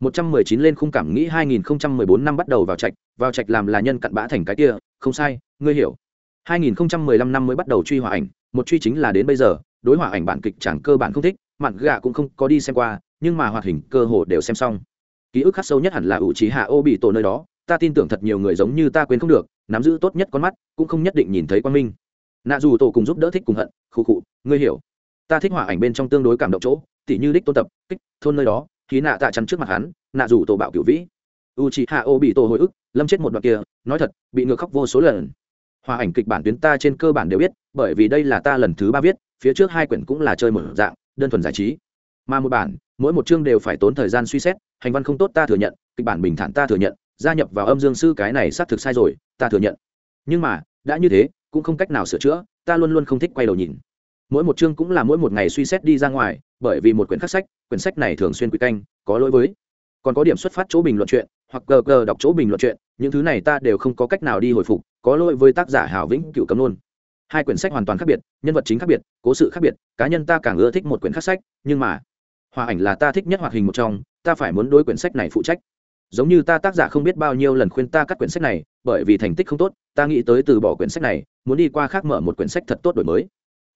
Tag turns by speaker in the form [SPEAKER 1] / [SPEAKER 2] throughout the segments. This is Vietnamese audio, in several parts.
[SPEAKER 1] 119 lên khung cảm nghĩ 2014 năm bắt đầu vào trạch, vào trạch làm là nhân cặn bã thành cái kia, không sai, ngươi hiểu. 2015 năm mới bắt đầu truy hỏa ảnh, một truy chính là đến bây giờ, đối hỏa ảnh bản kịch chẳng cơ bản không thích, mạn gạ cũng không có đi xem qua, nhưng mà hoạt hình cơ hồ đều xem xong. Ký ức khắc sâu nhất hẳn là ủ trí hạ ô bị tổ nơi đó, ta tin tưởng thật nhiều người giống như ta quên không được, nắm giữ tốt nhất con mắt, cũng không nhất định nhìn thấy quan minh. Nạ dù tổ cùng giúp đỡ thích cùng hận, khu cụ, ngươi hiểu. Ta thích hỏa ảnh bên trong tương đối cảm động chỗ, tỉ như đích tôn tập, kích, thôn nơi đó, khi nạ tạ chắn trước mặt hắn, nạ rủ tổ bạo cửu vĩ. U chị hạ ô bị tổ hồi ức, lâm chết một đoạn kia, nói thật, bị ngược khóc vô số lần. Hòa ảnh kịch bản tuyến ta trên cơ bản đều biết, bởi vì đây là ta lần thứ ba viết, phía trước hai quyển cũng là chơi một dạng, đơn thuần giải trí. Mà một bản, mỗi một chương đều phải tốn thời gian suy xét, hành văn không tốt ta thừa nhận, kịch bản bình thản ta thừa nhận, gia nhập vào âm dương sư cái này xác thực sai rồi, ta thừa nhận. Nhưng mà, đã như thế, cũng không cách nào sửa chữa, ta luôn luôn không thích quay đầu nhìn. Mỗi một chương cũng là mỗi một ngày suy xét đi ra ngoài, bởi vì một quyển khắc sách quyển sách này thường xuyên quy canh, có lỗi với. Còn có điểm xuất phát chỗ bình luận chuyện, hoặc gờ gờ đọc chỗ bình luận chuyện, những thứ này ta đều không có cách nào đi hồi phục, có lỗi với tác giả hảo vĩnh cựu cấm luôn hai quyển sách hoàn toàn khác biệt, nhân vật chính khác biệt, cố sự khác biệt, cá nhân ta càng ưa thích một quyển khác sách, nhưng mà, hòa ảnh là ta thích nhất hoạt hình một trong, ta phải muốn đối quyển sách này phụ trách. Giống như ta tác giả không biết bao nhiêu lần khuyên ta cắt quyển sách này, bởi vì thành tích không tốt, ta nghĩ tới từ bỏ quyển sách này, muốn đi qua khác mở một quyển sách thật tốt đổi mới.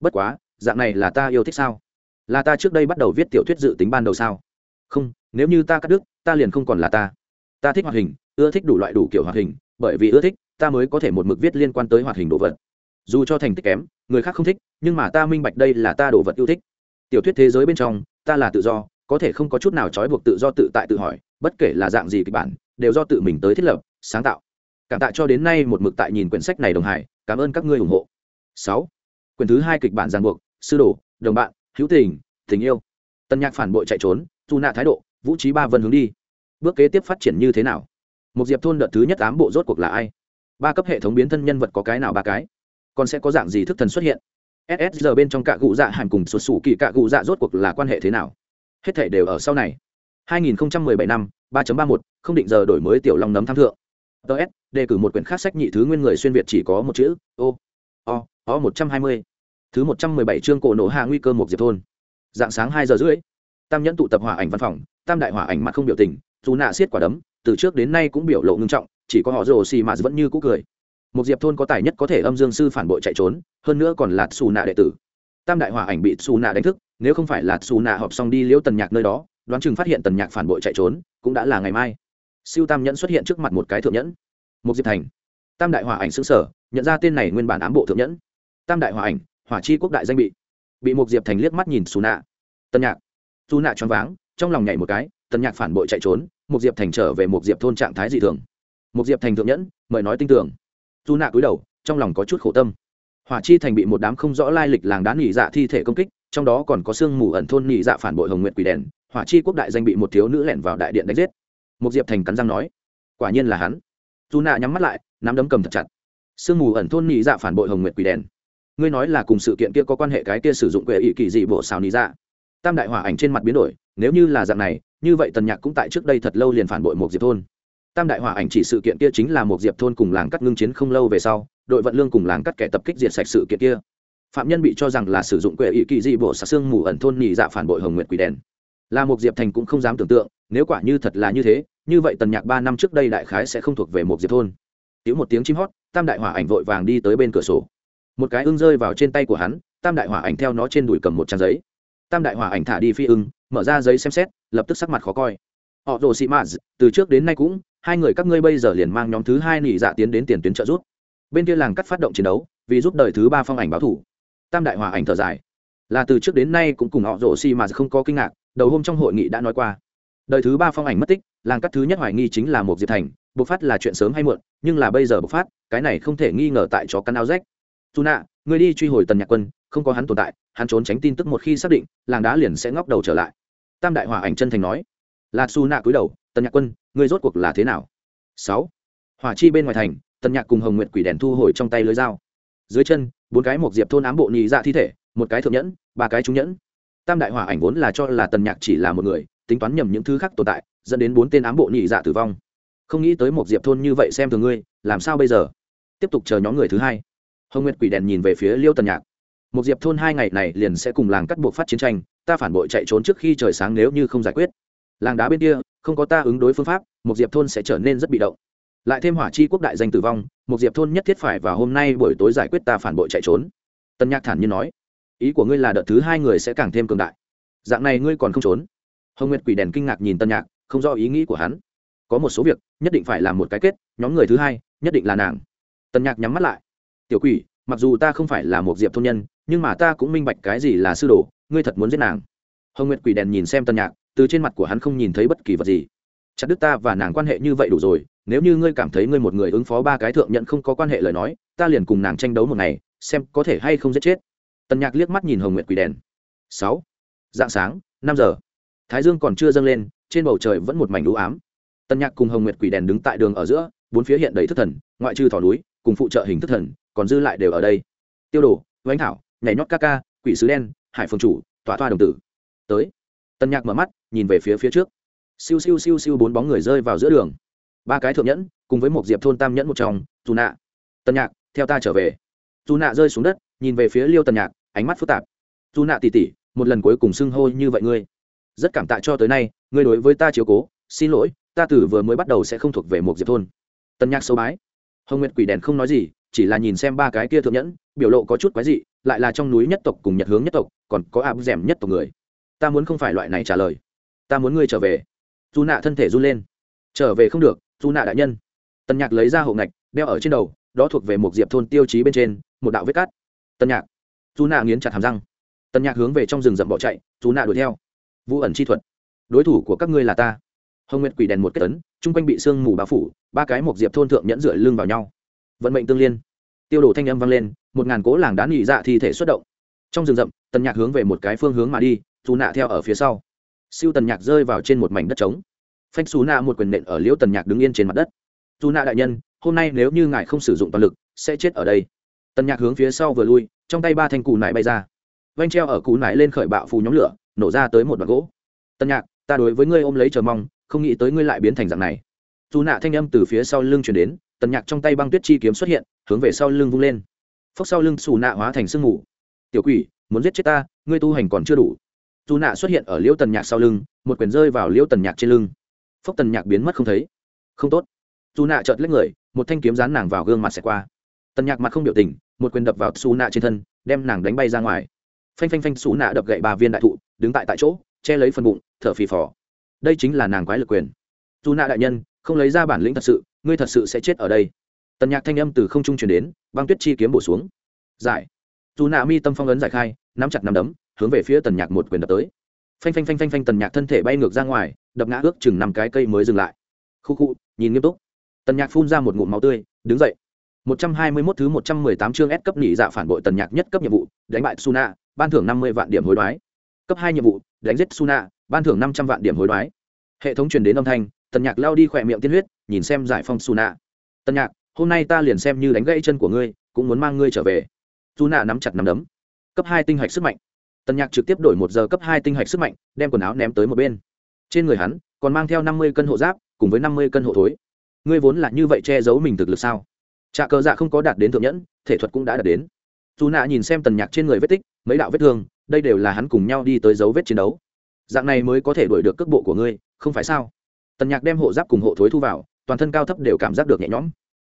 [SPEAKER 1] Bất quá, dạng này là ta yêu thích sao? Là ta trước đây bắt đầu viết tiểu thuyết dự tính ban đầu sao? Không, nếu như ta cắt đứt, ta liền không còn là ta. Ta thích hoạt hình, ưa thích đủ loại đủ kiểu hoạt hình, bởi vì ưa thích, ta mới có thể một mực viết liên quan tới hoạt hình đồ vật. Dù cho thành tích kém, người khác không thích, nhưng mà ta minh bạch đây là ta đồ vật yêu thích. Tiểu thuyết thế giới bên trong, ta là tự do, có thể không có chút nào trói buộc tự do tự tại tự hỏi, bất kể là dạng gì kịch bản, đều do tự mình tới thiết lập, sáng tạo. Cảm tạ cho đến nay một mực tại nhìn quyển sách này đồng hải, cảm ơn các ngươi ủng hộ. Sáu. Quyển thứ hai kịch bản ràng buộc, sư đồ, đồng bạn hữu tình tình yêu. Tân nhạc phản bội chạy trốn dù nạ thái độ vũ trí ba vân hướng đi. Bước kế tiếp phát triển như thế nào? Một diệp thôn đợt thứ nhất ám bộ rốt cuộc là ai? Ba cấp hệ thống biến thân nhân vật có cái nào ba cái? Còn sẽ có dạng gì thức thần xuất hiện? Ssr bên trong cạ cụ dạ hàn cùng xuất xù kỳ cạ cụ dạ rốt cuộc là quan hệ thế nào? Hết thể đều ở sau này. 2017 năm 3.31, không định giờ đổi mới tiểu long nấm tham thượng. Ts đề cử một quyển khác sách nhị thứ nguyên người xuyên việt chỉ có một chữ ô o o một trăm hai mươi thứ một trăm mười bảy chương cổ nổ hạ nguy cơ một diệp thôn. Dạng sáng hai giờ rưỡi, tam nhẫn tụ tập hỏa ảnh văn phòng, tam đại hỏa ảnh mặt không biểu tình, dù nạ xiết quả đấm, từ trước đến nay cũng biểu lộ ngưng trọng, chỉ có họ rồ xì mà vẫn như cũ cười. Một diệp thôn có tài nhất có thể âm dương sư phản bội chạy trốn, hơn nữa còn là xù nạ đệ tử. Tam đại hỏa ảnh bị xù nạ đánh thức, nếu không phải là xù nạ họp xong đi liễu tần nhạc nơi đó, đoán chừng phát hiện tần nhạc phản bội chạy trốn, cũng đã là ngày mai. Siêu tam nhẫn xuất hiện trước mặt một cái thượng nhẫn. Một diệp thành. Tam đại hỏa ảnh xứng sở nhận ra tên này nguyên bản ám bộ thượng nhẫn. Tam đại hỏa ảnh hỏa chi quốc đại danh bị. Bị một diệp thành liếc mắt nhìn xù nạ tân nhạc. Xù nạ choáng váng, trong lòng nhảy một cái, tân nhạc phản bội chạy trốn một diệp thành trở về một diệp thôn trạng thái dị thường. Một diệp thành thượng nhẫn, mời nói tin tưởng xù nạ cúi đầu, trong lòng có chút khổ tâm. Hỏa chi thành bị một đám không rõ lai lịch làng đá nỉ dạ thi thể công kích, trong đó còn có sương mù ẩn thôn nỉ dạ phản bội hồng nguyện quỷ đèn, hỏa chi quốc đại danh bị một thiếu nữ lẻn vào đại điện đánh giết. Một diệp thành cắn răng nói, quả nhiên là hắn. Dù nạ nhắm mắt lại, nắm đấm cầm thật chặt. Sương mù ẩn thôn nỉ dạ phản bội hồng nguyện quỷ đèn ngươi nói là cùng sự kiện kia có quan hệ cái kia sử dụng quệ ý kỳ dị bộ xào nỉ dạ. Tam đại hỏa ảnh trên mặt biến đổi, nếu như là dạng này, như vậy tần nhạc cũng tại trước đây thật lâu liền phản bội một diệp thôn. Tam đại hỏa ảnh chỉ sự kiện kia chính là một diệp thôn cùng làng cắt ngưng chiến không lâu về sau, đội vận lương cùng làng cắt kẻ tập kích diệt sạch sự kiện kia. Phạm nhân bị cho rằng là sử dụng quệ ý kỳ dị bộ xà xương mù ẩn thôn nhị dạ phản bội hồng nguyệt quỷ đèn. Là một diệp thành cũng không dám tưởng tượng, nếu quả như thật là như thế, như vậy tần nhạc ba năm trước đây đại khái sẽ không thuộc về một diệp thôn. Tiếng một tiếng chim hót, tam đại hỏa ảnh vội vàng đi tới bên cửa sổ một cái ưng rơi vào trên tay của hắn, tam đại hỏa ảnh theo nó trên đùi cầm một trang giấy. Tam đại hỏa ảnh thả đi phi ưng, mở ra giấy xem xét, lập tức sắc mặt khó coi. Họ rồ xị mãs từ trước đến nay cũng, hai người các ngươi bây giờ liền mang nhóm thứ hai nỉ dạ tiến đến tiền tuyến trợ giúp. Bên kia làng cắt phát động chiến đấu, vì giúp đời thứ ba phong ảnh báo thủ. Tam đại hỏa ảnh thở dài. Là từ trước đến nay cũng cùng họ rồ xị mà không có kinh ngạc, đầu hôm trong hội nghị đã nói qua. Đời thứ ba phong ảnh mất tích, làng cắt thứ nhất hoài nghi chính là một diệp thành, bộc phát là chuyện sớm hay muộn, nhưng là bây giờ bộc phát, cái này không thể nghi ngờ tại chó căn áo rách dù nạ, người đi truy hồi tần nhạc quân, không có hắn tồn tại, hắn trốn tránh tin tức một khi xác định, làng đá liền sẽ ngóc đầu trở lại. Tam đại hòa ảnh chân thành nói. Là xu nạ cúi đầu, tần nhạc quân ngươi rốt cuộc là thế nào? Sáu. Hỏa chi bên ngoài thành, tần nhạc cùng hồng nguyện quỷ đèn thu hồi trong tay lưới dao. Dưới chân, bốn cái một diệp thôn ám bộ nhị dạ thi thể, một cái thượng nhẫn, ba cái trung nhẫn. Tam đại hỏa ảnh vốn là cho là tần nhạc chỉ là một người, tính toán nhầm những thứ khác tồn tại, dẫn đến bốn tên ám bộ nhị dạ tử vong. Không nghĩ tới một diệp thôn như vậy xem thường ngươi, làm sao bây giờ? Tiếp tục chờ nhóm người thứ hai hồng nguyệt quỷ đèn nhìn về phía liêu tần nhạc. Một diệp thôn hai ngày này liền sẽ cùng làng cắt buộc phát chiến tranh, ta phản bội chạy trốn trước khi trời sáng nếu như không giải quyết. Làng đá bên kia, không có ta ứng đối phương pháp một diệp thôn sẽ trở nên rất bị động. Lại thêm hỏa chi quốc đại danh tử vong một diệp thôn nhất thiết phải vào hôm nay buổi tối giải quyết ta phản bội chạy trốn. Tân nhạc thản nhiên nói, ý của ngươi là đợt thứ hai người sẽ càng thêm cường đại. Dạng này ngươi còn không trốn? Hồng nguyệt quỷ đèn kinh ngạc nhìn tân nhạc, không do ý nghĩ của hắn. Có một số việc, nhất định phải làm một cái kết, nhóm người thứ hai, nhất định là nàng. Tân nhạc nhắm mắt lại tiểu quỷ, mặc dù ta không phải là một diệp thôn nhân, nhưng mà ta cũng minh bạch cái gì là sư đồ, ngươi thật muốn giết nàng. Hồng nguyệt quỷ đèn nhìn xem tân nhạc, từ trên mặt của hắn không nhìn thấy bất kỳ vật gì. Chặt đứt ta và nàng quan hệ như vậy đủ rồi, nếu như ngươi cảm thấy ngươi một người ứng phó ba cái thượng nhận không có quan hệ lời nói, ta liền cùng nàng tranh đấu một ngày, xem có thể hay không giết chết. Tần nhạc liếc mắt nhìn hồng nguyệt quỷ đèn. Sáu. Dạng sáng, năm giờ. Thái dương còn chưa dâng lên, trên bầu trời vẫn một mảnh đũ ám. Tần nhạc cùng hồng nguyệt quỷ đèn đứng tại đường ở giữa, bốn phía hiện đầy thất thần, ngoại trừ thỏ núi cùng phụ trợ hình thức thần, còn dư lại đều ở đây. Tiêu đồ oanh thảo, nhảy nhót ca ca, quỷ sứ đen, hải phương chủ tỏa toa đồng tử. Tới. Tân nhạc mở mắt, nhìn về phía phía trước. Siêu siêu siêu siêu bốn bóng người rơi vào giữa đường. Ba cái thượng nhẫn, cùng với một diệp thôn tam nhẫn một chồng. dù nạ. Tân nhạc, theo ta trở về. Dù nạ rơi xuống đất, nhìn về phía liêu Tân nhạc, ánh mắt phức tạp. Dù nạ tỉ tỉ, một lần cuối cùng xưng hô như vậy ngươi. Rất cảm tạ cho tới nay, ngươi đối với ta chiếu cố, xin lỗi, ta từ vừa mới bắt đầu sẽ không thuộc về một diệp thôn. Tân nhạc sâu bái hồng nguyệt quỷ đèn không nói gì, chỉ là nhìn xem ba cái kia thượng nhẫn, biểu lộ có chút quái dị, lại là trong núi nhất tộc cùng nhật hướng nhất tộc, còn có áp d nhất tộc người. Ta muốn không phải loại này trả lời. Ta muốn ngươi trở về. Dù nạ thân thể run lên. Trở về không được dù nạ đại nhân. Tần nhạc lấy ra hộ ngạch, đeo ở trên đầu, đó thuộc về một diệp thôn tiêu chí bên trên, một đạo vết cắt. Tần nhạc. Dù nạ nghiến chặt hàm răng. Tần nhạc hướng về trong rừng rậm bỏ chạy dù nạ đuổi theo. Vũ ẩn chi thuật. Đối thủ của các ngươi là ta hồng nguyệt quỷ đèn một kết tấn, chung quanh bị sương mù bao phủ, ba cái một diệp thôn thượng nhẫn rửa lưng vào nhau. Vận mệnh tương liên. Tiêu đổ thanh âm vang lên, một ngàn cố làng đá nghỉ dạ thi thể xuất động. Trong rừng rậm, tần nhạc hướng về một cái phương hướng mà đi, dù nạ theo ở phía sau. Siêu tần nhạc rơi vào trên một mảnh đất trống. Phanh xù nạ một quyền nện ở liễu tần nhạc đứng yên trên mặt đất. Dù nạ đại nhân, hôm nay nếu như ngài không sử dụng toàn lực, sẽ chết ở đây. Tần nhạc hướng phía sau vừa lui, trong tay ba thanh cù nải bay ra. Vanh treo ở cù nải lên khởi bạo phù nhóm lửa, nổ ra tới một đoạn gỗ. Tần nhạc, ta đối với ngươi ôm lấy chờ mong không nghĩ tới ngươi lại biến thành dạng này. Dù nạ thanh âm từ phía sau lưng chuyển đến, tần nhạc trong tay băng tuyết chi kiếm xuất hiện, hướng về sau lưng vung lên. Phốc sau lưng xù nạ hóa thành sương mù. Tiểu quỷ, muốn giết chết ta, ngươi tu hành còn chưa đủ. Dù nạ xuất hiện ở liễu tần nhạc sau lưng, một quyền rơi vào liễu tần nhạc trên lưng. Phốc tần nhạc biến mất không thấy. Không tốt. Dù nạ chợt lấy người, một thanh kiếm dán nàng vào gương mặt xẹt qua. Tần nhạc mặt không biểu tình, một quyền đập vào xù nạ trên thân, đem nàng đánh bay ra ngoài. Phanh phanh phanh, xù nạ đập gậy ba viên đại thụ, đứng tại tại chỗ, che lấy phần bụng, thở phì phò đây chính là nàng quái lực quyền. Dù nạ đại nhân không lấy ra bản lĩnh thật sự ngươi thật sự sẽ chết ở đây. Tần nhạc thanh âm từ không trung truyền đến băng tuyết chi kiếm bổ xuống. Giải. Dù nạ mi tâm phong ấn giải khai nắm chặt nắm đấm hướng về phía tần nhạc một quyền đập tới. Phanh phanh phanh phanh phanh tần nhạc thân thể bay ngược ra ngoài đập ngã ước chừng năm cái cây mới dừng lại. Khu khu nhìn nghiêm túc. Tần nhạc phun ra một ngụm máu tươi đứng dậy. Một trăm hai mươi 121 thứ một trăm mười tám chương S cấp nhị dạ phản bội tần nhạc nhất cấp nhiệm vụ, đánh bại Suna, ban thưởng năm mươi vạn điểm hối đoái. Cấp hai nhiệm vụ, đánh giết Suna, ban thưởng năm trăm vạn điểm hối đoái. Hệ thống truyền đến âm thanh, tần nhạc lao đi khỏe miệng tiên huyết, nhìn xem giải phong Suna. Tần nhạc, hôm nay ta liền xem như đánh gãy chân của ngươi, cũng muốn mang ngươi trở về. Suna nắm chặt nắm đấm. Cấp hai tinh hạch sức mạnh. Tần nhạc trực tiếp đổi một giờ cấp hai tinh hạch sức mạnh, đem quần áo ném tới một bên. Trên người hắn còn mang theo năm mươi cân hộ giáp, cùng với năm mươi cân hộ thối. Ngươi vốn là như vậy che giấu mình thực lực sao? trà cờ dạ không có đạt đến thượng nhẫn thể thuật cũng đã đạt đến dù nạ nhìn xem tần nhạc trên người vết tích mấy đạo vết thương đây đều là hắn cùng nhau đi tới dấu vết chiến đấu. Dạng này mới có thể đuổi được cước bộ của ngươi, không phải sao? Tần nhạc đem hộ giáp cùng hộ thối thu vào, toàn thân cao thấp đều cảm giác được nhẹ nhõm.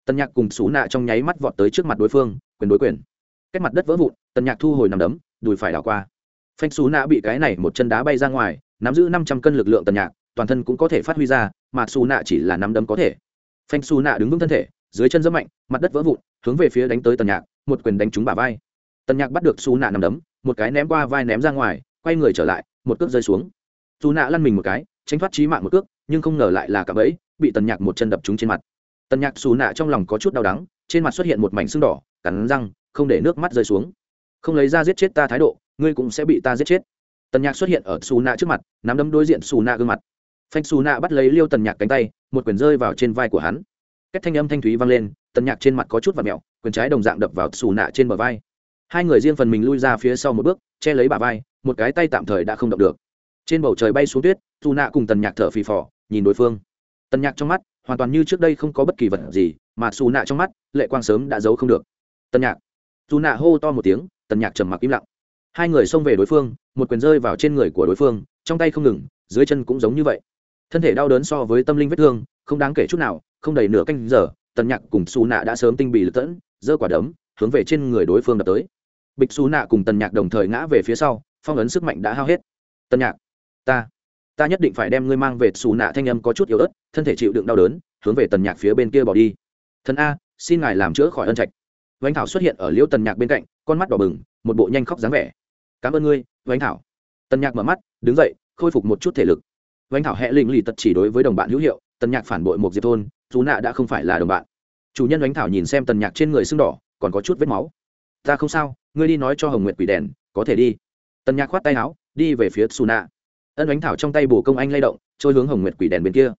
[SPEAKER 1] Tần nhạc cùng xú nạ trong nháy mắt vọt tới trước mặt đối phương, quyền đối quyền. Cách mặt đất vỡ vụn, tần nhạc thu hồi nằm đấm, đùi phải đảo qua. Phanh xú nạ bị cái này một chân đá bay ra ngoài, nắm giữ năm trăm cân lực lượng tần nhạc, toàn thân cũng có thể phát huy ra, mà xú nạ chỉ là nắm đấm có thể. Phanh xú nạ đứng vững thân thể, dưới chân rất mạnh, mặt đất vỡ vụn, hướng về phía đánh tới tần nhạc, một quyền đánh trúng bả vai. Tần nhạc bắt được xú nạ nằm đấm một cái ném qua vai ném ra ngoài, quay người trở lại, một cước rơi xuống. Dù nạ lăn mình một cái, tránh thoát trí mạng một cước, nhưng không ngờ lại là cả bẫy, bị tần nhạc một chân đập trúng trên mặt. Tần nhạc xù nạ trong lòng có chút đau đắng, trên mặt xuất hiện một mảnh sưng đỏ, cắn răng, không để nước mắt rơi xuống. Không lấy ra giết chết ta thái độ, ngươi cũng sẽ bị ta giết chết. Tần nhạc xuất hiện ở xù nạ trước mặt, nắm đấm đối diện xù nạ gương mặt. Phanh xù nạ bắt lấy liêu tần nhạc cánh tay, một quyền rơi vào trên vai của hắn. Cách thanh âm thanh thúy vang lên, tần nhạc trên mặt có chút và mẹo quyền trái đồng dạng đập vào xù nạ trên bờ vai hai người riêng phần mình lui ra phía sau một bước, che lấy bà vai, một cái tay tạm thời đã không động được. Trên bầu trời bay xuống tuyết, dù nạ cùng tần nhạc thở phì phò, nhìn đối phương. Tần nhạc trong mắt, hoàn toàn như trước đây không có bất kỳ vật gì, mà xù nạ trong mắt, lệ quang sớm đã giấu không được. Tần nhạc. Dù nạ hô to một tiếng, tần nhạc trầm mặc im lặng. Hai người xông về đối phương, một quyền rơi vào trên người của đối phương, trong tay không ngừng, dưới chân cũng giống như vậy. Thân thể đau đớn so với tâm linh vết thương, không đáng kể chút nào, không đầy nửa canh giờ, tần nhạc cùng xù nạ đã sớm tinh bị lật tẫn, giơ quả đấm, hướng về trên người đối phương đập tới bịch xù nạ cùng tần nhạc đồng thời ngã về phía sau, phong ấn sức mạnh đã hao hết. Tần nhạc, ta ta nhất định phải đem ngươi mang về xù nạ thanh âm có chút yếu ớt, thân thể chịu đựng đau đớn, hướng về tần nhạc phía bên kia bỏ đi. Thần a, xin ngài làm chữa khỏi ân trạch. Vánh thảo xuất hiện ở liễu tần nhạc bên cạnh, con mắt đỏ bừng, một bộ nhanh khóc dáng vẻ. Cảm ơn ngươi, vánh thảo. Tần nhạc mở mắt, đứng dậy, khôi phục một chút thể lực. Vánh thảo hẹ linh lì tật chỉ đối với đồng bạn hữu hiệu, tần nhạc phản bội một diệp thôn dù nạ đã không phải là đồng bạn. Chủ nhân vánh thảo nhìn xem tần nhạc trên người sưng đỏ, còn có chút vết máu ta không sao, ngươi đi nói cho hồng nguyệt quỷ đèn, có thể đi. Tần nhạc khoát tay áo, đi về phía xù nạ ân ánh thảo trong tay bồ công anh lay động, trôi hướng hồng nguyệt quỷ đèn bên kia.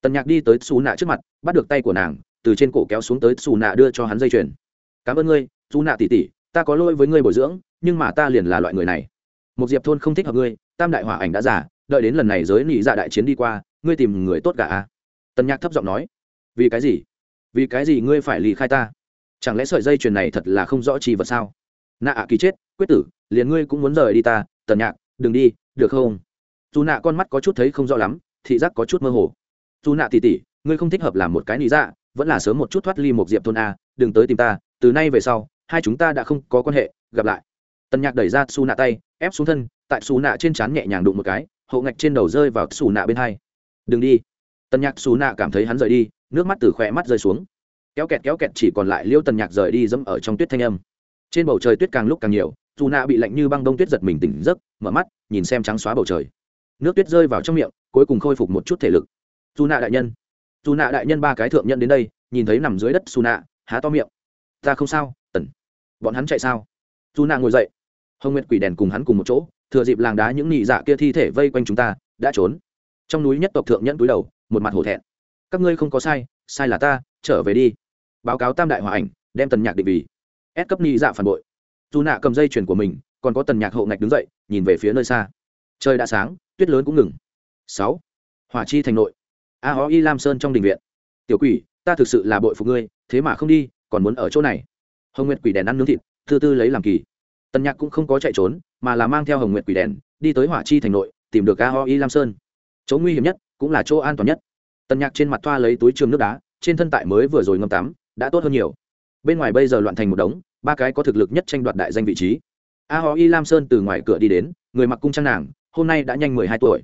[SPEAKER 1] Tần nhạc đi tới xù nạ trước mặt, bắt được tay của nàng, từ trên cổ kéo xuống tới xù nạ đưa cho hắn dây chuyền. Cảm ơn ngươi xù nạ tỉ tỉ ta có lỗi với ngươi bồi dưỡng, nhưng mà ta liền là loại người này. Một diệp thôn không thích hợp ngươi, tam đại hỏa ảnh đã giả đợi đến lần này giới nị dạ đại chiến đi qua, ngươi tìm người tốt cả a tần nhạc thấp giọng nói. Vì cái gì? Vì cái gì ngươi phải lì khai ta? Chẳng lẽ sợi dây chuyền này thật là không rõ chi vật sao? Nạ ạ kỳ chết, quyết tử, liền ngươi cũng muốn rời đi ta, tần nhạc, đừng đi, được không? Dù nạ con mắt có chút thấy không rõ lắm, thị giác có chút mơ hồ. Dù nạ tỉ tỉ ngươi không thích hợp làm một cái lý dạ vẫn là sớm một chút thoát ly một diệp thôn a, đừng tới tìm ta, từ nay về sau, hai chúng ta đã không có quan hệ, gặp lại. Tần nhạc đẩy ra xù nạ tay, ép xuống thân, tại xù nạ trên trán nhẹ nhàng đụng một cái, hậu ngạch trên đầu rơi vào xù nạ bên hai. Đừng đi. Tần nhạc xù nạ cảm thấy hắn rời đi, nước mắt từ khỏe mắt rơi xuống kéo kẹt kéo kẹt chỉ còn lại liêu tần nhạc rời đi dẫm ở trong tuyết thanh âm. Trên bầu trời tuyết càng lúc càng nhiều, dù nạ bị lạnh như băng đông tuyết giật mình tỉnh giấc, mở mắt, nhìn xem trắng xóa bầu trời. Nước tuyết rơi vào trong miệng, cuối cùng khôi phục một chút thể lực. Dù nạ đại nhân, dù nạ đại nhân ba cái thượng nhân đến đây, nhìn thấy nằm dưới đất xù nạ há to miệng. Ta không sao, tần. Bọn hắn chạy sao? Dù nạ ngồi dậy. Hồng nguyệt quỷ đèn cùng hắn cùng một chỗ, thừa dịp làng đá những nị dạ kia thi thể vây quanh chúng ta, đã trốn. Trong núi nhất tộc thượng nhân túi đầu, một mặt hổ thẹn. Các ngươi không có sai sai là ta, trở về đi báo cáo tam đại hòa ảnh, đem tần nhạc định vì. Ép cấp nị dạ phản bội. Dù nạ cầm dây chuyền của mình, còn có tần nhạc hậu ngạch đứng dậy, nhìn về phía nơi xa. Trời đã sáng, tuyết lớn cũng ngừng. Sáu. Hỏa chi thành nội. A hó y lam sơn trong đình viện. Tiểu quỷ, ta thực sự là bội phục ngươi, thế mà không đi, còn muốn ở chỗ này. Hồng nguyệt quỷ đèn ăn nướng thịt, thư tư lấy làm kỳ. Tần nhạc cũng không có chạy trốn, mà là mang theo hồng nguyệt quỷ đèn, đi tới hỏa chi thành nội, tìm được a ho y lam sơn. Chỗ nguy hiểm nhất, cũng là chỗ an toàn nhất. Tần nhạc trên mặt thoa lấy túi trường nước đá, trên thân tại mới vừa rồi ngâm tắm đã tốt hơn nhiều. Bên ngoài bây giờ loạn thành một đống, ba cái có thực lực nhất tranh đoạt đại danh vị trí. A hó y lam sơn từ ngoài cửa đi đến, người mặc cung trang nàng, hôm nay đã nhanh mười hai tuổi.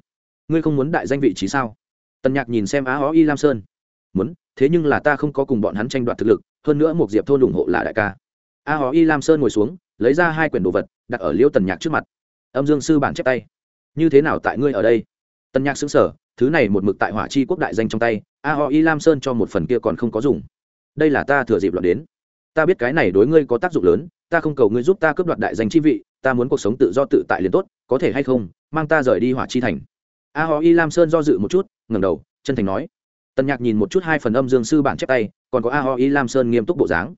[SPEAKER 1] Ngươi không muốn đại danh vị trí sao? Tần nhạc nhìn xem a hó y lam sơn. Muốn, thế nhưng là ta không có cùng bọn hắn tranh đoạt thực lực, hơn nữa một diệp thôn ủng hộ là đại ca. A hó y lam sơn ngồi xuống, lấy ra hai quyển đồ vật, đặt ở liêu tần nhạc trước mặt. Âm dương sư bản chép tay. Như thế nào tại ngươi ở đây? Tần nhạc xứng sở thứ này một mực tại hỏa chi quốc đại danh trong tay, a hó y lam sơn cho một phần kia còn không có dùng đây là ta thừa dịp loạn đến. Ta biết cái này đối ngươi có tác dụng lớn, ta không cầu ngươi giúp ta cướp đoạt đại danh chi vị, ta muốn cuộc sống tự do tự tại liền tốt, có thể hay không, mang ta rời đi hỏa chi thành. A họ y lam sơn do dự một chút, ngẩng đầu, chân thành nói. Tần nhạc nhìn một chút hai phần âm dương sư bản chép tay, còn có a ho y lam sơn nghiêm túc bộ dáng.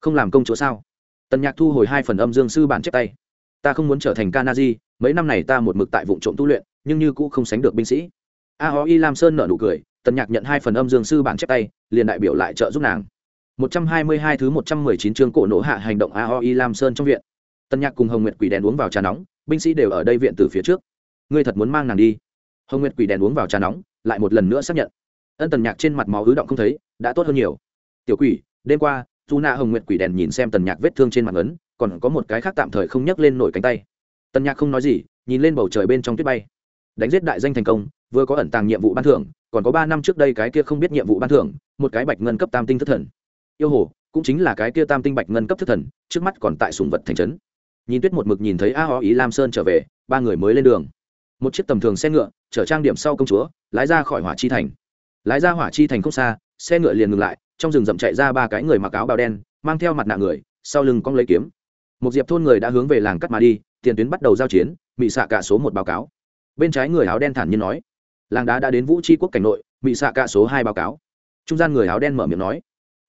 [SPEAKER 1] Không làm công chúa sao? Tần nhạc thu hồi hai phần âm dương sư bản chép tay. Ta không muốn trở thành kanaji mấy năm này ta một mực tại vụ trộm tu luyện, nhưng như cũ không sánh được binh sĩ. A ho y lam sơn nở nụ cười, tần nhạc nhận hai phần âm dương sư bản chép tay, liền đại biểu lại trợ giúp nàng. 122 thứ 119 chương cổ nổ hạ hành động AOI Lam Sơn trong viện. Tân Nhạc cùng Hồng Nguyệt Quỷ đèn uống vào trà nóng, binh sĩ đều ở đây viện từ phía trước. Ngươi thật muốn mang nàng đi? Hồng Nguyệt Quỷ đèn uống vào trà nóng, lại một lần nữa xác nhận. Ân Tần Nhạc trên mặt máu ứ động không thấy, đã tốt hơn nhiều. Tiểu Quỷ, đêm qua, Tu Na Hồng Nguyệt Quỷ đèn nhìn xem Tần Nhạc vết thương trên mặt ấn, còn có một cái khác tạm thời không nhấc lên nổi cánh tay. Tần Nhạc không nói gì, nhìn lên bầu trời bên trong tuyết bay. Đánh giết đại danh thành công, vừa có ẩn tàng nhiệm vụ ban thưởng, còn có ba năm trước đây cái kia không biết nhiệm vụ ban thưởng, một cái bạch ngân cấp tam tinh thất thần yêu hồ, cũng chính là cái kia tam tinh bạch ngân cấp thức thần, trước mắt còn tại sùng vật thành trấn. Nhìn tuyết một mực nhìn thấy a ho ý lam sơn trở về, ba người mới lên đường. Một chiếc tầm thường xe ngựa, chở trang điểm sau công chúa, lái ra khỏi hỏa chi thành. Lái ra hỏa chi thành không xa, xe ngựa liền ngừng lại, trong rừng rậm chạy ra ba cái người mặc áo bào đen, mang theo mặt nạ người, sau lưng cong lấy kiếm. Một diệp thôn người đã hướng về làng cắt mà đi, tiền tuyến bắt đầu giao chiến bị xạ cả số một báo cáo. Bên trái người áo đen thản nhiên nói, làng đá đã đến vũ tri quốc cảnh nội bị xạ cả số hai báo cáo. Trung gian người áo đen mở miệng nói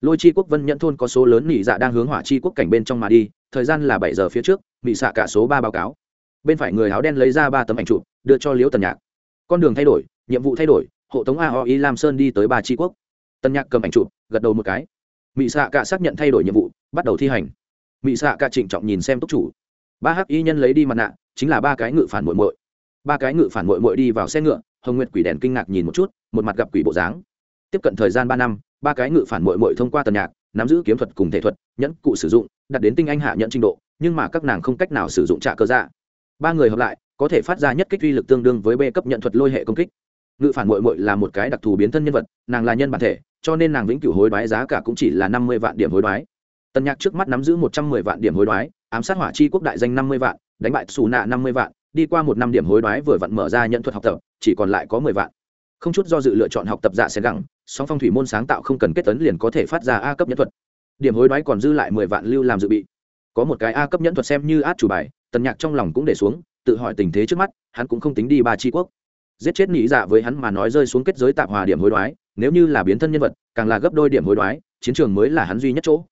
[SPEAKER 1] lôi chi quốc vân nhẫn thôn có số lớn nỉ dạ đang hướng hỏa chi quốc cảnh bên trong mà đi, thời gian là bảy giờ phía trước bị xạ dạ cả số ba báo cáo. Bên phải người áo đen lấy ra ba tấm ảnh chụp, đưa cho liễu tần nhạc. Con đường thay đổi, nhiệm vụ thay đổi, hộ tống a o y lam sơn đi tới ba chi quốc. Tần nhạc cầm ảnh chụp, gật đầu một cái. Mỹ xạ cả xác nhận thay đổi nhiệm vụ, bắt đầu thi hành. Mỹ xạ cả trịnh trọng nhìn xem túc chủ. Ba hắc y nhân lấy đi mặt nạ, chính là ba cái ngự phản mội mội ba cái ngự phản mội mội đi vào xe ngựa, hồng nguyệt quỷ đèn kinh ngạc nhìn một chút, một mặt gặp quỷ bộ dáng tiếp cận thời gian ba năm, ba cái ngự phản mội mội thông qua tần nhạc, nắm giữ kiếm thuật cùng thể thuật, nhẫn cụ sử dụng đặt đến tinh anh hạ nhận trình độ, nhưng mà các nàng không cách nào sử dụng trả cơ dạ. Ba người hợp lại, có thể phát ra nhất kích uy lực tương đương với b cấp nhận thuật lôi hệ công kích. Ngự phản mội mội là một cái đặc thù biến thân nhân vật, nàng là nhân bản thể, cho nên nàng vĩnh cửu hối đoái giá cả cũng chỉ là năm mươi vạn điểm hối đoái. Tần nhạc trước mắt nắm giữ một trăm mười vạn điểm hối đoái, ám sát hỏa chi quốc đại danh năm mươi vạn, đánh bại xù nạ năm mươi vạn, đi qua một năm điểm hối đoái vừa vặn mở ra nhận thuật học tập, chỉ còn lại có mười vạn không chút do dự lựa chọn học tập dạ sen gẳng, song phong thủy môn sáng tạo không cần kết tấn liền có thể phát ra a cấp nhẫn thuật. Điểm hối đoái còn dư lại mười vạn lưu làm dự bị. Có một cái a cấp nhẫn thuật xem như át chủ bài, tần nhạc trong lòng cũng để xuống, tự hỏi tình thế trước mắt, hắn cũng không tính đi ba tri quốc. Giết chết nghĩ dạ với hắn mà nói rơi xuống kết giới tạp hòa điểm hối đoái, nếu như là biến thân nhân vật, càng là gấp đôi điểm hối đoái, chiến trường mới là hắn duy nhất chỗ.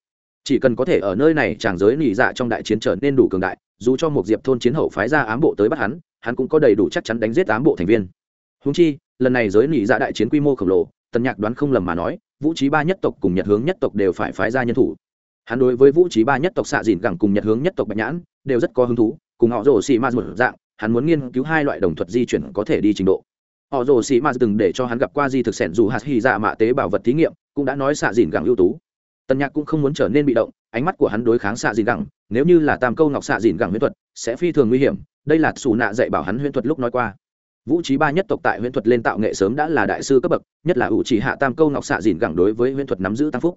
[SPEAKER 1] Chỉ cần có thể ở nơi này tràng giới nỉ dạ trong đại chiến trở nên đủ cường đại, dù cho một diệp thôn chiến hậu phái ra ám bộ tới bắt hắn hắn cũng có đầy đủ chắc chắn đánh giết ám bộ thành viên. Húng chi lần này giới nỉ dạ đại chiến quy mô khổng lồ, tần nhạc đoán không lầm mà nói, vũ trí ba nhất tộc cùng nhật hướng nhất tộc đều phải phái ra nhân thủ. Hắn đối với vũ trí ba nhất tộc xạ dìn gẳng cùng nhật hướng nhất tộc bạch nhãn đều rất có hứng thú, cùng họ rồ xì ma một dạng, hắn muốn nghiên cứu hai loại đồng thuật di chuyển có thể đi trình độ. Họ rồ xì ma từng để cho hắn gặp qua di thực sẻn dù hạt hy dạ mạ tế bảo vật thí nghiệm, cũng đã nói xạ dìn gẳng ưu tú. Tần nhạc cũng không muốn trở nên bị động, ánh mắt của hắn đối kháng xạ dìn gẳng, nếu như là tam câu ngọc xạ dìn gẳng huyễn thuật, sẽ phi thường nguy hiểm, đây là xù nạ dạy bảo hắn huyễn thuật lúc nói qua vũ trí ba nhất tộc tại huyễn thuật lên tạo nghệ sớm đã là đại sư cấp bậc, nhất là ủ chỉ hạ tam câu ngọc xạ dìn gẳng đối với huyễn thuật nắm giữ tam phúc.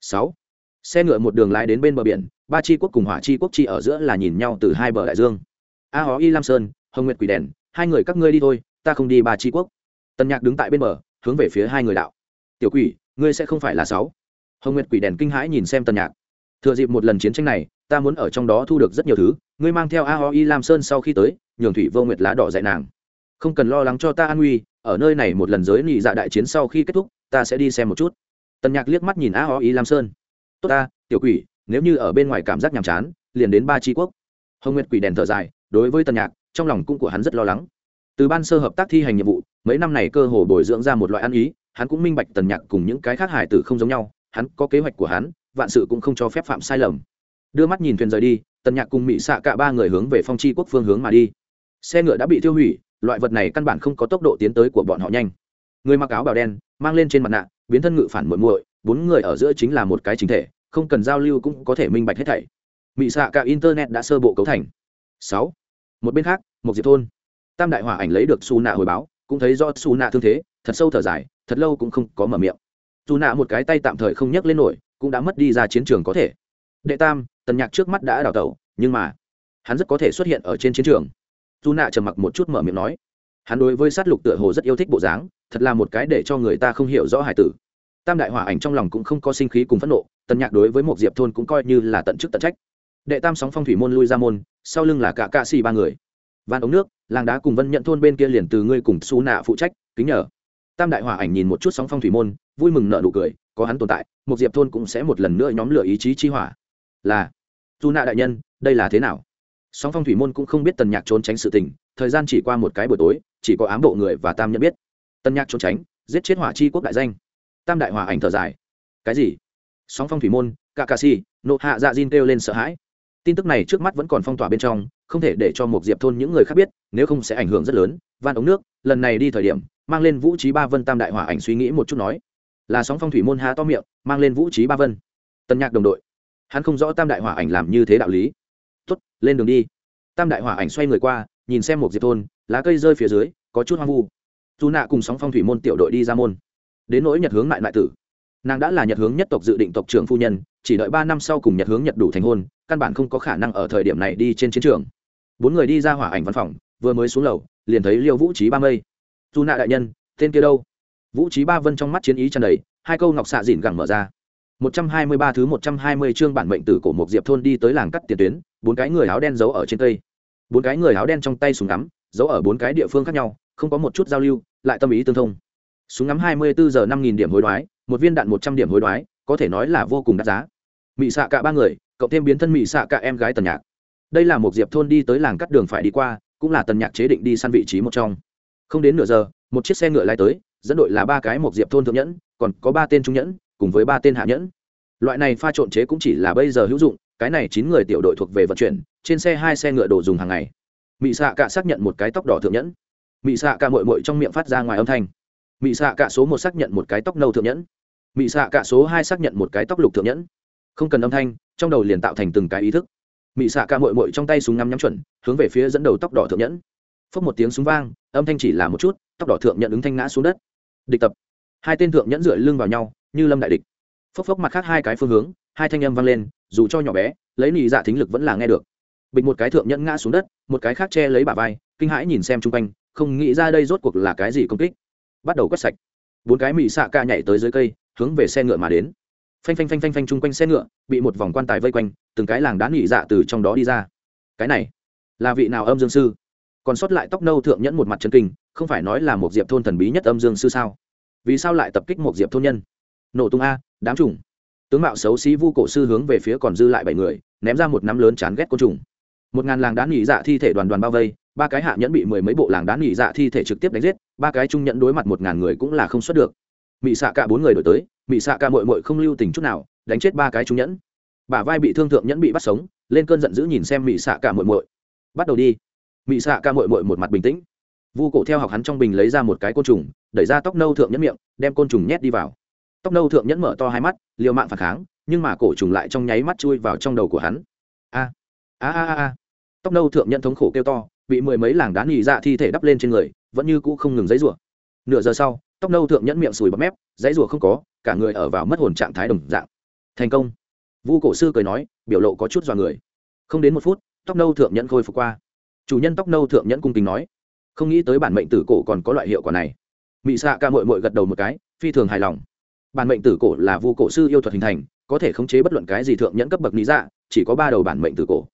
[SPEAKER 1] Sáu. Xe ngựa một đường lái đến bên bờ biển, ba Chi quốc cùng hỏa Chi quốc chi ở giữa là nhìn nhau từ hai bờ đại dương. A hó y lam sơn, hồng nguyệt quỷ đèn, hai người các ngươi đi thôi, ta không đi ba Chi quốc. Tần nhạc đứng tại bên bờ, hướng về phía hai người đạo. Tiểu quỷ, ngươi sẽ không phải là sáu. Hồng nguyệt quỷ đèn kinh hãi nhìn xem tần nhạc. Thừa dịp một lần chiến tranh này, ta muốn ở trong đó thu được rất nhiều thứ, ngươi mang theo a Hó y lam sơn sau khi tới, nhường thủy vô nguyệt lá đỏ dạy nàng không cần lo lắng cho ta an nguy, ở nơi này một lần giới nị dạ đại chiến sau khi kết thúc, ta sẽ đi xem một chút. Tần nhạc liếc mắt nhìn a ho ý lam sơn. Tốt ta, tiểu quỷ, nếu như ở bên ngoài cảm giác nhàm chán, liền đến ba tri quốc. Hồng nguyệt quỷ đèn thở dài, đối với tần nhạc, trong lòng cung của hắn rất lo lắng. Từ ban sơ hợp tác thi hành nhiệm vụ, mấy năm này cơ hồ bồi dưỡng ra một loại ăn ý, hắn cũng minh bạch tần nhạc cùng những cái khác hải tử không giống nhau, hắn có kế hoạch của hắn, vạn sự cũng không cho phép phạm sai lầm. Đưa mắt nhìn thuyền rời đi, tần nhạc cùng mỹ xạ cả ba người hướng về phong chi quốc phương hướng mà đi. Xe ngựa đã bị tiêu hủy loại vật này căn bản không có tốc độ tiến tới của bọn họ nhanh. Người mặc áo bào đen, mang lên trên mặt nạ, biến thân ngự phản muội muội, bốn người ở giữa chính là một cái chính thể, không cần giao lưu cũng có thể minh bạch hết thảy. Mỹ xạ cả internet đã sơ bộ cấu thành. Sáu. Một bên khác một diệp thôn. Tam đại hỏa ảnh lấy được su nạ hồi báo, cũng thấy do su nạ thương thế, thật sâu thở dài, thật lâu cũng không có mở miệng. Dù nạ một cái tay tạm thời không nhấc lên nổi, cũng đã mất đi ra chiến trường có thể. Đệ tam, tần nhạc trước mắt đã đào tẩu, nhưng mà, hắn rất có thể xuất hiện ở trên chiến trường dù nạ trầm mặc một chút mở miệng nói, hắn đối với sát lục tựa hồ rất yêu thích bộ dáng, thật là một cái để cho người ta không hiểu rõ hải tử. Tam đại hỏa ảnh trong lòng cũng không có sinh khí cùng phẫn nộ, tần nhạc đối với một diệp thôn cũng coi như là tận chức tận trách. Đệ tam sóng phong thủy môn lui ra môn, sau lưng là cả cạ xì ba người. Van ống nước, làng đá cùng vân nhận thôn bên kia liền từ ngươi cùng xu nạ phụ trách, kính nhờ. Tam đại hỏa ảnh nhìn một chút sóng phong thủy môn, vui mừng nợ nụ cười, có hắn tồn tại một diệp thôn cũng sẽ một lần nữa nhóm lửa ý chí chi hỏa. Là dù nạ đại nhân, đây là thế nào? Sóng phong thủy môn cũng không biết tần nhạc trốn tránh sự tình, thời gian chỉ qua một cái buổi tối, chỉ có ám bộ người và tam nhận biết. Tần nhạc trốn tránh, giết chết hỏa chi quốc đại danh. Tam đại hỏa ảnh thở dài. Cái gì? Sóng phong thủy môn cả cà si nộ hạ dạ diên kêu lên sợ hãi. Tin tức này trước mắt vẫn còn phong tỏa bên trong, không thể để cho một diệp thôn những người khác biết, nếu không sẽ ảnh hưởng rất lớn. Van ống nước, lần này đi thời điểm, mang lên vũ trí ba vân tam đại hỏa ảnh suy nghĩ một chút nói. Là sóng phong thủy môn há to miệng, mang lên vũ trí ba vân. Tân nhạc đồng đội. Hắn không rõ tam đại hỏa ảnh làm như thế đạo lý tốt, lên đường đi. Tam đại hỏa ảnh xoay người qua, nhìn xem một diệp thôn, lá cây rơi phía dưới, có chút hoang vu. Dù nạ cùng sóng phong thủy môn tiểu đội đi ra môn. Đến nỗi nhật hướng lại lại tử, nàng đã là nhật hướng nhất tộc dự định tộc trưởng phu nhân, chỉ đợi ba năm sau cùng nhật hướng nhật đủ thành hôn, căn bản không có khả năng ở thời điểm này đi trên chiến trường. Bốn người đi ra hỏa ảnh văn phòng, vừa mới xuống lầu, liền thấy liêu vũ trí ba mây. Dù nạ đại nhân, tên kia đâu? Vũ trí ba vân trong mắt chiến ý tràn đầy, hai câu ngọc xạ dịn gẳng mở ra một trăm hai mươi ba thứ một trăm hai mươi chương bản mệnh tử cổ một diệp thôn đi tới làng cắt tiền tuyến, bốn cái người áo đen giấu ở trên cây. Bốn cái người áo đen trong tay súng ngắm, giấu ở bốn cái địa phương khác nhau, không có một chút giao lưu, lại tâm ý tương thông. Súng ngắm hai mươi bốn giờ năm nghìn điểm hối đoái, một viên đạn một trăm điểm hối đoái, có thể nói là vô cùng đắt giá. Mị xạ cả ba người, cộng thêm biến thân mị xạ cả em gái tần nhạc. Đây là một diệp thôn đi tới làng cắt đường phải đi qua, cũng là tần nhạc chế định đi săn vị trí một trong. Không đến nửa giờ, một chiếc xe ngựa lái tới, dẫn đội là ba cái một diệp thôn thượng nhẫn, còn có ba tên trung nhẫn cùng với ba tên hạ nhẫn. Loại này pha trộn chế cũng chỉ là bây giờ hữu dụng, cái này chín người tiểu đội thuộc về vận chuyển, trên xe hai xe ngựa đồ dùng hàng ngày. Mỹ xạ cả xác nhận một cái tóc đỏ thượng nhẫn. Mị xạ cả mội mội trong miệng phát ra ngoài âm thanh. Mị xạ cả số một xác nhận một cái tóc nâu thượng nhẫn. Mị xạ cả số hai xác nhận một cái tóc lục thượng nhẫn. Không cần âm thanh, trong đầu liền tạo thành từng cái ý thức. Mị xạ cả mội mội trong tay súng ngắm nhắm chuẩn, hướng về phía dẫn đầu tóc đỏ thượng nhẫn. Phốc một tiếng súng vang, âm thanh chỉ là một chút, tóc đỏ thượng nhẫn ứng thanh ngã xuống đất. Địch tập. Hai tên thượng nhẫn dựa lưng vào nhau như lâm đại địch. Phốc phốc mặt khác hai cái phương hướng, hai thanh âm vang lên, dù cho nhỏ bé, lấy nị dạ thính lực vẫn là nghe được. Bịch một cái thượng nhẫn ngã xuống đất, một cái khác che lấy bả vai, kinh hãi nhìn xem chung quanh, không nghĩ ra đây rốt cuộc là cái gì công kích. Bắt đầu quét sạch. Bốn cái mị xạ ca nhảy tới dưới cây, hướng về xe ngựa mà đến. Phanh phanh phanh phanh phanh chung quanh xe ngựa, bị một vòng quan tài vây quanh, từng cái làng đá nị dạ từ trong đó đi ra. Cái này, là vị nào âm dương sư? Còn sót lại tóc nâu thượng nhẫn một mặt chân kinh, không phải nói là một diệp thôn thần bí nhất âm dương sư sao? Vì sao lại tập kích một diệp thôn nhân? Nổ tung a, đám trùng. Tướng mạo xấu xí vu cổ sư hướng về phía còn dư lại bảy người, ném ra một nắm lớn chán ghét côn trùng. Một ngàn làng đá nghỉ dạ thi thể đoàn đoàn bao vây, ba cái hạ nhẫn bị mười mấy bộ làng đá nghỉ dạ thi thể trực tiếp đánh giết, ba cái trung nhẫn đối mặt một ngàn người cũng là không xuất được. Mị xạ cả bốn người đổi tới, mị xạ cả mội mội không lưu tình chút nào, đánh chết ba cái trung nhẫn. Bả vai bị thương thượng nhẫn bị bắt sống, lên cơn giận dữ nhìn xem mị xạ cả mội mội bắt đầu đi. Mị xạ cả mội mội một mặt bình tĩnh. Vu cổ theo học hắn trong bình lấy ra một cái côn trùng, đẩy ra tóc nâu thượng nhẫn miệng, đem côn trùng nhét đi vào tóc nâu thượng nhẫn mở to hai mắt, liều mạng phản kháng, nhưng mà cổ trùng lại trong nháy mắt chui vào trong đầu của hắn. A a a a tóc nâu thượng nhẫn thống khổ kêu to, bị mười mấy làng đá nhì dạ thi thể đắp lên trên người, vẫn như cũ không ngừng giấy rủa. Nửa giờ sau, tóc nâu thượng nhẫn miệng sùi bọt mép giấy rủa không có, cả người ở vào mất hồn trạng thái đồng dạng. Thành công. Vu cổ sư cười nói, biểu lộ có chút dọa người. Không đến một phút, tóc nâu thượng nhẫn khôi phục qua. Chủ nhân tóc nâu thượng nhẫn cung kính nói, không nghĩ tới bản mệnh tử cổ còn có loại hiệu quả này. Mị xạ ca mội mội gật đầu một cái, phi thường hài lòng bản mệnh tử cổ là vu cổ sư yêu thuật hình thành, có thể khống chế bất luận cái gì thượng nhẫn cấp bậc lý dạ chỉ có ba đầu bản mệnh tử cổ.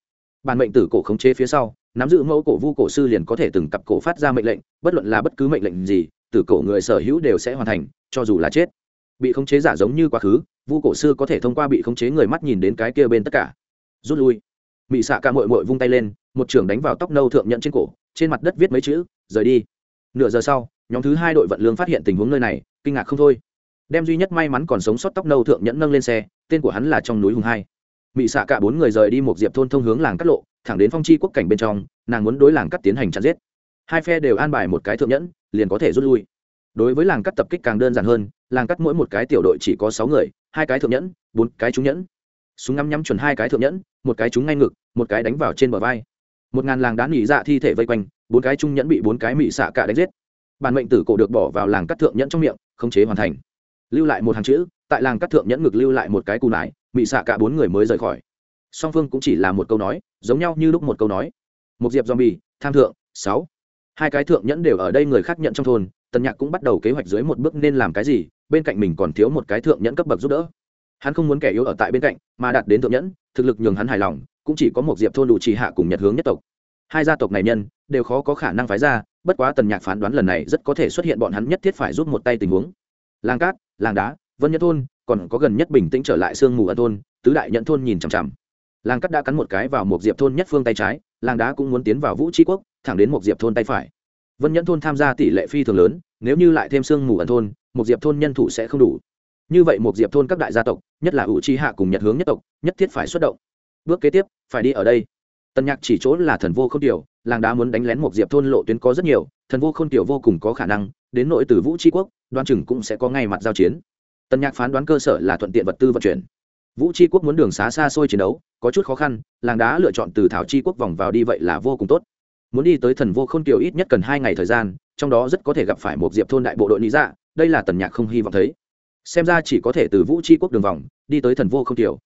[SPEAKER 1] Bản mệnh tử cổ khống chế phía sau, nắm giữ mẫu cổ vu cổ sư liền có thể từng cặp cổ phát ra mệnh lệnh, bất luận là bất cứ mệnh lệnh gì, tử cổ người sở hữu đều sẽ hoàn thành, cho dù là chết. Bị khống chế giả giống như quá khứ, vu cổ sư có thể thông qua bị khống chế người mắt nhìn đến cái kia bên tất cả. Rút lui. Mị xạ ca mội mội vung tay lên, một trưởng đánh vào tóc nâu thượng nhận trên cổ, trên mặt đất viết mấy chữ, rời đi. Nửa giờ sau, nhóm thứ hai đội vận lương phát hiện tình huống nơi này, kinh ngạc không thôi đem duy nhất may mắn còn sống sót tóc nâu thượng nhẫn nâng lên xe, tên của hắn là trong núi hùng hai. Mỹ xạ cả bốn người rời đi một diệp thôn thông hướng làng cắt lộ, thẳng đến phong chi quốc cảnh bên trong, nàng muốn đối làng cắt tiến hành chặt giết. Hai phe đều an bài một cái thượng nhẫn, liền có thể rút lui. Đối với làng cắt tập kích càng đơn giản hơn, làng cắt mỗi một cái tiểu đội chỉ có sáu người, hai cái thượng nhẫn, bốn cái trúng nhẫn. Súng ngắm nhắm chuẩn hai cái thượng nhẫn, một cái trúng ngay ngực, một cái đánh vào trên bờ vai. Một ngàn làng đá nghỉ dạ thi thể vây quanh, bốn cái trung nhẫn bị bốn cái mỹ xạ cả đánh giết. Bản mệnh tử cổ được bỏ vào làng cắt thượng nhẫn trong miệng, khống chế hoàn thành lưu lại một hàng chữ, tại làng cắt thượng nhẫn ngực lưu lại một cái cù nải, mị xạ cả bốn người mới rời khỏi. Song phương cũng chỉ là một câu nói, giống nhau như lúc một câu nói. Một diệp zombie, tham thượng, sáu. Hai cái thượng nhẫn đều ở đây người khác nhận trong thôn, tần nhạc cũng bắt đầu kế hoạch dưới một bước nên làm cái gì, bên cạnh mình còn thiếu một cái thượng nhẫn cấp bậc giúp đỡ. Hắn không muốn kẻ yếu ở tại bên cạnh, mà đạt đến thượng nhẫn, thực lực nhường hắn hài lòng, cũng chỉ có một diệp thôn đủ trì hạ cùng nhật hướng nhất tộc. Hai gia tộc này nhân, đều khó có khả năng phái ra, bất quá tần nhạc phán đoán lần này rất có thể xuất hiện bọn hắn nhất thiết phải giúp một tay tình huống làng cát, làng đá, vân nhất thôn, còn có gần nhất bình tĩnh trở lại sương mù ân thôn, tứ đại nhận thôn nhìn chằm chằm. Làng cát đã cắn một cái vào một diệp thôn nhất phương tay trái, làng đá cũng muốn tiến vào vũ tri quốc, thẳng đến một diệp thôn tay phải. Vân nhẫn thôn tham gia tỷ lệ phi thường lớn, nếu như lại thêm sương mù ẩn thôn một diệp thôn nhân thủ sẽ không đủ. Như vậy một diệp thôn các đại gia tộc, nhất là ủ chi hạ cùng nhật hướng nhất tộc, nhất thiết phải xuất động. Bước kế tiếp, phải đi ở đây. Tần nhạc chỉ chỗ là thần vô không tiểu, làng đá muốn đánh lén một diệp thôn lộ tuyến có rất nhiều, thần vô không tiểu vô cùng có khả năng đến nội từ vũ tri quốc đoan chừng cũng sẽ có ngay mặt giao chiến. Tần nhạc phán đoán cơ sở là thuận tiện vật tư vận chuyển. Vũ tri quốc muốn đường xá xa xôi chiến đấu, có chút khó khăn, làng đá lựa chọn từ thảo tri quốc vòng vào đi vậy là vô cùng tốt. Muốn đi tới thần vô không tiểu ít nhất cần hai ngày thời gian, trong đó rất có thể gặp phải một diệp thôn đại bộ đội lý dạ đây là tần nhạc không hy vọng thấy. Xem ra chỉ có thể từ vũ tri quốc đường vòng, đi tới thần vô không tiểu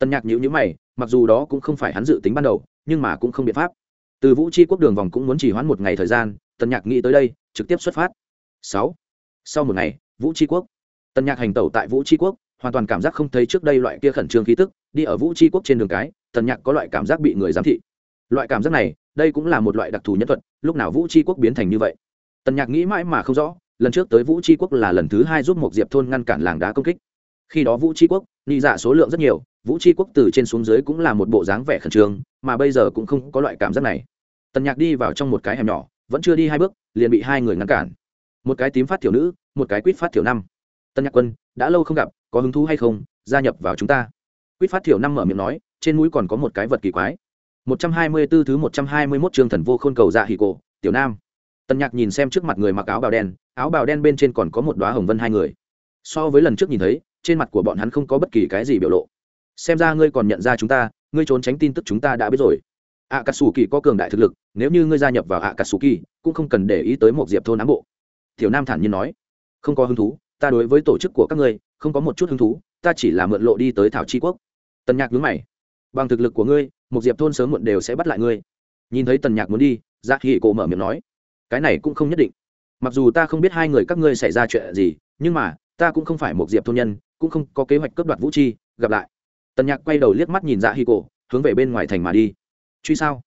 [SPEAKER 1] tần nhạc nhữ nhữ mày, mặc dù đó cũng không phải hắn dự tính ban đầu, nhưng mà cũng không biện pháp. Từ vũ tri quốc đường vòng cũng muốn chỉ hoãn một ngày thời gian tần nhạc nghĩ tới đây, trực tiếp xuất phát sáu. Sau một ngày, vũ tri quốc. Tần nhạc hành tẩu tại vũ tri quốc, hoàn toàn cảm giác không thấy trước đây loại kia khẩn trương khí tức, đi ở vũ tri quốc trên đường cái tần nhạc có loại cảm giác bị người giám thị. Loại cảm giác này, đây cũng là một loại đặc thù nhân thuật, lúc nào vũ tri quốc biến thành như vậy? Tần nhạc nghĩ mãi mà không rõ, lần trước tới vũ tri quốc là lần thứ hai giúp một diệp thôn ngăn cản làng đá công kích. Khi đó vũ tri quốc ni giả dạ số lượng rất nhiều, vũ tri quốc từ trên xuống dưới cũng là một bộ dáng vẻ khẩn trương, mà bây giờ cũng không có loại cảm giác này. Tần nhạc đi vào trong một cái hẻm nhỏ, vẫn chưa đi hai bước, liền bị hai người ngăn cản một cái tím phát thiểu nữ, một cái quýt phát thiểu năm. Tân nhạc quân, đã lâu không gặp, có hứng thú hay không, gia nhập vào chúng ta. Quýt phát thiểu năm mở miệng nói, trên mũi còn có một cái vật kỳ quái. Một trăm hai mươi 124 thứ một trăm hai mươi 121 chương thần vô khôn cầu dạ hỉ cổ, tiểu nam. Tân nhạc nhìn xem trước mặt người mặc áo bào đen, áo bào đen bên trên còn có một đoá hồng vân hai người. So với lần trước nhìn thấy, trên mặt của bọn hắn không có bất kỳ cái gì biểu lộ. Xem ra ngươi còn nhận ra chúng ta, ngươi trốn tránh tin tức chúng ta đã biết rồi. Ạ cà sù kỳ có cường đại thực lực, nếu như ngươi gia nhập vào ạ cà sù kỳ cũng không cần để ý tới một diệp thôn ám bộ tiểu nam thản nhiên nói, không có hứng thú, ta đối với tổ chức của các ngươi, không có một chút hứng thú, ta chỉ là mượn lộ đi tới thảo tri quốc. Tần nhạc nhướng mày, bằng thực lực của ngươi một diệp thôn sớm muộn đều sẽ bắt lại ngươi. Nhìn thấy tần nhạc muốn đi dạ hỉ cổ mở miệng nói, cái này cũng không nhất định. Mặc dù ta không biết hai người các ngươi xảy ra chuyện gì, nhưng mà, ta cũng không phải một diệp thôn nhân, cũng không có kế hoạch cướp đoạt vũ chi, gặp lại. Tần nhạc quay đầu liếc mắt nhìn dạ hỉ cổ, hướng về bên ngoài thành mà đi. Truy sao?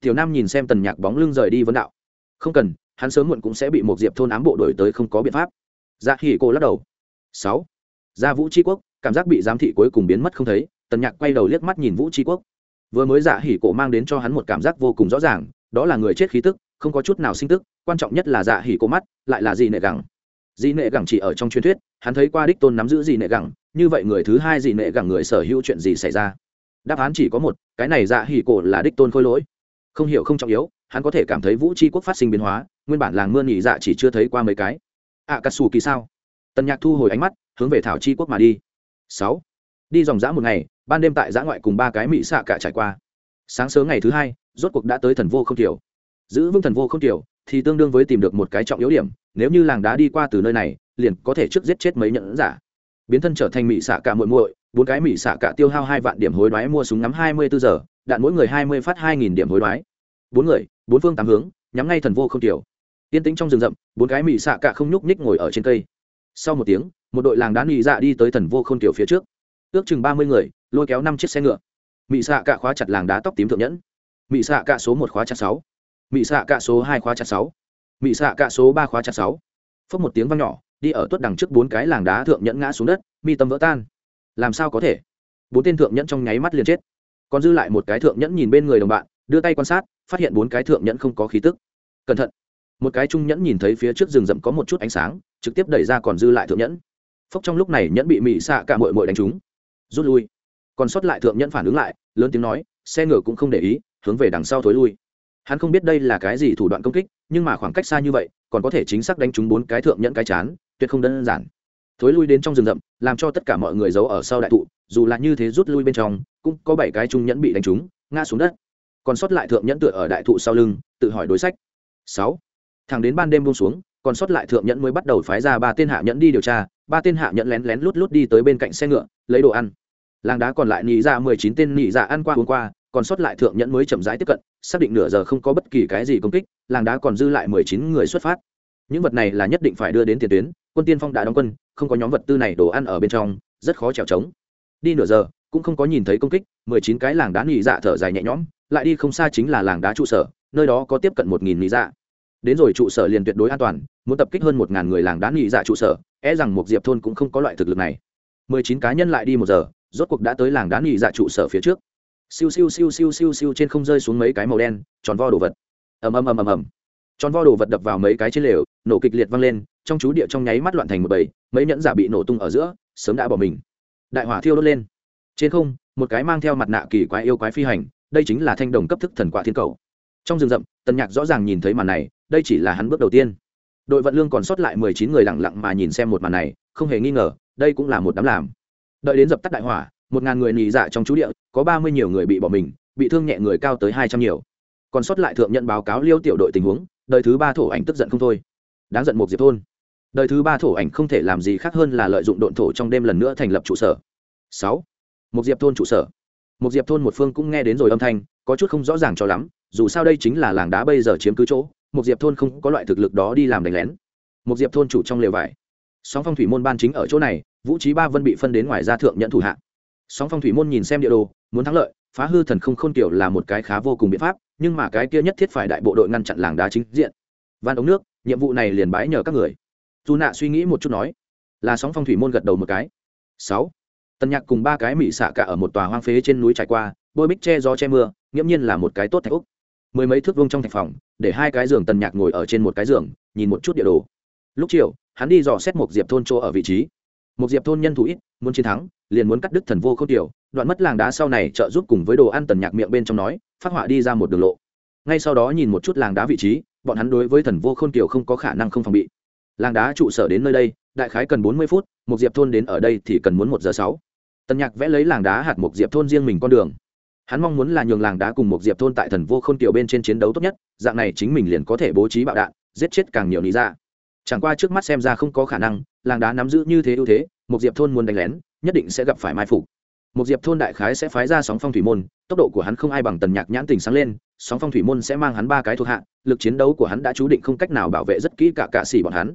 [SPEAKER 1] Tiểu nam nhìn xem tần nhạc bóng lưng rời đi vấn đạo, không cần hắn sớm muộn cũng sẽ bị một diệp thôn ám bộ đổi tới không có biện pháp. Dạ hỉ cổ lắc đầu. Sáu. Gia vũ tri quốc, cảm giác bị giám thị cuối cùng biến mất không thấy, tần nhạc quay đầu liếc mắt nhìn vũ tri quốc. Vừa mới dạ hỉ cổ mang đến cho hắn một cảm giác vô cùng rõ ràng, đó là người chết khí tức, không có chút nào sinh tức, quan trọng nhất là dạ hỉ cổ mắt, lại là gì nệ gẳng. Dị nệ gẳng chỉ ở trong truyền thuyết, hắn thấy qua đích tôn nắm giữ dị nệ gẳng, như vậy người thứ hai dị nệ gẳng người sở hữu chuyện gì xảy ra? Đáp án chỉ có một, cái này dạ hỉ cổ là đích tôn khôi lỗi. Không hiểu không trọng yếu hắn có thể cảm thấy vũ tri quốc phát sinh biến hóa, nguyên bản làng mưa nghỉ dạ chỉ chưa thấy qua mấy cái. Ạ cà sù kỳ sao? Tần nhạc thu hồi ánh mắt, hướng về thảo tri quốc mà đi. Sáu. Đi dòng dã một ngày, ban đêm tại dã ngoại cùng ba cái mỹ xạ cả trải qua. Sáng sớm ngày thứ hai, rốt cuộc đã tới thần vô không tiểu. Giữ vững thần vô không tiểu thì tương đương với tìm được một cái trọng yếu điểm, nếu như làng đá đi qua từ nơi này, liền có thể trước giết chết mấy nhận giả. Biến thân trở thành mỹ xạ cả muội muội, bốn cái mỹ xạ cả tiêu hao hai vạn điểm hối đoái mua súng ngắm hai mươi bốn giờ, đạn mỗi người hai mươi phát hai nghìn điểm hối đoái. Bốn người bốn phương tám hướng, nhắm ngay thần vô không tiểu. Yên tĩnh trong rừng rậm, bốn cái mỹ xạ cả không nhúc nhích ngồi ở trên cây. Sau một tiếng, một đội làng đá mị dạ đi tới thần vô không tiểu phía trước. Ước chừng ba mươi người, lôi kéo năm chiếc xe ngựa. Mỹ xạ cả khóa chặt làng đá tóc tím thượng nhẫn. Mỹ xạ cả số một khóa chặt sáu. Mỹ xạ cả số hai khóa chặt sáu. Mỹ xạ cả số ba khóa chặt sáu. Phốc một tiếng vang nhỏ, đi ở tuất đằng trước bốn cái làng đá thượng nhẫn ngã xuống đất, mi tâm vỡ tan. Làm sao có thể? Bốn tên thượng nhẫn trong nháy mắt liền chết. Còn dư lại một cái thượng nhẫn nhìn bên người đồng bạn, đưa tay quan sát phát hiện bốn cái thượng nhẫn không có khí tức. Cẩn thận. Một cái trung nhẫn nhìn thấy phía trước rừng rậm có một chút ánh sáng, trực tiếp đẩy ra còn dư lại thượng nhẫn. Phốc trong lúc này nhẫn bị mị xạ cả mội mội đánh trúng. Rút lui. Còn sót lại thượng nhẫn phản ứng lại, lớn tiếng nói, xe ngựa cũng không để ý, hướng về đằng sau thối lui. Hắn không biết đây là cái gì thủ đoạn công kích, nhưng mà khoảng cách xa như vậy, còn có thể chính xác đánh trúng bốn cái thượng nhẫn cái chán, tuyệt không đơn giản. Thối lui đến trong rừng rậm, làm cho tất cả mọi người giấu ở sau đại thụ, dù là như thế rút lui bên trong, cũng có bảy cái trung nhẫn bị đánh trúng, ngã xuống đất còn sót lại thượng nhẫn tựa ở đại thụ sau lưng, tự hỏi đối sách. Sáu, thẳng đến ban đêm buông xuống, còn sót lại thượng nhẫn mới bắt đầu phái ra ba tên hạ nhẫn đi điều tra, ba tên hạ nhẫn lén lén lút lút đi tới bên cạnh xe ngựa, lấy đồ ăn. Làng đá còn lại nhị ra mười chín tên nhị ra ăn qua uống qua, còn sót lại thượng nhẫn mới chậm rãi tiếp cận, xác định nửa giờ không có bất kỳ cái gì công kích, làng đá còn dư lại mười chín người xuất phát. Những vật này là nhất định phải đưa đến tiền tuyến, quân tiên phong đã đóng quân, không có nhóm vật tư này đồ ăn ở bên trong, rất khó trèo trống. Đi nửa giờ cũng không có nhìn thấy công kích, mười chín cái làng đá nghỉ dạ thở dài nhẹ nhõm, lại đi không xa chính là làng đá trụ sở, nơi đó có tiếp cận một nghìn nghỉ dạ. Đến rồi trụ sở liền tuyệt đối an toàn, muốn tập kích hơn một ngàn người làng đá nghỉ dạ trụ sở e rằng một diệp thôn cũng không có loại thực lực này. Mười chín cá nhân lại đi một giờ, rốt cuộc đã tới làng đá nghỉ dạ trụ sở phía trước. Siêu siêu siêu siêu siêu siêu trên không rơi xuống mấy cái màu đen, tròn vo đồ vật. Ầm ầm ầm ầm ầm. Tròn vo đồ vật đập vào mấy cái trên lều, nổ kịch liệt văng lên, trong chú địa trong nháy mắt loạn thành một bầy, mấy nhẫn giả bị nổ tung ở giữa, sớm đã bỏ mình. Đại hỏa thiêu đốt lên trên không, một cái mang theo mặt nạ kỳ quái yêu quái phi hành, đây chính là thanh đồng cấp thức thần quả thiên cầu. Trong rừng rậm, tần nhạc rõ ràng nhìn thấy màn này, đây chỉ là hắn bước đầu tiên. Đội vận lương còn sót lại mười chín người lặng lặng mà nhìn xem một màn này, không hề nghi ngờ, đây cũng là một đám làm. Đợi đến dập tắt đại hỏa, một ngàn người nhì dạ trong chú địa, có ba mươi nhiều người bị bỏ mình, bị thương nhẹ người cao tới hai trăm nhiều. Còn sót lại thượng nhận báo cáo liêu tiểu đội tình huống, đời thứ ba thổ ảnh tức giận không thôi. Đáng giận một diệp thôn. Đời thứ ba thổ ảnh không thể làm gì khác hơn là lợi dụng độn thổ trong đêm lần nữa thành lập trụ sở. Sáu một diệp thôn trụ sở. Một diệp thôn một phương cũng nghe đến rồi âm thanh, có chút không rõ ràng cho lắm, dù sao đây chính là làng đá bây giờ chiếm cứ chỗ, một diệp thôn không có loại thực lực đó đi làm đánh lén. Một diệp thôn chủ trong lều vải. Sóng phong thủy môn ban chính ở chỗ này, vũ trí ba vân bị phân đến ngoài ra thượng nhận thủ hạ. Sóng phong thủy môn nhìn xem địa đồ, muốn thắng lợi, phá hư thần không khôn kiểu là một cái khá vô cùng biện pháp, nhưng mà cái kia nhất thiết phải đại bộ đội ngăn chặn làng đá chính diện. Van ống nước, nhiệm vụ này liền bái nhờ các người. Dù nạ suy nghĩ một chút nói, là sóng phong thủy môn gật đầu một cái. Sáu tần nhạc cùng ba cái mỹ xạ cả ở một tòa hoang phế trên núi trải qua, bôi bích che gió che mưa, nghiễm nhiên là một cái tốt thạch úc. Mười mấy thước vông trong thạch phòng, để hai cái giường tần nhạc ngồi ở trên một cái giường, nhìn một chút địa đồ. Lúc chiều, hắn đi dò xét một diệp thôn chỗ ở vị trí. Một diệp thôn nhân thủ ít, muốn chiến thắng, liền muốn cắt đứt thần vô không tiểu, đoạn mất làng đá sau này trợ giúp cùng với đồ ăn tần nhạc miệng bên trong nói, phát họa đi ra một đường lộ. Ngay sau đó nhìn một chút làng đá vị trí, bọn hắn đối với thần vô khôn kiều không có khả năng không phòng bị. Làng đá trụ sở đến nơi đây, đại khái cần bốn mươi phút một diệp thôn đến ở đây thì cần muốn một giờ sáu tần nhạc vẽ lấy làng đá hạt một diệp thôn riêng mình con đường. Hắn mong muốn là nhường làng đá cùng một diệp thôn tại thần vô khôn kiều bên trên chiến đấu tốt nhất, dạng này chính mình liền có thể bố trí bạo đạn, giết chết càng nhiều lý ra dạ. chẳng qua trước mắt xem ra không có khả năng, làng đá nắm giữ như thế ưu thế một diệp thôn muốn đánh lén, nhất định sẽ gặp phải mai phục. Một diệp thôn đại khái sẽ phái ra sóng phong thủy môn, tốc độ của hắn không ai bằng tần nhạc nhãn tình sáng lên, sóng phong thủy môn sẽ mang hắn ba cái thuộc hạ, lực chiến đấu của hắn đã chú định không cách nào bảo vệ rất kỹ cả cạ xỉ bọn hắn.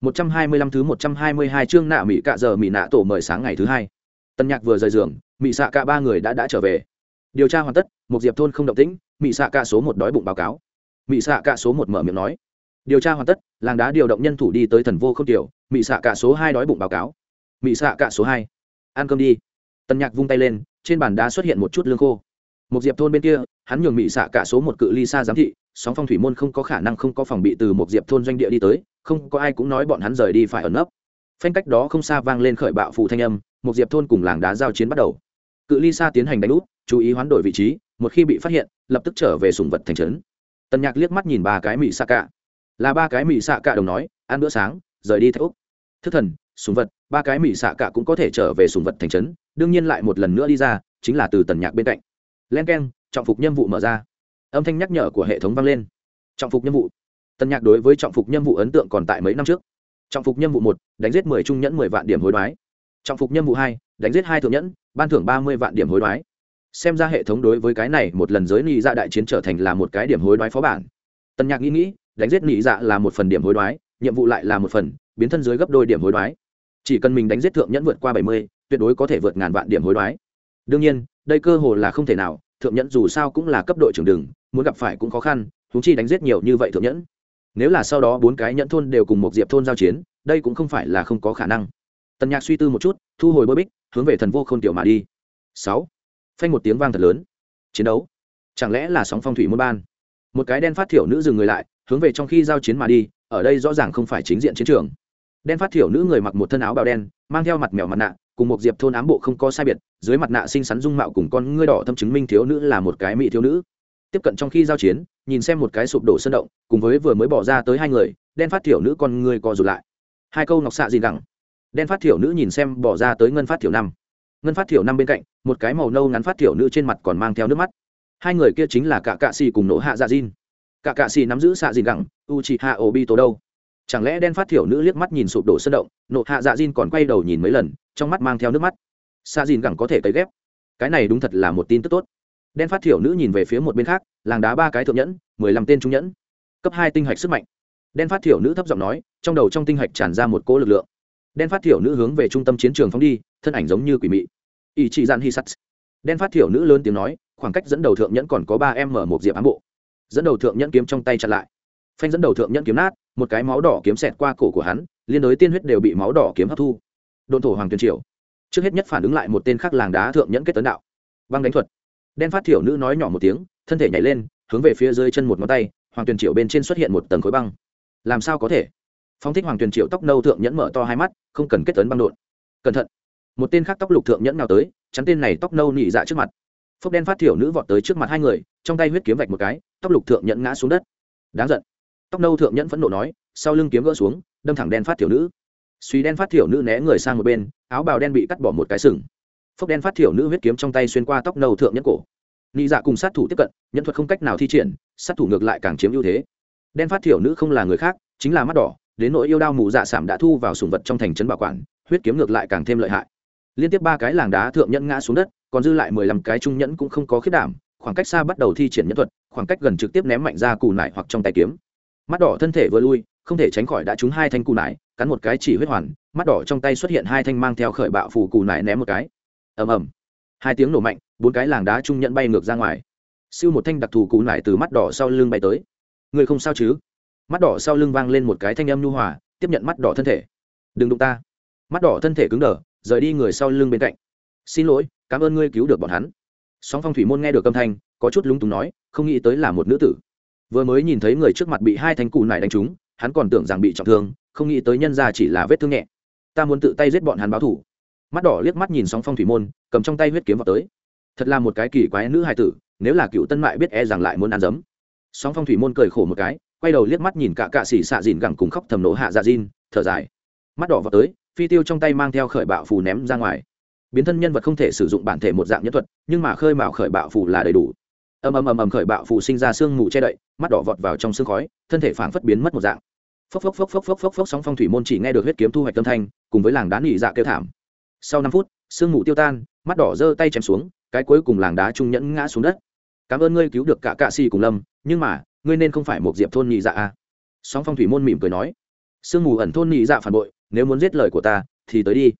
[SPEAKER 1] 125 thứ 122 chương nạ mỹ cạ giờ mỹ nạ tổ mời sáng ngày thứ hai tần nhạc vừa rời giường mỹ xạ cả ba người đã đã trở về. Điều tra hoàn tất, một diệp thôn không động tĩnh mỹ xạ cả số một đói bụng báo cáo. Mỹ xạ cả số một mở miệng nói. Điều tra hoàn tất, làng đá điều động nhân thủ đi tới thần vô không tiểu mỹ xạ cả số hai đói bụng báo cáo. Mỹ xạ cả số hai. Ăn cơm đi. Tần nhạc vung tay lên, trên bàn đá xuất hiện một chút lương khô. Một diệp thôn bên kia, hắn nhường mỹ xạ cả số một cự ly xa giám thị, sóng phong thủy môn không có khả năng không có phòng bị từ một diệp thôn doanh địa đi tới, không có ai cũng nói bọn hắn rời đi phải ẩn nấp. Phanh cách đó không xa vang lên khởi bạo phù thanh âm một diệp thôn cùng làng đá giao chiến bắt đầu. Cự ly xa tiến hành đánh úp chú ý hoán đổi vị trí một khi bị phát hiện lập tức trở về sùng vật thành trấn. Tần nhạc liếc mắt nhìn ba cái mỹ xạ cạ, là ba cái mỹ xạ cạ đồng nói ăn bữa sáng rời đi thách úc. Thức thần sùng vật ba cái mỹ xạ cạ cũng có thể trở về sùng vật thành trấn đương nhiên lại một lần nữa đi ra chính là từ tần nhạc bên cạnh. Len k e n trọng phục nhiệm vụ mở ra. Âm thanh nhắc nhở của hệ thống vang lên. Trọng phục nhiệm vụ. Tần nhạc đối với trọng phục nhiệm vụ ấn tượng còn tại mấy năm trước. Trọng phục nhiệm vụ một đánh giết mười trung nhẫn mười vạn điểm hối đoái trọng phục nhiệm vụ hai, đánh giết hai thượng nhẫn, ban thưởng ba mươi vạn điểm hối đoái. Xem ra hệ thống đối với cái này một lần giới nị dạ đại chiến trở thành là một cái điểm hối đoái phó bản. Tân nhạc nghĩ nghĩ, đánh giết nị dạ là một phần điểm hối đoái, nhiệm vụ lại là một phần, biến thân dưới gấp đôi điểm hối đoái. Chỉ cần mình đánh giết thượng nhẫn vượt qua bảy mươi, tuyệt đối có thể vượt ngàn vạn điểm hối đoái. Đương nhiên, đây cơ hồ là không thể nào, thượng nhẫn dù sao cũng là cấp đội trưởng đường, muốn gặp phải cũng khó khăn húng chi đánh giết nhiều như vậy thượng nhẫn. Nếu là sau đó bốn cái nhẫn thôn đều cùng một diệp thôn giao chiến, đây cũng không phải là không có khả năng tần nhạc suy tư một chút, thu hồi bơ bích, hướng về thần vô k h ô n tiểu mà đi. Sáu. Phanh một tiếng vang thật lớn. Chiến đấu. Chẳng lẽ là sóng phong thủy môn ban? Một cái đen phát thiểu nữ dừng người lại, hướng về trong khi giao chiến mà đi, ở đây rõ ràng không phải chính diện chiến trường. Đen phát thiểu nữ người mặc một thân áo bào đen, mang theo mặt mèo mặt nạ, cùng một diệp thôn ám bộ không có sai biệt, dưới mặt nạ xinh xắn dung mạo cùng con ngươi đỏ thâm chứng minh thiếu nữ là một cái mỹ thiếu nữ. Tiếp cận trong khi giao chiến, nhìn xem một cái sụp đổ sơn động, cùng với vừa mới bỏ ra tới hai người, đen phát thiểu nữ con ngươi co rụt lại. Hai câu ngọc xạ gì đẳng đen phát thiểu nữ nhìn xem bỏ ra tới ngân phát thiểu năm. Ngân phát thiểu năm bên cạnh, một cái màu nâu ngắn phát thiểu nữ trên mặt còn mang theo nước mắt. Hai người kia chính là cả cạ xì cùng nổ hạ dạ dìn. cả cạ xì nắm giữ xạ dìn gẳng u chị hạ ổ bi tổ đâu? Chẳng lẽ đen phát thiểu nữ liếc mắt nhìn sụp đổ sơn động, nộ hạ dạ dìn còn quay đầu nhìn mấy lần, trong mắt mang theo nước mắt. Xạ dìn gẳng có thể cấy ghép. Cái này đúng thật là một tin tức tốt. Đen phát thiểu nữ nhìn về phía một bên khác, làng đá ba cái thượng nhẫn, mười lăm tên trung nhẫn. Cấp hai tinh hạch sức mạnh. Đen phát thiểu nữ thấp giọng nói, trong đầu trong tinh hạch tràn ra một cỗ lực lượng đen phát thiểu nữ hướng về trung tâm chiến trường phóng đi, thân ảnh giống như quỷ mị. Ý chị dạn hy sắt. Đen phát thiểu nữ lớn tiếng nói, khoảng cách dẫn đầu thượng nhẫn còn có ba em mở một diệp ám bộ. Dẫn đầu thượng nhẫn kiếm trong tay chặn lại. Phanh dẫn đầu thượng nhẫn kiếm nát, một cái máu đỏ kiếm xẹt qua cổ của hắn, liên đối tiên huyết đều bị máu đỏ kiếm hấp thu. Đồn thổ hoàng tuyền triều. Trước hết nhất phản ứng lại một tên khác làng đá thượng nhẫn kết tấn đạo. Băng đánh thuật. Đen phát thiểu nữ nói nhỏ một tiếng, thân thể nhảy lên, hướng về phía dưới chân một ngón tay, hoàng tuyền triệu bên trên xuất hiện một tầng khối băng. Làm sao có thể? Phong thích hoàng tuyền triệu tóc nâu thượng nhẫn mở to hai mắt, không cần kết tấn băng đột cẩn thận. Một tên khác tóc lục thượng nhẫn nào tới, chắn tên này tóc nâu nỉ dạ trước mặt. Phốc đen phát thiểu nữ vọt tới trước mặt hai người, trong tay huyết kiếm vạch một cái, tóc lục thượng nhẫn ngã xuống đất. Đáng giận. Tóc nâu thượng nhẫn phẫn nộ nói, sau lưng kiếm gỡ xuống, đâm thẳng đen phát thiểu nữ. Suy đen phát thiểu nữ né người sang một bên, áo bào đen bị cắt bỏ một cái sừng. Phốc đen phát thiểu nữ huyết kiếm trong tay xuyên qua tóc nâu thượng nhẫn cổ. Nị dạ cùng sát thủ tiếp cận nhân thuật không cách nào thi triển, sát thủ ngược lại càng chiếm ưu thế. Đen phát thiểu nữ không là người khác, chính là mắt đỏ đến nỗi yêu đao mù dạ sảm đã thu vào sùng vật trong thành trấn bảo quản, huyết kiếm ngược lại càng thêm lợi hại. Liên tiếp ba cái làng đá thượng nhẫn ngã xuống đất, còn dư lại mười lăm cái trung nhẫn cũng không có khiết đảm, khoảng cách xa bắt đầu thi triển nhân thuật, khoảng cách gần trực tiếp ném mạnh ra cù nải hoặc trong tay kiếm. Mắt đỏ thân thể vừa lui, không thể tránh khỏi đã trúng hai thanh cù nải, cắn một cái chỉ huyết hoàn, mắt đỏ trong tay xuất hiện hai thanh mang theo khởi bạo phù cù nải ném một cái. Ầm ầm. Hai tiếng nổ mạnh, bốn cái làng đá trung nhẫn bay ngược ra ngoài. Siêu một thanh đặc thù cù nải từ mắt đỏ sau lưng bay tới. Người không sao chứ? Mắt đỏ sau lưng vang lên một cái thanh âm nhu hòa, tiếp nhận mắt đỏ thân thể. Đừng đụng ta. Mắt đỏ thân thể cứng đờ, rời đi người sau lưng bên cạnh. Xin lỗi, cảm ơn ngươi cứu được bọn hắn. Sóng phong thủy môn nghe được âm thanh, có chút lúng túng nói, không nghĩ tới là một nữ tử. Vừa mới nhìn thấy người trước mặt bị hai thanh cụ này đánh trúng, hắn còn tưởng rằng bị trọng thương, không nghĩ tới nhân ra chỉ là vết thương nhẹ. Ta muốn tự tay giết bọn hắn báo thủ mắt đỏ liếc mắt nhìn sóng phong thủy môn, cầm trong tay huyết kiếm vào tới. Thật là một cái kỳ quái nữ hài tử, nếu là cựu tân mại biết e rằng lại muốn ăn dấm. Sóng phong thủy môn cười khổ một cái quay đầu liếc mắt nhìn cả cạ xỉ xạ dìn gẳng cùng khóc thầm nổ hạ dạ dìn, thở dài. Mắt đỏ vào tới, phi tiêu trong tay mang theo khởi bạo phù ném ra ngoài. Biến thân nhân vật không thể sử dụng bản thể một dạng nhân thuật, nhưng mà khơi mào khởi bạo phù là đầy đủ. Ầm ầm ầm ầm khởi bạo phù sinh ra sương mù che đậy, mắt đỏ vọt vào trong sương khói, thân thể phảng phất biến mất một dạng. Phốc phốc phốc phốc phốc phốc phốc sóng phong thủy môn chỉ nghe được huyết kiếm thu hoạch tâm thanh, cùng với làng đá nỉ dạ kêu thảm. Sau năm phút, sương mù tiêu tan, mắt đỏ giơ tay chém xuống, cái cuối cùng làng đá trung nhẫn ngã xuống đất. Cảm ơn ngươi cứu được cả cạ xì cùng lâm, nhưng mà ngươi nên không phải một diệp thôn nhị dạ à. sóng phong thủy môn mỉm cười nói. Sương mù ẩn thôn nhị dạ phản bội, nếu muốn giết lời của ta, thì tới đi.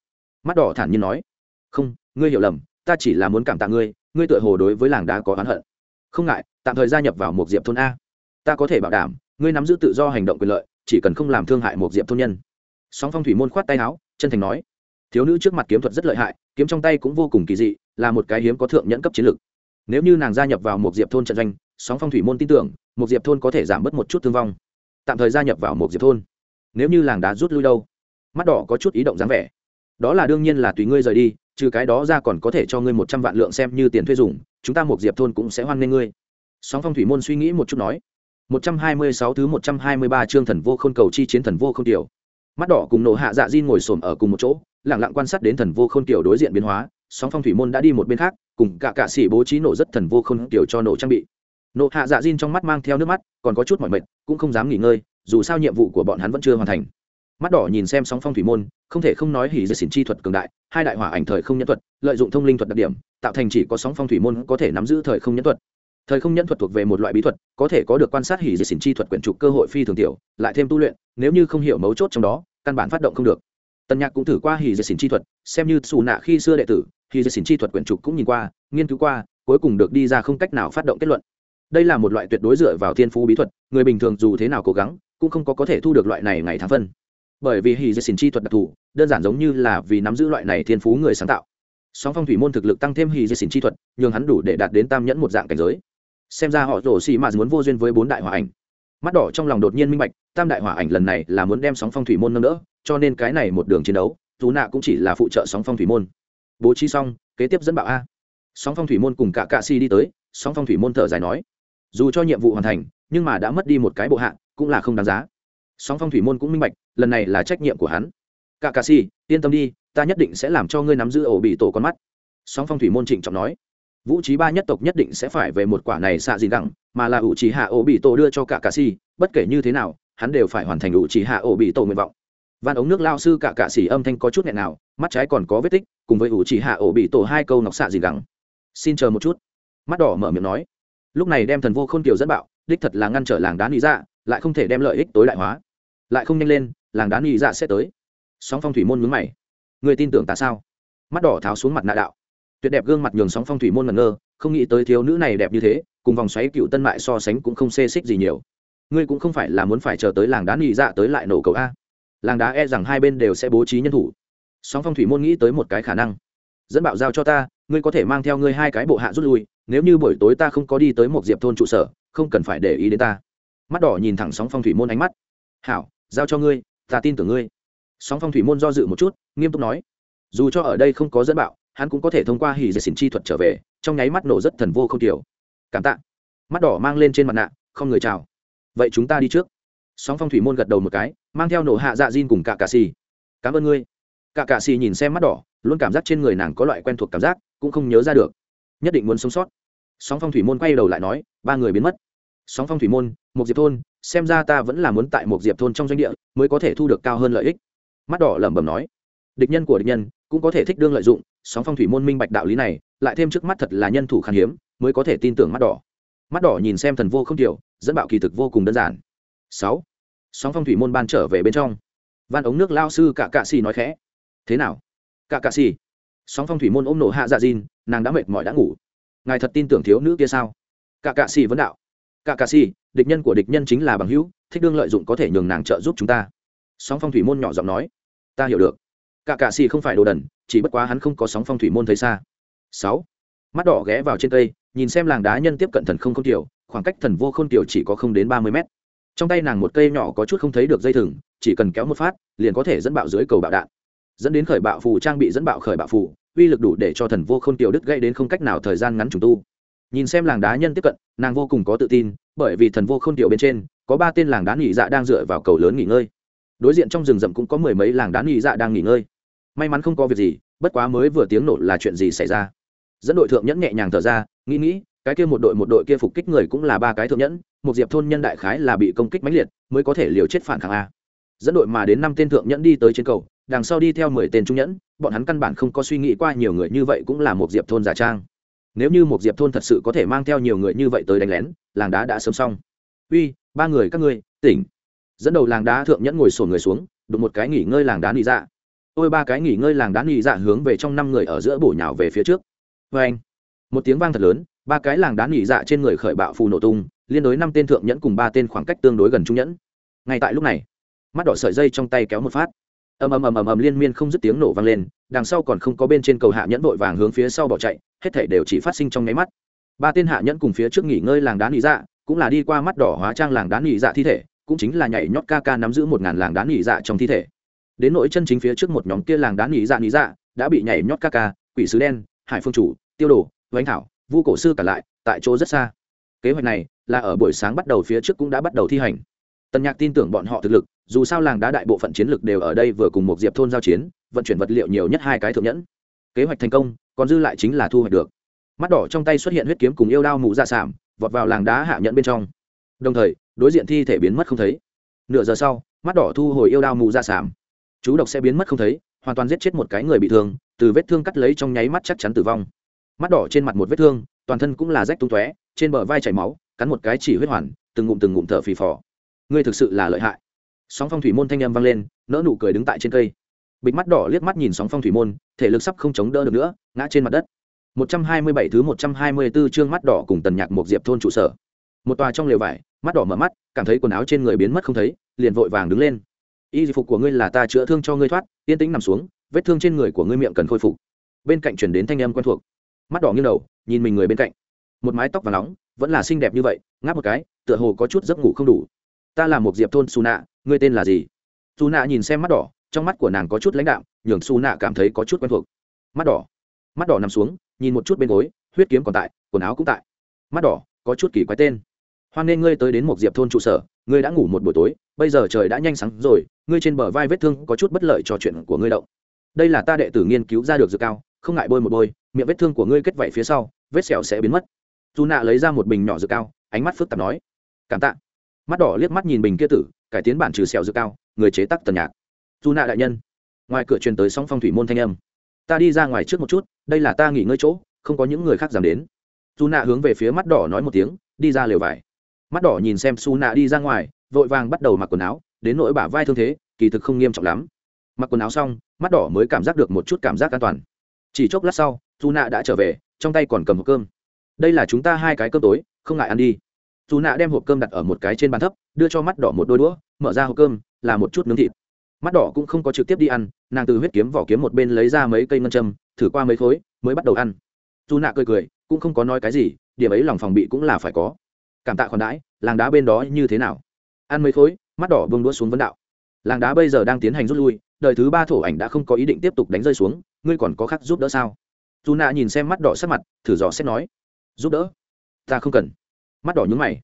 [SPEAKER 1] Mắt đỏ thản nhiên nói. Không, ngươi hiểu lầm, ta chỉ là muốn cảm tạ ngươi ngươi tựa hồ đối với làng đá có oán hận. Không ngại, tạm thời gia nhập vào một diệp thôn a. Ta có thể bảo đảm, ngươi nắm giữ tự do hành động quyền lợi, chỉ cần không làm thương hại một diệp thôn nhân. Sóng phong thủy môn khoát tay áo, chân thành nói. Thiếu nữ trước mặt kiếm thuật rất lợi hại, kiếm trong tay cũng vô cùng kỳ dị, là một cái hiếm có thượng nhẫn cấp chiến lược nếu như nàng gia nhập vào một diệp thôn trận doanh sóng phong thủy môn tin tưởng một diệp thôn có thể giảm bớt một chút thương vong. Tạm thời gia nhập vào một diệp thôn. Nếu như làng đá rút lui đâu? Mắt đỏ có chút ý động dáng vẻ. Đó là đương nhiên là tùy ngươi rời đi, trừ cái đó ra còn có thể cho ngươi một trăm vạn lượng xem như tiền thuê dùng, chúng ta một diệp thôn cũng sẽ hoan nghênh ngươi. Sóng phong thủy môn suy nghĩ một chút nói. Một trăm hai mươi sáu thứ một trăm hai mươi ba chương thần vô khôn cầu chi chiến thần vô khôn tiểu. Mắt đỏ cùng nổ hạ dạ di ngồi xổm ở cùng một chỗ lẳng lặng quan sát đến thần vô khôn tiểu đối diện biến hóa, sóng phong thủy môn đã đi một bên khác, cùng cả cạ sĩ bố trí nổ rất thần vô khôn tiểu cho nổ trang bị nộ hạ dạ diên trong mắt mang theo nước mắt, còn có chút mỏi mệt, cũng không dám nghỉ ngơi, dù sao nhiệm vụ của bọn hắn vẫn chưa hoàn thành. Mắt đỏ nhìn xem sóng phong thủy môn, không thể không nói hỉ dệt xỉn chi thuật cường đại, hai đại hỏa ảnh thời không nhân thuật, lợi dụng thông linh thuật đặc điểm, tạo thành chỉ có sóng phong thủy môn có thể nắm giữ thời không nhân thuật. Thời không nhân thuật thuộc về một loại bí thuật, có thể có được quan sát hỉ dệt xỉn chi thuật quyển trục cơ hội phi thường tiểu, lại thêm tu luyện, nếu như không hiểu mấu chốt trong đó, căn bản phát động không được. Tần nhạc cũng thử qua hỉ dệt xỉn chi thuật, xem như xù nạ khi xưa đệ tử, hỉ dệt xỉn chi thuật quyển trục cũng nhìn qua, nghiên cứu qua, cuối cùng được đi ra không cách nào phát động kết luận đây là một loại tuyệt đối dựa vào thiên phú bí thuật, người bình thường dù thế nào cố gắng, cũng không có có thể thu được loại này ngày tháng phân. Bởi vì hì dệt xỉn chi thuật đặc thù, đơn giản giống như là vì nắm giữ loại này thiên phú người sáng tạo. Song phong thủy môn thực lực tăng thêm hì dệt xỉn chi thuật, nhường hắn đủ để đạt đến tam nhẫn một dạng cảnh giới. Xem ra họ rổ xì mạt muốn vô duyên với bốn đại hỏa ảnh. Mắt đỏ trong lòng đột nhiên minh bạch, tam đại hỏa ảnh lần này là muốn đem sóng phong thủy môn nâng đỡ, cho nên cái này một đường chiến đấu dù nạ cũng chỉ là phụ trợ sóng phong thủy môn. Bố trí xong, kế tiếp dẫn bạo a. Sóng phong thủy môn cùng cả cạ si đi tới, sóng phong thủy môn thở dài nói dù cho nhiệm vụ hoàn thành, nhưng mà đã mất đi một cái bộ hạng cũng là không đáng giá. Sóng phong thủy môn cũng minh bạch, lần này là trách nhiệm của hắn. Cả cà si, yên tâm đi, ta nhất định sẽ làm cho ngươi nắm giữ ổ bị tổ con mắt. Sóng phong thủy môn trịnh trọng nói. Vũ trí ba nhất tộc nhất định sẽ phải về một quả này xạ gì đẳng, mà là ủ trí hạ ổ bị tổ đưa cho cả cà si, bất kể như thế nào, hắn đều phải hoàn thành ủ trí hạ ổ bị tổ nguyện vọng. Van ống nước lao sư cả cà si âm thanh có chút nghẹn nào, mắt trái còn có vết tích, cùng với ủ chỉ hạ ổ bị tổ hai câu ngọc xạ gì đẳng. Xin chờ một chút. Mắt đỏ mở miệng nói lúc này đem thần vô khôn kiều dẫn bạo, đích thật là ngăn trở làng đá nghĩ dạ lại không thể đem lợi ích tối đại hóa. Lại không nhanh lên, làng đá nghĩ dạ sẽ tới. Sóng phong thủy môn mướn mày. Người tin tưởng ta sao? Mắt đỏ tháo xuống mặt nạ đạo. Tuyệt đẹp gương mặt nhường sóng phong thủy môn ngẩn ngơ, không nghĩ tới thiếu nữ này đẹp như thế, cùng vòng xoáy cựu tân mại so sánh cũng không xê xích gì nhiều. Ngươi cũng không phải là muốn phải chờ tới làng đá nghĩ dạ tới lại nổ cầu a. Làng đá e rằng hai bên đều sẽ bố trí nhân thủ. Sóng phong thủy môn nghĩ tới một cái khả năng. Dẫn bạo giao cho ta, ngươi có thể mang theo ngươi hai cái bộ hạ rút lui nếu như buổi tối ta không có đi tới một diệp thôn trụ sở, không cần phải để ý đến ta. Mắt đỏ nhìn thẳng sóng phong thủy môn ánh mắt. Hảo, giao cho ngươi, ta tin tưởng ngươi. Sóng phong thủy môn do dự một chút, nghiêm túc nói. Dù cho ở đây không có dẫn bạo, hắn cũng có thể thông qua hỉ dệt xỉn chi thuật trở về, trong nháy mắt nổ rất thần vô không tiểu. Cảm tạ. Mắt đỏ mang lên trên mặt nạ, không người chào. Vậy chúng ta đi trước. Sóng phong thủy môn gật đầu một cái, mang theo nổ hạ dạ diên cùng cả cà xì. Cảm ơn ngươi. Cả cà xì nhìn xem mắt đỏ, luôn cảm giác trên người nàng có loại quen thuộc cảm giác, cũng không nhớ ra được nhất định muốn sống sót. Sóng phong thủy môn quay đầu lại nói, ba người biến mất. Sóng phong thủy môn một diệp thôn, xem ra ta vẫn là muốn tại một diệp thôn trong doanh địa mới có thể thu được cao hơn lợi ích. Mắt đỏ lẩm bẩm nói, địch nhân của địch nhân cũng có thể thích đương lợi dụng, sóng phong thủy môn minh bạch đạo lý này, lại thêm trước mắt thật là nhân thủ khan hiếm, mới có thể tin tưởng mắt đỏ. Mắt đỏ nhìn xem thần vô không tiểu, dẫn bạo kỳ thực vô cùng đơn giản. Sáu, sóng phong thủy môn ban trở về bên trong. Van ống nước lao sư cả cạ xì nói khẽ. Thế nào? Cả cạ xì. Sóng phong thủy môn ôm nổ hạ dạ dìn nàng đã mệt mỏi đã ngủ. Ngài thật tin tưởng thiếu nữ kia sao? Cả cạ xì vấn đạo. Cả cạ xì, địch nhân của địch nhân chính là bằng hữu, thích đương lợi dụng có thể nhường nàng trợ giúp chúng ta. Sóng phong thủy môn nhỏ giọng nói. Ta hiểu được. Cả cạ xì không phải đồ đần, chỉ bất quá hắn không có sóng phong thủy môn thấy xa. Sáu. Mắt đỏ ghé vào trên cây, nhìn xem làng đá nhân tiếp cận thần không không tiểu, khoảng cách thần vô không tiểu chỉ có không đến ba mươi mét. Trong tay nàng một cây nhỏ có chút không thấy được dây thừng, chỉ cần kéo một phát, liền có thể dẫn bạo dưới cầu bạo đạn. Dẫn đến khởi bạo phù trang bị dẫn bạo khởi bạo phù uy lực đủ để cho thần vô khôn tiểu đứt gây đến không cách nào thời gian ngắn trùng tu. Nhìn xem làng đá nhân tiếp cận, nàng vô cùng có tự tin, bởi vì thần vô khôn tiểu bên trên, có ba tên làng đá nghỉ dạ đang dựa vào cầu lớn nghỉ ngơi. Đối diện trong rừng rậm cũng có mười mấy làng đá nghỉ dạ đang nghỉ ngơi. May mắn không có việc gì, bất quá mới vừa tiếng nổ là chuyện gì xảy ra? Dẫn đội thượng nhẫn nhẹ nhàng thở ra, nghĩ nghĩ, cái kia một đội một đội kia phục kích người cũng là ba cái thượng nhẫn, một diệp thôn nhân đại khái là bị công kích mãnh liệt, mới có thể liều chết phản kháng a. Dẫn đội mà đến năm tên thượng nhẫn đi tới trên cầu, đằng sau đi theo mười tên trung nhẫn bọn hắn căn bản không có suy nghĩ qua nhiều người như vậy cũng là một diệp thôn giả trang. Nếu như một diệp thôn thật sự có thể mang theo nhiều người như vậy tới đánh lén, làng đá đã sớm xong. Uy, ba người các ngươi, tỉnh. Dẫn đầu làng đá thượng nhẫn ngồi sổn người xuống, đụng một cái nghỉ ngơi làng đá nghỉ dạ. Ôi ba cái nghỉ ngơi làng đá nghỉ dạ hướng về trong năm người ở giữa bổ nhào về phía trước. Vê anh. Một tiếng vang thật lớn, ba cái làng đá nghỉ dạ trên người khởi bạo phù nổ tung, liên đối năm tên thượng nhẫn cùng ba tên khoảng cách tương đối gần trung nhẫn. Ngay tại lúc này, mắt đỏ sợi dây trong tay kéo một phát ầm ầm ầm ầm ầm liên miên không dứt tiếng nổ vang lên, đằng sau còn không có bên trên cầu hạ nhẫn vội vàng hướng phía sau bỏ chạy, hết thể đều chỉ phát sinh trong nháy mắt. Ba tên hạ nhẫn cùng phía trước nghỉ ngơi làng đá nghỉ dạ cũng là đi qua mắt đỏ hóa trang làng đá nghỉ dạ thi thể, cũng chính là nhảy nhót ca ca nắm giữ một ngàn làng đá nghỉ dạ trong thi thể. Đến nỗi chân chính phía trước một nhóm kia làng đá nghỉ dạ nghỉ dạ đã bị nhảy nhót ca ca, quỷ sứ đen, hải phương chủ, tiêu đồ, vánh thảo, vu cổ sư cả lại, tại chỗ rất xa. Kế hoạch này là ở buổi sáng bắt đầu phía trước cũng đã bắt đầu thi hành tần nhạc tin tưởng bọn họ thực lực, dù sao làng đá đại bộ phận chiến lực đều ở đây vừa cùng một diệp thôn giao chiến, vận chuyển vật liệu nhiều nhất hai cái thượng nhẫn. Kế hoạch thành công, còn dư lại chính là thu hoạch được. Mắt đỏ trong tay xuất hiện huyết kiếm cùng yêu đao mụ ra sảm vọt vào làng đá hạ nhẫn bên trong. Đồng thời, đối diện thi thể biến mất không thấy. Nửa giờ sau, mắt đỏ thu hồi yêu đao mụ ra sảm chú độc sẽ biến mất không thấy, hoàn toàn giết chết một cái người bị thương, từ vết thương cắt lấy trong nháy mắt chắc chắn tử vong. Mắt đỏ trên mặt một vết thương, toàn thân cũng là rách tung tóe, trên bờ vai chảy máu, cắn một cái chỉ huyết hoàn, từng ngụm từng ngụm thở phì phò ngươi thực sự là lợi hại. Sóng phong thủy môn thanh âm vang lên nỡ nụ cười đứng tại trên cây. Bịch mắt đỏ liếc mắt nhìn sóng phong thủy môn, thể lực sắp không chống đỡ được nữa, ngã trên mặt đất. 127 thứ 124 chương mắt đỏ cùng tần nhạc một diệp thôn trụ sở. Một tòa trong lều vải, mắt đỏ mở mắt, cảm thấy quần áo trên người biến mất không thấy, liền vội vàng đứng lên. Y phục của ngươi là ta chữa thương cho ngươi thoát, yên tĩnh nằm xuống, vết thương trên người của ngươi miệng cần khôi phục. Bên cạnh chuyển đến thanh âm quen thuộc. Mắt đỏ nghiêng đầu, nhìn mình người bên cạnh. Một mái tóc và nóng, vẫn là xinh đẹp như vậy, ngáp một cái, tựa hồ có chút giấc ngủ không đủ ta là một diệp thôn su nạ, ngươi tên là gì? Su nạ nhìn xem mắt đỏ, trong mắt của nàng có chút lãnh đạm, nhường su nạ cảm thấy có chút quen thuộc. Mắt đỏ. Mắt đỏ nằm xuống, nhìn một chút bên gối, huyết kiếm còn tại, quần áo cũng tại. Mắt đỏ, có chút kỳ quái tên. Hoan nên ngươi tới đến một diệp thôn trụ sở, ngươi đã ngủ một buổi tối, bây giờ trời đã nhanh sáng rồi, ngươi trên bờ vai vết thương có chút bất lợi cho chuyện của ngươi động. Đây là ta đệ tử nghiên cứu ra được dược cao, không ngại bôi một bôi, miệng vết thương của ngươi kết vảy phía sau, vết sẹo sẽ biến mất. Dù nạ lấy ra một bình nhỏ dược cao, ánh mắt phức tạp nói, cảm tạ mắt đỏ liếc mắt nhìn bình kia tử, cải tiến bản trừ sẹo dược cao, người chế tắc tần nhạc. Dù nạ đại nhân, ngoài cửa truyền tới sóng phong thủy môn thanh âm. Ta đi ra ngoài trước một chút, đây là ta nghỉ ngơi chỗ, không có những người khác dám đến. Dù nạ hướng về phía mắt đỏ nói một tiếng, đi ra lều vải. Mắt đỏ nhìn xem su nạ đi ra ngoài, vội vàng bắt đầu mặc quần áo, đến nỗi bả vai thương thế, kỳ thực không nghiêm trọng lắm. Mặc quần áo xong, mắt đỏ mới cảm giác được một chút cảm giác an toàn. Chỉ chốc lát sau su nạ đã trở về, trong tay còn cầm hộp cơm. Đây là chúng ta hai cái cơm tối, không ngại ăn đi dù nạ đem hộp cơm đặt ở một cái trên bàn thấp, đưa cho mắt đỏ một đôi đũa, mở ra hộp cơm, là một chút nướng thịt. Mắt đỏ cũng không có trực tiếp đi ăn, nàng từ huyết kiếm vỏ kiếm một bên lấy ra mấy cây ngân châm, thử qua mấy khối, mới bắt đầu ăn. Dù nạ cười cười, cũng không có nói cái gì, điểm ấy lòng phòng bị cũng là phải có. Cảm tạ khoản đãi, làng đá bên đó như thế nào? Ăn mấy khối, mắt đỏ bông đũa xuống vấn đạo. Làng đá bây giờ đang tiến hành rút lui, đời thứ ba thổ ảnh đã không có ý định tiếp tục đánh rơi xuống, ngươi còn có khác giúp đỡ sao? Dù nạ nhìn xem mắt đỏ sắc mặt, thử dò xét nói. Giúp đỡ? Ta không cần mắt đỏ nhúng mày.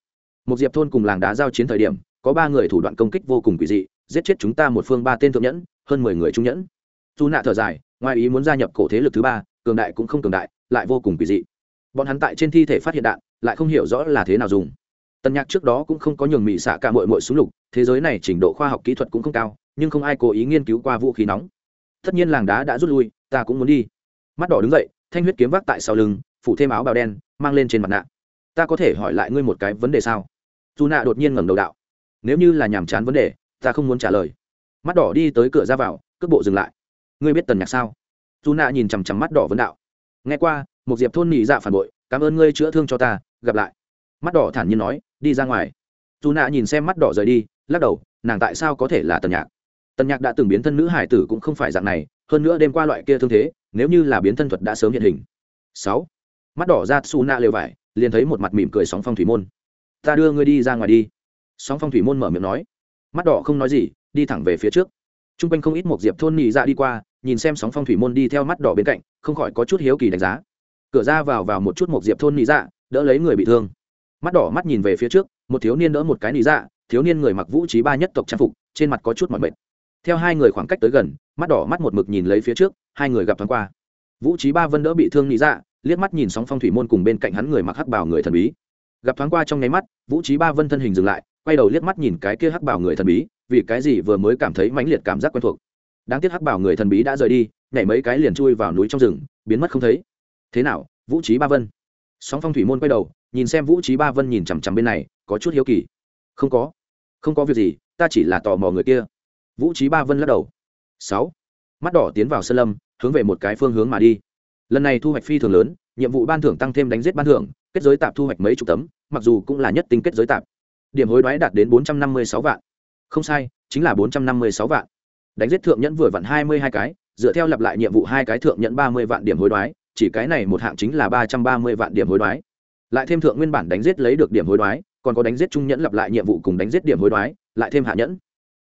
[SPEAKER 1] Một diệp thôn cùng làng đá giao chiến thời điểm, có ba người thủ đoạn công kích vô cùng quỷ dị, giết chết chúng ta một phương ba tên thượng nhẫn, hơn mười người trung nhẫn. Dù nạ thở dài, ngoài ý muốn gia nhập cổ thế lực thứ ba, cường đại cũng không cường đại, lại vô cùng quỷ dị. Bọn hắn tại trên thi thể phát hiện đạn, lại không hiểu rõ là thế nào dùng. Tân nhạc trước đó cũng không có nhường mỹ xạ cả mội mội súng lục, thế giới này trình độ khoa học kỹ thuật cũng không cao, nhưng không ai cố ý nghiên cứu qua vũ khí nóng. Tất nhiên làng đá đã rút lui, ta cũng muốn đi. Mắt đỏ đứng dậy, thanh huyết kiếm vác tại sau lưng, phủ thêm áo bào đen, mang lên trên mặt nạ ta có thể hỏi lại ngươi một cái vấn đề sao? Dù nạ đột nhiên ngẩng đầu đạo. Nếu như là nhàm chán vấn đề, ta không muốn trả lời. Mắt đỏ đi tới cửa ra vào, cước bộ dừng lại. Ngươi biết tần nhạc sao? Dù nạ nhìn chằm chằm mắt đỏ vấn đạo. Nghe qua, một diệp thôn nị dạ phản bội, cảm ơn ngươi chữa thương cho ta, gặp lại. Mắt đỏ thản nhiên nói, đi ra ngoài. Dù nạ nhìn xem mắt đỏ rời đi, lắc đầu, nàng tại sao có thể là tần nhạc? Tần nhạc đã từng biến thân nữ hải tử cũng không phải dạng này, hơn nữa đêm qua loại kia thương thế, nếu như là biến thân thuật đã sớm hiện hình. Sáu. Mắt đỏ ra xù nạ lều vải liền thấy một mặt mỉm cười sóng phong thủy môn. Ta đưa ngươi đi ra ngoài đi. Sóng phong thủy môn mở miệng nói. Mắt đỏ không nói gì, đi thẳng về phía trước. T r u n g quanh không ít một diệp thôn nhị ra đi qua, nhìn xem sóng phong thủy môn đi theo mắt đỏ bên cạnh, không khỏi có chút hiếu kỳ đánh giá. Cửa ra vào vào một chút một diệp thôn nhị dạ đỡ lấy người bị thương. Mắt đỏ mắt nhìn về phía trước, một thiếu niên đỡ một cái nhị dạ thiếu niên người mặc vũ trí ba nhất tộc trang phục, trên mặt có chút mọi mệt. Theo hai người khoảng cách tới gần, mắt đỏ mắt một mực nhìn lấy phía trước, hai người gặp thoáng qua. Vũ trí ba vân đỡ bị thương nhị dạ liếc mắt nhìn sóng phong thủy môn cùng bên cạnh hắn người mặc hắc bảo người thần bí. Gặp thoáng qua trong nháy mắt, vũ trí ba vân thân hình dừng lại, quay đầu liếc mắt nhìn cái kia hắc bảo người thần bí, vì cái gì vừa mới cảm thấy mãnh liệt cảm giác quen thuộc. Đáng tiếc hắc bảo người thần bí đã rời đi, nhảy mấy cái liền chui vào núi trong rừng, biến mất không thấy. Thế nào, vũ trí ba vân? Sóng phong thủy môn quay đầu, nhìn xem vũ trí ba vân nhìn chằm chằm bên này, có chút hiếu kỳ. Không có. Không có việc gì, ta chỉ là tò mò người kia. Vũ trí ba vân lắc đầu. Sáu. Mắt đỏ tiến vào sơn lâm, hướng về một cái phương hướng mà đi lần này thu hoạch phi thường lớn, nhiệm vụ ban thưởng tăng thêm đánh giết ban thưởng, kết giới tạp thu hoạch mấy chục tấm, mặc dù cũng là nhất tinh kết giới tạp. Điểm hối đoái đạt đến bốn trăm năm mươi sáu vạn. Không sai, chính là bốn trăm năm mươi sáu vạn. Đánh giết thượng nhẫn vừa vặn hai mươi hai cái, dựa theo lặp lại nhiệm vụ hai cái thượng nhẫn ba mươi vạn điểm hối đoái, chỉ cái này một hạng chính là ba trăm ba mươi vạn điểm hối đoái. Lại thêm thượng nguyên bản đánh giết lấy được điểm hối đoái, còn có đánh giết trung nhẫn lặp lại nhiệm vụ cùng đánh giết điểm hối đoái, lại thêm hạ nhẫn.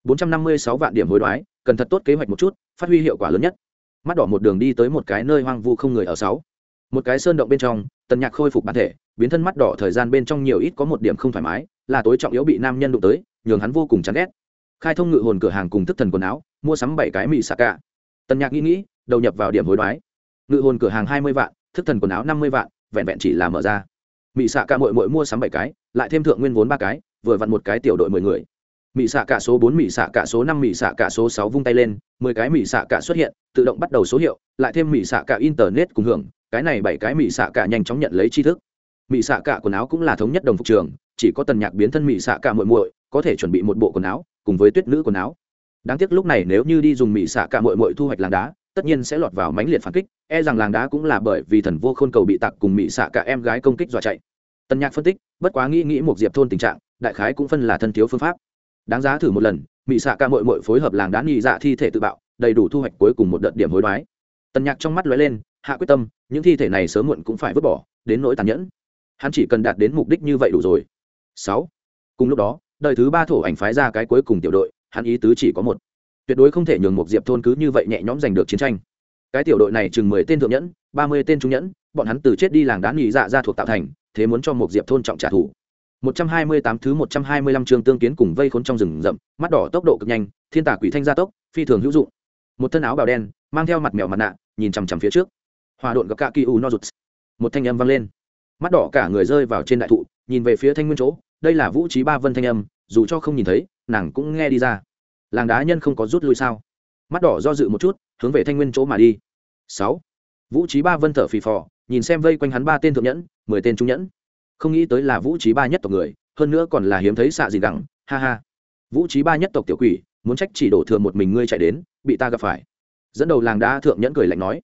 [SPEAKER 1] Bốn trăm năm mươi sáu vạn điểm hối đoái, cần thật tốt kế hoạch một chút, phát huy hiệu quả lớn nhất mắt đỏ một đường đi tới một cái nơi hoang vu không người ở sáu. Một cái sơn động bên trong, tần nhạc khôi phục bản thể, biến thân mắt đỏ thời gian bên trong nhiều ít có một điểm không thoải mái, là tối trọng yếu bị nam nhân đụng tới, nhường hắn vô cùng chán ghét. Khai thông ngự hồn cửa hàng cùng thức thần quần áo, mua sắm bảy cái mì xạ cả tần nhạc nghĩ nghĩ, đầu nhập vào điểm hối đoái. Ngự hồn cửa hàng hai mươi vạn, thức thần quần áo năm mươi vạn, vẹn vẹn chỉ là mở ra. Mị xạ cả mội mội mua sắm bảy cái, lại thêm thượng nguyên vốn ba cái, vừa vặn một cái tiểu đội mười người mỹ xạ cả số bốn mỹ xạ cả số năm mỹ xạ cả số sáu vung tay lên mười cái mỹ xạ cả xuất hiện tự động bắt đầu số hiệu lại thêm mỹ xạ cả internet cùng hưởng cái này bảy cái mỹ xạ cả nhanh chóng nhận lấy tri thức mỹ xạ cả quần áo cũng là thống nhất đồng phục trường chỉ có tần nhạc biến thân mỹ xạ cả muội muội có thể chuẩn bị một bộ quần áo cùng với tuyết nữ quần áo đáng tiếc lúc này nếu như đi dùng mỹ xạ cả muội muội thu hoạch làng đá tất nhiên sẽ lọt vào mãnh liệt phản kích e rằng làng đá cũng là bởi vì thần vô khôn cầu bị tặc cùng mỹ xạ cả em gái công kích dọa chạy tần nhạc phân tích bất quá nghĩ nghĩ một diệp thôn tình trạng đại khái cũng phân là thân thiếu phương pháp đáng giá thử một lần mỹ xạ ca muội muội phối hợp làng đá nhị dạ thi thể tự bạo, đầy đủ thu hoạch cuối cùng một đợt điểm hối đoái. Tần nhạc trong mắt lóe lên, hạ quyết tâm, những thi thể này sớm muộn cũng phải vứt bỏ, đến nỗi tàn nhẫn. Hắn chỉ cần đạt đến mục đích như vậy đủ rồi. Sáu. Cùng lúc đó, đời thứ ba thổ ảnh phái ra cái cuối cùng tiểu đội, hắn ý tứ chỉ có một. Tuyệt đối không thể nhường một diệp thôn cứ như vậy nhẹ nhõm giành được chiến tranh. Cái tiểu đội này chừng mười tên thượng nhẫn, ba mươi tên trung nhẫn, bọn hắn từ chết đi làng đá nghỉ dạ ra thuộc tạo thành, thế muốn cho một diệp thôn trọng trả thù. 128 thứ 125 chương tương kiến cùng vây khốn trong rừng rậm, mắt đỏ tốc độ cực nhanh, thiên tà quỷ thanh gia tốc, phi thường hữu dụng. Một thân áo bào đen, mang theo mặt mèo mặt nạ, nhìn chằm chằm phía trước. Hòa độn gặp cả kỳ u no rụt. Một thanh âm vang lên. Mắt đỏ cả người rơi vào trên đại thụ, nhìn về phía thanh nguyên chỗ, đây là Vũ Trí Ba Vân thanh âm, dù cho không nhìn thấy, nàng cũng nghe đi ra. Làng đá nhân không có rút lui sao? Mắt đỏ do dự một chút, hướng về thanh nguyên chỗ mà đi. 6. Vũ Trí Ba Vân thở phì phò, nhìn xem vây quanh hắn ba tên thượng nhẫn, 10 tên trung nhẫn không nghĩ tới là vũ trí ba nhất tộc người, hơn nữa còn là hiếm thấy xạ gì gẳng, ha ha. Vũ trí ba nhất tộc tiểu quỷ, muốn trách chỉ đổ thừa một mình ngươi chạy đến, bị ta gặp phải. Dẫn đầu làng đá thượng nhẫn cười lạnh nói.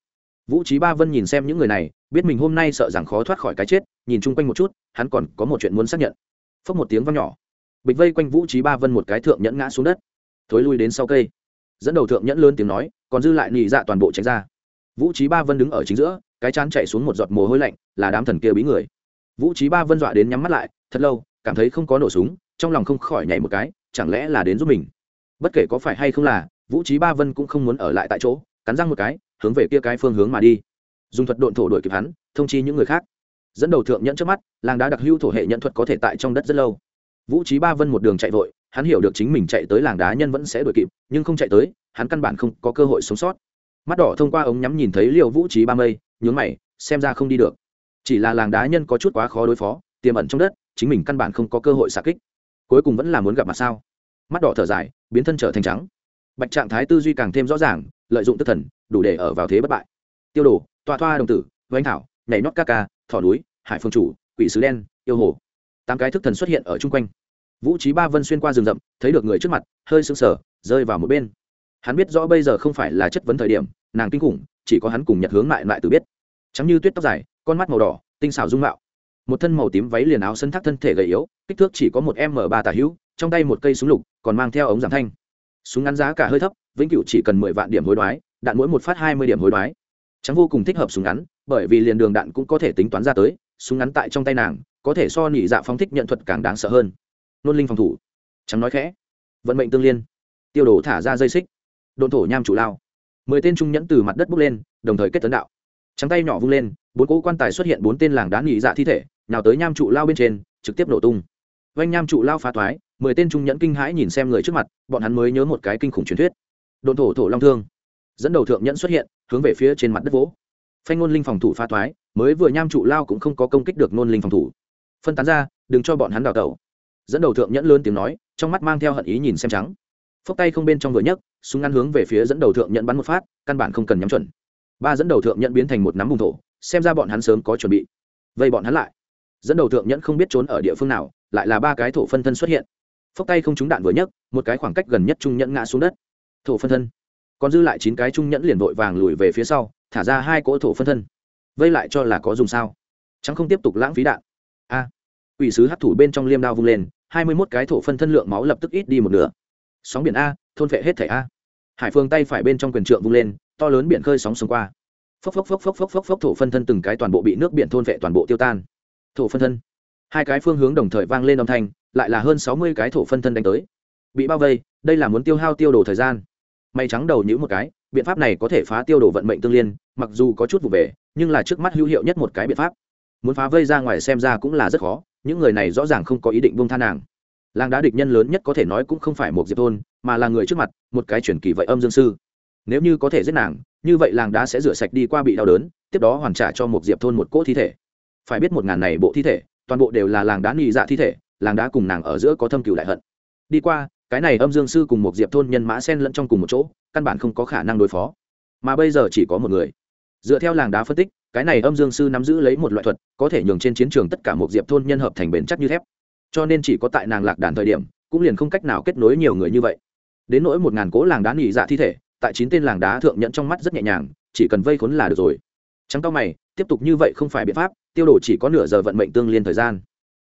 [SPEAKER 1] Vũ trí ba vân nhìn xem những người này, biết mình hôm nay sợ rằng khó thoát khỏi cái chết, nhìn chung quanh một chút, hắn còn có một chuyện muốn xác nhận. Phốc một tiếng văng nhỏ. Bịch vây quanh vũ trí ba vân một cái thượng nhẫn ngã xuống đất. Thối lui đến sau cây. Dẫn đầu thượng nhẫn lớn tiếng nói, còn dư lại nị dạ toàn bộ tránh ra. Vũ trí ba vân đứng ở chính giữa, cái chán chạy xuống một giọt mồ hôi lạnh, là đám thần kia bí người vũ trí ba vân dọa đến nhắm mắt lại, thật lâu, cảm thấy không có nổ súng, trong lòng không khỏi nhảy một cái, chẳng lẽ là đến giúp mình? Bất kể có phải hay không là, vũ trí ba vân cũng không muốn ở lại tại chỗ, cắn răng một cái, hướng về kia cái phương hướng mà đi. Dùng thuật độn thổ đuổi kịp hắn, thông chi những người khác. Dẫn đầu thượng nhẫn trước mắt, làng đá đặc hữu thổ hệ nhận thuật có thể tại trong đất rất lâu. Vũ trí ba vân một đường chạy vội, hắn hiểu được chính mình chạy tới làng đá nhân vẫn sẽ đuổi kịp, nhưng không chạy tới, hắn căn bản không có cơ hội sống sót. Mắt đỏ thông qua ống nhắm nhìn thấy liều vũ trí ba mây, nhướng mày, xem ra không đi được chỉ là làng đá nhân có chút quá khó đối phó, tiềm ẩn trong đất, chính mình căn bản không có cơ hội xạ kích. Cuối cùng vẫn là muốn gặp mặt sao? Mắt đỏ thở dài, biến thân trở thành trắng. Bạch trạng thái tư duy càng thêm rõ ràng, lợi dụng tức thần, đủ để ở vào thế bất bại. Tiêu đồ toa thoa đồng tử vánh thảo, nhảy nót ca ca, thỏ núi, hải phương chủ, quỷ sứ đen, yêu hồ. Tám cái thức thần xuất hiện ở chung quanh. Vũ trí ba vân xuyên qua rừng rậm, thấy được người trước mặt, hơi sưng sờ, rơi vào một bên. Hắn biết rõ bây giờ không phải là chất vấn thời điểm, nàng kinh khủng, chỉ có hắn cùng nhật hướng lại lại từ biết. Trắng như tuyết tóc dài con mắt màu đỏ, tinh xảo dung mạo. Một thân màu tím váy liền áo sân thác thân thể gầy yếu, kích thước chỉ có một m ba tả hữu, trong tay một cây súng lục, còn mang theo ống giảm thanh. Súng ngắn giá cả hơi thấp, vĩnh cửu chỉ cần mười vạn điểm hối đoái, đạn mỗi một phát hai mươi điểm hối đoái. Trắng vô cùng thích hợp súng ngắn, bởi vì liền đường đạn cũng có thể tính toán ra tới, súng ngắn tại trong tay nàng, có thể so nỉ dạ phóng thích nhận thuật càng đáng sợ hơn. Nôn linh phòng thủ. Trắng nói khẽ. Vận mệnh tương liên. Tiêu đổ thả ra dây xích. Đồn thổ nham chủ lao. Mười tên trung nhẫn từ mặt đất bước lên, đồng thời kết tấn đạo. Trắng tay nhỏ vung lên bốn cỗ quan tài xuất hiện bốn tên làng đá nghỉ dạ thi thể nào tới nham trụ lao bên trên, trực tiếp nổ tung. Vanh nham trụ lao phá thoái, mười tên trung nhẫn kinh hãi nhìn xem người trước mặt, bọn hắn mới nhớ một cái kinh khủng truyền thuyết. Đồn thổ thổ long thương. Dẫn đầu thượng nhẫn xuất hiện, hướng về phía trên mặt đất vỗ. Phanh ngôn linh phòng thủ phá thoái, mới vừa nham trụ lao cũng không có công kích được ngôn linh phòng thủ. Phân tán ra, đừng cho bọn hắn đào tẩu. Dẫn đầu thượng nhẫn lớn tiếng nói, trong mắt mang theo hận ý nhìn xem trắng. Phốc tay không bên trong vừa nhấc, súng ngắn hướng về phía dẫn đầu thượng nhẫn bắn một phát, căn bản không cần nhắm chuẩn. Ba dẫn đầu thượng nhẫn biến thành một nắm bùng thổ xem ra bọn hắn sớm có chuẩn bị. Vây bọn hắn lại. Dẫn đầu thượng nhẫn không biết trốn ở địa phương nào lại là ba cái thổ phân thân xuất hiện. Phốc tay không trúng đạn vừa nhấc một cái khoảng cách gần nhất trung nhẫn ngã xuống đất. Thổ phân thân. Còn dư lại chín cái trung nhẫn liền vội vàng lùi về phía sau thả ra hai cỗ thổ phân thân. Vây lại cho là có dùng sao? Chẳng không tiếp tục lãng phí đạn. A. À, ủy sứ hấp thủ bên trong liêm đao vung lên hai mươi mốt cái thổ phân thân lượng máu lập tức ít đi một nửa. Sóng biển a thôn vệ hết thẻ a. Hải phương tay phải bên trong quyền trượng vung lên to lớn biển khơi sóng xông qua phốc phốc phốc phốc phốc phốc phốc thổ phân thân từng cái toàn bộ bị nước biển thôn vệ toàn bộ tiêu tan. Thổ phân thân. Hai cái phương hướng đồng thời vang lên âm thanh, lại là hơn sáu mươi cái thổ phân thân đánh tới. Bị bao vây, đây là muốn tiêu hao tiêu đồ thời gian. May trắng đầu nhữ một cái, biện pháp này có thể phá tiêu đồ vận mệnh tương liên, mặc dù có chút vụ về, nhưng là trước mắt hữu hiệu nhất một cái biện pháp. Muốn phá vây ra ngoài xem ra cũng là rất khó, những người này rõ ràng không có ý định buông tha nàng. Làng đá địch nhân lớn nhất có thể nói cũng không phải một diệp thôn mà là người trước mặt, một cái chuyển kỳ vậy âm dương sư nếu như có thể giết nàng, như vậy làng đá sẽ rửa sạch đi qua bị đau đớn, tiếp đó hoàn trả cho một diệp thôn một cỗ thi thể. Phải biết một ngàn này bộ thi thể, toàn bộ đều là làng đá nghi dạ thi thể, làng đá cùng nàng ở giữa có thâm cựu đại hận. Đi qua, cái này âm dương sư cùng một diệp thôn nhân mã sen lẫn trong cùng một chỗ, căn bản không có khả năng đối phó. Mà bây giờ chỉ có một người. Dựa theo làng đá phân tích, cái này âm dương sư nắm giữ lấy một loại thuật, có thể nhường trên chiến trường tất cả một diệp thôn nhân hợp thành bền chắc như thép. Cho nên chỉ có tại nàng lạc đàn thời điểm, cũng liền không cách nào kết nối nhiều người như vậy. Đến nỗi một ngàn cố làng đá nghỉ dạ thi thể tại chín tên làng đá thượng nhận trong mắt rất nhẹ nhàng, chỉ cần vây khốn là được rồi. Trắng cao mày, tiếp tục như vậy không phải biện pháp, tiêu đổ chỉ có nửa giờ vận mệnh tương liên thời gian.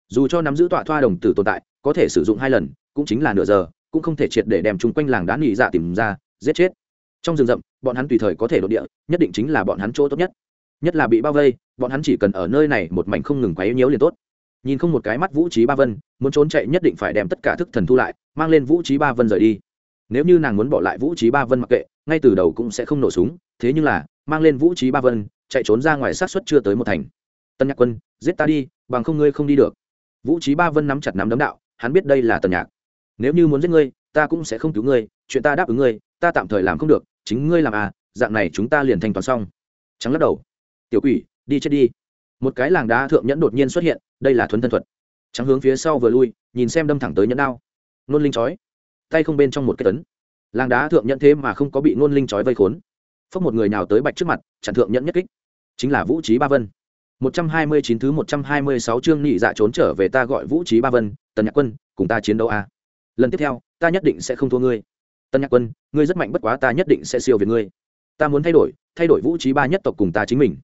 [SPEAKER 1] Dù cho nắm giữ tọa thoa đồng tử tồn tại, có thể sử dụng hai lần, cũng chính là nửa giờ, cũng không thể triệt để đem chung quanh làng đá nghỉ dạ tìm ra, giết chết. Trong rừng rậm, bọn hắn tùy thời có thể đột địa, nhất định chính là bọn hắn chỗ tốt nhất. Nhất là bị bao vây, bọn hắn chỉ cần ở nơi này một mảnh không ngừng quấy nhiễu liền tốt. Nhìn không một cái mắt vũ trí ba vân, muốn trốn chạy nhất định phải đem tất cả thức thần thu lại, mang lên vũ trí ba vân rời đi nếu như nàng muốn bỏ lại vũ trí ba vân mặc kệ, ngay từ đầu cũng sẽ không nổ súng, thế nhưng là, mang lên vũ trí ba vân, chạy trốn ra ngoài sát xuất chưa tới một thành. Tân nhạc quân, giết ta đi, bằng không ngươi không đi được. Vũ trí ba vân nắm chặt nắm đấm đạo, hắn biết đây là tần nhạc. Nếu như muốn giết ngươi, ta cũng sẽ không cứu ngươi, chuyện ta đáp ứng ngươi, ta tạm thời làm không được, chính ngươi làm à dạng này chúng ta liền thành toàn xong. Trắng lắc đầu. Tiểu quỷ, đi chết đi. Một cái làng đá thượng nhẫn đột nhiên xuất hiện, đây là thuấn thân thuật. Trắng hướng phía sau vừa lui, nhìn xem đâm thẳng tới nhẫn đao. Nôn linh chói tay không bên trong một cái tấn. Làng đá thượng nhẫn thế mà không có bị ngôn linh chói vây khốn. Phốc một người nào tới bạch trước mặt, chặn thượng nhẫn nhất kích. Chính là vũ trí ba vân. Một trăm hai mươi chín thứ một trăm hai mươi sáu chương nhị dạ trốn trở về ta gọi vũ trí ba vân, tần nhạc quân, cùng ta chiến đấu a. Lần tiếp theo, ta nhất định sẽ không thua ngươi. Tân nhạc quân, ngươi rất mạnh bất quá ta nhất định sẽ siêu về ngươi. Ta muốn thay đổi thay đổi vũ trí ba nhất tộc cùng ta chính mình.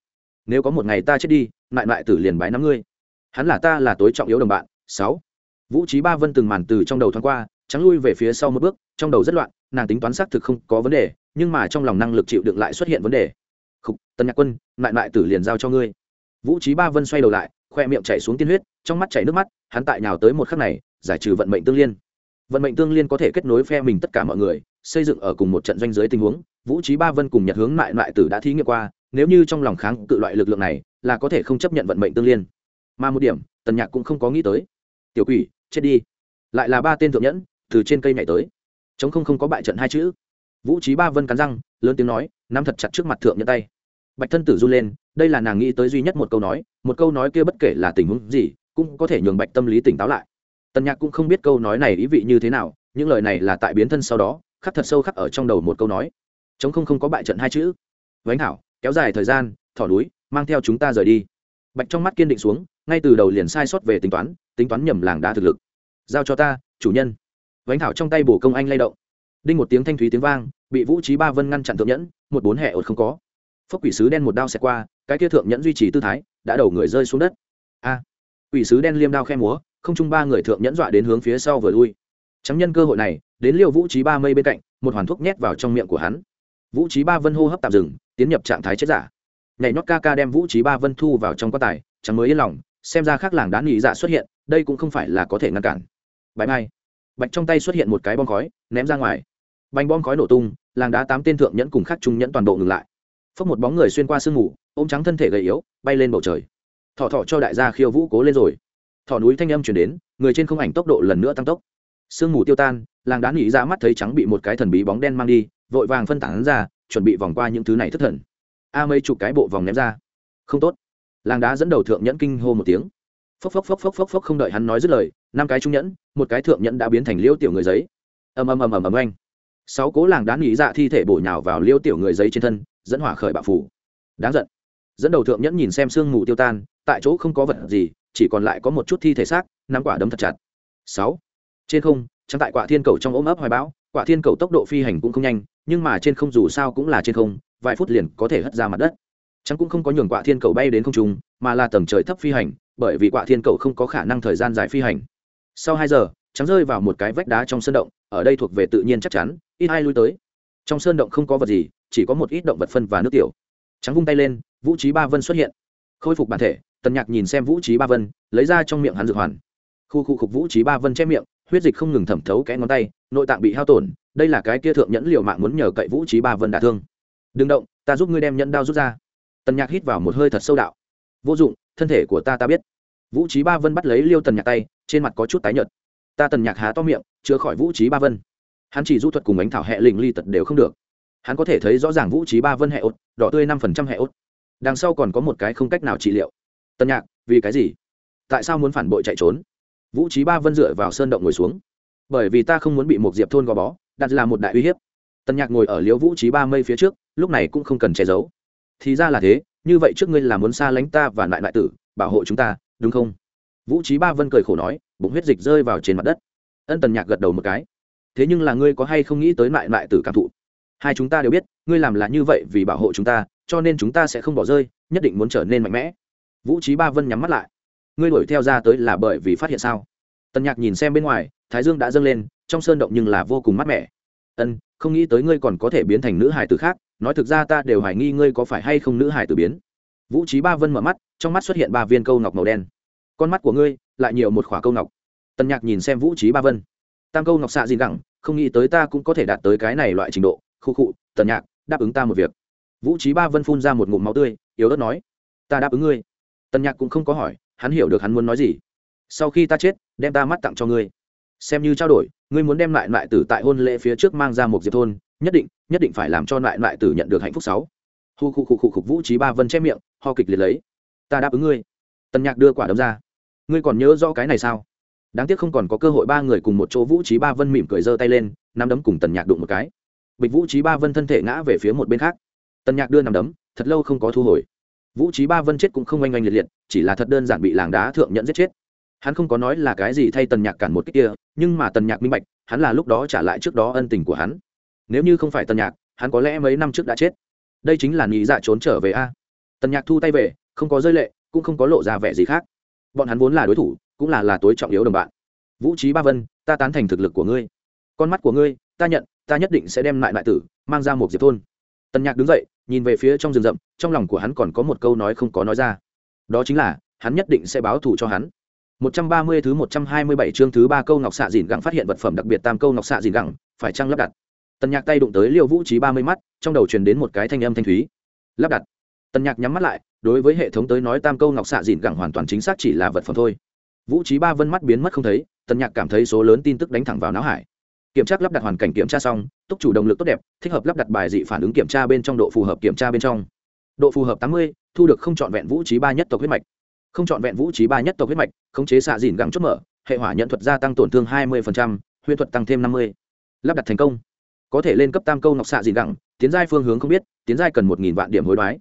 [SPEAKER 1] Nếu có một ngày ta chết đi lại lại tử liền bái năm ngươi. Hắn là ta là tối trọng yếu đồng bạn. Sáu. Vũ trí ba vân từng màn từ trong đầu thoáng qua trắng lui về phía sau một bước trong đầu rất loạn nàng tính toán xác thực không có vấn đề nhưng mà trong lòng năng lực chịu đựng lại xuất hiện vấn đề. Khúc, tân nhạc quân lại lại tử liền giao cho ngươi. Vũ trí ba vân xoay đầu lại khoe miệng chảy xuống tiên huyết trong mắt chảy nước mắt hắn tại nhào tới một khắc này giải trừ vận mệnh tương liên. Vận mệnh tương liên có thể kết nối phe mình tất cả mọi người xây dựng ở cùng một trận doanh giới tình huống vũ trí ba vân cùng nhật hướng lại lại tử đã thí nghiệm qua nếu như trong lòng kháng cự loại lực lượng này là có thể không chấp nhận vận mệnh tương liên. Mà một điểm tần nhạc cũng không có nghĩ tới. Tiểu quỷ chết đi. Lại là ba tên thượng nhẫn từ trên cây nhảy tới. Chống không không có bại trận hai chữ. Vũ trí ba vân cắn răng, lớn tiếng nói, nắm thật chặt trước mặt thượng nhân tay. Bạch thân tử run lên, đây là nàng nghĩ tới duy nhất một câu nói, một câu nói kia bất kể là tình huống gì, cũng có thể nhường bạch tâm lý tỉnh táo lại. Tần nhạc cũng không biết câu nói này ý vị như thế nào, những lời này là tại biến thân sau đó, khắc thật sâu khắc ở trong đầu một câu nói. Chống không không có bại trận hai chữ. Vánh hảo, kéo dài thời gian, thỏ núi, mang theo chúng ta rời đi. Bạch trong mắt kiên định xuống, ngay từ đầu liền sai sót về tính toán tính toán nhầm làng đá thực lực. Giao cho ta, chủ nhân vánh thảo trong tay bổ công anh lay động. Đinh một tiếng thanh thúy tiếng vang, bị vũ trí ba vân ngăn chặn thượng nhẫn, một bốn hẹ ột không có. Phốc quỷ sứ đen một đao xẹt qua, cái kia thượng nhẫn duy trì tư thái, đã đầu người rơi xuống đất. A! Quỷ sứ đen liêm đao khe múa, không chung ba người thượng nhẫn dọa đến hướng phía sau vừa lui. Trắng nhân cơ hội này, đến liêu vũ trí ba mây bên cạnh, một hoàn thuốc nhét vào trong miệng của hắn. Vũ trí ba vân hô hấp tạm dừng, tiến nhập trạng thái chết giả. Nhảy nhót ca ca đem vũ trí ba vân thu vào trong quan tài chẳng mới yên lòng, xem ra khác làng đá nghỉ dạ xuất hiện, đây cũng không phải là có thể ngăn cản. Bãi mai bạch trong tay xuất hiện một cái bom khói, ném ra ngoài. Bánh bom khói nổ tung, làng đá tám tên thượng nhẫn cùng khắc trung nhẫn toàn bộ ngừng lại. Phốc một bóng người xuyên qua sương mù, ôm trắng thân thể gầy yếu, bay lên bầu trời. Thọ thọ cho đại gia khiêu vũ cố lên rồi. Thọ núi thanh âm chuyển đến, người trên không ảnh tốc độ lần nữa tăng tốc. Sương mù tiêu tan, làng đá nghĩ ra mắt thấy trắng bị một cái thần bí bóng đen mang đi, vội vàng phân tán ra, chuẩn bị vòng qua những thứ này thất thần. A mấy chục cái bộ vòng ném ra. Không tốt. Làng đá dẫn đầu thượng nhẫn kinh hô một tiếng. Phốc phốc phốc phốc phốc phốc không đợi hắn nói dứt lời, năm cái trung nhẫn một cái thượng nhẫn đã biến thành liêu tiểu người giấy. Ầm ầm ầm ầm ầm anh sáu cố làng đá nghĩ dạ thi thể bổ nhào vào liêu tiểu người giấy trên thân, dẫn hỏa khởi bạo phủ. Đáng giận. Dẫn đầu thượng nhẫn nhìn xem sương mù tiêu tan, tại chỗ không có vật gì, chỉ còn lại có một chút thi thể xác, nắm quả đấm thật chặt. Sáu. Trên không, trắng tại quả thiên cầu trong ôm ấp hoài bão, quả thiên cầu tốc độ phi hành cũng không nhanh, nhưng mà trên không dù sao cũng là trên không, vài phút liền có thể hất ra mặt đất. Trắng cũng không có nhường quả thiên cầu bay đến không trung, mà là tầng trời thấp phi hành, bởi vì quả thiên cầu không có khả năng thời gian dài phi hành sau hai giờ, trắng rơi vào một cái vách đá trong sơn động, ở đây thuộc về tự nhiên chắc chắn, ít ai lui tới. Trong sơn động không có vật gì, chỉ có một ít động vật phân và nước tiểu. Trắng vung tay lên, vũ trí ba vân xuất hiện. Khôi phục bản thể, tần nhạc nhìn xem vũ trí ba vân, lấy ra trong miệng hắn dược hoàn. Khu khu khục vũ trí ba vân che miệng, huyết dịch không ngừng thẩm thấu kẽ ngón tay, nội tạng bị hao tổn, đây là cái kia thượng nhẫn liều mạng muốn nhờ cậy vũ trí ba vân đả thương. Đừng động, ta giúp ngươi đem nhẫn đao rút ra. Tần nhạc hít vào một hơi thật sâu đạo. Vô dụng, thân thể của ta ta biết. Vũ trí ba vân bắt lấy liêu tần nhạc tay trên mặt có chút tái nhợt. Ta tần nhạc há to miệng, chứa khỏi vũ trí ba vân. Hắn chỉ du thuật cùng ánh thảo hệ lình ly tật đều không được. Hắn có thể thấy rõ ràng vũ trí ba vân hệ ốt, đỏ tươi năm phần trăm hệ ốt. Đằng sau còn có một cái không cách nào trị liệu. Tân nhạc, vì cái gì? Tại sao muốn phản bội chạy trốn? Vũ trí ba vân dựa vào sơn động ngồi xuống. Bởi vì ta không muốn bị một diệp thôn gò bó, đặt là một đại uy hiếp. Tân nhạc ngồi ở liễu vũ trí ba mây phía trước, lúc này cũng không cần che giấu. Thì ra là thế, như vậy trước ngươi là muốn xa lánh ta và lại lại tử, bảo hộ chúng ta, đúng không? Vũ trí ba vân cười khổ nói, bụng huyết dịch rơi vào trên mặt đất. Ân tần nhạc gật đầu một cái. Thế nhưng là ngươi có hay không nghĩ tới lại lại tử cảm thụ? Hai chúng ta đều biết, ngươi làm là như vậy vì bảo hộ chúng ta, cho nên chúng ta sẽ không bỏ rơi, nhất định muốn trở nên mạnh mẽ. Vũ trí ba vân nhắm mắt lại. Ngươi đuổi theo ra tới là bởi vì phát hiện sao? Tần nhạc nhìn xem bên ngoài, thái dương đã dâng lên, trong sơn động nhưng là vô cùng mát mẻ. Ân, không nghĩ tới ngươi còn có thể biến thành nữ hải tử khác, nói thực ra ta đều hoài nghi ngươi có phải hay không nữ hải tử biến. Vũ trí ba vân mở mắt, trong mắt xuất hiện ba viên câu ngọc màu đen con mắt của ngươi lại nhiều một khỏa câu ngọc. Tần nhạc nhìn xem vũ trí ba vân. Tam câu ngọc xạ gì gẳng, không nghĩ tới ta cũng có thể đạt tới cái này loại trình độ. Khu khụ tần nhạc, đáp ứng ta một việc. Vũ trí ba vân phun ra một ngụm máu tươi, yếu ớt nói, ta đáp ứng ngươi. Tần nhạc cũng không có hỏi, hắn hiểu được hắn muốn nói gì. Sau khi ta chết, đem ta mắt tặng cho ngươi. Xem như trao đổi, ngươi muốn đem lại lại tử tại hôn lễ phía trước mang ra một diệp thôn, nhất định nhất định phải làm cho lại lại tử nhận được hạnh phúc sáu. Hu khu khu khu khục vũ trí ba vân che miệng, ho kịch liệt lấy, ta đáp ứng ngươi tần nhạc đưa quả đấm ra. Ngươi còn nhớ rõ cái này sao? Đáng tiếc không còn có cơ hội ba người cùng một chỗ vũ trí ba vân mỉm cười giơ tay lên, nắm đấm cùng tần nhạc đụng một cái. Bịch vũ trí ba vân thân thể ngã về phía một bên khác. Tần nhạc đưa nằm đấm, thật lâu không có thu hồi. Vũ trí ba vân chết cũng không oanh oanh liệt liệt, chỉ là thật đơn giản bị làng đá thượng nhận giết chết. Hắn không có nói là cái gì thay tần nhạc cản một cái kia, nhưng mà tần nhạc minh bạch, hắn là lúc đó trả lại trước đó ân tình của hắn. Nếu như không phải tần nhạc, hắn có lẽ mấy năm trước đã chết. Đây chính là nghĩ dạ trốn trở về a. Tần nhạc thu tay về, không có rơi lệ cũng không có lộ ra vẻ gì khác. Bọn hắn vốn là đối thủ, cũng là là tối trọng yếu đồng bạn. Vũ trí ba vân, ta tán thành thực lực của ngươi. Con mắt của ngươi, ta nhận, ta nhất định sẽ đem lại lại tử, mang ra một diệp thôn. Tần nhạc đứng dậy, nhìn về phía trong rừng rậm, trong lòng của hắn còn có một câu nói không có nói ra. Đó chính là, hắn nhất định sẽ báo thù cho hắn. 130 thứ 127 chương thứ ba câu ngọc xạ dìn gẳng phát hiện vật phẩm đặc biệt tam câu ngọc xạ dìn gẳng phải chăng lắp đặt? Tần nhạc tay đụng tới liêu vũ trí 30 mắt, trong đầu truyền đến một cái thanh âm thanh thúy. Lắp đặt. Tần nhạc nhắm mắt lại đối với hệ thống tới nói tam câu ngọc xạ dìn gẳng hoàn toàn chính xác chỉ là vật phẩm thôi. Vũ trí ba vân mắt biến mất không thấy, tần nhạc cảm thấy số lớn tin tức đánh thẳng vào não hải. Kiểm tra lắp đặt hoàn cảnh kiểm tra xong, túc chủ động lực tốt đẹp, thích hợp lắp đặt bài dị phản ứng kiểm tra bên trong độ phù hợp kiểm tra bên trong. Độ phù hợp tám mươi, thu được không trọn vẹn vũ trí ba nhất tộc huyết mạch. Không trọn vẹn vũ trí ba nhất tộc huyết mạch, khống chế xạ dìn gẳng chốt mở, hệ hỏa nhận thuật gia tăng tổn thương hai mươi huyễn thuật tăng thêm năm mươi. Lắp đặt thành công. Có thể lên cấp tam câu ngọc xạ dìn gẳng, tiến giai phương hướng không biết, tiến giai cần một nghìn vạn điểm hối đoái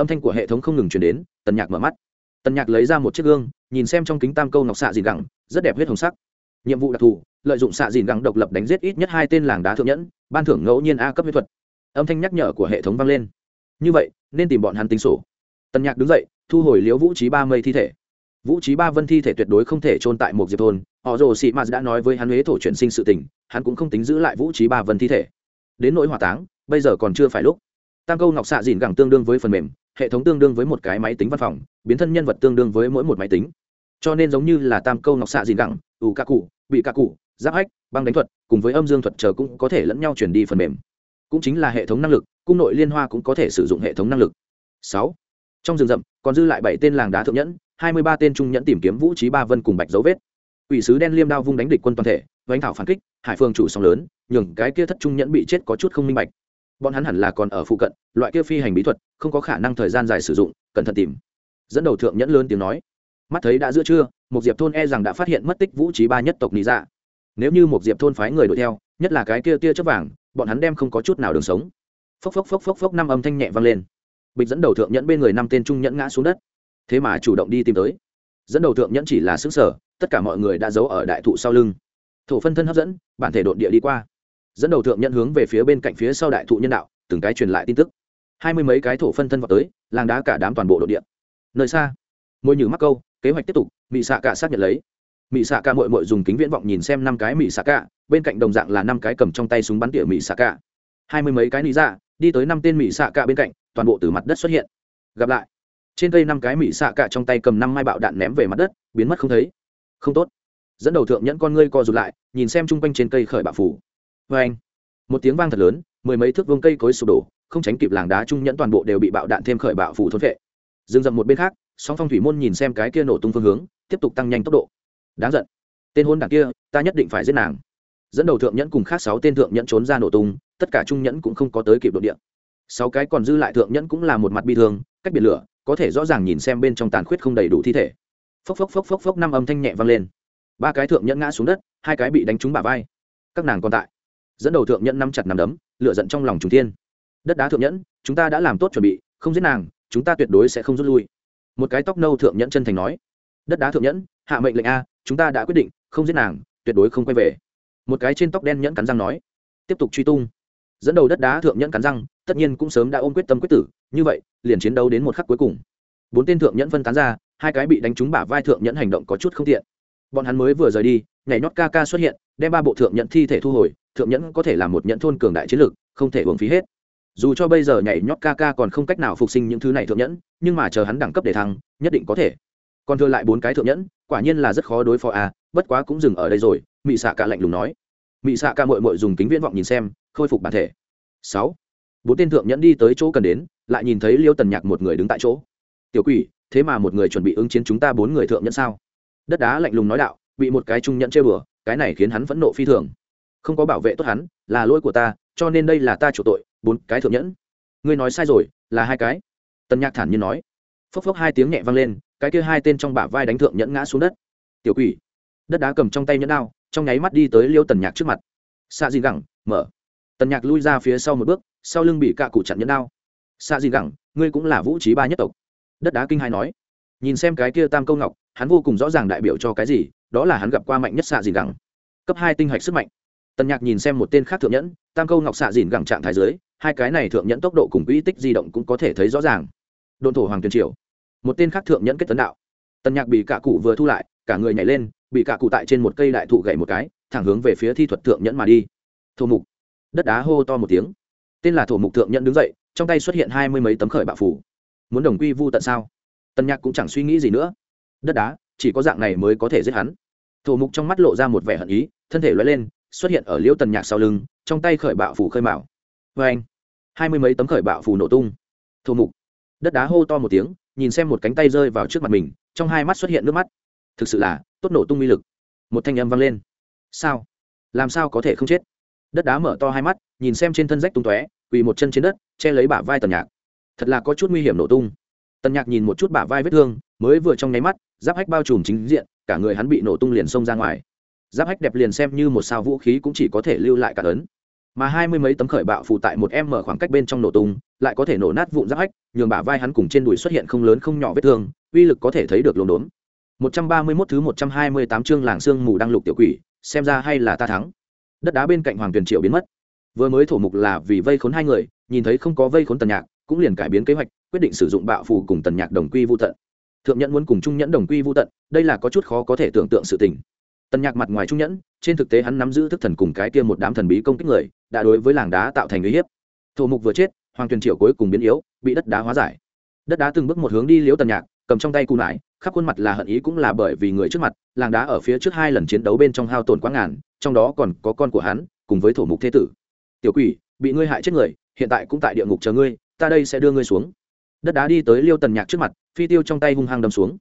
[SPEAKER 1] âm thanh của hệ thống không ngừng chuyển đến, tần nhạc mở mắt. Tần nhạc lấy ra một chiếc gương, nhìn xem trong kính tam câu ngọc xạ dìn gẳng, rất đẹp huyết hồng sắc. Nhiệm vụ đặc thù, lợi dụng xạ dìn gẳng độc lập đánh giết ít nhất hai tên làng đá thượng nhẫn, ban thưởng ngẫu nhiên a cấp huyết thuật. Âm thanh nhắc nhở của hệ thống vang lên. Như vậy, nên tìm bọn hắn tính sổ. Tần nhạc đứng dậy, thu hồi liễu vũ trí ba mây thi thể. Vũ trí ba vân thi thể tuyệt đối không thể trôn tại một diệp thôn. Họ rồ sĩ maz đã nói với hắn huế thổ chuyển sinh sự tình, hắn cũng không tính giữ lại vũ trí ba vân thi thể. Đến nỗi hỏa táng, bây giờ còn chưa phải lúc. Tam câu ngọc xạ dìn gẳng tương đương với phần mềm hệ thống tương đương với một cái máy tính văn phòng, biến thân nhân vật tương đương với mỗi một máy tính. Cho nên giống như là tam câu ngọc xạ dìn gẳng, ủ ca cụ, bị ca cụ, giáp ách băng đánh thuật, cùng với âm dương thuật chờ cũng có thể lẫn nhau chuyển đi phần mềm. Cũng chính là hệ thống năng lực, cung nội liên hoa cũng có thể sử dụng hệ thống năng lực. Sáu. Trong rừng rậm, còn dư lại bảy tên làng đá thượng nhẫn, hai mươi ba tên trung nhẫn tìm kiếm vũ trí ba vân cùng bạch dấu vết. Ủy sứ đen liêm đao vung đánh địch quân toàn thể, vánh thảo phản kích, hải phương chủ sóng lớn, nhường cái kia thất trung nhẫn bị chết có chút không minh bạch bọn hắn hẳn là còn ở phụ cận, loại kia phi hành bí thuật, không có khả năng thời gian dài sử dụng, cẩn thận tìm. Dẫn đầu thượng nhẫn lớn tiếng nói, mắt thấy đã giữa trưa một diệp thôn e rằng đã phát hiện mất tích vũ trí ba nhất tộc lý dạ. Nếu như một diệp thôn phái người đuổi theo, nhất là cái kia tia chớp vàng, bọn hắn đem không có chút nào đường sống. Phốc phốc phốc phốc phốc năm âm thanh nhẹ vang lên. Bịch dẫn đầu thượng nhẫn bên người năm tên trung nhẫn ngã xuống đất. Thế mà chủ động đi tìm tới. Dẫn đầu thượng nhẫn chỉ là xứng sở tất cả mọi người đã giấu ở đại thụ sau lưng. Thổ phân thân hấp dẫn, bản thể đột địa đi qua dẫn đầu thượng nhận hướng về phía bên cạnh phía sau đại thụ nhân đạo, từng cái truyền lại tin tức. Hai mươi mấy cái thổ phân thân vào tới, làng đá cả đám toàn bộ đ ộ địa. Nơi xa, môi nhử mắc câu, kế hoạch tiếp tục mỹ xạ cả xác nhận lấy. Mỹ xạ cả mội mội dùng kính viễn vọng nhìn xem năm cái mỹ xạ cả, bên cạnh đồng dạng là năm cái cầm trong tay súng bắn tỉa mỹ xạ cả. Hai mươi mấy cái lý ra dạ, đi tới năm tên mỹ xạ cả bên cạnh, toàn bộ từ mặt đất xuất hiện. Gặp lại, trên cây năm cái mỹ xạ cả trong tay cầm năm mai bạo đạn ném về mặt đất, biến mất không thấy. Không tốt. Dẫn đầu thượng nhẫn con ngươi co rụt lại, nhìn xem chung quanh trên cây khởi bạo phủ vê anh, một tiếng vang thật lớn, mười mấy thước vương cây cối sụp đổ, không tránh kịp làng đá trung nhẫn toàn bộ đều bị bạo đạn thêm khởi bạo phủ thốn vệ. Dừng dầm một bên khác song phong thủy môn nhìn xem cái kia nổ tung phương hướng, tiếp tục tăng nhanh tốc độ. Đáng giận. Tên hôn đảng kia, ta nhất định phải giết nàng. Dẫn đầu thượng nhẫn cùng khác sáu tên thượng nhẫn trốn ra nổ tung, tất cả trung nhẫn cũng không có tới kịp đội địa. Sáu cái còn dư lại thượng nhẫn cũng là một mặt bi thương, cách biệt lửa, có thể rõ ràng nhìn xem bên trong tàn khuyết không đầy đủ thi thể. Phốc phốc phốc phốc phốc năm âm thanh nhẹ vang lên. Ba cái thượng nhẫn ngã xuống đất, hai cái bị đánh trúng bả vai. Các nàng còn tại dẫn đầu thượng nhẫn nắm chặt nắm đấm lựa giận trong lòng chúng thiên. đất đá thượng nhẫn, chúng ta đã làm tốt chuẩn bị, không giết nàng, chúng ta tuyệt đối sẽ không rút lui. Một cái tóc nâu thượng nhẫn chân thành nói. Đất đá thượng nhẫn, hạ mệnh lệnh a, chúng ta đã quyết định, không giết nàng, tuyệt đối không quay về. Một cái trên tóc đen nhẫn cắn răng nói. Tiếp tục truy tung. Dẫn đầu đất đá thượng nhẫn cắn răng, tất nhiên cũng sớm đã ôm quyết tâm quyết tử, như vậy, liền chiến đấu đến một khắc cuối cùng. Bốn tên thượng nhẫn phân tán ra, hai cái bị đánh trúng bả vai thượng nhẫn hành động có chút không tiện. Bọn hắn mới vừa rời đi, nhảy nhót ca ca xuất hiện, đem ba bộ thượng nhẫn thi thể thu hồi thượng nhẫn có thể là một nhẫn thôn cường đại chiến lược, không thể uống phí hết. Dù cho bây giờ nhảy nhót ca ca còn không cách nào phục sinh những thứ này thượng nhẫn, nhưng mà chờ hắn đẳng cấp để thăng, nhất định có thể. Còn thừa lại bốn cái thượng nhẫn, quả nhiên là rất khó đối phó à bất quá cũng dừng ở đây rồi, mị xạ ca lạnh lùng nói. Mị xạ ca mội mội dùng kính viễn vọng nhìn xem, khôi phục bản thể. Sáu. Bốn tên thượng nhẫn đi tới chỗ cần đến, lại nhìn thấy liêu tần nhạc một người đứng tại chỗ. Tiểu quỷ, thế mà một người chuẩn bị ứng chiến chúng ta bốn người thượng nhẫn sao? Đất đá lạnh lùng nói đạo, bị một cái trung nhẫn chơi bừa, cái này khiến hắn phẫn nộ phi thường không có bảo vệ tốt hắn, là lỗi của ta, cho nên đây là ta chủ tội, bốn cái thượng nhẫn. Ngươi nói sai rồi, là hai cái. Tần nhạc thản nhiên nói. Phốc phốc hai tiếng nhẹ vang lên, cái kia hai tên trong bả vai đánh thượng nhẫn ngã xuống đất. Tiểu quỷ. Đất đá cầm trong tay nhẫn đao, trong nháy mắt đi tới liêu tần nhạc trước mặt. Xạ dìn gẳng, mở. Tần nhạc lui ra phía sau một bước, sau lưng bị cạ cụ chặn nhẫn đao. Xạ dìn gẳng, ngươi cũng là vũ trí ba nhất tộc. Đất đá kinh hai nói. Nhìn xem cái kia tam câu ngọc, hắn vô cùng rõ ràng đại biểu cho cái gì, đó là hắn gặp qua mạnh nhất xạ dìn gẳng. Cấp hai tinh hạch sức mạnh tần nhạc nhìn xem một tên khác thượng nhẫn, tam câu ngọc xạ dìn gẳng trạng thái dưới, hai cái này thượng nhẫn tốc độ cùng quỹ tích di động cũng có thể thấy rõ ràng. Đồn thổ hoàng tuyền triều. Một tên khác thượng nhẫn kết tấn đạo. Tần nhạc bị cả cụ vừa thu lại, cả người nhảy lên, bị cả cụ tại trên một cây đại thụ gậy một cái, thẳng hướng về phía thi thuật thượng nhẫn mà đi. Thổ mục. Đất đá hô to một tiếng. Tên là thổ mục thượng nhẫn đứng dậy, trong tay xuất hiện hai mươi mấy tấm khởi bạo phủ. Muốn đồng quy vu tận sao? Tần nhạc cũng chẳng suy nghĩ gì nữa. Đất đá, chỉ có dạng này mới có thể giết hắn. Thổ mục trong mắt lộ ra một vẻ hận ý, thân thể loay lên xuất hiện ở liễu tần nhạc sau lưng, trong tay khởi bạo phủ khơi mạo vê anh, hai mươi mấy tấm khởi bạo phủ nổ tung. Thổ mục. Đất đá hô to một tiếng, nhìn xem một cánh tay rơi vào trước mặt mình, trong hai mắt xuất hiện nước mắt. Thực sự là, tốt nổ tung uy lực. Một thanh âm vang lên. Sao? Làm sao có thể không chết? Đất đá mở to hai mắt, nhìn xem trên thân rách tung tóe, quỳ một chân trên đất, che lấy bả vai tần nhạc. Thật là có chút nguy hiểm nổ tung. Tần nhạc nhìn một chút bả vai vết thương, mới vừa trong nháy mắt, giáp hách bao trùm chính diện, cả người hắn bị nổ tung liền xông ra ngoài giáp hách đẹp liền xem như một sao vũ khí cũng chỉ có thể lưu lại cả ấn. Mà hai mươi mấy tấm khởi bạo phụ tại một em mở khoảng cách bên trong nổ tung, lại có thể nổ nát vụn giáp hách, nhường bả vai hắn cùng trên đùi xuất hiện không lớn không nhỏ vết thương, uy lực có thể thấy được lồn đốn một trăm ba mươi 131 thứ một trăm hai mươi tám chương làng sương mù đang lục tiểu quỷ, xem ra hay là ta thắng. Đất đá bên cạnh hoàng tuyền triệu biến mất. Vừa mới thổ mục là vì vây khốn hai người, nhìn thấy không có vây khốn tần nhạc, cũng liền cải biến kế hoạch, quyết định sử dụng bạo phù cùng tần nhạc đồng quy vô tận. Thượng nhẫn muốn cùng trung nhẫn đồng quy vô tận, đây là có chút khó có thể tưởng tượng sự tình tần nhạc mặt ngoài trung nhẫn, trên thực tế hắn nắm giữ thức thần cùng cái kia một đám thần bí công kích người, đã đối với làng đá tạo thành uy hiếp. Thổ mục vừa chết, hoàng tuyền triệu cuối cùng biến yếu, bị đất đá hóa giải. Đất đá từng bước một hướng đi liếu tần nhạc, cầm trong tay cù nải, khắp khuôn mặt là hận ý cũng là bởi vì người trước mặt, làng đá ở phía trước hai lần chiến đấu bên trong hao tổn quá ngàn, trong đó còn có con của hắn, cùng với thổ mục thế tử. Tiểu quỷ, bị ngươi hại chết người, hiện tại cũng tại địa ngục chờ ngươi, ta đây sẽ đưa ngươi xuống. Đất đá đi tới liêu tần nhạc trước mặt, phi tiêu trong tay hung hăng đâm xuống.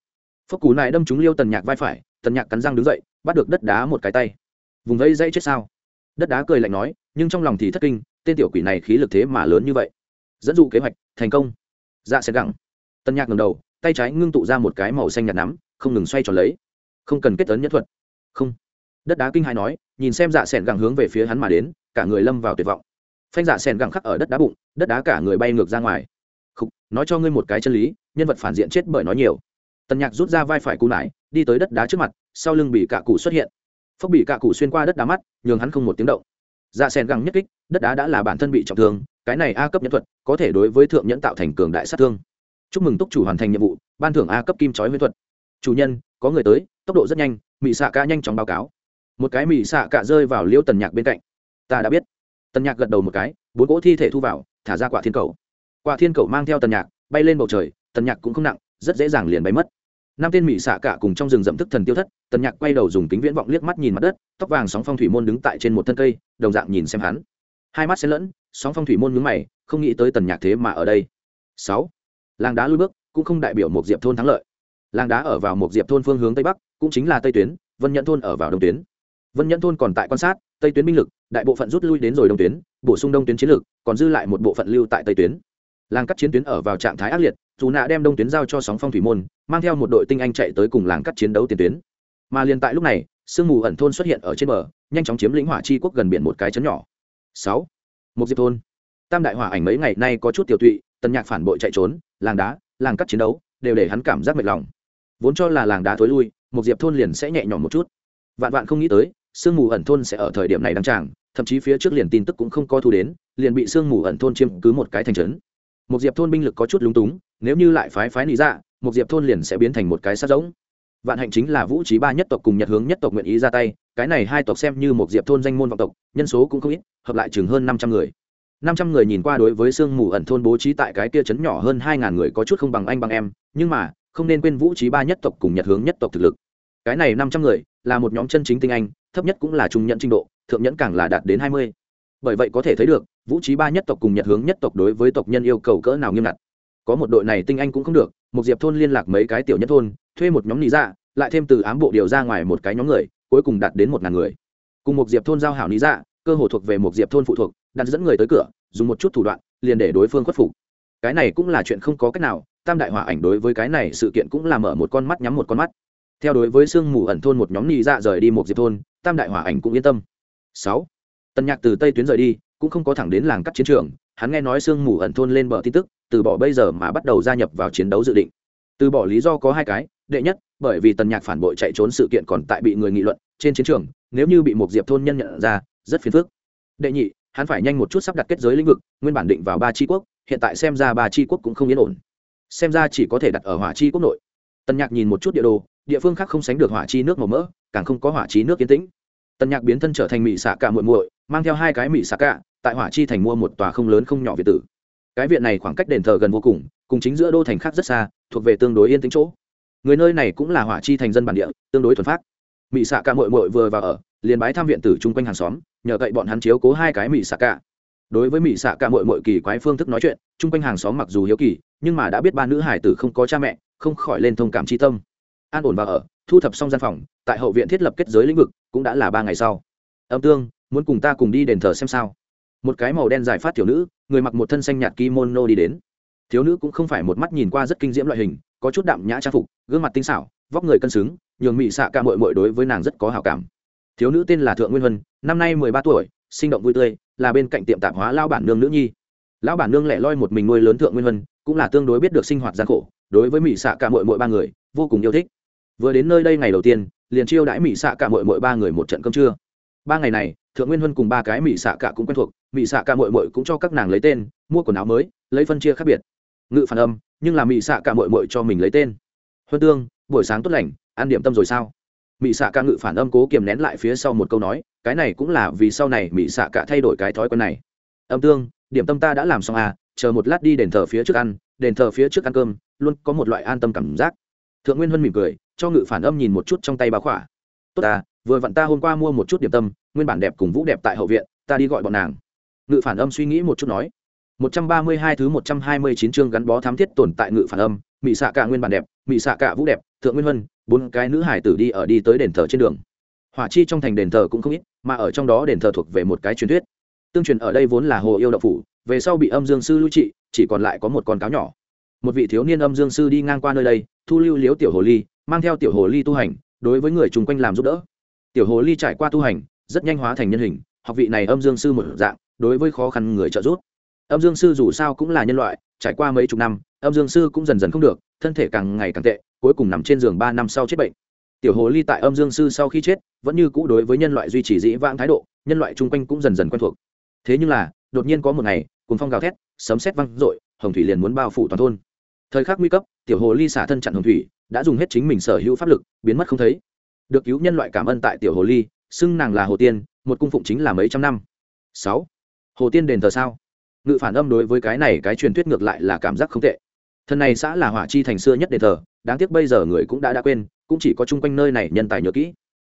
[SPEAKER 1] Phốc cú này đâm trúng liêu tần nhạc vai phải tần nhạc cắn răng đứng dậy bắt được đất đá một cái tay. Vùng vây dây chết sao? Đất đá cười lạnh nói nhưng trong lòng thì thất kinh tên tiểu quỷ này khí lực thế mà lớn như vậy. Dẫn dụ kế hoạch thành công. Dạ sẽ gặng. Tân nhạc ngầm đầu tay trái ngưng tụ ra một cái màu xanh nhạt nắm không ngừng xoay tròn lấy. Không cần kết tấn nhất thuật. Không. Đất đá kinh hãi nói nhìn xem dạ s gẳng gặng hướng về phía hắn mà đến cả người lâm vào tuyệt vọng. Phanh dạ s gẳng gặng khắc ở đất đá bụng đất đá cả người bay ngược ra ngoài. Khúc, nói cho ngươi một cái chân lý nhân vật phản diện chết bởi nói nhiều tần nhạc rút ra vai phải cú nải, đi tới đất đá trước mặt, sau lưng bị cạ cụ xuất hiện. Phốc bị cạ cụ xuyên qua đất đá mắt, nhường hắn không một tiếng động. Dạ sen găng nhất kích, đất đá đã là bản thân bị trọng thương, cái này a cấp nhẫn thuật, có thể đối với thượng nhẫn tạo thành cường đại sát thương. Chúc mừng túc chủ hoàn thành nhiệm vụ, ban thưởng a cấp kim chói huyễn thuật. Chủ nhân, có người tới, tốc độ rất nhanh mỹ xạ ca nhanh chóng báo cáo. Một cái mỹ xạ cạ rơi vào liêu tần nhạc bên cạnh. Ta đã biết. Tần nhạc gật đầu một cái, bốn cỗ thi thể thu vào, thả ra quả thiên cầu. Quả thiên cầu mang theo tần nhạc, bay lên bầu trời, tần nhạc cũng không nặng, rất dễ dàng liền bay mất năm tên mỹ xạ cả cùng trong rừng rậm thức thần tiêu thất, tần nhạc quay đầu dùng kính viễn vọng liếc mắt nhìn mặt đất, tóc vàng sóng phong thủy môn đứng tại trên một thân cây, đồng dạng nhìn xem hắn. Hai mắt xen lẫn, sóng phong thủy môn nhướng mày, không nghĩ tới tần nhạc thế mà ở đây. Sáu, làng đá lui bước, cũng không đại biểu một diệp thôn thắng lợi. Làng đá ở vào một diệp thôn phương hướng tây bắc, cũng chính là tây tuyến, vân nhẫn thôn ở vào đông tuyến. Vân nhẫn thôn còn tại quan sát, tây tuyến binh lực, đại bộ phận rút lui đến rồi đông tuyến, bổ sung đông tuyến chiến lược, còn dư lại một bộ phận lưu tại tây tuyến. Làng cắt chiến tuyến ở vào trạng thái ác liệt dù nạ đem đông tuyến giao cho sóng phong thủy môn, mang theo một đội tinh anh chạy tới cùng làng cắt chiến đấu tiền tuyến. Mà liền tại lúc này, sương mù ẩn thôn xuất hiện ở trên bờ, nhanh chóng chiếm lĩnh hỏa chi quốc gần biển một cái chấn nhỏ. Sáu. Một diệp thôn. Tam đại hỏa ảnh mấy ngày nay có chút tiểu tụy, tần nhạc phản bội chạy trốn, làng đá, làng cắt chiến đấu, đều để hắn cảm giác mệt lòng. Vốn cho là làng đá thối lui, một diệp thôn liền sẽ nhẹ nhõm một chút. Vạn vạn không nghĩ tới, sương mù ẩn thôn sẽ ở thời điểm này đăng tràng, thậm chí phía trước liền tin tức cũng không có thu đến, liền bị sương mù ẩn thôn chiếm cứ một cái thành trấn một diệp thôn binh lực có chút lúng túng nếu như lại phái phái lý dạ, một diệp thôn liền sẽ biến thành một cái sát giống. Vạn hạnh chính là vũ trí ba nhất tộc cùng nhật hướng nhất tộc nguyện ý ra tay cái này hai tộc xem như một diệp thôn danh môn vọng tộc nhân số cũng không ít hợp lại chừng hơn năm trăm người. năm trăm người nhìn qua đối với sương mù ẩn thôn bố trí tại cái kia trấn nhỏ hơn hai ngàn người có chút không bằng anh bằng em nhưng mà không nên quên vũ trí ba nhất tộc cùng nhật hướng nhất tộc thực lực. Cái này năm trăm người là một nhóm chân chính tinh anh thấp nhất cũng là trung nhận trình độ thượng nhẫn càng là đạt đến hai mươi bởi vậy có thể thấy được, vũ trí ba nhất tộc cùng nhật hướng nhất tộc đối với tộc nhân yêu cầu cỡ nào nghiêm ngặt. Có một đội này tinh anh cũng không được, một diệp thôn liên lạc mấy cái tiểu nhất thôn, thuê một nhóm nị dạ lại thêm từ ám bộ điều ra ngoài một cái nhóm người, cuối cùng đạt đến một ngàn người. Cùng một diệp thôn giao hảo nị dạ cơ hồ thuộc về một diệp thôn phụ thuộc, đặt dẫn người tới cửa, dùng một chút thủ đoạn, liền để đối phương khuất phục. Cái này cũng là chuyện không có cách nào, tam đại hòa ảnh đối với cái này sự kiện cũng là mở một con mắt nhắm một con mắt. Theo đối với sương mù ẩn thôn một nhóm nị dạ rời đi một diệp thôn, tam đại hòa ảnh cũng yên tâm. Sáu tần nhạc từ tây tuyến rời đi, cũng không có thẳng đến làng cắt chiến trường, hắn nghe nói sương mù ẩn thôn lên bờ tin tức, từ bỏ bây giờ mà bắt đầu gia nhập vào chiến đấu dự định. Từ bỏ lý do có hai cái, đệ nhất, bởi vì tần nhạc phản bội chạy trốn sự kiện còn tại bị người nghị luận trên chiến trường, nếu như bị một diệp thôn nhân nhận ra, rất phiền phức. Đệ nhị, hắn phải nhanh một chút sắp đặt kết giới lĩnh vực, nguyên bản định vào ba tri quốc, hiện tại xem ra ba tri quốc cũng không yên ổn. Xem ra chỉ có thể đặt ở hỏa chi quốc nội. Tần nhạc nhìn một chút địa đồ, địa phương khác không sánh được hỏa chi nước màu mỡ, càng không có hỏa chi nước yên tĩnh tần nhạc biến thân trở thành mỹ xạ cả muội muội, mang theo hai cái mỹ xạ cả, tại hỏa chi thành mua một tòa không lớn không nhỏ việt tử. Cái viện này khoảng cách đền thờ gần vô cùng cùng chính giữa đô thành khác rất xa, thuộc về tương đối yên tĩnh chỗ. Người nơi này cũng là hỏa chi thành dân bản địa, tương đối thuần phát mỹ xạ cả muội muội vừa vào ở, liền bái tham viện tử chung quanh hàng xóm, nhờ cậy bọn hắn chiếu cố hai cái mỹ xạ cả. Đối với mỹ xạ cả muội muội kỳ quái phương thức nói chuyện, chung quanh hàng xóm mặc dù hiếu kỳ, nhưng mà đã biết ba nữ hải tử không có cha mẹ, không khỏi lên thông cảm chi tâm an ổn và ở, thu thập xong gian phòng, tại hậu viện thiết lập kết giới lĩnh vực, cũng đã là ba ngày sau. Âm tương, muốn cùng ta cùng đi đền thờ xem sao? Một cái màu đen dài phát thiếu nữ, người mặc một thân xanh nhạt kimono đi đến. Thiếu nữ cũng không phải một mắt nhìn qua rất kinh diễm loại hình, có chút đạm nhã trang phục, gương mặt tinh xảo, vóc người cân xứng, nhường mị xạ ca mội mội đối với nàng rất có hào cảm. Thiếu nữ tên là thượng nguyên vân năm nay mười ba tuổi, sinh động vui tươi, là bên cạnh tiệm tạp hóa lao bản nương nữ nhi. Lão bản nương lẻ loi một mình nuôi lớn thượng nguyên vân cũng là tương đối biết được sinh hoạt gian khổ, đối với mỹ xạ cả mội mội ba người, vô cùng yêu thích vừa đến nơi đây ngày đầu tiên, liền chiêu đãi mỹ xạ cả mội mội ba người một trận cơm trưa. Ba ngày này, thượng nguyên huân cùng ba cái mỹ xạ cả cũng quen thuộc mỹ xạ cả mội mội cũng cho các nàng lấy tên, mua quần áo mới, lấy phân chia khác biệt. Ngự phản âm, nhưng là mỹ xạ cả mội mội cho mình lấy tên. Huân tương, buổi sáng tốt lành, ăn điểm tâm rồi sao? Mỹ xạ cả ngự phản âm cố kiềm nén lại phía sau một câu nói, cái này cũng là vì sau này mỹ xạ cả thay đổi cái thói quen này. Âm tương, điểm tâm ta đã làm xong à chờ một lát đi đền thờ phía trước ăn, đền thờ phía trước ăn cơm, luôn có một loại an tâm cảm giác. Thượng nguyên huân mỉm cười cho ngự phản âm nhìn một chút trong tay bà khỏa. Tốt à vừa vặn ta hôm qua mua một chút điểm tâm, nguyên bản đẹp cùng vũ đẹp tại hậu viện, ta đi gọi bọn nàng. Ngự phản âm suy nghĩ một chút nói. Một trăm ba mươi hai thứ một trăm hai mươi chín chương gắn bó thám thiết tồn tại ngự phản âm mỹ xạ cả nguyên bản đẹp mỹ xạ cả vũ đẹp, thượng nguyên huân, bốn cái nữ hải tử đi ở đi tới đền thờ trên đường. Hỏa chi trong thành đền thờ cũng không ít, mà ở trong đó đền thờ thuộc về một cái truyền thuyết. Tương truyền ở đây vốn là hồ yêu đậu phủ, về sau bị âm dương sư lưu trị, chỉ còn lại có một con cáo nhỏ một vị thiếu niên âm dương sư đi ngang qua nơi đây, thu lưu liếu tiểu hồ ly, mang theo tiểu hồ ly tu hành, đối với người chung quanh làm giúp đỡ. Tiểu hồ ly trải qua tu hành, rất nhanh hóa thành nhân hình, học vị này âm dương sư một dạng, đối với khó khăn người trợ giúp. Âm dương sư dù sao cũng là nhân loại, trải qua mấy chục năm, âm dương sư cũng dần dần không được, thân thể càng ngày càng tệ, cuối cùng nằm trên giường ba năm sau chết bệnh. Tiểu hồ ly tại âm dương sư sau khi chết, vẫn như cũ đối với nhân loại duy trì dĩ vãng thái độ, nhân loại chung quanh cũng dần dần quen thuộc. Thế nhưng là, đột nhiên có một ngày cùng phong gào thét, sấm xét văng r ộ i hồng thủy liền muốn bao phủ toàn thôn thời khắc nguy cấp, tiểu hồ ly xả thân chặn hồng thủy, đã dùng hết chính mình sở hữu pháp lực, biến mất không thấy. Được cứu nhân loại cảm ơn tại tiểu hồ ly, xưng nàng là hồ tiên, một cung phụng chính là mấy trăm năm. Sáu. Hồ tiên đền thờ sao? Ngự phản âm đối với cái này cái truyền thuyết ngược lại là cảm giác không tệ. Thần này xã là hỏa chi thành xưa nhất đền thờ, đáng tiếc bây giờ người cũng đã đã quên, cũng chỉ có chung quanh nơi này nhân tài nhớ kỹ.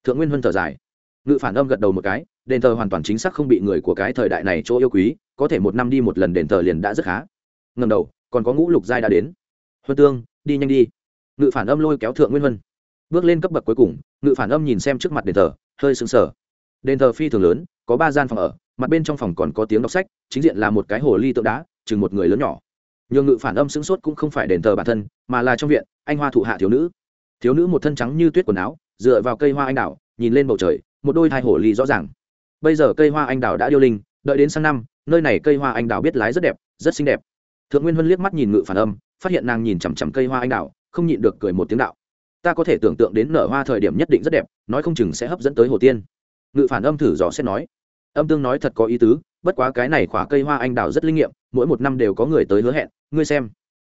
[SPEAKER 1] Thượng nguyên huân thở dài. Ngự phản âm gật đầu một cái, đền thờ hoàn toàn chính xác không bị người của cái thời đại này chỗ yêu quý, có thể một năm đi một lần đền thờ liền đã rất khá. Ngầm đầu, còn có ngũ lục giai đã đến huân tương, đi nhanh đi. Ngự phản âm lôi kéo thượng nguyên huân. Bước lên cấp bậc cuối cùng, ngự phản âm nhìn xem trước mặt đền thờ, hơi sững sờ. Đền thờ phi thường lớn, có ba gian phòng ở, mặt bên trong phòng còn có tiếng đọc sách, chính diện là một cái hồ ly tượng đá, chừng một người lớn nhỏ. Nhường ngự phản âm sững sốt cũng không phải đền thờ bản thân, mà là trong viện, anh hoa thụ hạ thiếu nữ. Thiếu nữ một thân trắng như tuyết quần áo, dựa vào cây hoa anh đào, nhìn lên bầu trời, một đôi hai hồ ly rõ ràng. Bây giờ cây hoa anh đào đã điêu linh, đợi đến sang năm, nơi này cây hoa anh đào biết lái rất đẹp, rất xinh đẹp. Thượng nguyên huân liếc mắt nhìn ngự phản âm phát hiện nàng nhìn chằm chằm cây hoa anh đào, không nhịn được cười một tiếng đạo. Ta có thể tưởng tượng đến nở hoa thời điểm nhất định rất đẹp, nói không chừng sẽ hấp dẫn tới hồ tiên. Ngự phản âm thử dò xét nói. Âm tương nói thật có ý tứ, bất quá cái này khỏa cây hoa anh đào rất linh nghiệm, mỗi một năm đều có người tới hứa hẹn, ngươi xem.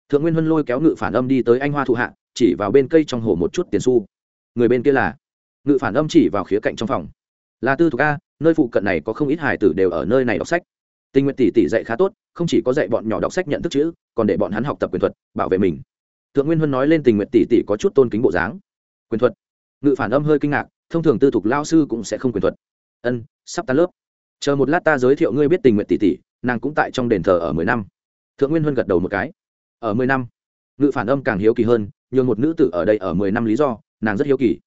[SPEAKER 1] Thượng nguyên huân lôi kéo ngự phản âm đi tới anh hoa thụ hạ, chỉ vào bên cây trong hồ một chút tiền xu. Người bên kia là? Ngự phản âm chỉ vào khía cạnh trong phòng. Là tư thục a, nơi phụ cận này có không ít hải tử đều ở nơi này đọc sách tình nguyện tỷ tỷ dạy khá tốt, không chỉ có dạy bọn nhỏ đọc sách nhận thức chữ, còn để bọn hắn học tập quyền thuật, bảo vệ mình. Thượng nguyên huân nói lên tình nguyện tỷ tỷ có chút tôn kính bộ dáng. Quyền thuật. Ngự phản âm hơi kinh ngạc, thông thường tư thục lao sư cũng sẽ không quyền thuật. Ân, sắp tan lớp. Chờ một lát ta giới thiệu ngươi biết tình nguyện tỷ tỷ, nàng cũng tại trong đền thờ ở mười năm. Thượng nguyên huân gật đầu một cái. Ở mười năm. Ngự phản âm càng hiếu kỳ hơn nhường một nữ tử ở đây ở mười năm lý do, nàng rất hiếu kỳ.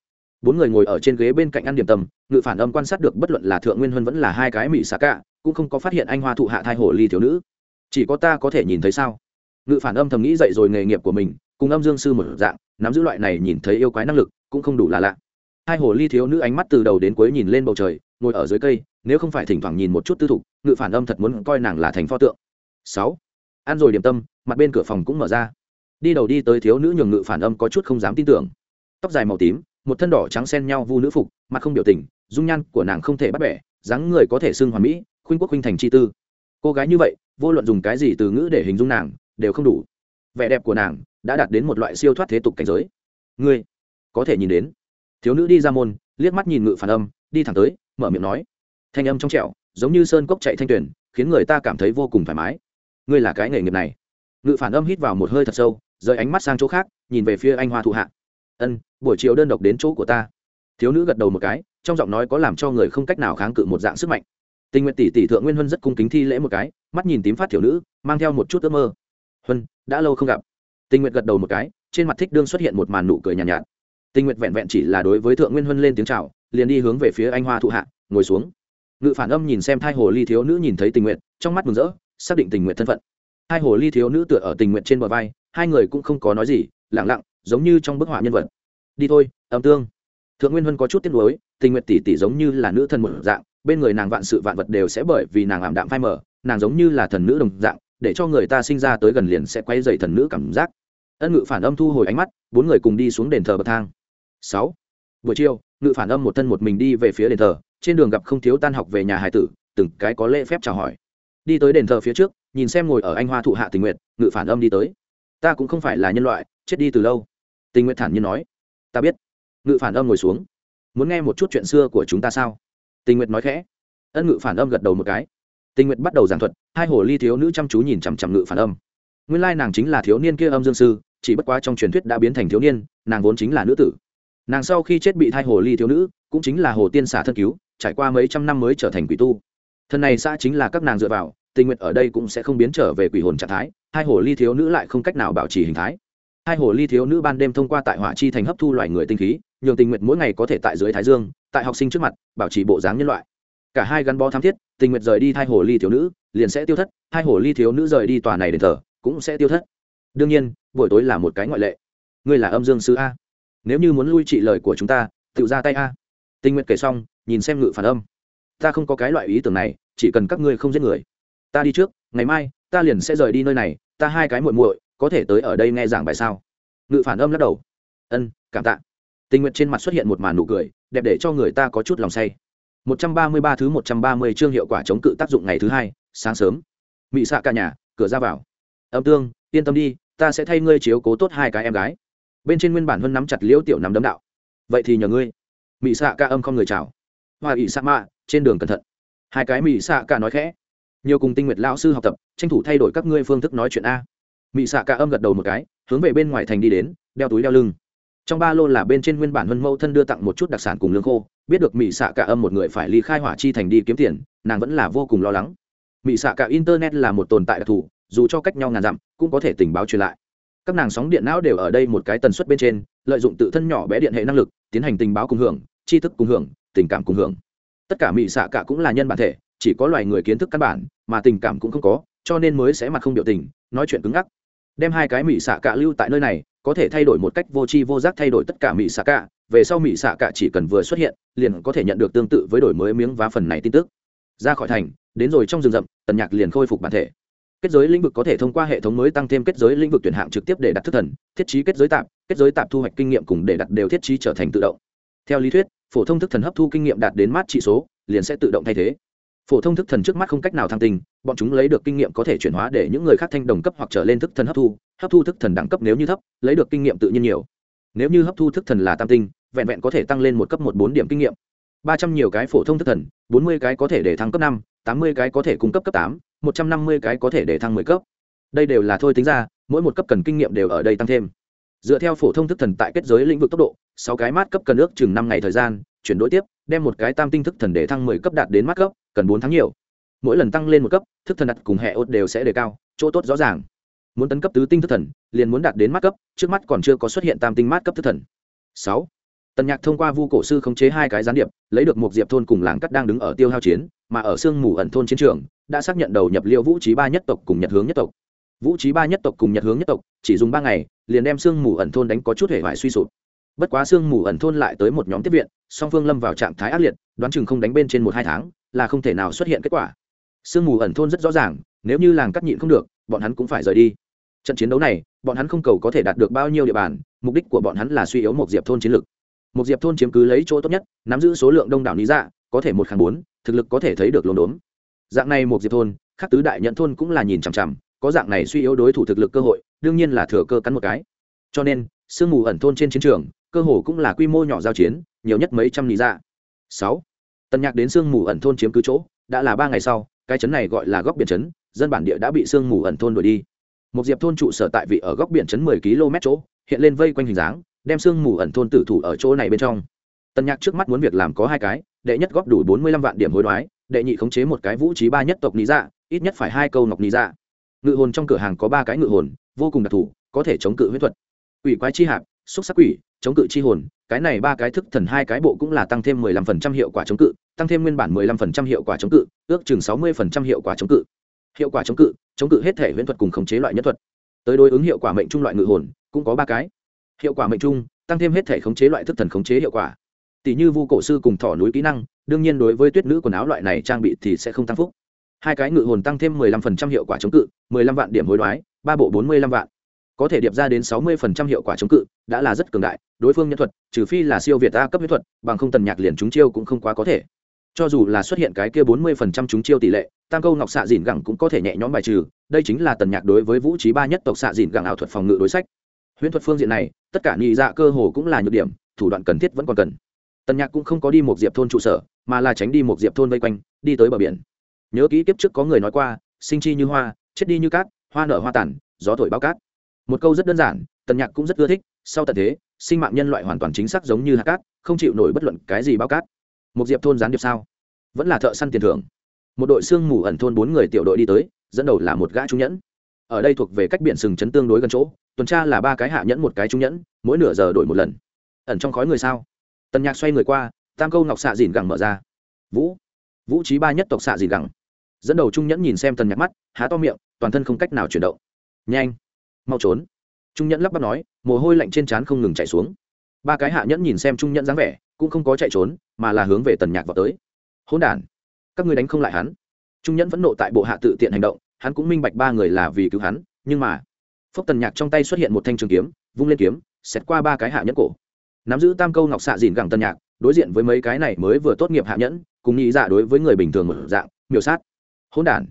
[SPEAKER 1] Bốn người ngồi ở trên ghế bên cạnh ăn điểm tâm, ngự phản âm quan sát được bất luận là thượng nguyên huân vẫn là hai cái mỹ xà cả cũng không có phát hiện anh hoa thụ hạ thai hồ ly thiếu nữ. Chỉ có ta có thể nhìn thấy sao? Ngự phản âm thầm nghĩ dậy rồi nghề nghiệp của mình, cùng âm dương sư một dạng, nắm giữ loại này nhìn thấy yêu quái năng lực, cũng không đủ là lạ. Hai hồ ly thiếu nữ ánh mắt từ đầu đến cuối nhìn lên bầu trời, ngồi ở dưới cây, nếu không phải thỉnh thoảng nhìn một chút tư thục, ngự phản âm thật muốn coi nàng là thành pho tượng. Sáu. Ăn rồi điểm tâm, mặt bên cửa phòng cũng mở ra. Đi đầu đi tới thiếu nữ nhường ngự phản âm có chút không dám tin tưởng. Tóc dài màu tím, một thân đỏ trắng xen nhau vu nữ phục, mặt không biểu tình, dung nhan của nàng không thể bắt bẻ, dáng người có thể xưng hoàn mỹ khuynh quốc khuynh thành chi tư. Cô gái như vậy, vô luận dùng cái gì từ ngữ để hình dung nàng, đều không đủ. Vẻ đẹp của nàng đã đạt đến một loại siêu thoát thế tục cảnh giới. Ngươi có thể nhìn đến. Thiếu nữ đi ra môn, liếc mắt nhìn ngự phản âm, đi thẳng tới, mở miệng nói. Thanh âm trong trẻo, giống như sơn cốc chạy thanh tuyển khiến người ta cảm thấy vô cùng thoải mái. Ngươi là cái nghề nghiệp này. Ngự phản âm hít vào một hơi thật sâu, rời ánh mắt sang chỗ khác, nhìn về phía anh hoa thụ hạ. Ân, buổi chiều đơn độc đến chỗ của ta. Thiếu nữ gật đầu một cái, trong giọng nói có làm cho người không cách nào kháng cự một dạng sức mạnh tình nguyện tỷ tỷ thượng nguyên huân rất cung kính thi lễ một cái mắt nhìn tím phát thiếu nữ mang theo một chút ước mơ. Huân đã lâu không gặp. Tình nguyện gật đầu một cái trên mặt thích đương xuất hiện một màn nụ cười nhàn nhạt, nhạt. Tình nguyện vẹn vẹn chỉ là đối với thượng nguyên huân lên tiếng chào liền đi hướng về phía anh hoa thụ hạ ngồi xuống. Ngự phản âm nhìn xem thai hồ ly thiếu nữ nhìn thấy tình nguyện trong mắt mừng rỡ xác định tình nguyện thân phận. Hai hồ ly thiếu nữ tựa ở tình nguyện trên bờ vai hai người cũng không có nói gì lẳng lặng giống như trong bức họa nhân vật. Đi thôi âm tương. Thượng nguyên huân có chút tiếc nuối tình nguyện tỷ tỷ giống như là nữ thần một dạng bên người nàng vạn sự vạn vật đều sẽ bởi vì nàng ảm đạm phai mờ, nàng giống như là thần nữ đồng dạng, để cho người ta sinh ra tới gần liền sẽ quay dày thần nữ cảm giác. Ân ngự phản âm thu hồi ánh mắt, bốn người cùng đi xuống đền thờ bậc thang. Sáu. Buổi chiều, ngự phản âm một thân một mình đi về phía đền thờ, trên đường gặp không thiếu tan học về nhà hải tử, từng cái có lễ phép chào hỏi. Đi tới đền thờ phía trước, nhìn xem ngồi ở anh hoa thụ hạ tình nguyện ngự phản âm đi tới. Ta cũng không phải là nhân loại, chết đi từ lâu. Tình nguyện thản nhiên nói. Ta biết. Ngự phản âm ngồi xuống. Muốn nghe một chút chuyện xưa của chúng ta sao? Tình nguyện nói khẽ. Ân ngự phản âm gật đầu một cái. Tình nguyện bắt đầu giảng thuật, hai hồ ly thiếu nữ chăm chú nhìn chằm chằm ngự phản âm. Nguyên lai nàng chính là thiếu niên kia âm dương sư, chỉ bất quá trong truyền thuyết đã biến thành thiếu niên, nàng vốn chính là nữ tử. Nàng sau khi chết bị thai hồ ly thiếu nữ, cũng chính là hồ tiên xả thân cứu, trải qua mấy trăm năm mới trở thành quỷ tu. Thân này xã chính là các nàng dựa vào tình nguyện ở đây cũng sẽ không biến trở về quỷ hồn trạng thái, hai hồ ly thiếu nữ lại không cách nào bảo trì hình thái. Hai hồ ly thiếu nữ ban đêm thông qua tại hỏa chi thành hấp thu loài người tinh khí, nhường tình nguyện mỗi ngày có thể tại dưới thái dương tại học sinh trước mặt, bảo trì bộ dáng nhân loại. Cả hai gắn bó tham thiết, tình nguyện rời đi thai hồ ly thiếu nữ, liền sẽ tiêu thất hai hồ ly thiếu nữ rời đi tòa này đền thờ, cũng sẽ tiêu thất. Đương nhiên, buổi tối là một cái ngoại lệ. Ngươi là âm dương sứ a. Nếu như muốn lui trị lời của chúng ta, tự ra tay a. Tình nguyện kể xong, nhìn xem ngự phản âm. Ta không có cái loại ý tưởng này, chỉ cần các ngươi không giết người. Ta đi trước, ngày mai, ta liền sẽ rời đi nơi này, ta hai cái muội muội, có thể tới ở đây nghe giảng bài sao? Ngự phản âm lắc đầu. Ân, cảm tạ tình nguyện trên mặt xuất hiện một màn nụ cười, đẹp để cho người ta có chút lòng say. 133 thứ 130 chương hiệu quả chống cự tác dụng ngày thứ hai, sáng sớm. Mị xạ cả nhà, cửa ra vào. Âm tương, yên tâm đi, ta sẽ thay ngươi chiếu cố tốt hai cái em gái. Bên trên nguyên bản hơn nắm chặt liễu tiểu nắm đấm đạo. Vậy thì nhờ ngươi. Mị xạ ca âm không người chào. Hoa ỵ sa mạ, trên đường cẩn thận. Hai cái mị xạ ca nói khẽ. Nhiều cùng tinh nguyệt lão sư học tập, tranh thủ thay đổi các ngươi phương thức nói chuyện a. Mị xạ ca âm gật đầu một cái, hướng về bên ngoài thành đi đến, đeo túi đeo lưng trong ba lô là bên trên nguyên bản huân mẫu thân đưa tặng một chút đặc sản cùng lương khô, biết được mỹ xạ cả âm một người phải ly khai hỏa chi thành đi kiếm tiền, nàng vẫn là vô cùng lo lắng. Mỹ xạ cả internet là một tồn tại đặc thù, dù cho cách nhau ngàn dặm, cũng có thể tình báo truyền lại. Các nàng sóng điện não đều ở đây một cái tần suất bên trên, lợi dụng tự thân nhỏ bé điện hệ năng lực, tiến hành tình báo cùng hưởng, tri thức cùng hưởng, tình cảm cùng hưởng. Tất cả mỹ xạ cả cũng là nhân bản thể, chỉ có loài người kiến thức căn bản, mà tình cảm cũng không có, cho nên mới sẽ mặt không biểu tình, nói chuyện cứng ngắc. Đem hai cái mỹ xạ cả lưu tại nơi này có thể thay đổi một cách vô tri vô giác thay đổi tất cả mỹ xạ cả. Về sau mỹ xạ cả chỉ cần vừa xuất hiện, liền có thể nhận được tương tự với đổi mới miếng vá phần này tin tức. Ra khỏi thành, đến rồi trong rừng rậm, tần nhạc liền khôi phục bản thể. Kết giới lĩnh vực có thể thông qua hệ thống mới tăng thêm kết giới lĩnh vực tuyển hạng trực tiếp để đặt thức thần, thiết trí kết giới tạp kết giới tạp thu hoạch kinh nghiệm cùng để đặt đều thiết trí trở thành tự động. Theo lý thuyết, phổ thông thức thần hấp thu kinh nghiệm đạt đến mát trị số, liền sẽ tự động thay thế phổ thông thức thần trước mắt không cách nào thăng tinh, bọn chúng lấy được kinh nghiệm có thể chuyển hóa để những người khác thanh đồng cấp hoặc trở lên thức thần hấp thu hấp thu thức thần đẳng cấp nếu như thấp, lấy được kinh nghiệm tự nhiên nhiều. Nếu như hấp thu thức thần là tam tinh, vẹn vẹn có thể tăng lên một cấp một bốn điểm kinh nghiệm. Ba trăm nhiều cái phổ thông thức thần, bốn mươi cái có thể để thăng cấp năm, tám mươi cái có thể cung cấp cấp tám, một trăm năm mươi cái có thể để thăng mười cấp. Đây đều là thôi tính ra, mỗi một cấp cần kinh nghiệm đều ở đây tăng thêm dựa theo phổ thông thức thần tại kết giới lĩnh vực tốc độ, sáu cái mát cấp cần ước chừng năm ngày thời gian, chuyển đổi tiếp, đem một cái tam tinh thức thần để thăng mười cấp đạt đến mát cấp, cần bốn tháng nhiều. Mỗi lần tăng lên một cấp, thức thần đặt cùng hệ ốt đều sẽ đề cao, chỗ tốt rõ ràng. Muốn tấn cấp tứ tinh thức thần, liền muốn đạt đến mát cấp, trước mắt còn chưa có xuất hiện tam tinh mát cấp thức thần. Sáu. Tần nhạc thông qua vu cổ sư khống chế hai cái gián điệp, lấy được một diệp thôn cùng làng cắt đang đứng ở tiêu hao chiến, mà ở sương mù ẩn thôn chiến trường, đã xác nhận đầu nhập liệu vũ trí ba nhất tộc cùng nhật hướng nhất tộc. Vũ trí ba nhất tộc cùng nhật hướng nhất tộc, chỉ dùng ba ngày liền đem sương mù ẩn thôn đánh có chút hề hoại suy sụp. Bất quá sương mù ẩn thôn lại tới một nhóm tiếp viện, song phương lâm vào trạng thái ác liệt, đoán chừng không đánh bên trên một hai tháng, là không thể nào xuất hiện kết quả. Sương mù ẩn thôn rất rõ ràng, nếu như làng cắt nhịn không được, bọn hắn cũng phải rời đi. Trận chiến đấu này, bọn hắn không cầu có thể đạt được bao nhiêu địa bàn, mục đích của bọn hắn là suy yếu một diệp thôn chiến lược một diệp thôn chiếm cứ lấy chỗ tốt nhất, nắm giữ số lượng đông đảo lý dạ có thể một kháng bốn, thực lực có thể thấy được lồn đốn. Dạng này một diệp thôn, khắc tứ đại nhận thôn cũng là nhìn chằm chằm có dạng này suy yếu đối thủ thực lực cơ hội, đương nhiên là thừa cơ cắn một cái. Cho nên, sương mù ẩn thôn trên chiến trường, cơ hồ cũng là quy mô nhỏ giao chiến, nhiều nhất mấy trăm lý dạ. Sáu. Tần nhạc đến sương mù ẩn thôn chiếm cứ chỗ, đã là ba ngày sau, cái trấn này gọi là góc biển trấn, dân bản địa đã bị sương mù ẩn thôn đuổi đi. Một diệp thôn trụ sở tại vị ở góc biển trấn mười km chỗ, hiện lên vây quanh hình dáng, đem sương mù ẩn thôn tử thủ ở chỗ này bên trong. Tần nhạc trước mắt muốn việc làm có hai cái, đệ nhất góp đủ bốn mươi lăm vạn điểm hối đoái, đệ nhị khống chế một cái vũ trí ba nhất tộc lý dạ ít nhất phải hai câu ngọc lý dạ ngự hồn trong cửa hàng có ba cái ngự hồn, vô cùng đặc thù, có thể chống cự huyết thuật. Quỷ quái chi hạp, xúc sắc quỷ, chống cự chi hồn, cái này ba cái thức thần hai cái bộ cũng là tăng thêm mười lăm phần trăm hiệu quả chống cự, tăng thêm nguyên bản mười lăm phần trăm hiệu quả chống cự, ước chừng sáu mươi phần trăm hiệu quả chống cự. Hiệu quả chống cự chống cự hết thể huyễn thuật cùng khống chế loại nhất thuật. Tới đối ứng hiệu quả mệnh trung loại ngự hồn, cũng có ba cái. Hiệu quả mệnh trung, tăng thêm hết thể khống chế loại thức thần khống chế hiệu quả. Tỷ như vu cổ sư cùng thỏ núi kỹ năng, đương nhiên đối với tuyết nữ quần áo loại này trang bị thì sẽ không tăng phúc hai cái ngự hồn tăng thêm mười lăm phần trăm hiệu quả chống cự, mười lăm vạn điểm hối đoái, ba bộ bốn mươi lăm vạn. Có thể điệp ra đến sáu mươi phần trăm hiệu quả chống cự, đã là rất cường đại, đối phương nhân thuật, trừ phi là siêu việt a cấp huyết thuật, bằng không tần nhạc liền chúng chiêu cũng không quá có thể. Cho dù là xuất hiện cái kia bốn mươi phần trăm chúng chiêu tỷ lệ, tam câu ngọc xạ dìn gẳng cũng có thể nhẹ nhõm bài trừ, đây chính là tần nhạc đối với vũ trí ba nhất tộc xạ dìn gẳng ảo thuật phòng ngự đối sách. Huyễn thuật phương diện này, tất cả nhị dạ cơ hồ cũng là nhược điểm, thủ đoạn cần thiết vẫn còn cần. Tần nhạc cũng không có đi một diệp thôn trụ sở, mà là tránh đi một diệp thôn vây quanh, đi tới bờ biển nhớ kỹ kiếp trước có người nói qua, sinh chi như hoa, chết đi như cát, hoa nở hoa tản, gió thổi bao cát. Một câu rất đơn giản, tần nhạc cũng rất ưa thích, sau tận thế, sinh mạng nhân loại hoàn toàn chính xác giống như hạt cát, không chịu nổi bất luận cái gì bao cát. Một diệp thôn gián điệp sao? Vẫn là thợ săn tiền thưởng. Một đội xương mù ẩn thôn bốn người tiểu đội đi tới, dẫn đầu là một gã trung nhẫn. Ở đây thuộc về cách biển sừng chấn tương đối gần chỗ, tuần tra là ba cái hạ nhẫn một cái trung nhẫn, mỗi nửa giờ đổi một lần. Ẩn trong khói người sao? Tần nhạc xoay người qua, tam câu ngọc xạ dìn gẳng mở ra. Vũ. Vũ trí ba nhất tộc xạ dìn gẳng dẫn đầu trung nhẫn nhìn xem tần nhạc mắt, há to miệng, toàn thân không cách nào chuyển động. Nhanh, mau trốn. Trung nhẫn lắp bắp nói, mồ hôi lạnh trên trán không ngừng chạy xuống. Ba cái hạ nhẫn nhìn xem trung nhẫn dáng vẻ, cũng không có chạy trốn, mà là hướng về tần nhạc vào tới. Hỗn đản, các người đánh không lại hắn. Trung nhẫn vẫn nộ tại bộ hạ tự tiện hành động, hắn cũng minh bạch ba người là vì cứu hắn, nhưng mà, phốc tần nhạc trong tay xuất hiện một thanh trường kiếm, vung lên kiếm, xẹt qua ba cái hạ nhẫn cổ. Nắm giữ tam câu ngọc xạ dìn gẳng tần nhạc, đối diện với mấy cái này mới vừa tốt nghiệp hạ nhẫn, cùng nghĩ dạ đối với người bình thường một dạng, miểu sát hỗn đản.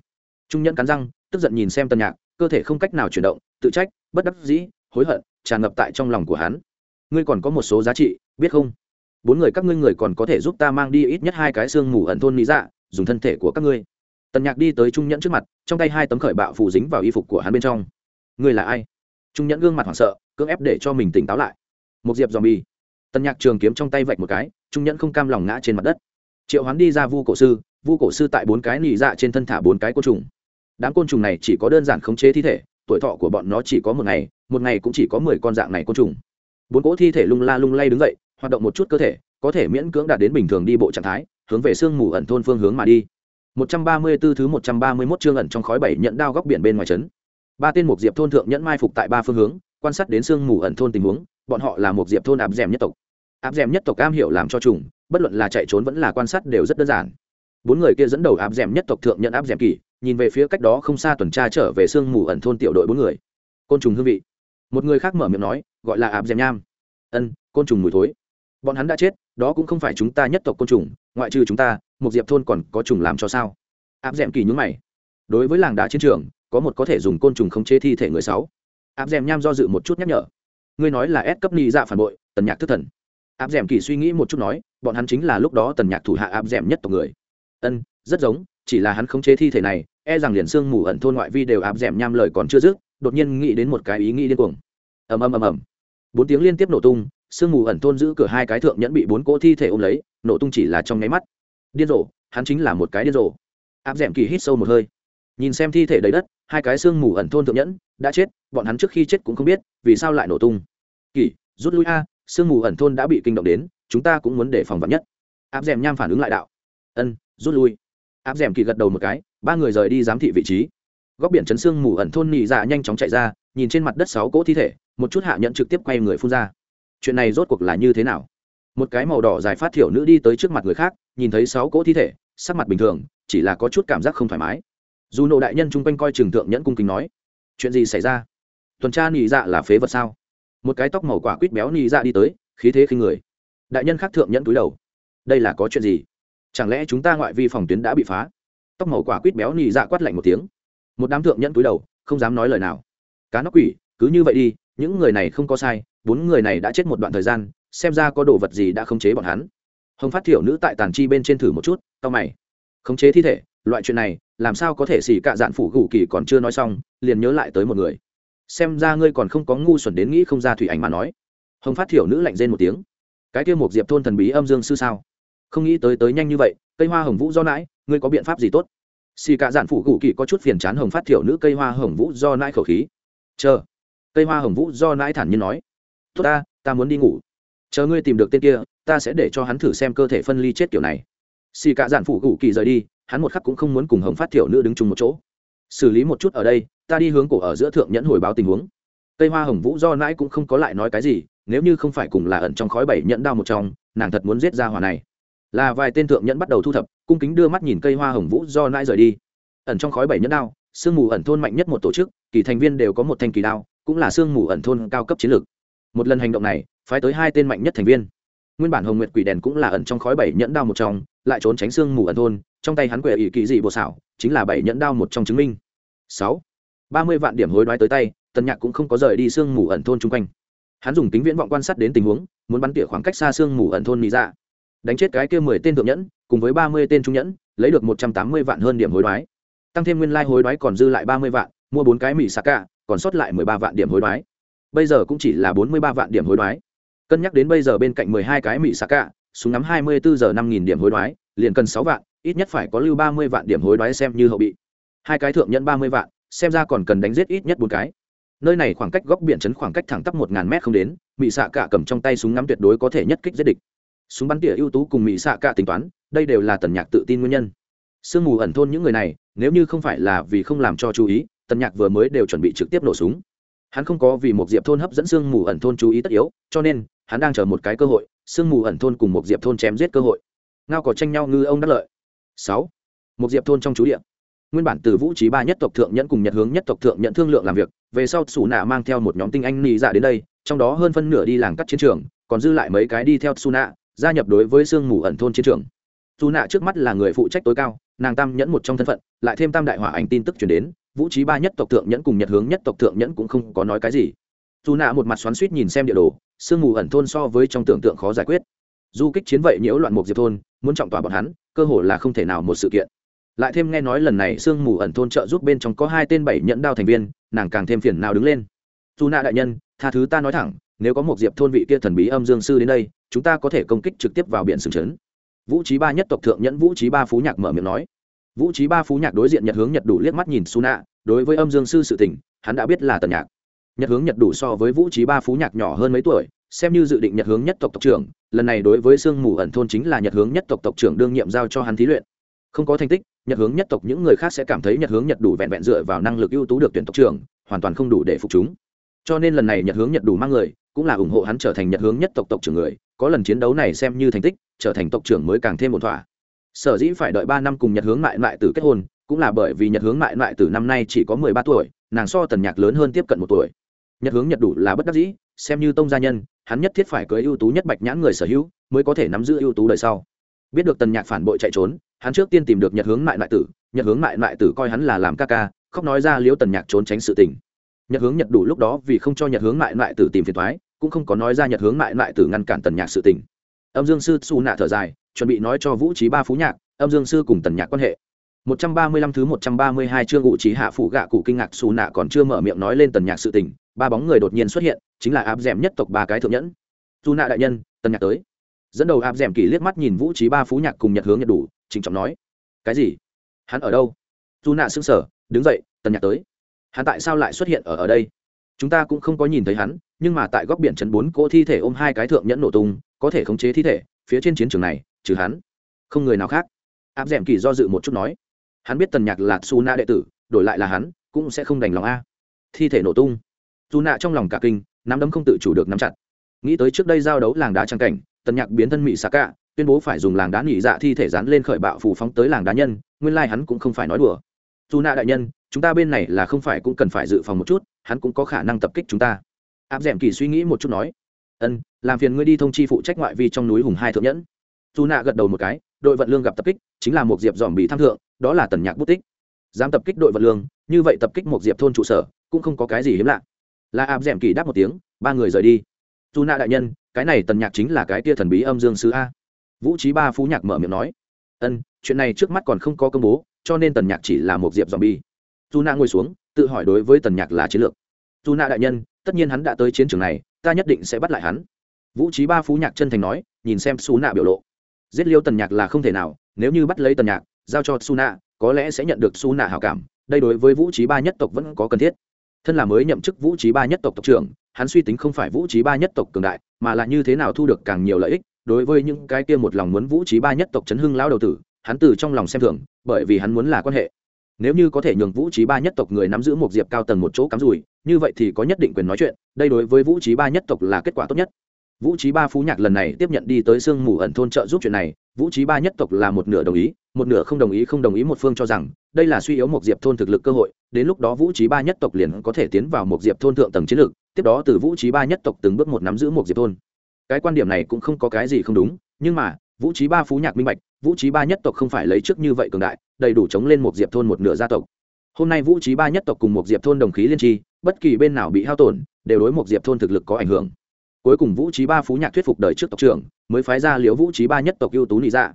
[SPEAKER 1] Trung nhẫn cắn răng, tức giận nhìn xem tân nhạc, cơ thể không cách nào chuyển động, tự trách, bất đắc dĩ, hối hận, tràn ngập tại trong lòng của hắn. Ngươi còn có một số giá trị, biết không? Bốn người các ngươi người còn có thể giúp ta mang đi ít nhất hai cái xương mù ẩn thôn lý dạ dùng thân thể của các ngươi. Tần nhạc đi tới trung nhẫn trước mặt, trong tay hai tấm khởi bạo phủ dính vào y phục của hắn bên trong. Ngươi là ai? Trung nhẫn gương mặt hoảng sợ, cưỡng ép để cho mình tỉnh táo lại. Một diệp dòm bì tần nhạc trường kiếm trong tay vạch một cái, trung nhẫn không cam lòng ngã trên mặt đất. Triệu hoán đi ra vu cổ sư vu cổ sư tại bốn cái nỉ dạ trên thân thả bốn cái côn trùng. Đám côn trùng này chỉ có đơn giản khống chế thi thể, tuổi thọ của bọn nó chỉ có một ngày một ngày cũng chỉ có mười con dạng này côn trùng. Bốn cỗ thi thể lung la lung lay đứng dậy, hoạt động một chút cơ thể, có thể miễn cưỡng đạt đến bình thường đi bộ trạng thái, hướng về sương mù ẩn thôn phương hướng mà đi. 134 thứ 131 chương ẩn trong khói bảy nhận đao góc biển bên ngoài trấn. Ba tên một diệp thôn thượng nhẫn mai phục tại ba phương hướng, quan sát đến sương mù ẩn thôn tình huống, bọn họ là một diệp thôn áp dèm nhất tộc. Áp dèm nhất tộc cam hiểu làm cho trùng, bất luận là chạy trốn vẫn là quan sát đều rất đơn giản bốn người kia dẫn đầu áp dèm nhất tộc thượng nhận áp dèm kỳ, nhìn về phía cách đó không xa tuần tra trở về sương mù ẩn thôn tiểu đội bốn người. Côn trùng hương vị. Một người khác mở miệng nói, gọi là áp dèm nham. Ân, côn trùng mùi thối. Bọn hắn đã chết, đó cũng không phải chúng ta nhất tộc côn trùng, ngoại trừ chúng ta, một diệp thôn còn có trùng làm cho sao? Áp d kỳ nhúng mày. Đối với làng đá chiến trường, có một có thể dùng côn trùng khống chế thi thể người sáu. Áp d nham do dự một chút nhắc nhở. Ngươi nói là ép cấp ni dạ phản bội, tần nhạc thức thần. Áp d kỳ suy nghĩ một chút nói, bọn hắn chính là lúc đó tần nhạc thủ hạ áp d nhất tộc người ân, rất giống, chỉ là hắn khống chế thi thể này e rằng liền xương mù ẩn thôn ngoại vi đều áp d ẻ m nham lời còn chưa dứt, đột nhiên nghĩ đến một cái ý nghĩ điên cuồng. Ầm ầm ầm ầm. Bốn tiếng liên tiếp nổ tung sương mù ẩn thôn giữ cửa hai cái thượng nhẫn bị bốn cỗ thi thể ôm lấy, nổ tung chỉ là trong nháy mắt. Điên rồ, hắn chính là một cái điên rồ. Áp d ẻ m kỳ hít sâu một hơi. Nhìn xem thi thể đầy đất, hai cái sương mù ẩn thôn thượng nhẫn đã chết, bọn hắn trước khi chết cũng không biết vì sao lại nổ tung. Kỳ, rút lui a sương mù ẩn thôn đã bị kinh động đến, chúng ta cũng muốn để phòng vật nhất. Áp d ẻ m nham phản ứng lại đạo. Ân rút lui. Áp d m kỳ gật đầu một cái, ba người rời đi giám thị vị trí. Góc biển chấn xương mù ẩn thôn nị dạ nhanh chóng chạy ra, nhìn trên mặt đất sáu cỗ thi thể, một chút hạ nhận trực tiếp quay người phun ra. Chuyện này rốt cuộc là như thế nào? Một cái màu đỏ dài phát thiểu nữ đi tới trước mặt người khác, nhìn thấy sáu cỗ thi thể, sắc mặt bình thường, chỉ là có chút cảm giác không thoải mái. Dù nộ đại nhân chung quanh coi trừng thượng nhẫn cung kính nói, chuyện gì xảy ra? Tuần tra nị dạ là phế vật sao? Một cái tóc màu quả quýt béo nị dạ đi tới, khí thế khi người. Đại nhân khác thượng nhẫn túi đầu, đây là có chuyện gì? Chẳng lẽ chúng ta ngoại vi phòng tuyến đã bị phá? Tóc màu quả quýt béo nhì dạ quát lạnh một tiếng. Một đám thượng nhẫn túi đầu, không dám nói lời nào. Cá nóc quỷ, cứ như vậy đi, những người này không có sai, bốn người này đã chết một đoạn thời gian, xem ra có đồ vật gì đã khống chế bọn hắn. Hồng phát thiểu nữ tại tàn chi bên trên thử một chút tao mày. Khống chế thi thể, loại chuyện này, làm sao có thể xỉ cạ dạn phủ gù kỳ còn chưa nói xong, liền nhớ lại tới một người. Xem ra ngươi còn không có ngu xuẩn đến nghĩ không ra thủy ảnh mà nói. Hồng phát thiểu nữ lạnh rên một tiếng. Cái kia một diệp thôn thần bí âm dương sư sao? Không nghĩ tới tới nhanh như vậy, cây hoa hồng vũ do nãi, ngươi có biện pháp gì tốt? Xì cạ dạn phụ gù kỳ có chút phiền chán hồng phát thiểu nữ cây hoa hồng vũ do nãi khẩu khí. Chờ. Cây hoa hồng vũ do nãi thản nhiên nói. Tốt ta ta muốn đi ngủ. Chờ ngươi tìm được tên kia, ta sẽ để cho hắn thử xem cơ thể phân ly chết kiểu này. Xì cạ dạn phụ gù kỳ rời đi, hắn một khắc cũng không muốn cùng hồng phát thiểu nữ đứng chung một chỗ. Xử lý một chút ở đây, ta đi hướng cổ ở giữa thượng nhẫn hồi báo tình huống. Cây hoa hồng vũ do nãi cũng không có lại nói cái gì, nếu như không phải cùng là ẩn trong khói bảy nhẫn đao một trong, nàng thật muốn giết ra hòa này là vài tên thượng nhẫn bắt đầu thu thập, cung kính đưa mắt nhìn cây hoa hồng vũ do nãi rời đi. Ẩn trong khói bảy nhẫn đao, sương mù ẩn thôn mạnh nhất một tổ chức, kỳ thành viên đều có một thanh kỳ đao, cũng là sương mù ẩn thôn cao cấp chiến lược. Một lần hành động này, phái tới hai tên mạnh nhất thành viên. Nguyên bản hồng nguyệt quỷ đèn cũng là ẩn trong khói bảy nhẫn đao một trong, lại trốn tránh sương mù ẩn thôn, trong tay hắn quệ ỷ kỳ dị bộ xảo, chính là bảy nhẫn đao một trong chứng minh. Sáu. Ba mươi vạn điểm hối đoái tới tay, tần nhạc cũng không có rời đi sương mù ẩn thôn chung quanh. Hắn dùng kính viễn vọng quan sát đến tình huống, muốn bắn tỉa khoảng cách xa sương mù ẩn thôn mỹ ra dạ đánh chết cái kia mười tên thượng nhẫn, cùng với ba mươi tên trung nhẫn, lấy được một trăm tám mươi vạn hơn điểm hối đoái. Tăng thêm nguyên lai、like、hối đoái còn dư lại ba mươi vạn, mua bốn cái mỹ sạc cả còn sót lại mười ba vạn điểm hối đoái. Bây giờ cũng chỉ là bốn mươi ba vạn điểm hối đoái. Cân nhắc đến bây giờ bên cạnh mười hai cái mỹ sạc cả súng ngắm hai mươi bốn giờ năm nghìn điểm hối đoái, liền cần sáu vạn, ít nhất phải có lưu ba mươi vạn điểm hối đoái xem như hậu bị. Hai cái thượng nhẫn ba mươi vạn, xem ra còn cần đánh giết ít nhất bốn cái. Nơi này khoảng cách góc biển chấn khoảng cách thẳng tắp một ngàn mét không đến mỹ xạ cả cầm trong tay súng ngắm tuyệt đối có thể nhất kích giết địch súng bắn tỉa ưu tú cùng mỹ xạ cả tính toán, đây đều là tần nhạc tự tin nguyên nhân. Sương mù ẩn thôn những người này, nếu như không phải là vì không làm cho chú ý, tần nhạc vừa mới đều chuẩn bị trực tiếp nổ súng. Hắn không có vì một diệp thôn hấp dẫn sương mù ẩn thôn chú ý tất yếu, cho nên, hắn đang chờ một cái cơ hội, sương mù ẩn thôn cùng một diệp thôn chém giết cơ hội. Ngao có tranh nhau ngư ông đắc lợi. Sáu. Một diệp thôn trong chú địa. Nguyên bản từ vũ trí ba nhất tộc thượng nhẫn cùng nhật hướng nhất tộc thượng nhận thương lượng làm việc, về sau sủ nạ mang theo một nhóm tinh anh nị dạ đến đây, trong đó hơn phân nửa đi làng cắt chiến trường, còn dư lại mấy cái đi theo su nạ gia nhập đối với sương mù ẩn thôn chiến trường. Dù nạ trước mắt là người phụ trách tối cao, nàng tam nhẫn một trong thân phận, lại thêm tam đại hỏa ảnh tin tức chuyển đến, vũ trí ba nhất tộc thượng nhẫn cùng nhật hướng nhất tộc thượng nhẫn cũng không có nói cái gì. Dù nạ một mặt xoắn suýt nhìn xem địa đồ, sương mù ẩn thôn so với trong tưởng tượng khó giải quyết. Du kích chiến vậy nhiễu loạn một diệp thôn, muốn trọng tỏa bọn hắn, cơ hội là không thể nào một sự kiện. Lại thêm nghe nói lần này sương mù ẩn thôn trợ giúp bên trong có hai tên bảy nhẫn đao thành viên, nàng càng thêm phiền nào đứng lên. Dù nạ đại nhân, tha thứ ta nói thẳng nếu có một diệp thôn vị kia thần bí âm dương sư đến đây, chúng ta có thể công kích trực tiếp vào biển sừng trấn. Vũ trí ba nhất tộc thượng nhẫn vũ trí ba phú nhạc mở miệng nói. Vũ trí ba phú nhạc đối diện nhật hướng nhật đủ liếc mắt nhìn su nạ đối với âm dương sư sự tình, hắn đã biết là tần nhạc. Nhật hướng nhật đủ so với vũ trí ba phú nhạc nhỏ hơn mấy tuổi, xem như dự định nhật hướng nhất tộc tộc trưởng, lần này đối với sương mù ẩn thôn chính là nhật hướng nhất tộc tộc trưởng đương nhiệm giao cho hắn thí luyện. Không có thành tích, nhật hướng nhất tộc những người khác sẽ cảm thấy nhật hướng nhật đủ vẹn vẹn dựa vào năng lực ưu tú được tuyển tộc trưởng, hoàn toàn không đủ để phục chúng. Cho nên lần này nhật hướng nhật đủ mang người cũng là ủng hộ hắn trở thành nhật hướng nhất tộc tộc trưởng người, có lần chiến đấu này xem như thành tích, trở thành tộc trưởng mới càng thêm một thỏa. Sở dĩ phải đợi ba năm cùng nhật hướng mại mại tử kết hôn, cũng là bởi vì nhật hướng mại mại tử năm nay chỉ có mười ba tuổi, nàng so tần nhạc lớn hơn tiếp cận một tuổi. Nhật hướng nhật đủ là bất đắc dĩ, xem như tông gia nhân, hắn nhất thiết phải cưới ưu tú nhất bạch nhãn người sở hữu, mới có thể nắm giữ ưu tú đời sau. Biết được tần nhạc phản bội chạy trốn, hắn trước tiên tìm được nhật hướng mại mại tử, nhật hướng mại mại tử coi hắn là làm ca ca, khóc nói ra liếu tần nhạc trốn tránh sự tình. Nhật hướng nhật đủ lúc đó vì không cho nhật hướng mại mại tử tìm phiền thoái cũng không có nói ra nhật hướng mại lại từ ngăn cản tần nhạc sự tình. Âm dương sư xù nạ thở dài, chuẩn bị nói cho vũ trí ba phú nhạc, âm dương sư cùng tần nhạc quan hệ. Một trăm ba mươi lăm thứ một trăm ba mươi hai chương ngụ trí hạ phụ gạ cụ kinh ngạc xù nạ còn chưa mở miệng nói lên tần nhạc sự tình, ba bóng người đột nhiên xuất hiện, chính là áp d nhất tộc ba cái thượng nhẫn. Dù nạ đại nhân, tần nhạc tới. Dẫn đầu áp d kỳ liếc mắt nhìn vũ trí ba phú nhạc cùng nhật hướng nhật đủ, trịnh trọng nói, cái gì? Hắn ở đâu? Dù nạ sững sở đứng dậy, tần nhạc tới. Hắn tại sao lại xuất hiện ở ở đây? Chúng ta cũng không có nhìn thấy hắn nhưng mà tại góc biển chấn bốn cỗ thi thể ôm hai cái thượng nhẫn nổ tung, có thể khống chế thi thể, phía trên chiến trường này, trừ hắn, không người nào khác. Áp d ẻ m kỳ do dự một chút nói, hắn biết tần nhạc là su na đệ tử, đổi lại là hắn, cũng sẽ không đành lòng a. Thi thể nổ tung. Dù nạ trong lòng cả kinh, nắm đấm không tự chủ được nắm chặt. Nghĩ tới trước đây giao đấu làng đá trang cảnh, tần nhạc biến thân mỹ xạ cả tuyên bố phải dùng làng đá nỉ dạ thi thể dán lên khởi bạo phủ phóng tới làng đá nhân, nguyên lai、like、hắn cũng không phải nói đùa. Dù nạ đại nhân, chúng ta bên này là không phải cũng cần phải dự phòng một chút, hắn cũng có khả năng tập kích chúng ta áp d ẻ m kỳ suy nghĩ một chút nói, ân, làm phiền ngươi đi thông chi phụ trách ngoại vi trong núi hùng hai thượng nhẫn. Dù nạ gật đầu một cái, đội vận lương gặp tập kích, chính là một diệp dòm bị tham thượng, đó là tần nhạc bút tích. Dám tập kích đội vận lương, như vậy tập kích một diệp thôn trụ sở, cũng không có cái gì hiếm lạ. Là áp d ẻ m kỳ đáp một tiếng, ba người rời đi. Dù nạ đại nhân, cái này tần nhạc chính là cái tia thần bí âm dương sứ a. Vũ trí ba phú nhạc mở miệng nói, ân, chuyện này trước mắt còn không có công bố, cho nên tần nhạc chỉ là một diệp dòm bi. Dù nạ ngồi xuống, tự hỏi đối với tần nhạc là chiến lược. Dù nạ đại nhân tất nhiên hắn đã tới chiến trường này, ta nhất định sẽ bắt lại hắn. Vũ trí ba phú nhạc chân thành nói, nhìn xem su nạ biểu lộ. Giết liêu tần nhạc là không thể nào, nếu như bắt lấy tần nhạc, giao cho su nạ có lẽ sẽ nhận được su nạ hảo cảm, đây đối với vũ trí ba nhất tộc vẫn có cần thiết. Thân là mới nhậm chức vũ trí ba nhất tộc tộc trưởng, hắn suy tính không phải vũ trí ba nhất tộc cường đại, mà là như thế nào thu được càng nhiều lợi ích, đối với những cái kia một lòng muốn vũ trí ba nhất tộc chấn hưng lao đầu tử, hắn từ trong lòng xem thường, bởi vì hắn muốn là quan hệ nếu như có thể nhường vũ trí ba nhất tộc người nắm giữ một diệp cao tầng một chỗ cắm rùi như vậy thì có nhất định quyền nói chuyện, đây đối với vũ trí ba nhất tộc là kết quả tốt nhất. Vũ trí ba phú nhạc lần này tiếp nhận đi tới sương mù ẩn thôn trợ giúp chuyện này, vũ trí ba nhất tộc là một nửa đồng ý, một nửa không đồng ý không đồng ý một phương cho rằng, đây là suy yếu một diệp thôn thực lực cơ hội, đến lúc đó vũ trí ba nhất tộc liền có thể tiến vào một diệp thôn thượng tầng chiến lược, tiếp đó từ vũ trí ba nhất tộc từng bước một nắm giữ một diệp thôn. Cái quan điểm này cũng không có cái gì không đúng, nhưng mà vũ trí ba phú nhạc minh bạch, vũ trí ba nhất tộc không phải lấy trước như vậy cường đại, đầy đủ chống lên một diệp thôn một nửa gia tộc. Hôm nay vũ trí ba nhất tộc cùng một diệp thôn đồng khí liên tri, bất kỳ bên nào bị hao tổn, đều đối một diệp thôn thực lực có ảnh hưởng. Cuối cùng vũ trí ba phú nhạc thuyết phục đời trước tộc trưởng, mới phái ra liễu vũ trí ba nhất tộc ưu tú nị ra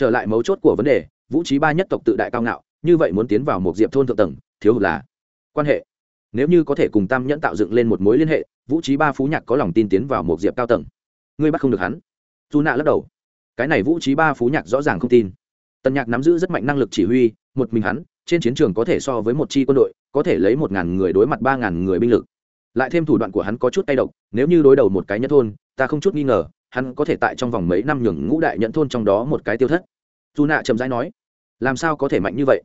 [SPEAKER 1] trở lại mấu chốt của vấn đề, vũ trí ba nhất tộc tự đại cao ngạo, như vậy muốn tiến vào một diệp thôn thượng tầng, thiếu hụt là quan hệ. Nếu như có thể cùng tam nhẫn tạo dựng lên một mối liên hệ, vũ trí ba phú nhạc có lòng tin tiến vào một diệp cao tầng. Ngươi bắt không được hắn. Dù nạ lắc đầu cái này vũ trí ba phú nhạc rõ ràng không tin. Tần nhạc nắm giữ rất mạnh năng lực chỉ huy, một mình hắn, trên chiến trường có thể so với một chi quân đội, có thể lấy một ngàn người đối mặt ba ngàn người binh lực. Lại thêm thủ đoạn của hắn có chút tay độc, nếu như đối đầu một cái nhất thôn, ta không chút nghi ngờ, hắn có thể tại trong vòng mấy năm nhường ngũ đại nhận thôn trong đó một cái tiêu thất. Dù nạ chậm rãi nói, làm sao có thể mạnh như vậy?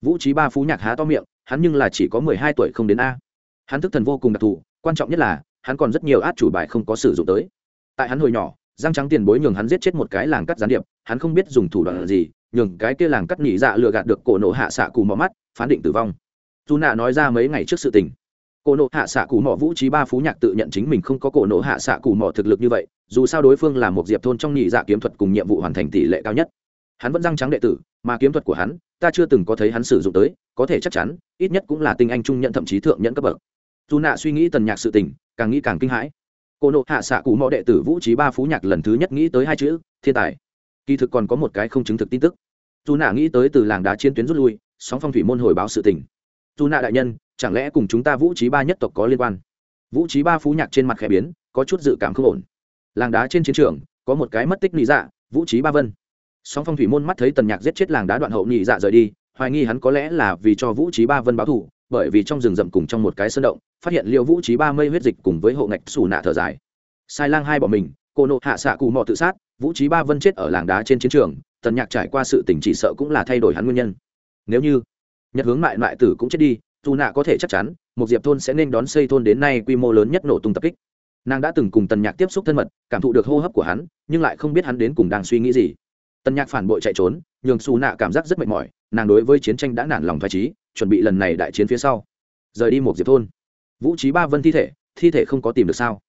[SPEAKER 1] Vũ trí ba phú nhạc há to miệng, hắn nhưng là chỉ có mười hai tuổi không đến a. Hắn thức thần vô cùng đặc thù, quan trọng nhất là, hắn còn rất nhiều át chủ bài không có sử dụng tới. Tại hắn hồi nhỏ giang trắng tiền bối nhường hắn giết chết một cái làng cắt gián điệp, hắn không biết dùng thủ đoạn gì, nhường cái kia làng cắt nhị dạ lừa gạt được cổ nộ hạ xạ cù mò mắt, phán định tử vong. Dù nạ nói ra mấy ngày trước sự tình, cổ nộ hạ xạ cù mò vũ trí ba phú nhạc tự nhận chính mình không có cổ nộ hạ xạ cù mò thực lực như vậy, dù sao đối phương là một diệp thôn trong nhị dạ kiếm thuật cùng nhiệm vụ hoàn thành tỷ lệ cao nhất. Hắn vẫn răng trắng đệ tử, mà kiếm thuật của hắn, ta chưa từng có thấy hắn sử dụng tới, có thể chắc chắn, ít nhất cũng là tinh anh trung nhận thậm chí thượng nhận cấp bậc. Dù nạ suy nghĩ tần nhạc sự tình, càng nghĩ càng kinh hãi cô nộ hạ xạ cụ mò đệ tử vũ trí ba phú nhạc lần thứ nhất nghĩ tới hai chữ, thiên tài. Kỳ thực còn có một cái không chứng thực tin tức. Dù nạ nghĩ tới từ làng đá chiến tuyến rút lui, sóng phong thủy môn hồi báo sự tình. Dù nạ đại nhân, chẳng lẽ cùng chúng ta vũ trí ba nhất tộc có liên quan? Vũ trí ba phú nhạc trên mặt khẽ biến, có chút dự cảm không ổn. Làng đá trên chiến trường, có một cái mất tích nị dạ vũ trí ba vân. Sóng phong thủy môn mắt thấy tần nhạc giết chết làng đá đoạn hậu nị dạ rời đi, hoài nghi hắn có lẽ là vì cho vũ trí ba vân báo thù bởi vì trong rừng rậm cùng trong một cái sơn động, phát hiện liệu vũ trí ba mây huyết dịch cùng với hộ ngạch xù nạ thở dài. Sai lang hai bỏ mình, cô nộ hạ xạ cù mò tự sát, vũ trí ba vân chết ở làng đá trên chiến trường, tần nhạc trải qua sự tình chỉ sợ cũng là thay đổi hắn nguyên nhân. Nếu như nhật hướng mại mại tử cũng chết đi, dù nạ có thể chắc chắn, một diệp thôn sẽ nên đón xây thôn đến nay quy mô lớn nhất nổ tung tập kích. Nàng đã từng cùng tần nhạc tiếp xúc thân mật, cảm thụ được hô hấp của hắn, nhưng lại không biết hắn đến cùng đang suy nghĩ gì. Tần nhạc phản bội chạy trốn, nhường xù nạ cảm giác rất mệt mỏi, nàng đối với chiến tranh đã nản lòng thoải trí chuẩn bị lần này đại chiến phía sau. Rời đi một diệp thôn. Vũ trí ba vân thi thể thi thể không có tìm được sao?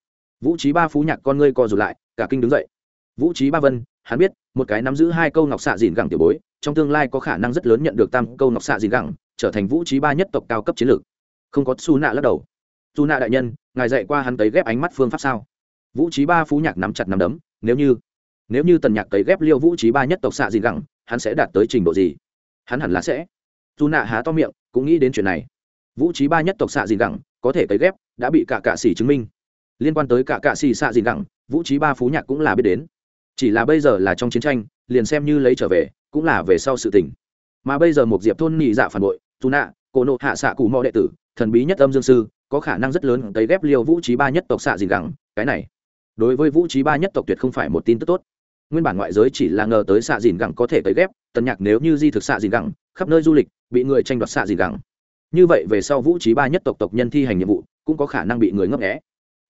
[SPEAKER 1] Vũ trí ba phú nhạc con ngươi co rụt lại, cả kinh đứng dậy. Vũ trí ba vân, hắn biết, một cái nắm giữ hai câu ngọc xạ dìn gẳng tiểu bối, trong tương lai có khả năng rất lớn nhận được tam câu ngọc xạ dìn gẳng, trở thành vũ trí ba nhất tộc cao cấp chiến lược. Không có su nạ lắc đầu. Su nạ đại nhân, ngài dạy qua hắn tấy ghép ánh mắt phương pháp sao? Vũ trí ba phú nhạc nắm chặt nắm đấm, nếu như nếu như tần nhạc tấy ghép liêu vũ trí ba nhất tộc xạ dìn gẳng, hắn sẽ đạt tới trình độ gì? Hắn hẳn là sẽ dù nạ há to miệng, cũng nghĩ đến chuyện này. Vũ trí ba nhất tộc xạ dìn gẳng, có thể cấy ghép, đã bị cả cạ xỉ chứng minh. Liên quan tới cả cạ xỉ xạ dìn gẳng, vũ trí ba phú nhạc cũng là biết đến. Chỉ là bây giờ là trong chiến tranh, liền xem như lấy trở về, cũng là về sau sự tình. Mà bây giờ một diệp thôn nhị dạ phản bội, dù nạ, cổ nộ hạ xạ cụ mò đệ tử, thần bí nhất âm dương sư, có khả năng rất lớn cấy ghép liều vũ trí ba nhất tộc xạ dìn gẳng, cái này. Đối với vũ trí ba nhất tộc tuyệt không phải một tin tức tốt. Nguyên bản ngoại giới chỉ là ngờ tới xạ dìn gẳng có thể cấy ghép tần nhạc nếu như di thực xạ dìn gẳng, khắp nơi du lịch, bị người tranh đoạt xạ dìn gẳng. Như vậy về sau vũ trí ba nhất tộc tộc nhân thi hành nhiệm vụ, cũng có khả năng bị người ngấp nghẽ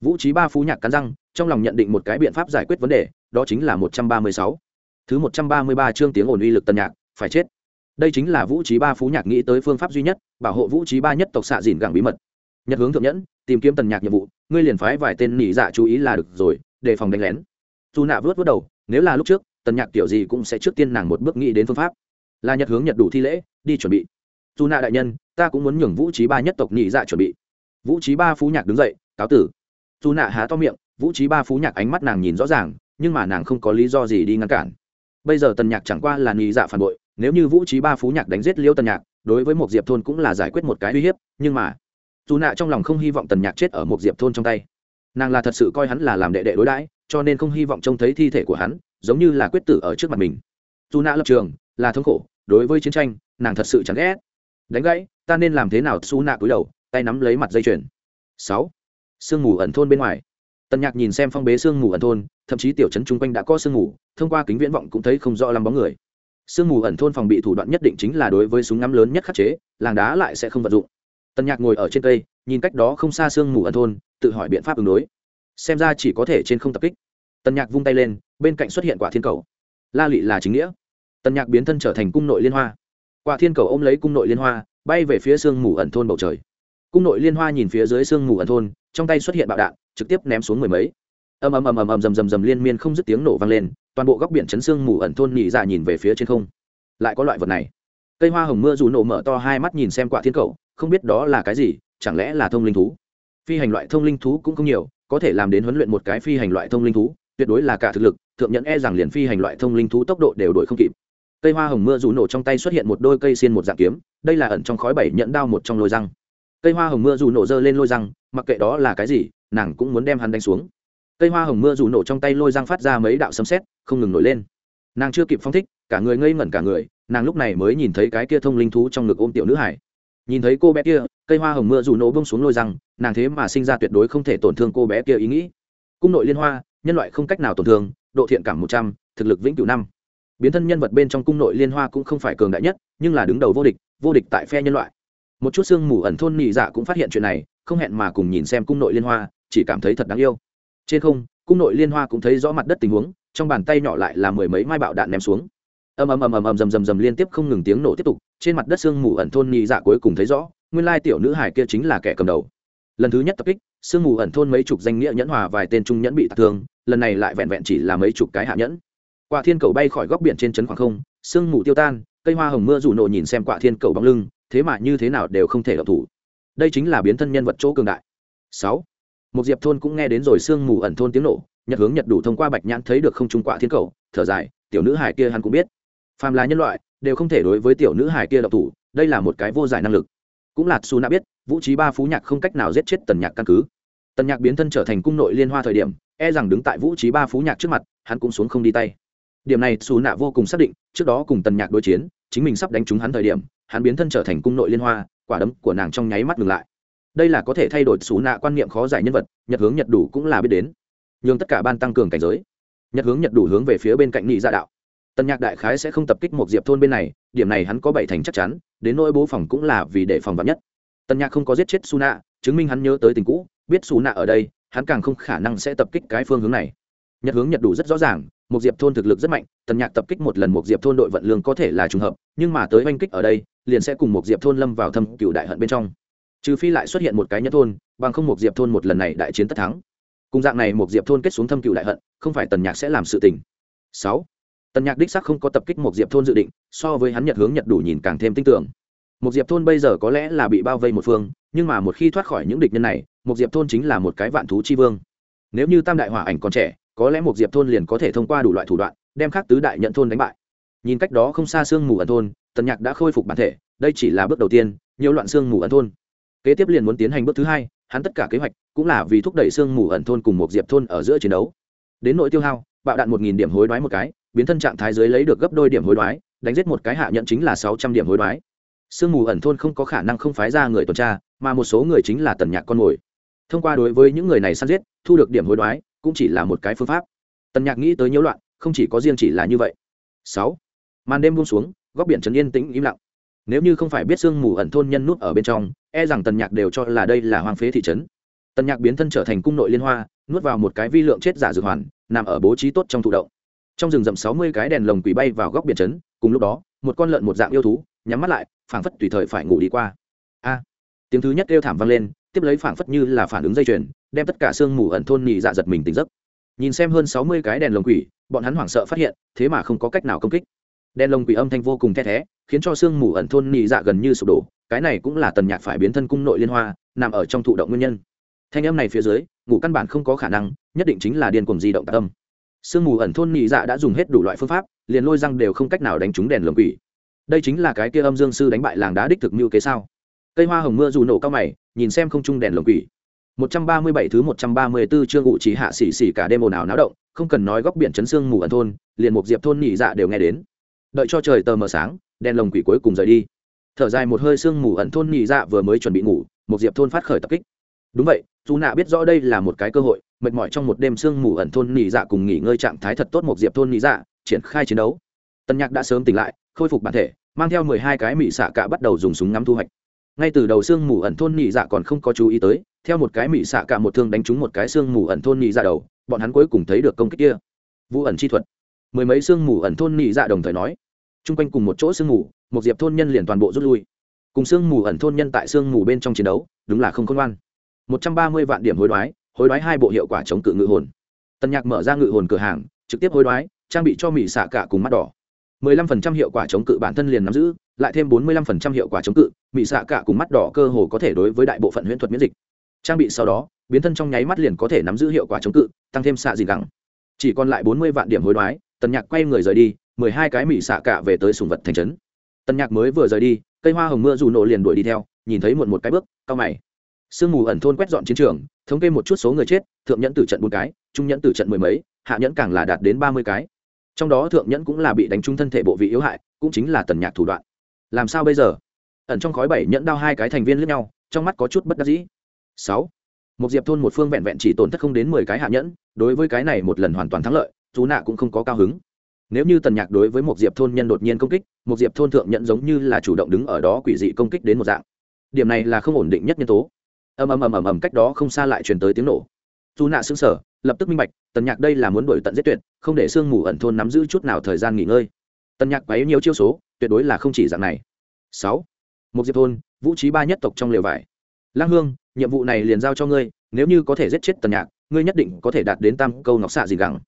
[SPEAKER 1] vũ trí ba phú nhạc cắn răng, trong lòng nhận định một cái biện pháp giải quyết vấn đề, đó chính là một trăm ba mươi sáu. Thứ một trăm ba mươi ba chương tiếng ồn uy lực tần nhạc, phải chết. Đây chính là vũ trí ba phú nhạc nghĩ tới phương pháp duy nhất, bảo hộ vũ trí ba nhất tộc xạ dìn gẳng bí mật. Nhật hướng thượng nhẫn, tìm kiếm tần nhạc nhiệm vụ, ngươi liền phái vài tên nỉ dạ chú ý là được rồi, đề phòng đánh lén. Dù nạ vớt vớt đầu, nếu là lúc trước tần nhạc kiểu gì cũng sẽ trước tiên nàng một bước nghĩ đến phương pháp. Là nhật hướng nhật đủ thi lễ, đi chuẩn bị. Dù nạ đại nhân, ta cũng muốn nhường vũ trí ba nhất tộc nhị dạ chuẩn bị. Vũ trí ba phú nhạc đứng dậy, cáo tử. Dù nạ há to miệng, vũ trí ba phú nhạc ánh mắt nàng nhìn rõ ràng, nhưng mà nàng không có lý do gì đi ngăn cản. Bây giờ tần nhạc chẳng qua là nhị dạ phản bội, nếu như vũ trí ba phú nhạc đánh giết liêu tần nhạc, đối với một diệp thôn cũng là giải quyết một cái uy hiếp, nhưng mà dù nạ trong lòng không hy vọng tần nhạc chết ở một diệp thôn trong tay. Nàng là thật sự coi hắn là làm đệ đệ đối đãi, cho nên không hy vọng trông thấy thi thể của hắn giống như là quyết tử ở trước mặt mình. Dù nạ lập trường, là thống khổ, đối với chiến tranh, nàng thật sự chẳng ghét. Đánh gãy, ta nên làm thế nào? Xu nạ cúi đầu, tay nắm lấy mặt dây chuyền. Sáu. Sương mù ẩn thôn bên ngoài. Tần nhạc nhìn xem phong bế sương mù ẩn thôn, thậm chí tiểu trấn chung quanh đã có sương mù, thông qua kính viễn vọng cũng thấy không rõ lắm bóng người. Sương mù ẩn thôn phòng bị thủ đoạn nhất định chính là đối với súng ngắm lớn nhất khắc chế, làng đá lại sẽ không vận dụng. Tần nhạc ngồi ở trên cây, nhìn cách đó không xa sương mù ẩn thôn, tự hỏi biện pháp ứng đối. Xem ra chỉ có thể trên không tập kích tần nhạc vung tay lên, bên cạnh xuất hiện quả thiên cầu. La lị là chính nghĩa. Tần nhạc biến thân trở thành cung nội liên hoa. Quả thiên cầu ôm lấy cung nội liên hoa, bay về phía sương mù ẩn thôn bầu trời. Cung nội liên hoa nhìn phía dưới sương mù ẩn thôn, trong tay xuất hiện bạo đạn, trực tiếp ném xuống mười mấy. Ầm ầm ầm ầm ầm rầm rầm rầm liên miên không dứt tiếng nổ vang lên, toàn bộ góc biển chấn sương mù ẩn thôn nhị dạ nhìn về phía trên không. Lại có loại vật này. Cây hoa hồng mưa dù nổ mở to hai mắt nhìn xem quả thiên cầu, không biết đó là cái gì, chẳng lẽ là thông linh thú? Phi hành loại thông linh thú cũng không nhiều, có thể làm đến huấn luyện một cái phi hành loại thông linh thú tuyệt đối là cả thực lực, thượng nhẫn e rằng liền phi hành loại thông linh thú tốc độ đều đổi không kịp. Cây hoa hồng mưa dù nổ trong tay xuất hiện một đôi cây xiên một dạng kiếm, đây là ẩn trong khói bảy nhẫn đao một trong lôi răng. Cây hoa hồng mưa dù nổ dơ lên lôi răng, mặc kệ đó là cái gì, nàng cũng muốn đem hắn đánh xuống. Cây hoa hồng mưa dù nổ trong tay lôi răng phát ra mấy đạo sấm sét, không ngừng nổi lên. Nàng chưa kịp phong thích, cả người ngây ngẩn cả người, nàng lúc này mới nhìn thấy cái kia thông linh thú trong ngực ôm tiểu nữ hải. Nhìn thấy cô bé kia cây hoa hồng mưa dù nổ bông xuống lôi răng, nàng thế mà sinh ra tuyệt đối không thể tổn thương cô bé kia ý nghĩ. Cung nội liên hoa nhân loại không cách nào tổn thương, độ thiện cảm một trăm, thực lực vĩnh cửu năm. Biến thân nhân vật bên trong cung nội liên hoa cũng không phải cường đại nhất, nhưng là đứng đầu vô địch vô địch tại phe nhân loại. Một chút xương mù ẩn thôn nhị dạ cũng phát hiện chuyện này, không hẹn mà cùng nhìn xem cung nội liên hoa, chỉ cảm thấy thật đáng yêu. Trên không, cung nội liên hoa cũng thấy rõ mặt đất tình huống, trong bàn tay nhỏ lại là mười mấy mai bạo đạn ném xuống. Ầm ầm ầm ầm ầm rầm rầm rầm liên tiếp không ngừng tiếng nổ tiếp tục, trên mặt đất xương mù ẩn thôn nhị dạ cuối cùng thấy rõ, nguyên lai tiểu nữ hải kia chính là kẻ cầm đầu. Lần thứ nhất tập kích sương mù ẩn thôn mấy chục danh nghĩa nhẫn hòa vài tên trung nhẫn bị tạc thương, lần này lại vẹn vẹn chỉ là mấy chục cái hạ nhẫn. Quả thiên cầu bay khỏi góc biển trên trấn khoảng không, sương mù tiêu tan, cây hoa hồng mưa rủ nộ nhìn xem quả thiên cầu bóng lưng, thế mà như thế nào đều không thể đọc thủ. Đây chính là biến thân nhân vật chỗ cường đại. Sáu, một diệp thôn cũng nghe đến rồi sương mù ẩn thôn tiếng nổ, nhật hướng nhật đủ thông qua bạch nhãn thấy được không trung quả thiên cầu, thở dài, tiểu nữ hải kia hắn cũng biết. Phàm là nhân loại, đều không thể đối với tiểu nữ hải kia độc thủ, đây là một cái vô giải năng lực. Cũng là su nã biết vũ trí ba phú nhạc không cách nào giết chết tần nhạc căn cứ. Tần nhạc biến thân trở thành cung nội liên hoa thời điểm e rằng đứng tại vũ trí ba phú nhạc trước mặt, hắn cũng xuống không đi tay. Điểm này xù nạ vô cùng xác định, trước đó cùng tần nhạc đối chiến, chính mình sắp đánh trúng hắn thời điểm, hắn biến thân trở thành cung nội liên hoa, quả đấm của nàng trong nháy mắt ngừng lại. Đây là có thể thay đổi xù nạ quan niệm khó giải nhân vật, nhật hướng nhật đủ cũng là biết đến. Nhường tất cả ban tăng cường cảnh giới. Nhật hướng nhật đủ hướng về phía bên cạnh nghị gia đạo. Tần nhạc đại khái sẽ không tập kích một diệp thôn bên này, điểm này hắn có bảy thành chắc chắn, đến nỗi bố phòng cũng là vì để phòng vắn nhất tần nhạc không có giết chết su nạ chứng minh hắn nhớ tới tình cũ, biết su nạ ở đây, hắn càng không khả năng sẽ tập kích cái phương hướng này. Nhật hướng nhật đủ rất rõ ràng một diệp thôn thực lực rất mạnh, tần nhạc tập kích một lần một diệp thôn đội vận lương có thể là trùng hợp, nhưng mà tới oanh kích ở đây, liền sẽ cùng một diệp thôn lâm vào thâm cựu đại hận bên trong. Trừ phi lại xuất hiện một cái nhất thôn, bằng không một diệp thôn một lần này đại chiến tất thắng. Cùng dạng này một diệp thôn kết xuống thâm cựu đại hận, không phải tần nhạc sẽ làm sự tình. Sáu. Tần nhạc đích sắc không có tập kích một diệp thôn dự định, so với hắn nhật hướng nhật đủ nhìn càng thêm tin tưởng một diệp thôn bây giờ có lẽ là bị bao vây một phương, nhưng mà một khi thoát khỏi những địch nhân này một diệp thôn chính là một cái vạn thú chi vương. Nếu như tam đại hỏa ảnh còn trẻ, có lẽ một diệp thôn liền có thể thông qua đủ loại thủ đoạn, đem khắc tứ đại nhận thôn đánh bại. Nhìn cách đó không xa sương mù ẩn thôn, tần nhạc đã khôi phục bản thể, đây chỉ là bước đầu tiên, nhiều loạn sương mù ẩn thôn. Kế tiếp liền muốn tiến hành bước thứ hai, hắn tất cả kế hoạch cũng là vì thúc đẩy sương mù ẩn thôn cùng một diệp thôn ở giữa chiến đấu. Đến nội tiêu hao, bạo đạn một nghìn điểm hối đoái một cái, biến thân trạng thái dưới lấy được gấp đôi điểm hối đoái, đánh giết một cái hạ nhận chính là sáu trăm điểm hối đoái sương mù ẩn thôn không có khả năng không phái ra người tuần tra, mà một số người chính là tần nhạc con mồi. Thông qua đối với những người này săn giết, thu được điểm hối đoái, cũng chỉ là một cái phương pháp. Tần nhạc nghĩ tới nhiễu loạn, không chỉ có riêng chỉ là như vậy. Sáu. Màn đêm buông xuống, góc biển trấn yên tĩnh im lặng. Nếu như không phải biết sương mù ẩn thôn nhân nút ở bên trong e rằng tần nhạc đều cho là đây là hoang phế thị trấn. Tần nhạc biến thân trở thành cung nội liên hoa, nuốt vào một cái vi lượng chết giả dược hoàn, nằm ở bố trí tốt trong thụ động. Trong rừng rậm sáu mươi cái đèn lồng quỷ bay vào góc biển trấn, cùng lúc đó, một con lợn một dạng yêu thú nhắm mắt lại, phảng phất tùy thời phải ngủ đi qua. A, tiếng thứ nhất kêu thảm vang lên, tiếp lấy phảng phất như là phản ứng dây chuyền, đem tất cả sương mù ẩn thôn nhị dạ giật mình tỉnh giấc. Nhìn xem hơn sáu mươi cái đèn lồng quỷ, bọn hắn hoảng sợ phát hiện, thế mà không có cách nào công kích. Đèn lồng quỷ âm thanh vô cùng the thé, khiến cho sương mù ẩn thôn nhị dạ gần như sụp đổ, cái này cũng là tần nhạc phải biến thân cung nội liên hoa, nằm ở trong thụ động nguyên nhân. Thanh âm này phía dưới, ngủ căn bản không có khả năng, nhất định chính là điên cuồng di động tạc âm. Sương mù ẩn thôn nhị dạ đã dùng hết đủ loại phương pháp, liền lôi răng đều không cách nào đánh trúng đèn lồng quỷ đây chính là cái kia âm dương sư đánh bại làng đá đích thực mưu kế sao? Cây hoa hồng mưa dù nổ cao mày, nhìn xem không trung đèn lồng quỷ. 137 thứ 134 chương ngụ trí hạ xỉ xỉ cả đêm ồn ào náo động, không cần nói góc biển chấn xương mù ẩn thôn, liền một diệp thôn nhị dạ đều nghe đến. Đợi cho trời tờ mờ sáng, đèn lồng quỷ cuối cùng rời đi. Thở dài một hơi xương mù ẩn thôn nhị dạ vừa mới chuẩn bị ngủ, một diệp thôn phát khởi tập kích. Đúng vậy, dù nạ biết rõ đây là một cái cơ hội, mệt mỏi trong một đêm xương mù ẩn thôn nhị dạ cùng nghỉ ngơi trạng thái thật tốt một diệp thôn nhị dạ triển khai chiến đấu tân nhạc đã sớm tỉnh lại, khôi phục bản thể, mang theo mười hai cái mỹ xạ cả bắt đầu dùng súng ngắm thu hoạch. Ngay từ đầu sương mù ẩn thôn nhị dạ còn không có chú ý tới, theo một cái mỹ xạ cả một thương đánh trúng một cái sương mù ẩn thôn nhị dạ đầu, bọn hắn cuối cùng thấy được công kích kia. Vũ ẩn chi thuật. Mười mấy sương mù ẩn thôn nhị dạ đồng thời nói, chung quanh cùng một chỗ sương mù, một diệp thôn nhân liền toàn bộ rút lui. Cùng sương mù ẩn thôn nhân tại sương mù bên trong chiến đấu, đúng là không khôn ngoan. Một trăm ba mươi vạn điểm hối đoái hối đoái hai bộ hiệu quả chống cự ngự hồn. Tần nhạc mở ra ngự hồn cửa hàng, trực tiếp hối đoái, trang bị cho mỹ xạ cả cùng mắt đỏ. 15% hiệu quả chống cự bản thân liền nắm giữ, lại thêm 45% hiệu quả chống cự, mị xạ cả cùng mắt đỏ cơ hồ có thể đối với đại bộ phận huyễn thuật miễn dịch. Trang bị sau đó, biến thân trong nháy mắt liền có thể nắm giữ hiệu quả chống cự, tăng thêm xạ gì gắng chỉ còn lại 40 vạn điểm hối đoái, tần nhạc quay người rời đi 12 cái mị xạ cả về tới sùng vật thành trấn. Tần nhạc mới vừa rời đi, cây hoa hồng mưa dù nổ liền đuổi đi theo, nhìn thấy muộn một cái bước cao mày. Sương mù ẩn thôn quét dọn chiến trường, thống kê một chút số người chết, thượng nhẫn tử trận bốn cái, trung nhẫn tử trận mười mấy, hạ nhẫn càng là đạt đến ba mươi cái trong đó thượng nhẫn cũng là bị đánh trúng thân thể bộ vị yếu hại, cũng chính là tần nhạc thủ đoạn. Làm sao bây giờ? Ẩn trong khói bảy nhẫn đao hai cái thành viên lướt nhau, trong mắt có chút bất đắc dĩ. Sáu. Một diệp thôn một phương vẹn vẹn chỉ tổn thất không đến mười cái hạ nhẫn, đối với cái này một lần hoàn toàn thắng lợi chú nạ cũng không có cao hứng. Nếu như tần nhạc đối với một diệp thôn nhân đột nhiên công kích một diệp thôn thượng nhận giống như là chủ động đứng ở đó quỷ dị công kích đến một dạng. Điểm này là không ổn định nhất nhân tố. Ầm ầm ầm ầm ầm cách đó không xa lại truyền tới tiếng nổ. Dù nạ xứng sở lập tức minh bạch tần nhạc đây là muốn đổi tận giết tuyệt, không để sương mù ẩn thôn nắm giữ chút nào thời gian nghỉ ngơi. Tần nhạc quấy nhiều chiêu số, tuyệt đối là không chỉ dạng này. Sáu một diệp thôn, vũ trí ba nhất tộc trong lều vải. Lang hương, nhiệm vụ này liền giao cho ngươi, nếu như có thể giết chết tần nhạc, ngươi nhất định có thể đạt đến tam câu ngọc xạ gì gẳng.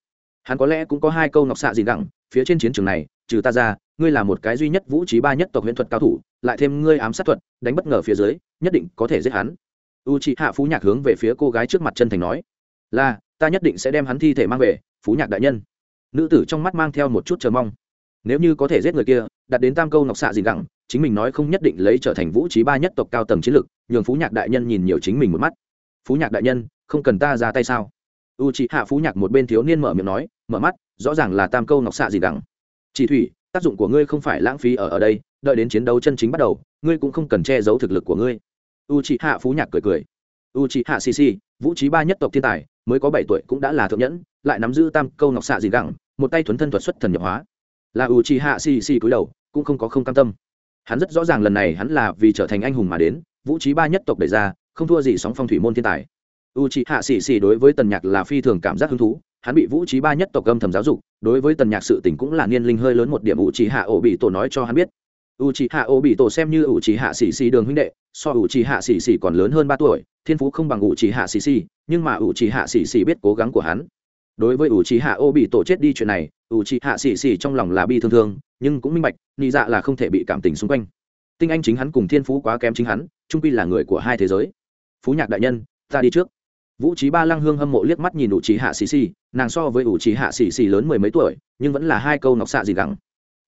[SPEAKER 1] Hắn có lẽ cũng có hai câu ngọc xạ gì gẳng, phía trên chiến trường này, trừ ta ra, ngươi là một cái duy nhất vũ trí ba nhất tộc huyễn thuật cao thủ, lại thêm ngươi ám sát thuật, đánh bất ngờ phía dưới, nhất định có thể giết hắn. U chị hạ phú nhạc hướng về phía cô gái trước mặt chân thành nói là, ta nhất định sẽ đem hắn thi thể mang về, phú nhạc đại nhân. Nữ tử trong mắt mang theo một chút chờ mong. Nếu như có thể giết người kia, đặt đến tam câu ngọc xạ dìn gẳng chính mình nói không nhất định lấy trở thành vũ trí ba nhất tộc cao tầng chiến lược. nhường phú nhạc đại nhân nhìn nhiều chính mình một mắt. Phú nhạc đại nhân, không cần ta ra tay sao? U chị hạ phú nhạc một bên thiếu niên mở miệng nói, mở mắt, rõ ràng là tam câu ngọc xạ dìn gẳng chỉ thủy, tác dụng của ngươi không phải lãng phí ở ở đây, đợi đến chiến đấu chân chính bắt đầu, ngươi cũng không cần che giấu thực lực của ngươi. U chị hạ phú nhạc cười cười. U chị hạ xì xì vũ trí ba nhất tộc thiên tài, mới có bảy tuổi cũng đã là thượng nhẫn, lại nắm giữ tam câu ngọc xạ gì gẳng, một tay thuấn thân thuật xuất thần nhập hóa. Là u trí hạ xì xì cúi đầu, cũng không có không cam tâm. Hắn rất rõ ràng lần này hắn là vì trở thành anh hùng mà đến, vũ trí ba nhất tộc đẩy ra, không thua gì sóng phong thủy môn thiên tài. U trí hạ xì xì đối với tần nhạc là phi thường cảm giác hứng thú, hắn bị vũ trí ba nhất tộc âm thầm giáo dục, đối với tần nhạc sự tình cũng là niên linh hơi lớn một điểm u trí hạ ổ bị tổ nói cho hắn biết u trí hạ ổ bị tổ xem như u trí hạ xì xì đường huynh đệ, so u trí hạ xì xì còn lớn hơn ba tuổi, thiên phú không bằng u trí hạ xì xì nhưng mà u trí hạ xì xì biết cố gắng của hắn. Đối với u trí hạ ổ bị tổ chết đi chuyện này u trí hạ xì xì trong lòng là bi thương thương, nhưng cũng minh bạch nghĩ dạ là không thể bị cảm tình xung quanh. Tinh anh chính hắn cùng thiên phú quá kém chính hắn trung pi là người của hai thế giới. Phú nhạc đại nhân, ta đi trước. Vũ trí ba lăng hương hâm mộ liếc mắt nhìn ủ trí hạ xì xì nàng so với ủ trí hạ xì xì lớn mười mấy tuổi, nhưng vẫn là hai câu nọc xạ gì gắng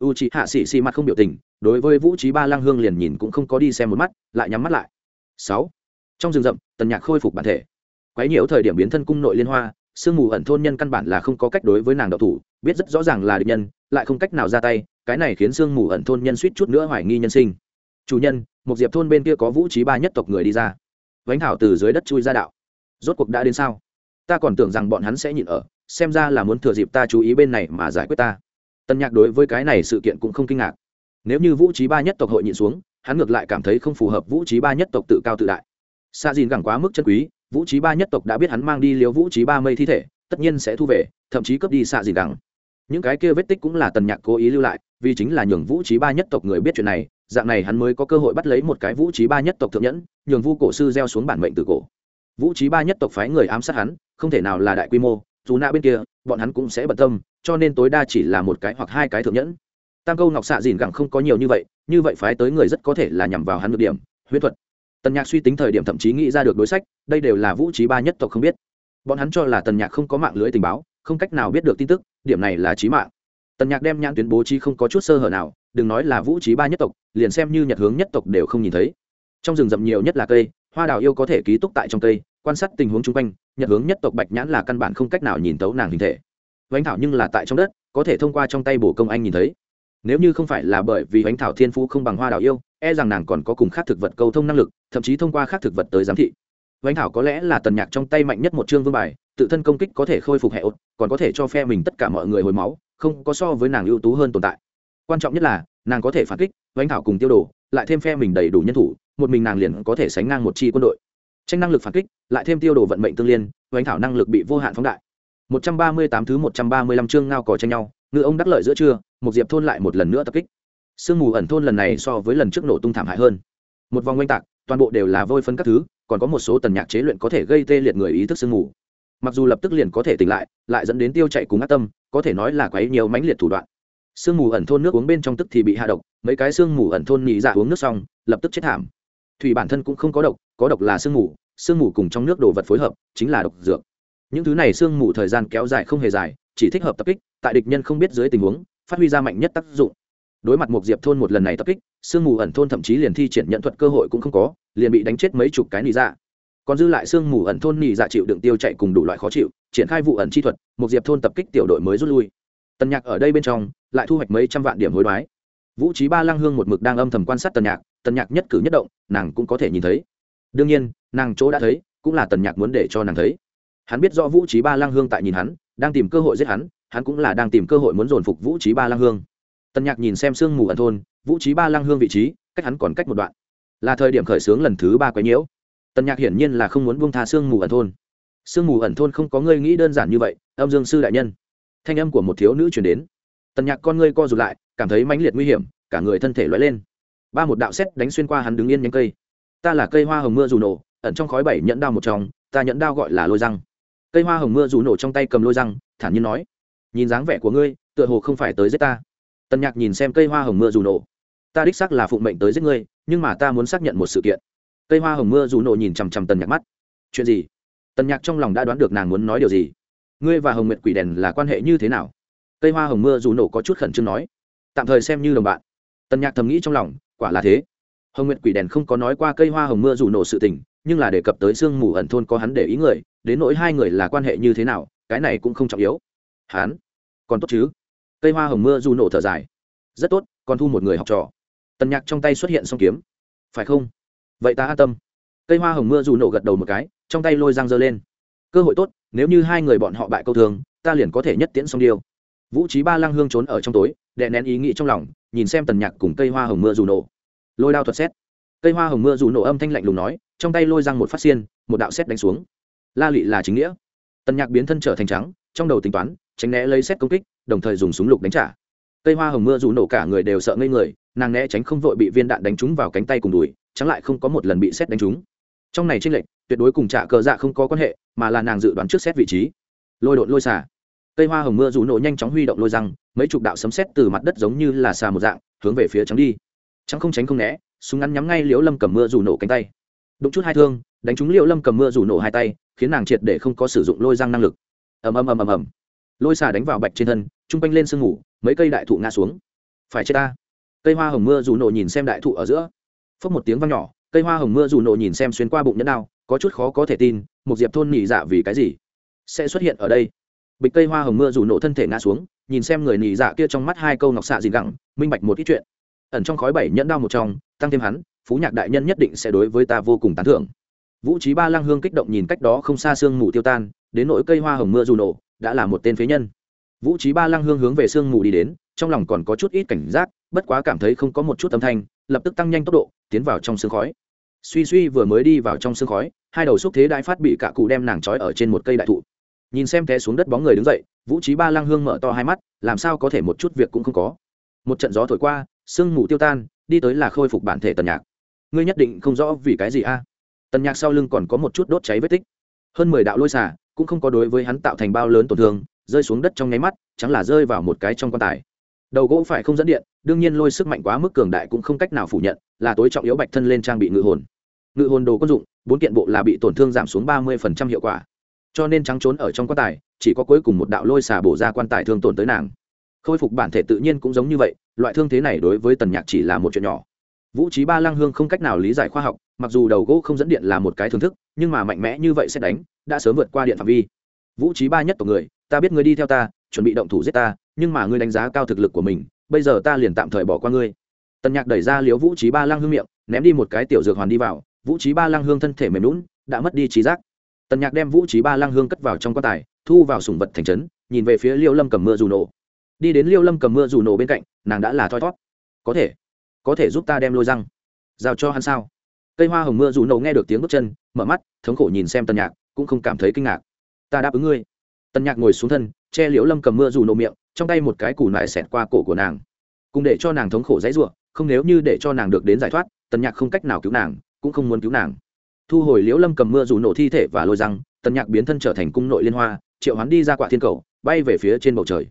[SPEAKER 1] u trí hạ xì xì mặt không biểu tình, đối với vũ trí ba Lang hương liền nhìn cũng không có đi xem một mắt, lại nhắm mắt lại. Sáu. Trong rừng rậm, tần nhạc khôi phục bản thể. Quái nhiễu thời điểm biến thân cung nội liên hoa, sương mù ẩn thôn nhân căn bản là không có cách đối với nàng đậu thủ, biết rất rõ ràng là địch nhân, lại không cách nào ra tay, cái này khiến sương mù ẩn thôn nhân suýt chút nữa hoài nghi nhân sinh. Chủ nhân một diệp thôn bên kia có vũ trí ba nhất tộc người đi ra. Vánh thảo từ dưới đất chui ra đạo. Rốt cuộc đã đến sao? Ta còn tưởng rằng bọn hắn sẽ nhịn ở, xem ra là muốn thừa dịp ta chú ý bên này mà giải quyết ta tân nhạc đối với cái này sự kiện cũng không kinh ngạc. Nếu như vũ trí ba nhất tộc hội nhịn xuống, hắn ngược lại cảm thấy không phù hợp vũ trí ba nhất tộc tự cao tự đại. Xa dìn gẳng quá mức chân quý, vũ trí ba nhất tộc đã biết hắn mang đi liều vũ trí ba mây thi thể, tất nhiên sẽ thu về, thậm chí cướp đi xạ dìn gẳng. Những cái kia vết tích cũng là tần nhạc cố ý lưu lại, vì chính là nhường vũ trí ba nhất tộc người biết chuyện này, dạng này hắn mới có cơ hội bắt lấy một cái vũ trí ba nhất tộc thượng nhẫn, nhường vu cổ sư gieo xuống bản mệnh từ cổ. Vũ trí ba nhất tộc phái người ám sát hắn, không thể nào là đại quy mô dù nạ bên kia, bọn hắn cũng sẽ bận tâm, cho nên tối đa chỉ là một cái hoặc hai cái thượng nhẫn. Tam câu ngọc xạ dìn gẳng không có nhiều như vậy như vậy phái tới người rất có thể là nhằm vào hắn được điểm huyết thuật. Tần nhạc suy tính thời điểm thậm chí nghĩ ra được đối sách, đây đều là vũ trí ba nhất tộc không biết. Bọn hắn cho là tần nhạc không có mạng lưới tình báo, không cách nào biết được tin tức, điểm này là trí mạng. Tần nhạc đem nhãn tuyến bố trí không có chút sơ hở nào, đừng nói là vũ trí ba nhất tộc, liền xem như nhật hướng nhất tộc đều không nhìn thấy. Trong rừng rậm nhiều nhất là cây, hoa đào yêu có thể ký túc tại trong cây quan sát tình huống chung quanh, nhật hướng nhất tộc bạch nhãn là căn bản không cách nào nhìn tấu nàng hình thể. Vánh thảo nhưng là tại trong đất, có thể thông qua trong tay bổ công anh nhìn thấy. Nếu như không phải là bởi vì vánh thảo thiên phú không bằng hoa đào yêu e rằng nàng còn có cùng khác thực vật cầu thông năng lực, thậm chí thông qua khác thực vật tới giám thị. Vánh thảo có lẽ là tần nhạc trong tay mạnh nhất một chương vương bài, tự thân công kích có thể khôi phục hệ ốt còn có thể cho phe mình tất cả mọi người hồi máu, không có so với nàng ưu tú hơn tồn tại. Quan trọng nhất là, nàng có thể phản kích, vánh thảo cùng tiêu đồ, lại thêm phe mình đầy đủ nhân thủ, một mình nàng liền có thể sánh ngang một chi quân đội tranh năng lực phản kích, lại thêm tiêu đồ vận mệnh tương liên vánh thảo năng lực bị vô hạn phóng đại. Một trăm ba mươi tám thứ một trăm ba mươi lăm chương ngao cò tranh nhau, ngư ông đắc lợi giữa trưa một diệp thôn lại một lần nữa tập kích. Sương mù ẩn thôn lần này so với lần trước nổ tung thảm hại hơn. Một vòng oanh tạc, toàn bộ đều là vôi phân các thứ, còn có một số tần nhạc chế luyện có thể gây tê liệt người ý thức sương mù. Mặc dù lập tức liền có thể tỉnh lại lại dẫn đến tiêu chạy cùng ác tâm, có thể nói là quấy nhiều mãnh liệt thủ đoạn. Sương mù ẩn thôn nước uống bên trong tức thì bị hạ độc, mấy cái sương mù ẩn thôn nhị dạ uống nước xong, lập tức chết thảm thủy bản thân cũng không có độc có độc là sương mù sương mù cùng trong nước đồ vật phối hợp, chính là độc dược. Những thứ này sương mù thời gian kéo dài không hề dài, chỉ thích hợp tập kích, tại địch nhân không biết dưới tình huống, phát huy ra mạnh nhất tác dụng. Đối mặt một diệp thôn một lần này tập kích, sương mù ẩn thôn thậm chí liền thi triển nhận thuật cơ hội cũng không có, liền bị đánh chết mấy chục cái nị dạ. Còn dư lại sương mù ẩn thôn nị dạ chịu đựng tiêu chạy cùng đủ loại khó chịu, triển khai vụ ẩn chi thuật một diệp thôn tập kích tiểu đội mới rút lui. Tần nhạc ở đây bên trong, lại thu hoạch mấy trăm vạn điểm hối đoái. Vũ trí ba lăng hương một mực đang âm thầm quan sát tần nhạc tần nhạc nhất cử nhất động, nàng cũng có thể nhìn thấy. Đương nhiên, nàng chỗ đã thấy, cũng là tần nhạc muốn để cho nàng thấy. Hắn biết rõ vũ trí ba lang hương tại nhìn hắn, đang tìm cơ hội giết hắn hắn cũng là đang tìm cơ hội muốn dồn phục vũ trí ba lang hương. Tần nhạc nhìn xem sương mù ẩn thôn, vũ trí ba lang hương vị trí, cách hắn còn cách một đoạn. Là thời điểm khởi xướng lần thứ ba quấy nhiễu. Tần nhạc hiển nhiên là không muốn buông tha sương mù ẩn thôn. Sương mù ẩn thôn không có ngươi nghĩ đơn giản như vậy, âm dương sư đại nhân. Thanh âm của một thiếu nữ chuyển đến. Tần nhạc con ngươi co rụt lại, cảm thấy mãnh liệt nguy hiểm, cả người thân thể loại lên ba một đạo xét đánh xuyên qua hắn đứng yên nhánh cây. Ta là cây hoa hồng mưa dù nổ, ẩn trong khói bảy nhẫn đao một trong, ta nhẫn đao gọi là lôi răng. Cây hoa hồng mưa dù nổ trong tay cầm lôi răng, thản nhiên nói, nhìn dáng vẻ của ngươi, tựa hồ không phải tới giết ta. Tần nhạc nhìn xem cây hoa hồng mưa dù nổ. Ta đích xác là phụng mệnh tới giết ngươi, nhưng mà ta muốn xác nhận một sự kiện. Cây hoa hồng mưa dù nổ nhìn chằm chằm tần nhạc mắt. Chuyện gì? Tần nhạc trong lòng đã đoán được nàng muốn nói điều gì. Ngươi và hồng nguyệt quỷ đèn là quan hệ như thế nào? Cây hoa hồng mưa dù nổ có chút khẩn trương nói. Tạm thời xem như đồng bạn. Tần nhạc thầm nghĩ trong lòng quả là thế. Hồng nguyệt quỷ đèn không có nói qua cây hoa hồng mưa dù nổ sự tình, nhưng là đề cập tới sương mù ẩn thôn có hắn để ý người, đến nỗi hai người là quan hệ như thế nào, cái này cũng không trọng yếu. Hắn còn tốt chứ? Cây hoa hồng mưa dù nổ thở dài. Rất tốt, còn thu một người học trò. Tần nhạc trong tay xuất hiện song kiếm. Phải không? Vậy ta an tâm. Cây hoa hồng mưa dù nổ gật đầu một cái, trong tay lôi giang giơ lên. Cơ hội tốt, nếu như hai người bọn họ bại câu thường, ta liền có thể nhất tiễn song điêu vũ trí ba Lang hương trốn ở trong tối, đè nén ý nghĩ trong lòng, nhìn xem tần nhạc cùng cây hoa hồng mưa dù nổ lôi đao thuật xét. Cây hoa hồng mưa dù nổ âm thanh lạnh lùng nói, trong tay lôi răng một phát xiên, một đạo xét đánh xuống. La lị là chính nghĩa. Tần nhạc biến thân trở thành trắng, trong đầu tính toán, tránh né lấy xét công kích, đồng thời dùng súng lục đánh trả. Cây hoa hồng mưa dù nổ cả người đều sợ ngây người, nàng né tránh không vội bị viên đạn đánh trúng vào cánh tay cùng đùi chẳng lại không có một lần bị xét đánh trúng. Trong này tranh lệch, tuyệt đối cùng trả cờ dạ không có quan hệ, mà là nàng dự đoán trước xét vị trí. Lôi đột lôi xả cây hoa hồng mưa dù nổ nhanh chóng huy động lôi răng, mấy chục đạo sấm xét từ mặt đất giống như là xà một dạng, hướng về phía trắng đi trắng không tránh không né, súng ngắn nhắm ngay liễu lâm cầm mưa dù nổ cánh tay. Đụng chút hai thương, đánh trúng liễu lâm cầm mưa dù nổ hai tay, khiến nàng triệt để không có sử dụng lôi răng năng lực. Ầm ầm ầm ầm ầm. Lôi xà đánh vào bạch trên thân, trung quanh lên sương ngủ mấy cây đại thụ ngã xuống. Phải chết ta. Cây hoa hồng mưa dù nổ nhìn xem đại thụ ở giữa. Phốc một tiếng vang nhỏ, cây hoa hồng mưa dù nổ nhìn xem xuyên qua bụng nhẫn đao, có chút khó có thể tin, một diệp thôn nỉ dạ vì cái gì? Sẽ xuất hiện ở đây. Bịch cây hoa hồng mưa dù nổ thân thể ngã xuống, nhìn xem người nỉ dạ kia trong mắt hai câu ngọc xạ gì gẳng minh bạch một ít chuyện ẩn trong khói bảy nhẫn đao một trong, tăng thêm hắn, phú nhạc đại nhân nhất định sẽ đối với ta vô cùng tán thưởng. Vũ trí ba lang hương kích động nhìn cách đó không xa sương mù tiêu tan, đến nỗi cây hoa hồng mưa dù nổ, đã là một tên phế nhân. Vũ trí ba lang hương hướng về sương mù đi đến, trong lòng còn có chút ít cảnh giác, bất quá cảm thấy không có một chút âm thanh, lập tức tăng nhanh tốc độ, tiến vào trong sương khói. Suy suy vừa mới đi vào trong sương khói, hai đầu xúc thế đại phát bị cả cụ đem nàng trói ở trên một cây đại thụ. Nhìn xem té xuống đất bóng người đứng dậy, vũ trí ba lang hương mở to hai mắt, làm sao có thể một chút việc cũng không có. Một trận gió thổi qua sương mù tiêu tan, đi tới là khôi phục bản thể tần nhạc. Ngươi nhất định không rõ vì cái gì a? Tần nhạc sau lưng còn có một chút đốt cháy vết tích. Hơn mười đạo lôi xả cũng không có đối với hắn tạo thành bao lớn tổn thương, rơi xuống đất trong nháy mắt, chẳng là rơi vào một cái trong quan tài. Đầu gỗ phải không dẫn điện, đương nhiên lôi sức mạnh quá mức cường đại cũng không cách nào phủ nhận, là tối trọng yếu bạch thân lên trang bị ngự hồn. Ngự hồn đồ quân dụng, bốn kiện bộ là bị tổn thương giảm xuống ba mươi hiệu quả. Cho nên trắng trốn ở trong quan tài, chỉ có cuối cùng một đạo lôi xà bổ ra quan tài thương tổn tới nàng khôi phục bản thể tự nhiên cũng giống như vậy, loại thương thế này đối với tần nhạc chỉ là một chuyện nhỏ. Vũ trí ba lang hương không cách nào lý giải khoa học, mặc dù đầu gỗ không dẫn điện là một cái thưởng thức, nhưng mà mạnh mẽ như vậy sẽ đánh, đã sớm vượt qua điện phạm vi. Vũ trí ba nhất tộc người, ta biết ngươi đi theo ta, chuẩn bị động thủ giết ta, nhưng mà ngươi đánh giá cao thực lực của mình, bây giờ ta liền tạm thời bỏ qua ngươi. Tần nhạc đẩy ra liếu vũ trí ba lang hương miệng, ném đi một cái tiểu dược hoàn đi vào. Vũ trí ba lang hương thân thể mềm lún đã mất đi trí giác. Tần nhạc đem vũ trí ba lang hương cất vào trong quan tài, thu vào sùng vật thành trấn, nhìn về phía liêu lâm cầm mưa dù nổ đi đến liêu lâm cầm mưa dù nổ bên cạnh, nàng đã là thoi thót có thể có thể giúp ta đem lôi răng giao cho hắn sao? Cây hoa hồng mưa dù nổ nghe được tiếng bước chân, mở mắt, thống khổ nhìn xem tần nhạc, cũng không cảm thấy kinh ngạc. Ta đáp ứng ngươi. Tần nhạc ngồi xuống thân, che liễu lâm cầm mưa dù nổ miệng, trong tay một cái củ nại xẹt qua cổ của nàng. Cùng để cho nàng thống khổ dãy ruộng không nếu như để cho nàng được đến giải thoát, tần nhạc không cách nào cứu nàng, cũng không muốn cứu nàng. Thu hồi liễu lâm cầm mưa dù nổ thi thể và lôi răng, tần nhạc biến thân trở thành cung nội liên hoa, triệu hắn đi ra quả thiên cầu, bay về phía trên bầu trời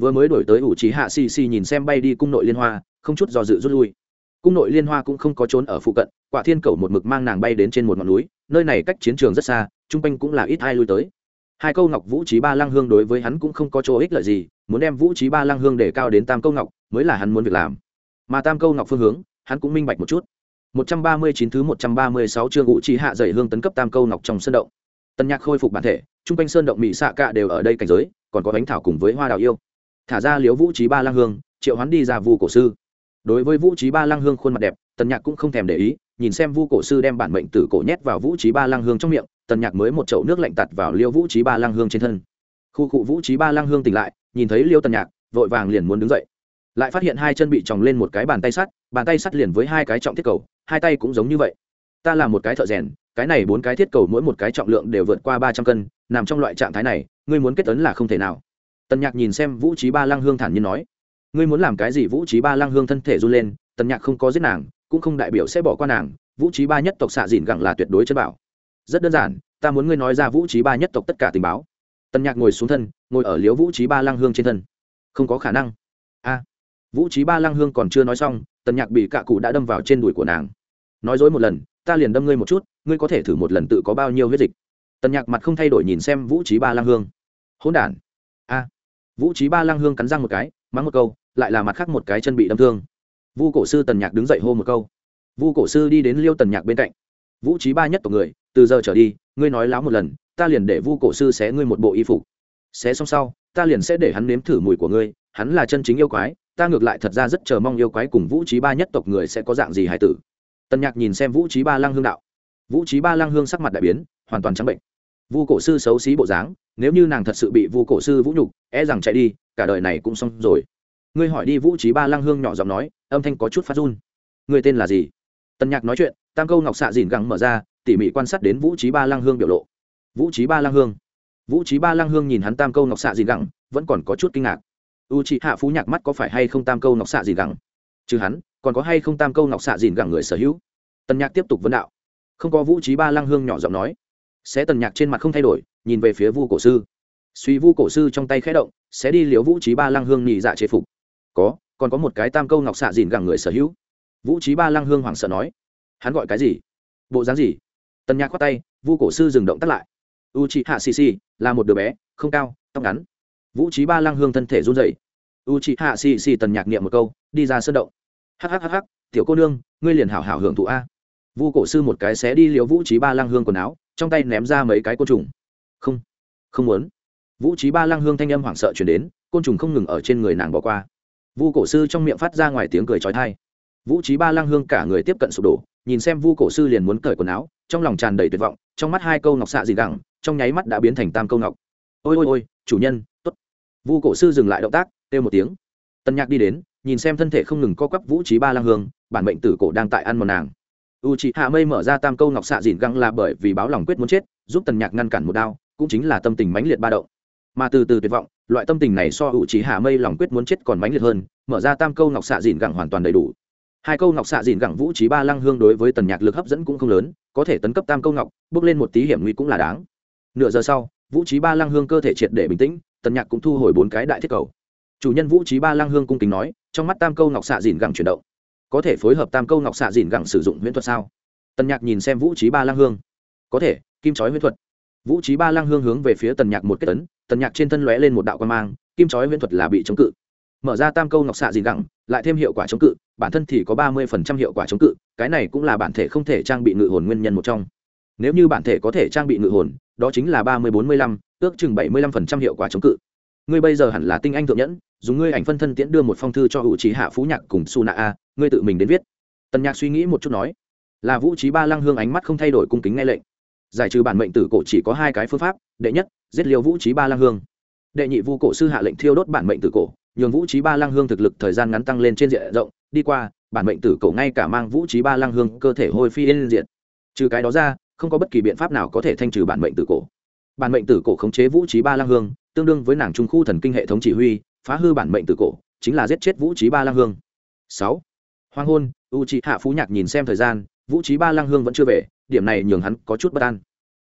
[SPEAKER 1] vừa mới đổi tới ủ trí hạ xì xì nhìn xem bay đi cung nội liên hoa, không chút do dự rút lui. Cung nội liên hoa cũng không có trốn ở phụ cận, quả thiên cầu một mực mang nàng bay đến trên một ngọn núi, nơi này cách chiến trường rất xa, chung quanh cũng là ít ai lui tới. Hai câu ngọc vũ trí ba lang hương đối với hắn cũng không có chỗ ích lợi gì, muốn đem vũ trí ba lang hương để cao đến tam câu ngọc, mới là hắn muốn việc làm. Mà tam câu ngọc phương hướng, hắn cũng minh bạch một chút. Một trăm ba mươi chín thứ một trăm ba mươi sáu chương ngũ trí hạ dày hương tấn cấp tam câu ngọc trong sân động. Tân nhạc khôi phục bản thể trung quanh sơn động mỹ xạ cạ đều ở đây cảnh giới, còn có bánh thảo cùng với hoa đào yêu thả ra liếu vũ trí ba lang hương, triệu hắn đi ra vu cổ sư. Đối với vũ trí ba lang hương khuôn mặt đẹp, tần nhạc cũng không thèm để ý, nhìn xem vu cổ sư đem bản mệnh tử cổ nhét vào vũ trí ba lang hương trong miệng, tần nhạc mới một chậu nước lạnh tặt vào liêu vũ trí ba lang hương trên thân. Khu cụ vũ trí ba lang hương tỉnh lại, nhìn thấy liêu tần nhạc, vội vàng liền muốn đứng dậy. Lại phát hiện hai chân bị tròng lên một cái bàn tay sắt, bàn tay sắt liền với hai cái trọng thiết cầu, hai tay cũng giống như vậy. Ta là một cái thợ rèn, cái này bốn cái thiết cầu mỗi một cái trọng lượng đều vượt qua ba trăm cân, nằm trong loại trạng thái này, ngươi muốn kết tấn là không thể nào tần nhạc nhìn xem vũ trí ba lang hương thản nhiên nói, ngươi muốn làm cái gì? Vũ trí ba lang hương thân thể run lên, tần nhạc không có giết nàng, cũng không đại biểu sẽ bỏ qua nàng. Vũ trí ba nhất tộc xạ dìn gẳng là tuyệt đối chân bảo. Rất đơn giản, ta muốn ngươi nói ra vũ trí ba nhất tộc tất cả tình báo. Tần nhạc ngồi xuống thân, ngồi ở liếu vũ trí ba lang hương trên thân. Không có khả năng. A. Vũ trí ba lang hương còn chưa nói xong, tần nhạc bị cạ cụ đã đâm vào trên đùi của nàng. Nói dối một lần, ta liền đâm ngươi một chút, ngươi có thể thử một lần tự có bao nhiêu huyết dịch. Tần nhạc mặt không thay đổi nhìn xem vũ trí ba lang hương. Hỗn đản vũ trí ba lang hương cắn răng một cái, mắng một câu, lại là mặt khác một cái chân bị đâm thương. Vu cổ sư tần nhạc đứng dậy hô một câu. Vu cổ sư đi đến liêu tần nhạc bên cạnh. Vũ trí ba nhất tộc người, từ giờ trở đi, ngươi nói láo một lần, ta liền để vu cổ sư xé ngươi một bộ y phục. Xé xong sau, ta liền sẽ để hắn nếm thử mùi của ngươi, hắn là chân chính yêu quái, ta ngược lại thật ra rất chờ mong yêu quái cùng vũ trí ba nhất tộc người sẽ có dạng gì hải tử. Tần nhạc nhìn xem vũ trí ba Lang hương đạo. Vũ trí ba Lang hương sắc mặt đại biến, hoàn toàn trắng bệnh vu cổ sư xấu xí bộ dáng, nếu như nàng thật sự bị vu cổ sư vũ nhục e rằng chạy đi, cả đời này cũng xong rồi. Ngươi hỏi đi vũ trí ba lăng hương nhỏ giọng nói, âm thanh có chút phát run. Ngươi tên là gì? Tần nhạc nói chuyện, tam câu ngọc xạ dìn gắng mở ra, tỉ mỉ quan sát đến vũ trí ba lăng hương biểu lộ. Vũ trí ba lăng hương. Vũ trí ba lăng hương nhìn hắn tam câu ngọc xạ dìn gắng vẫn còn có chút kinh ngạc. U chị hạ phú nhạc mắt có phải hay không tam câu ngọc xạ dìn gắng chứ hắn, còn có hay không tam câu ngọc xạ dìn gẳng người sở hữu? Tần nhạc tiếp tục vấn đạo. Không có vũ trí ba lăng hương nhỏ giọng nói sẽ tần nhạc trên mặt không thay đổi, nhìn về phía vu cổ sư. Suy vu cổ sư trong tay khẽ động sẽ đi liếu vũ trí ba lăng hương nhị dạ chế phục. Có, còn có một cái tam câu ngọc xạ dìn gẳng người sở hữu. Vũ trí ba lăng hương hoảng sợ nói, hắn gọi cái gì? Bộ dáng gì? Tần nhạc khoát tay, vu cổ sư dừng động tắt lại. U chị hạ xì xì là một đứa bé, không cao, tóc ngắn. Vũ trí ba lăng hương thân thể run dậy u chị hạ xì xì tần nhạc niệm một câu, đi ra sân động. Hhhh tiểu cô nương, ngươi liền hảo hảo hưởng thụ a. Vu cổ sư một cái xé đi liễu vũ trí ba lăng hương quần áo trong tay ném ra mấy cái côn trùng. Không không muốn. Vũ trí ba lăng hương thanh âm hoảng sợ chuyển đến, côn trùng không ngừng ở trên người nàng bỏ qua. Vu cổ sư trong miệng phát ra ngoài tiếng cười trói thai vũ trí ba lăng hương cả người tiếp cận sụp đổ, nhìn xem vu cổ sư liền muốn cởi quần áo, trong lòng tràn đầy tuyệt vọng, trong mắt hai câu ngọc xạ dị gẳng, trong nháy mắt đã biến thành tam câu ngọc. Ôi ôi ôi, chủ nhân t ố t vu cổ sư dừng lại động tác, kêu một tiếng. Tân nhạc đi đến, nhìn xem thân thể không ngừng co quắp vũ trí ba lăng hương, bản mệnh tử cổ đang tại ăn một nàng u chị hạ mây mở ra tam câu ngọc xạ dìn găng là bởi vì báo lòng quyết muốn chết, giúp tần nhạc ngăn cản một đao, cũng chính là tâm tình mãnh liệt ba động. Mà từ từ tuyệt vọng, loại tâm tình này so u chị hạ mây lòng quyết muốn chết còn mãnh liệt hơn, mở ra tam câu ngọc xạ dìn găng hoàn toàn đầy đủ. Hai câu ngọc xạ dìn gẳng vũ trí ba lăng hương đối với tần nhạc lực hấp dẫn cũng không lớn, có thể tấn cấp tam câu ngọc, bước lên một tí hiểm nguy cũng là đáng. Nửa giờ sau, vũ trí ba lăng hương cơ thể triệt để bình tĩnh, tần nhạc cũng thu hồi bốn cái đại thiết cầu. Chủ nhân vũ trí ba lăng hương cung kính nói, trong mắt tam câu ngọc xạ dìn gẳng chuyển động có thể phối hợp tam câu ngọc xạ dìn gẳng sử dụng huyễn thuật sao? Tần nhạc nhìn xem vũ trí ba Lang hương. Có thể, kim trói huyễn thuật. Vũ trí ba Lang hương hướng về phía tần nhạc một kết tấn, tần nhạc trên thân lóe lên một đạo quan mang, kim trói huyễn thuật là bị chống cự. Mở ra tam câu ngọc xạ dìn gẳng, lại thêm hiệu quả chống cự, bản thân thì có ba mươi phần trăm hiệu quả chống cự, cái này cũng là bản thể không thể trang bị ngự hồn nguyên nhân một trong. Nếu như bản thể có thể trang bị ngự hồn, đó chính là ba mươi bốn mươi lăm, ước chừng bảy mươi lăm phần trăm hiệu quả chống cự ngươi bây giờ hẳn là tinh anh thượng nhẫn, dùng ngươi ảnh phân thân tiễn đưa một phong thư cho hữu trí hạ phú nhạc cùng su nạ a, ngươi tự mình đến viết. Tần nhạc suy nghĩ một chút nói. Là vũ trí ba lăng hương ánh mắt không thay đổi cung kính nghe lệnh. Giải trừ bản mệnh tử cổ chỉ có hai cái phương pháp, đệ nhất, giết liều vũ trí ba lăng hương. Đệ nhị, vu cổ sư hạ lệnh thiêu đốt bản mệnh tử cổ, nhường vũ trí ba lăng hương thực lực thời gian ngắn tăng lên trên diện rộng, đi qua, bản mệnh tử cổ ngay cả mang vũ trí ba lăng hương cơ thể hôi phi lên diện trừ cái đó ra, không có bất kỳ biện pháp nào có thể thanh trừ bản mệnh tử cổ. Bản mệnh tử cổ khống chế vũ trí ba lăng hương tương đương với nàng trung khu thần kinh hệ thống chỉ huy, phá hư bản mệnh tử cổ, chính là giết chết vũ trí ba lang hương. Sáu. Hoàng hôn u trí hạ phú nhạc nhìn xem thời gian, vũ trí ba lang hương vẫn chưa về, điểm này nhường hắn có chút bất an.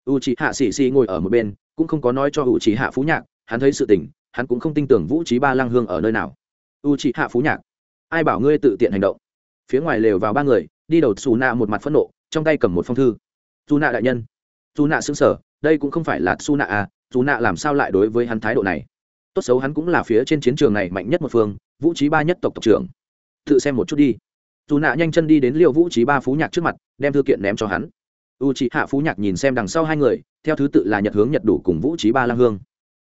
[SPEAKER 1] U trí hạ xì xì ngồi ở một bên, cũng không có nói cho u trí hạ phú nhạc, hắn thấy sự tình, hắn cũng không tin tưởng vũ trí ba lang hương ở nơi nào. U trí hạ phú nhạc. Ai bảo ngươi tự tiện hành động? Phía ngoài lều vào ba người, đi đầu xù nạ một mặt phẫn nộ, trong tay cầm một phong thư. Dù nạ đại nhân. Dù nạ xứng sở đây cũng không phải là su nạ à dù nạ làm sao lại đối với hắn thái độ này? Tốt xấu hắn cũng là phía trên chiến trường này mạnh nhất một phương, vũ trí ba nhất tộc tộc trưởng. Tự xem một chút đi. Dù nạ nhanh chân đi đến liệu vũ trí ba phú nhạc trước mặt, đem thư kiện ném cho hắn. U trí hạ phú nhạc nhìn xem đằng sau hai người, theo thứ tự là nhật hướng, nhật đủ cùng vũ trí ba lang hương.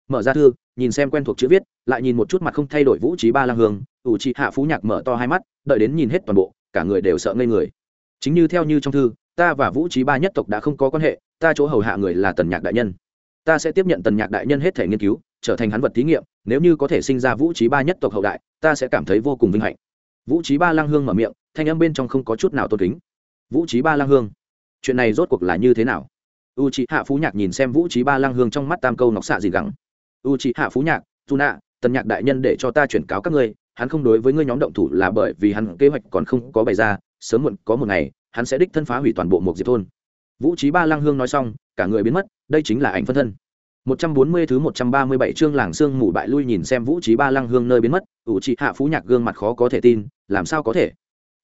[SPEAKER 1] Mở ra thư, nhìn xem quen thuộc chữ viết, lại nhìn một chút mặt không thay đổi vũ trí ba lang hương. U trí hạ phú nhạc mở to hai mắt, đợi đến nhìn hết toàn bộ, cả người đều sợ ngây người. Chính như theo như trong thư, ta và vũ trí ba nhất tộc đã không có quan hệ, ta chỗ hầu hạ người là tần nhạc đại nhân ta sẽ tiếp nhận tần nhạc đại nhân hết thể nghiên cứu, trở thành hắn vật thí nghiệm, nếu như có thể sinh ra vũ trí ba nhất tộc hậu đại, ta sẽ cảm thấy vô cùng vinh hạnh. Vũ trí ba lang hương mở miệng, thanh âm bên trong không có chút nào tôn kính. Vũ trí ba lang hương, chuyện này rốt cuộc là như thế nào? U trí hạ phú nhạc nhìn xem vũ trí ba lang hương trong mắt tam câu nọc xạ gì gắng. U trí hạ phú nhạc tu nạ tần nhạc đại nhân để cho ta chuyển cáo các ngươi, hắn không đối với ngươi nhóm động thủ là bởi vì hắn kế hoạch còn không có bày ra, sớm muộn có một ngày, hắn sẽ đích thân phá hủy toàn bộ một diệp thôn. Vũ trí ba lang hương nói xong, cả người biến mất đây chính là ảnh phân thân 140 thứ 137 chương làng xương mù bại lui nhìn xem Vũ Trí Ba Lăng Hương nơi biến mất, Vũ Trí hạ phú nhạc gương mặt khó có thể tin, làm sao có thể?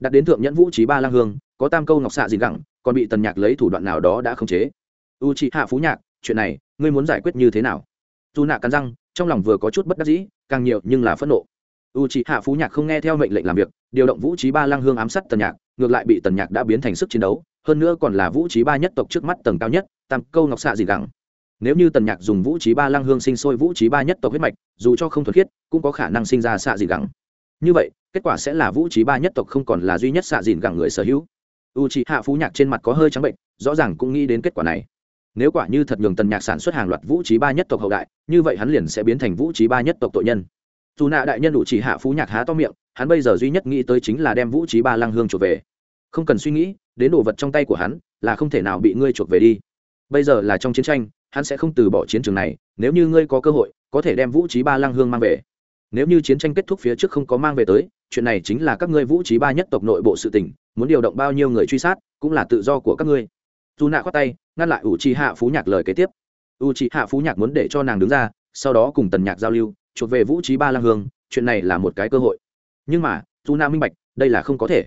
[SPEAKER 1] Đặt đến thượng nhẫn Vũ Trí Ba Lăng Hương, có tam câu ngọc xạ gìn gẳng, còn bị Tần Nhạc lấy thủ đoạn nào đó đã khống chế. U trị hạ phú nhạc, chuyện này, ngươi muốn giải quyết như thế nào? Tu nạ cắn răng, trong lòng vừa có chút bất đắc dĩ, càng nhiều nhưng là phẫn nộ. U trị hạ phú nhạc không nghe theo mệnh lệnh làm việc, điều động Vũ Trí Ba Lăng Hương ám sát Tần Nhạc, ngược lại bị Tần Nhạc đã biến thành sức chiến đấu, hơn nữa còn là Vũ Trí Ba nhất tộc trước mắt tầng cao nhất, tam câu ngọc xạ dị gẳng. Nếu như tần nhạc dùng vũ trí ba lang hương sinh sôi vũ trí ba nhất tộc huyết mạch, dù cho không thuật khiết, cũng có khả năng sinh ra xạ dìn gẳng. Như vậy, kết quả sẽ là vũ trí ba nhất tộc không còn là duy nhất xạ dìn gẳng người sở hữu. U trí hạ phú nhạc trên mặt có hơi trắng bệnh, rõ ràng cũng nghĩ đến kết quả này. Nếu quả như thật nhường tần nhạc sản xuất hàng loạt vũ trí ba nhất tộc hậu đại, như vậy hắn liền sẽ biến thành vũ trí ba nhất tộc tội nhân. Dù nạ đại nhân đủ chỉ hạ phú nhạc há to miệng, hắn bây giờ duy nhất nghĩ tới chính là đem vũ trí ba lăng hương chuộc về. Không cần suy nghĩ, đến đồ vật trong tay của hắn là không thể nào bị ngươi chuộc về đi bây giờ là trong chiến tranh, hắn sẽ không từ bỏ chiến trường này, nếu như ngươi có cơ hội, có thể đem vũ trí ba lăng hương mang về. Nếu như chiến tranh kết thúc phía trước không có mang về tới, chuyện này chính là các ngươi vũ trí ba nhất tộc nội bộ sự tỉnh muốn điều động bao nhiêu người truy sát, cũng là tự do của các ngươi. Dù nạ khoát tay, ngăn lại u trí hạ phú nhạc lời kế tiếp. U trí hạ phú nhạc muốn để cho nàng đứng ra, sau đó cùng tần nhạc giao lưu, chuộc về vũ trí ba lăng hương, chuyện này là một cái cơ hội. Nhưng mà dù nạ minh bạch, đây là không có thể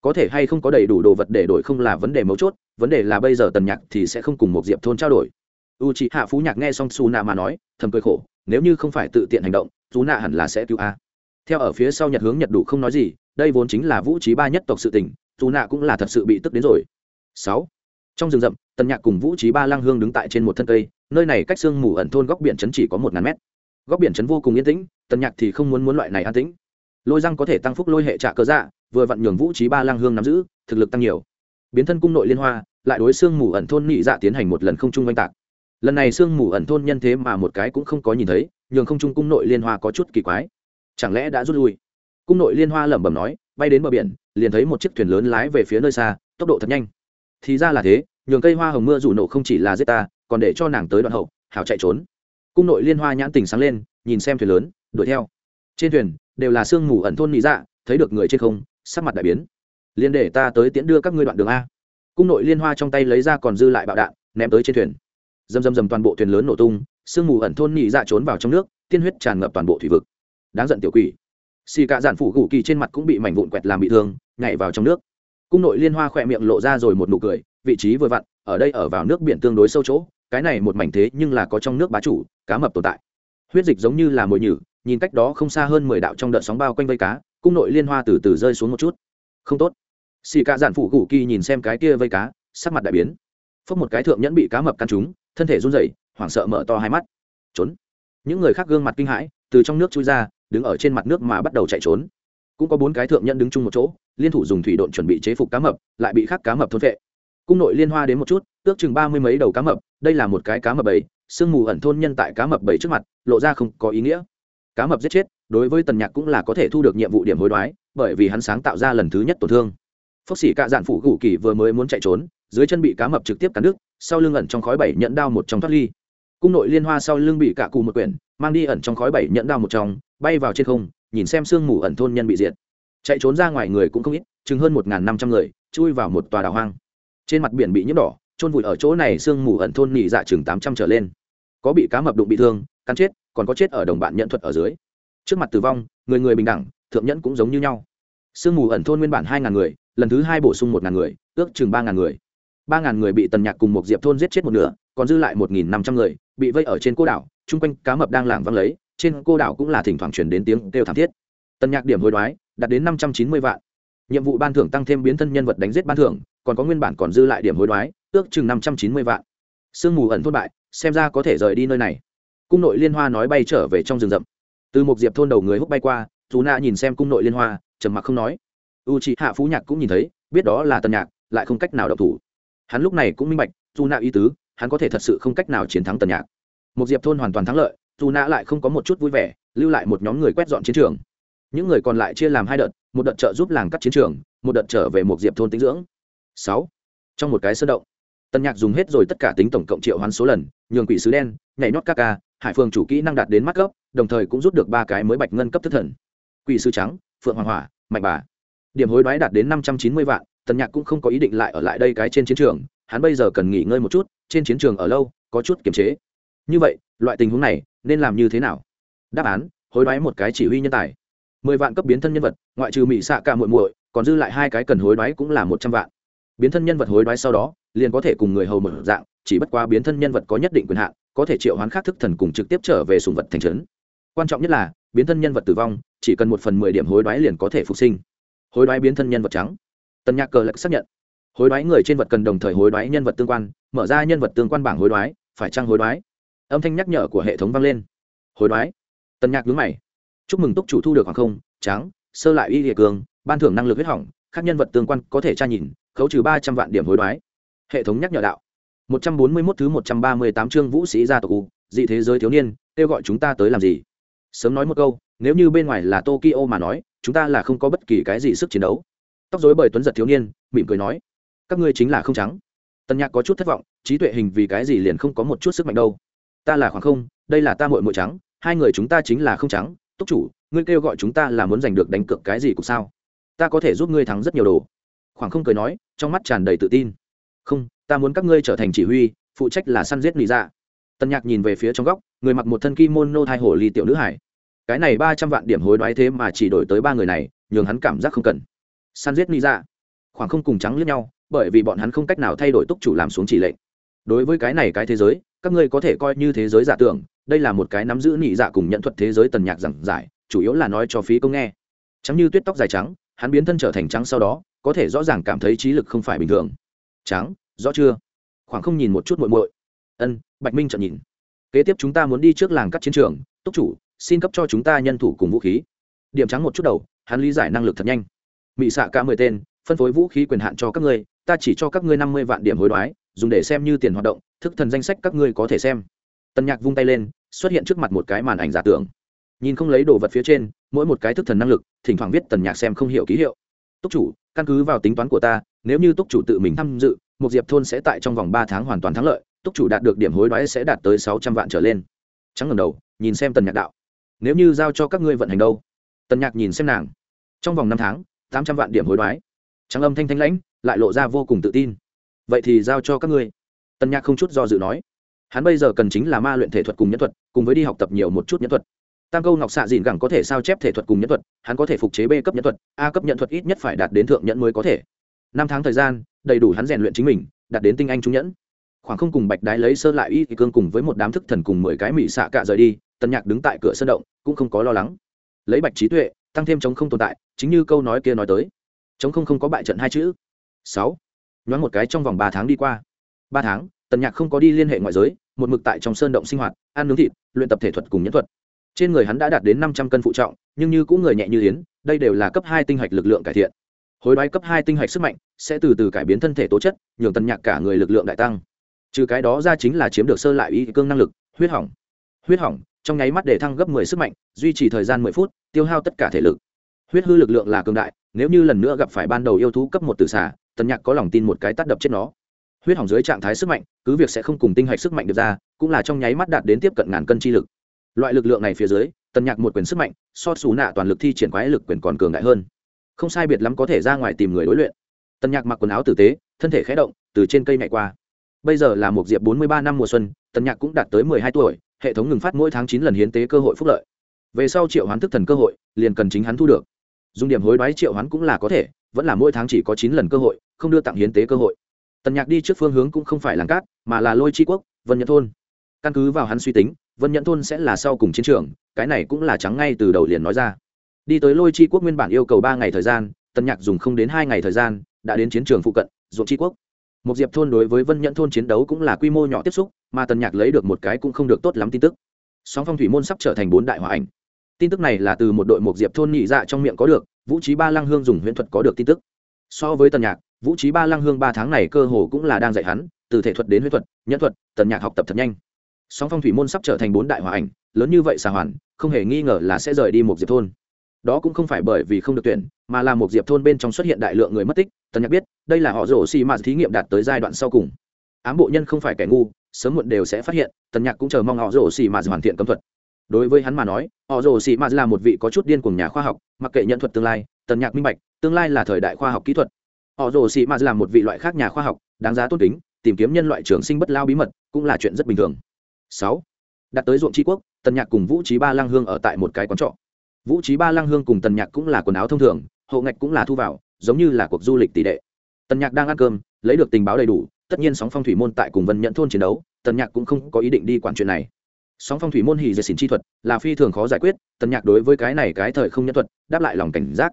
[SPEAKER 1] có thể hay không có đầy đủ đồ vật để đổi không là vấn đề mấu chốt, vấn đề là bây giờ tần nhạc thì sẽ không cùng một diệp thôn trao đổi. U c h ị hạ phú nhạc nghe xong su nạ mà nói, thầm cười khổ, nếu như không phải tự tiện hành động chú nạ hẳn là sẽ cứu a. Theo ở phía sau nhật hướng nhật đủ không nói gì, đây vốn chính là vũ trí ba nhất tộc sự tình chú nạ cũng là thật sự bị tức đến rồi. Sáu. Trong rừng rậm, tần nhạc cùng vũ trí ba lang hương đứng tại trên một thân cây, nơi này cách sương mù ẩn thôn góc biển trấn chỉ có một ngàn mét. Góc biển trấn vô cùng yên tĩnh, tần nhạc thì không muốn muốn loại này an tĩnh lôi răng có thể tăng phúc lôi hệ trả cơ dạ vừa vặn nhường vũ trí ba lang hương nắm giữ, thực lực tăng nhiều. Biến thân cung nội liên hoa, lại đối xương mù ẩn thôn nhị dạ tiến hành một lần không trung oanh tạc. Lần này xương mù ẩn thôn nhân thế mà một cái cũng không có nhìn thấy, nhường không trung cung nội liên hoa có chút kỳ quái. Chẳng lẽ đã rút lui? Cung nội liên hoa lẩm bẩm nói, bay đến bờ biển, liền thấy một chiếc thuyền lớn lái về phía nơi xa, tốc độ thật nhanh. Thì ra là thế, nhường cây hoa hồng mưa rủ nổ không chỉ là giết ta, còn để cho nàng tới đoạn hậu, hảo chạy trốn. Cung nội liên hoa nhãn tình sáng lên, nhìn xem thuyền lớn, đuổi theo trên thuyền, đều là sương mù ẩn thôn mỹ dạ thấy được người trên không, sắc mặt đại biến. Liền để ta tới tiễn đưa các ngươi đoạn đường a. Cung nội liên hoa trong tay lấy ra còn dư lại bạo đạn, ném tới trên thuyền. Dầm dầm dầm toàn bộ thuyền lớn nổ tung, sương mù ẩn thôn nhị dạ trốn vào trong nước, tiên huyết tràn ngập toàn bộ thủy vực. Đáng giận tiểu quỷ. Xì cả giản phủ gù kỳ trên mặt cũng bị mảnh vụn quẹt làm bị thương, nhảy vào trong nước. Cung nội liên hoa khỏe miệng lộ ra rồi một nụ cười, vị trí vừa vặn, ở đây ở vào nước biển tương đối sâu chỗ, cái này một mảnh thế nhưng là có trong nước bá chủ, cá mập tồn tại. Huyết dịch giống như là mồi nhử nhìn cách đó không xa hơn mười đạo trong đợt sóng bao quanh vây cá, cung nội liên hoa từ từ rơi xuống một chút. Không tốt. Xì cả giản phụ gù kỳ nhìn xem cái kia vây cá, sắc mặt đại biến. Phốc một cái thượng nhẫn bị cá mập căn trúng, thân thể run rẩy, hoảng sợ mở to hai mắt. Trốn. Những người khác gương mặt kinh hãi, từ trong nước chui ra, đứng ở trên mặt nước mà bắt đầu chạy trốn. Cũng có bốn cái thượng nhẫn đứng chung một chỗ, liên thủ dùng thủy độn chuẩn bị chế phục cá mập, lại bị khắc cá mập thôn vệ cung nội liên hoa đến một chút, ước chừng ba mươi mấy đầu cá mập, đây là một cái cá mập bầy, sương mù ẩn thôn nhân tại cá mập bầy trước mặt, lộ ra không có ý nghĩa cá mập giết chết, đối với tần nhạc cũng là có thể thu được nhiệm vụ điểm hối đoái, bởi vì hắn sáng tạo ra lần thứ nhất tổn thương. Phốc xỉ cạ dạn phủ gù kỳ vừa mới muốn chạy trốn, dưới chân bị cá mập trực tiếp cắn đứt, sau lưng ẩn trong khói bảy nhận đao một trong thoát ly. Cung nội liên hoa sau lưng bị cả cù một quyển, mang đi ẩn trong khói bảy nhận đao một trong, bay vào trên không, nhìn xem sương mù ẩn thôn nhân bị diệt. Chạy trốn ra ngoài người cũng không ít, chừng hơn một năm trăm người, chui vào một tòa đảo hoang. Trên mặt biển bị nhiễm đỏ trôn vùi ở chỗ này sương mù ẩn thôn nỉ dạ chừng tám trăm trở lên. Có bị cá mập đụng bị thương, cắn chết còn có chết ở đồng bạn nhận thuật ở dưới. Trước mặt tử vong, người người bình đẳng, thượng nhẫn cũng giống như nhau. Sương mù ẩn thôn nguyên bản hai ngàn người, lần thứ hai bổ sung một ngàn người, ước chừng ba ngàn người. Ba ngàn người bị tần nhạc cùng một diệp thôn giết chết một nửa, còn dư lại một nghìn năm trăm người, bị vây ở trên cô đảo, chung quanh cá mập đang lảng văng lấy, trên cô đảo cũng là thỉnh thoảng chuyển đến tiếng kêu thảm thiết. Tần nhạc điểm hối đoái, đạt đến năm trăm chín mươi vạn. Nhiệm vụ ban thưởng tăng thêm biến thân nhân vật đánh giết ban thưởng, còn có nguyên bản còn dư lại điểm hối đoái, ước chừng năm trăm chín mươi vạn. Sương mù ẩn thôn bại, xem ra có thể rời đi nơi này cung nội liên hoa nói bay trở về trong rừng rậm. Từ một diệp thôn đầu người hút bay qua dù na nhìn xem cung nội liên hoa, trầm mặc không nói. U chị hạ phú nhạc cũng nhìn thấy, biết đó là tần nhạc, lại không cách nào đậu thủ. Hắn lúc này cũng minh bạch dù nạ ý tứ, hắn có thể thật sự không cách nào chiến thắng tần nhạc. Một diệp thôn hoàn toàn thắng lợi dù na lại không có một chút vui vẻ, lưu lại một nhóm người quét dọn chiến trường. Những người còn lại chia làm hai đợt, một đợt trợ giúp làng cắt chiến trường, một đợt trở về một diệp thôn tinh dưỡng. Sáu. Trong một cái sơ động, tần nhạc dùng hết rồi tất cả tính tổng cộng triệu hoán số lần, nhường quỷ sứ đen, nhảy nhót ca ca hải phương chủ kỹ năng đạt đến mắt cấp, đồng thời cũng rút được ba cái mới bạch ngân cấp thất thần. Quỷ sư trắng, phượng hoàng hỏa, mạnh bà. Điểm hối đoái đạt đến năm trăm chín mươi vạn, tần nhạc cũng không có ý định lại ở lại đây cái trên chiến trường, hắn bây giờ cần nghỉ ngơi một chút, trên chiến trường ở lâu, có chút kiềm chế. Như vậy, loại tình huống này, nên làm như thế nào? Đáp án, hối đoái một cái chỉ huy nhân tài. mười vạn cấp biến thân nhân vật, ngoại trừ mỹ xạ cả muội muội, còn dư lại hai cái cần hối đoái cũng là một trăm vạn. Biến thân nhân vật hối đoái sau đó, liền có thể cùng người hầu mở dạng chỉ bất quá biến thân nhân vật có nhất định quyền hạn, có thể triệu hoán khác thức thần cùng trực tiếp trở về sùng vật thành trấn. Quan trọng nhất là, biến thân nhân vật tử vong, chỉ cần một phần mười điểm hối đoái liền có thể phục sinh. Hối đoái biến thân nhân vật trắng. Tần nhạc cờ lại xác nhận. Hối đoái người trên vật cần đồng thời hối đoái nhân vật tương quan, mở ra nhân vật tương quan bảng hối đoái, phải trăng hối đoái? Âm thanh nhắc nhở của hệ thống vang lên. Hối đoái. Tần nhạc đứng mày. Chúc mừng túc chủ thu được hàng không, trắng, sơ lại y địa cường, ban thưởng năng lực huyết hỏng các nhân vật tương quan có thể tra nhìn, khấu trừ ba trăm vạn điểm hối đoái. Hệ thống nhắc nhở đạo một trăm bốn mươi 141 thứ một trăm ba mươi tám chương vũ sĩ gia tộc u, dị thế giới thiếu niên, kêu gọi chúng ta tới làm gì? Sớm nói một câu, nếu như bên ngoài là tokyo mà nói, chúng ta là không có bất kỳ cái gì sức chiến đấu. Tóc rối bởi tuấn giật thiếu niên, mỉm cười nói, các ngươi chính là không trắng. Tần nhạc có chút thất vọng, trí tuệ hình vì cái gì liền không có một chút sức mạnh đâu? Ta là khoảng không, đây là ta muội muội trắng, hai người chúng ta chính là không trắng. Tốc chủ, ngươi kêu gọi chúng ta là muốn giành được đánh cược cái gì cũng sao? Ta có thể giúp ngươi thắng rất nhiều đồ. Khoảng không cười nói, trong mắt tràn đầy tự tin. Không ta muốn các ngươi trở thành chỉ huy, phụ trách là săn giết Nị dạ. tần nhạc nhìn về phía trong góc, người mặc một thân kimono thai hổ ly tiểu nữ hải. Cái này ba trăm vạn điểm hối đoái thế mà chỉ đổi tới ba người này, nhường hắn cảm giác không cần. Săn giết Nị dạ. khoảng không cùng trắng lướt nhau, bởi vì bọn hắn không cách nào thay đổi túc chủ làm xuống chỉ lệnh. Đối với cái này cái thế giới, các ngươi có thể coi như thế giới giả tưởng, đây là một cái nắm giữ Nị dạ cùng nhận thuật thế giới tần nhạc giảng giải, chủ yếu là nói cho phí công nghe. Trắng như tuyết tóc dài trắng, hắn biến thân trở thành trắng sau đó, có thể rõ ràng cảm thấy trí lực không phải bình thường. Trắng rõ chưa? Khoảng không nhìn một chút muội muội. Ân, bạch minh chợt nhìn. Kế tiếp chúng ta muốn đi trước làng cắt chiến trường, túc chủ, xin cấp cho chúng ta nhân thủ cùng vũ khí. Điểm trắng một chút đầu, hắn lý giải năng lực thật nhanh. Mị xạ cả mười tên, phân phối vũ khí quyền hạn cho các ngươi, ta chỉ cho các ngươi năm mươi vạn điểm hối đoái, dùng để xem như tiền hoạt động, thức thần danh sách các ngươi có thể xem. Tần nhạc vung tay lên, xuất hiện trước mặt một cái màn ảnh giả tưởng. Nhìn không lấy đồ vật phía trên, mỗi một cái thức thần năng lực, thỉnh thoảng viết tần nhạc xem không hiểu ký hiệu. Túc chủ, căn cứ vào tính toán của ta, nếu như túc chủ tự mình tham dự một diệp thôn sẽ tại trong vòng ba tháng hoàn toàn thắng lợi, túc chủ đạt được điểm hối đoái sẽ đạt tới sáu trăm vạn trở lên. Trắng ngầm đầu, nhìn xem tần nhạc đạo. Nếu như giao cho các ngươi vận hành đâu? Tần nhạc nhìn xem nàng. Trong vòng năm tháng, tám trăm vạn điểm hối đoái. Trắng âm thanh thanh lãnh, lại lộ ra vô cùng tự tin. Vậy thì giao cho các ngươi. Tần nhạc không chút do dự nói. Hắn bây giờ cần chính là ma luyện thể thuật cùng nhân thuật, cùng với đi học tập nhiều một chút nhân thuật. Tam câu ngọc xạ dìn gẳng có thể sao chép thể thuật cùng nhân thuật, hắn có thể phục chế b cấp nhân thuật, a cấp nhân thuật ít nhất phải đạt đến thượng nhẫn mới có thể năm tháng thời gian, đầy đủ hắn rèn luyện chính mình, đạt đến tinh anh trung nhẫn. Khoảng không cùng bạch đái lấy sơ lại y thì cương cùng với một đám thức thần cùng mười cái mỹ xạ cạ rời đi, tần nhạc đứng tại cửa sân động, cũng không có lo lắng. Lấy bạch trí tuệ, tăng thêm chống không tồn tại, chính như câu nói kia nói tới. Chống không không có bại trận hai chữ. Sáu. Nhoáng một cái trong vòng ba tháng đi qua. Ba tháng, tần nhạc không có đi liên hệ ngoại giới, một mực tại trong sơn động sinh hoạt, ăn nướng thịt, luyện tập thể thuật cùng nhân thuật. Trên người hắn đã đạt đến năm trăm cân phụ trọng, nhưng như cũng người nhẹ như yến, đây đều là cấp hai tinh hạch lực lượng cải thiện hối đoái cấp hai tinh hạch sức mạnh sẽ từ từ cải biến thân thể tố chất, nhường tần nhạc cả người lực lượng đại tăng. Trừ cái đó ra chính là chiếm được sơ lại y cương năng lực, huyết hỏng. Huyết hỏng, trong nháy mắt để thăng gấp mười sức mạnh, duy trì thời gian mười phút, tiêu hao tất cả thể lực. Huyết hư lực lượng là cường đại, nếu như lần nữa gặp phải ban đầu yêu thú cấp một từ xả tần nhạc có lòng tin một cái tắt đập chết nó. Huyết hỏng dưới trạng thái sức mạnh, cứ việc sẽ không cùng tinh hạch sức mạnh được ra, cũng là trong nháy mắt đạt đến tiếp cận ngàn cân chi lực. Loại lực lượng này phía dưới tần nhạc một quyền sức mạnh, so xù nạ toàn lực thi triển quái lực quyền còn cường đại hơn không sai biệt lắm có thể ra ngoài tìm người đối luyện. Tần nhạc mặc quần áo tử tế, thân thể khé động, từ trên cây nhảy qua. Bây giờ là một diệp bốn mươi ba năm mùa xuân tần nhạc cũng đạt tới mười hai tuổi, hệ thống ngừng phát mỗi tháng chín lần hiến tế cơ hội phúc lợi. Về sau triệu hoán thức thần cơ hội, liền cần chính hắn thu được. Dùng điểm hối đoái triệu hoán cũng là có thể, vẫn là mỗi tháng chỉ có chín lần cơ hội, không đưa tặng hiến tế cơ hội. Tần nhạc đi trước phương hướng cũng không phải làng cát, mà là lôi tri quốc, vân nhẫn thôn. Căn cứ vào hắn suy tính, vân nhẫn thôn sẽ là sau cùng chiến trường, cái này cũng là trắng ngay từ đầu liền nói ra đi tới lôi Chi quốc nguyên bản yêu cầu ba ngày thời gian, tần nhạc dùng không đến hai ngày thời gian, đã đến chiến trường phụ cận, ruộng Chi quốc. Một diệp thôn đối với vân nhẫn thôn chiến đấu cũng là quy mô nhỏ tiếp xúc, mà tần nhạc lấy được một cái cũng không được tốt lắm tin tức. Song phong thủy môn sắp trở thành bốn đại hòa ảnh. Tin tức này là từ một đội một diệp thôn nhị dạ trong miệng có được, vũ trí ba lăng hương dùng huyễn thuật có được tin tức. So với tần nhạc, vũ trí ba lăng hương ba tháng này cơ hồ cũng là đang dạy hắn, từ thể thuật đến huyễn thuật, nhẫn thuật, tần nhạc học tập thật nhanh. Song phong thủy môn sắp trở thành bốn đại hòa ảnh, lớn như vậy xà hoàn, không hề nghi ngờ là sẽ rời đi một diệp thôn đó cũng không phải bởi vì không được tuyển, mà là một diệp thôn bên trong xuất hiện đại lượng người mất tích, tần nhạc biết, đây là họ rổ xì mà thí nghiệm đạt tới giai đoạn sau cùng. Ám bộ nhân không phải kẻ ngu, sớm muộn đều sẽ phát hiện, tần nhạc cũng chờ mong họ rổ xì mà hoàn thiện cấm thuật. Đối với hắn mà nói, họ rồ xì m là một vị có chút điên cùng nhà khoa học, mặc kệ nhận thuật tương lai, tần nhạc minh bạch, tương lai là thời đại khoa học kỹ thuật. Họ rồ xì m là một vị loại khác nhà khoa học, đáng giá tôn kính, tìm kiếm nhân loại trường sinh bất lao bí mật, cũng là chuyện rất bình thường. Sáu đặt tới ruộng tri quốc, tần nhạc cùng vũ trí ba lang hương ở tại một cái quán trọ vũ trí ba lang hương cùng tần nhạc cũng là quần áo thông thường hộ ngạch cũng là thu vào, giống như là cuộc du lịch tỷ đệ. Tần nhạc đang ăn cơm, lấy được tình báo đầy đủ, tất nhiên sóng phong thủy môn tại cùng vân nhận thôn chiến đấu, tần nhạc cũng không có ý định đi quản chuyện này. Sóng phong thủy môn hì dệt xỉn chi thuật là phi thường khó giải quyết, tần nhạc đối với cái này cái thời không nhân thuật, đáp lại lòng cảnh giác.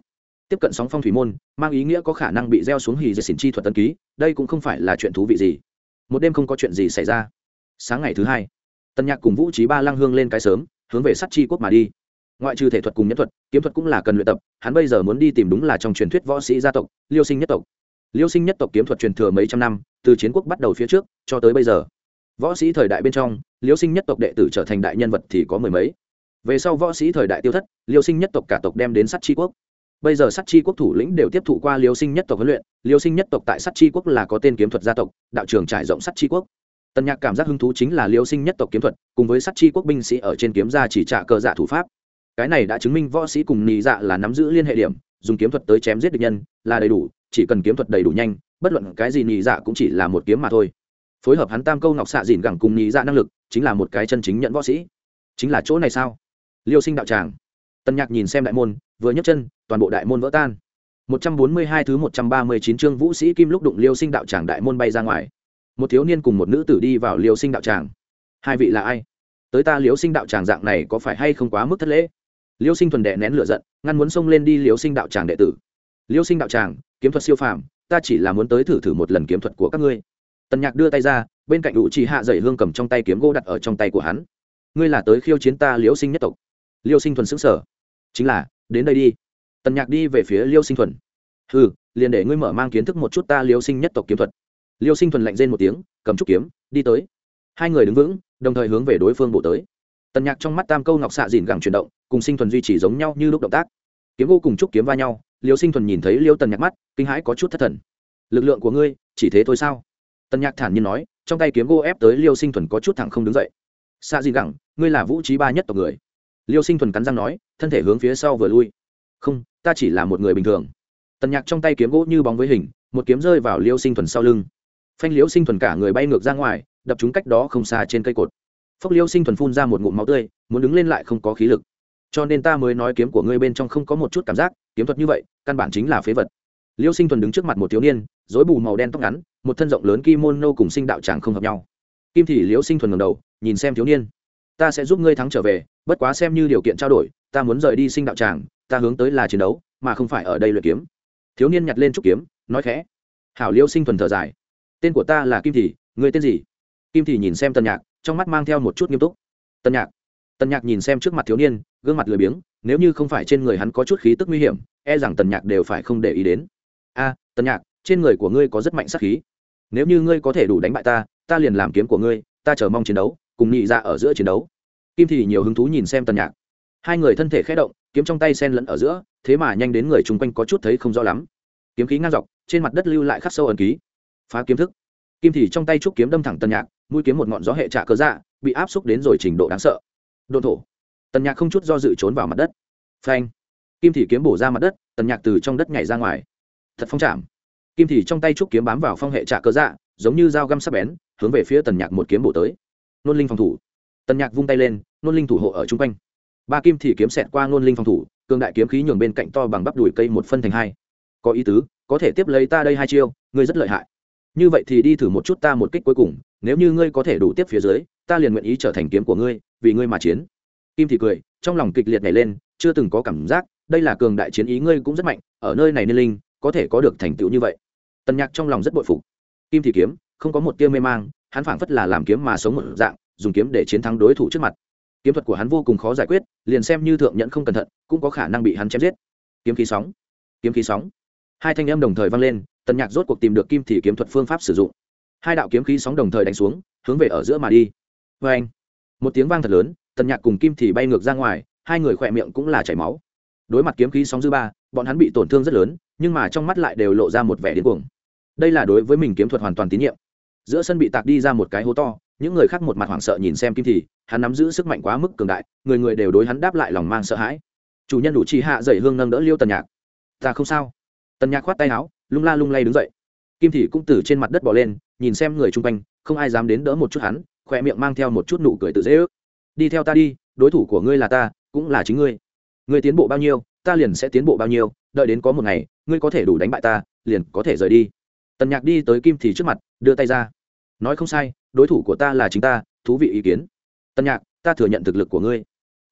[SPEAKER 1] Tiếp cận sóng phong thủy môn, mang ý nghĩa có khả năng bị gieo xuống hì dệt xỉn chi thuật tân ký, đây cũng không phải là chuyện thú vị gì. Một đêm không có chuyện gì xảy ra. Sáng ngày thứ hai, tần nhạc cùng vũ trí ba lang hương lên cái sớm, hướng về sắt chi quốc mà đi ngoại trừ thể thuật cùng nhân thuật, kiếm thuật cũng là cần luyện tập, hắn bây giờ muốn đi tìm đúng là trong truyền thuyết võ sĩ gia tộc, liêu sinh nhất tộc. Liêu sinh nhất tộc kiếm thuật truyền thừa mấy trăm năm, từ chiến quốc bắt đầu phía trước, cho tới bây giờ. Võ sĩ thời đại bên trong, liêu sinh nhất tộc đệ tử trở thành đại nhân vật thì có mười mấy. Về sau võ sĩ thời đại tiêu thất, liêu sinh nhất tộc cả tộc đem đến sắt chi quốc. Bây giờ sắt chi quốc thủ lĩnh đều tiếp thụ qua liêu sinh nhất tộc huấn luyện, liêu sinh nhất tộc tại sắt chi quốc là có tên kiếm thuật gia tộc, đạo trường trải rộng sắt chi quốc. Tần nhạc cảm giác hứng thú chính là liêu sinh nhất tộc kiếm thuật, cùng với sắt chi quốc binh sĩ ở trên kiếm gia chỉ trả cờ dạ thủ pháp cái này đã chứng minh võ sĩ cùng nị dạ là nắm giữ liên hệ điểm, dùng kiếm thuật tới chém giết địch nhân là đầy đủ, chỉ cần kiếm thuật đầy đủ nhanh, bất luận cái gì nị dạ cũng chỉ là một kiếm mà thôi. Phối hợp hắn tam câu ngọc xạ dìn gẳng cùng nhị dạ năng lực, chính là một cái chân chính nhận võ sĩ. Chính là chỗ này sao? Liêu sinh đạo tràng. Tân nhạc nhìn xem đại môn, vừa nhấc chân, toàn bộ đại môn vỡ tan. 142 thứ 139 chương vũ sĩ kim lúc đụng liêu sinh đạo tràng đại môn bay ra ngoài. Một thiếu niên cùng một nữ tử đi vào liêu sinh đạo tràng. Hai vị là ai? Tới ta liêu sinh đạo tràng dạng này có phải hay không quá mức thất lễ? Liêu sinh thuần đệ nén lửa giận, ngăn muốn xông lên đi liêu sinh đạo tràng đệ tử. Liêu sinh đạo tràng, kiếm thuật siêu phàm, ta chỉ là muốn tới thử thử một lần kiếm thuật của các ngươi. Tần nhạc đưa tay ra, bên cạnh ủ trì hạ dày hương cầm trong tay kiếm gỗ đặt ở trong tay của hắn. Ngươi là tới khiêu chiến ta Liêu sinh nhất tộc. Liêu sinh thuần xứng sở chính là, đến đây đi. Tần nhạc đi về phía liêu sinh thuần. Ừ liền để ngươi mở mang kiến thức một chút ta liêu sinh nhất tộc kiếm thuật. Liêu sinh thuần lạnh rên một tiếng, cầm trúc kiếm, đi tới. Hai người đứng vững, đồng thời hướng về đối phương bổ tới tần nhạc trong mắt tam câu ngọc xạ dìn gẳng chuyển động, cùng sinh thuần duy trì giống nhau như lúc động tác. Kiếm vô cùng trúc kiếm va nhau, liêu sinh thuần nhìn thấy liêu tần nhạc mắt, kinh hãi có chút thất thần. Lực lượng của ngươi, chỉ thế thôi sao? Tần nhạc thản nhiên nói, trong tay kiếm gỗ ép tới liêu sinh thuần có chút thẳng không đứng dậy. Xạ dìn gẳng, ngươi là vũ trí ba nhất tộc người. Liêu sinh thuần cắn răng nói, thân thể hướng phía sau vừa lui. Không, ta chỉ là một người bình thường. Tần nhạc trong tay kiếm gỗ như bóng với hình, một kiếm rơi vào liêu sinh thuần sau lưng. Phanh liêu sinh thuần cả người bay ngược ra ngoài, đập trúng cách đó không xa trên cây cột phốc liêu sinh thuần phun ra một ngụm máu tươi, muốn đứng lên lại không có khí lực. Cho nên ta mới nói kiếm của ngươi bên trong không có một chút cảm giác, kiếm thuật như vậy, căn bản chính là phế vật. Liêu sinh thuần đứng trước mặt một thiếu niên dối bù màu đen tóc ngắn, một thân rộng lớn kimono cùng sinh đạo tràng không hợp nhau. Kim thị Liêu sinh thuần ngầm đầu, nhìn xem thiếu niên. Ta sẽ giúp ngươi thắng trở về, bất quá xem như điều kiện trao đổi, ta muốn rời đi sinh đạo tràng, ta hướng tới là chiến đấu, mà không phải ở đây luyện kiếm. Thiếu niên nhặt lên trúc kiếm, nói khẽ. Hảo Liêu sinh thuần thở dài. Tên của ta là kim thị, ngươi tên gì? Kim thị nhìn xem tân nhạc trong mắt mang theo một chút nghiêm túc. Tân nhạc. Tân nhạc nhìn xem trước mặt thiếu niên, gương mặt lười biếng, nếu như không phải trên người hắn có chút khí tức nguy hiểm e rằng tần nhạc đều phải không để ý đến. A, tân nhạc, trên người của ngươi có rất mạnh sắc khí. Nếu như ngươi có thể đủ đánh bại ta ta liền làm kiếm của ngươi, ta chờ mong chiến đấu, cùng nhị ra ở giữa chiến đấu. Kim thì nhiều hứng thú nhìn xem tần nhạc. Hai người thân thể khé động, kiếm trong tay sen lẫn ở giữa, thế mà nhanh đến người chung quanh có chút thấy không rõ lắm. Kiếm khí ngang dọc, trên mặt đất lưu lại khắc sâu ẩn ký. Phá kiếm thức. Kim thì trong tay trúc kiếm đâm thẳng tần nhạc mũi kiếm một ngọn gió hệ trả cơ dạ bị áp xúc đến rồi trình độ đáng sợ. Đồn thổ. Tần nhạc không chút do dự trốn vào mặt đất. Phanh. Kim thì kiếm bổ ra mặt đất, tần nhạc từ trong đất nhảy ra ngoài. Thật phong chạm kim thì trong tay trúc kiếm bám vào phong hệ trả cơ dạ giống như dao găm sắp bén, hướng về phía tần nhạc một kiếm bổ tới. Nôn linh phòng thủ. Tần nhạc vung tay lên, nôn linh thủ hộ ở chung quanh. Ba kim thì kiếm xẹt qua nôn linh phòng thủ, cường đại kiếm khí nhường bên cạnh to bằng bắp đùi cây một phân thành hai. Có ý tứ, có thể tiếp lấy ta đây hai chiêu, ngươi rất lợi hại như vậy thì đi thử một chút ta một kích cuối cùng, nếu như ngươi có thể đủ tiếp phía dưới, ta liền nguyện ý trở thành kiếm của ngươi, vì ngươi mà chiến. Kim thì cười, trong lòng kịch liệt nhảy lên, chưa từng có cảm giác, đây là cường đại chiến ý ngươi cũng rất mạnh, ở nơi này nên linh, có thể có được thành tựu như vậy. Tần nhạc trong lòng rất bội phục. Kim thì kiếm, không có một tia mê mang, hắn phảng phất là làm kiếm mà sống một dạng, dùng kiếm để chiến thắng đối thủ trước mặt. Kiếm thuật của hắn vô cùng khó giải quyết, liền xem như thượng nhẫn không cẩn thận, cũng có khả năng bị hắn chém giết. Kiếm khí sóng. Kiếm khí sóng hai thanh âm đồng thời vang lên, tần nhạc rốt cuộc tìm được kim thì kiếm thuật phương pháp sử dụng. Hai đạo kiếm khí sóng đồng thời đánh xuống, hướng về ở giữa mà đi. Vê anh, một tiếng vang thật lớn, tần nhạc cùng kim thì bay ngược ra ngoài, hai người khỏe miệng cũng là chảy máu. Đối mặt kiếm khí sóng dư ba, bọn hắn bị tổn thương rất lớn, nhưng mà trong mắt lại đều lộ ra một vẻ điên cuồng. Đây là đối với mình kiếm thuật hoàn toàn tín nhiệm. Giữa sân bị tạc đi ra một cái hố to, những người khác một mặt hoảng sợ nhìn xem kim thì, hắn nắm giữ sức mạnh quá mức cường đại, người người đều đối hắn đáp lại lòng mang sợ hãi. Chủ nhân đủ trì hạ dậy hương nâng đỡ liêu tần nhạc. Ta không sao tần nhạc khoát tay áo, lung la lung lay đứng dậy. Kim thị cũng từ trên mặt đất bỏ lên, nhìn xem người chung quanh, không ai dám đến đỡ một chút hắn khoe miệng mang theo một chút nụ cười tự dễ ước. Đi theo ta đi, đối thủ của ngươi là ta, cũng là chính ngươi. Ngươi tiến bộ bao nhiêu, ta liền sẽ tiến bộ bao nhiêu, đợi đến có một ngày, ngươi có thể đủ đánh bại ta, liền có thể rời đi. Tần nhạc đi tới kim thì trước mặt, đưa tay ra. Nói không sai, đối thủ của ta là chính ta, thú vị ý kiến. Tần nhạc, ta thừa nhận thực lực của ngươi.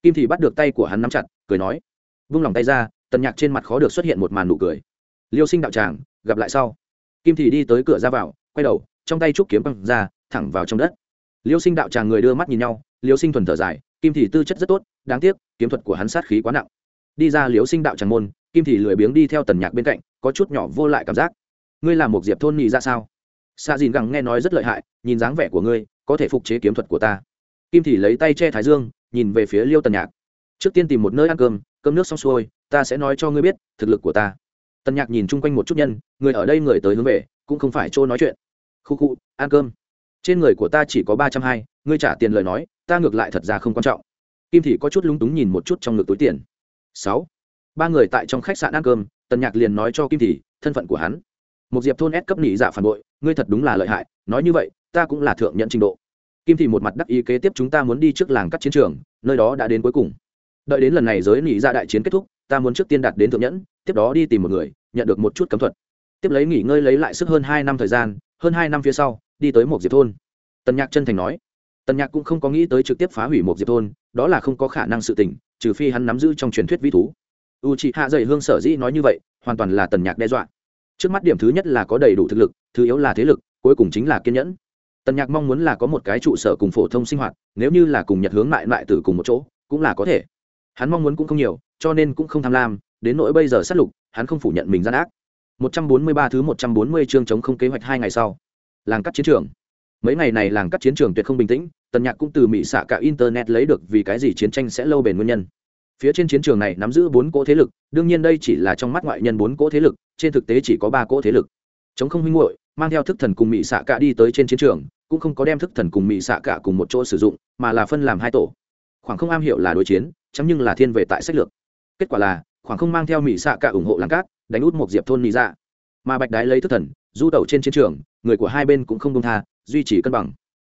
[SPEAKER 1] Kim thì bắt được tay của hắn nắm chặt, cười nói. Vung lòng tay ra, tần nhạc trên mặt khó được xuất hiện một màn nụ cười liêu sinh đạo tràng, gặp lại sau. Kim thì đi tới cửa ra vào, quay đầu, trong tay trúc kiếm băng ra, thẳng vào trong đất. Liêu sinh đạo tràng người đưa mắt nhìn nhau, liêu sinh thuần thở dài, kim thì tư chất rất tốt, đáng tiếc, kiếm thuật của hắn sát khí quá nặng. Đi ra liêu sinh đạo tràng môn, kim thì lười biếng đi theo tần nhạc bên cạnh, có chút nhỏ vô lại cảm giác. Ngươi là một diệp thôn nhị ra sao? Xa dìn gẳng nghe nói rất lợi hại, nhìn dáng vẻ của ngươi, có thể phục chế kiếm thuật của ta. Kim thì lấy tay che thái dương, nhìn về phía liêu tần nhạc. Trước tiên tìm một nơi ăn cơm cơm nước xong xuôi, ta sẽ nói cho ngươi biết thực lực của ta tần nhạc nhìn chung quanh một chút nhân, người ở đây người tới hướng về, cũng không phải chỗ nói chuyện. Khu khu, ăn cơm. Trên người của ta chỉ có ba trăm hai, ngươi trả tiền lời nói, ta ngược lại thật ra không quan trọng. Kim thị có chút lúng túng nhìn một chút trong ngực túi tiền. Sáu. Ba người tại trong khách sạn ăn cơm, tần nhạc liền nói cho kim thị, thân phận của hắn. Một diệp thôn ép cấp nỉ giả dạ phản bội, ngươi thật đúng là lợi hại, nói như vậy, ta cũng là thượng nhận trình độ. Kim thị một mặt đắc ý kế tiếp chúng ta muốn đi trước làng cắt chiến trường, nơi đó đã đến cuối cùng. Đợi đến lần này giới nỉ ra dạ đại chiến kết thúc, ta muốn trước tiên đạt đến thượng nhẫn tiếp đó đi tìm một người, nhận được một chút cấm thuật. Tiếp lấy nghỉ ngơi lấy lại sức hơn hai năm thời gian, hơn hai năm phía sau, đi tới một diệp thôn. Tần nhạc chân thành nói, tần nhạc cũng không có nghĩ tới trực tiếp phá hủy một diệp thôn, đó là không có khả năng sự tình, trừ phi hắn nắm giữ trong truyền thuyết vĩ thú. U chị hạ dày hương sở dĩ nói như vậy, hoàn toàn là tần nhạc đe dọa. Trước mắt điểm thứ nhất là có đầy đủ thực lực, thứ yếu là thế lực, cuối cùng chính là kiên nhẫn. Tần nhạc mong muốn là có một cái trụ sở cùng phổ thông sinh hoạt, nếu như là cùng nhật hướng lại lại từ cùng một chỗ, cũng là có thể. Hắn mong muốn cũng không nhiều, cho nên cũng không tham lam đến nỗi bây giờ sát lục, hắn không phủ nhận mình gian ác. 143 thứ 140 chương chống không kế hoạch hai ngày sau. Làng cắt chiến trường. Mấy ngày này làng cắt chiến trường tuyệt không bình tĩnh, tần nhạc cũng từ mỹ xạ cả internet lấy được vì cái gì chiến tranh sẽ lâu bền nguyên nhân. Phía trên chiến trường này nắm giữ bốn cỗ thế lực, đương nhiên đây chỉ là trong mắt ngoại nhân bốn cỗ thế lực, trên thực tế chỉ có ba cỗ thế lực. Chống không huynh hội mang theo thức thần cùng mỹ xạ cả đi tới trên chiến trường, cũng không có đem thức thần cùng mỹ xạ cả cùng một chỗ sử dụng, mà là phân làm hai tổ. Khoảng không am hiểu là đối chiến, chẳng nhưng là thiên về tại sách lược. Kết quả là khoảng không mang theo mỹ xạ cả ủng hộ làng cát, đánh út một diệp thôn mỹ dạ. Mà bạch đái lấy thức thần, du tẩu trên chiến trường, người của hai bên cũng không đông tha, duy trì cân bằng.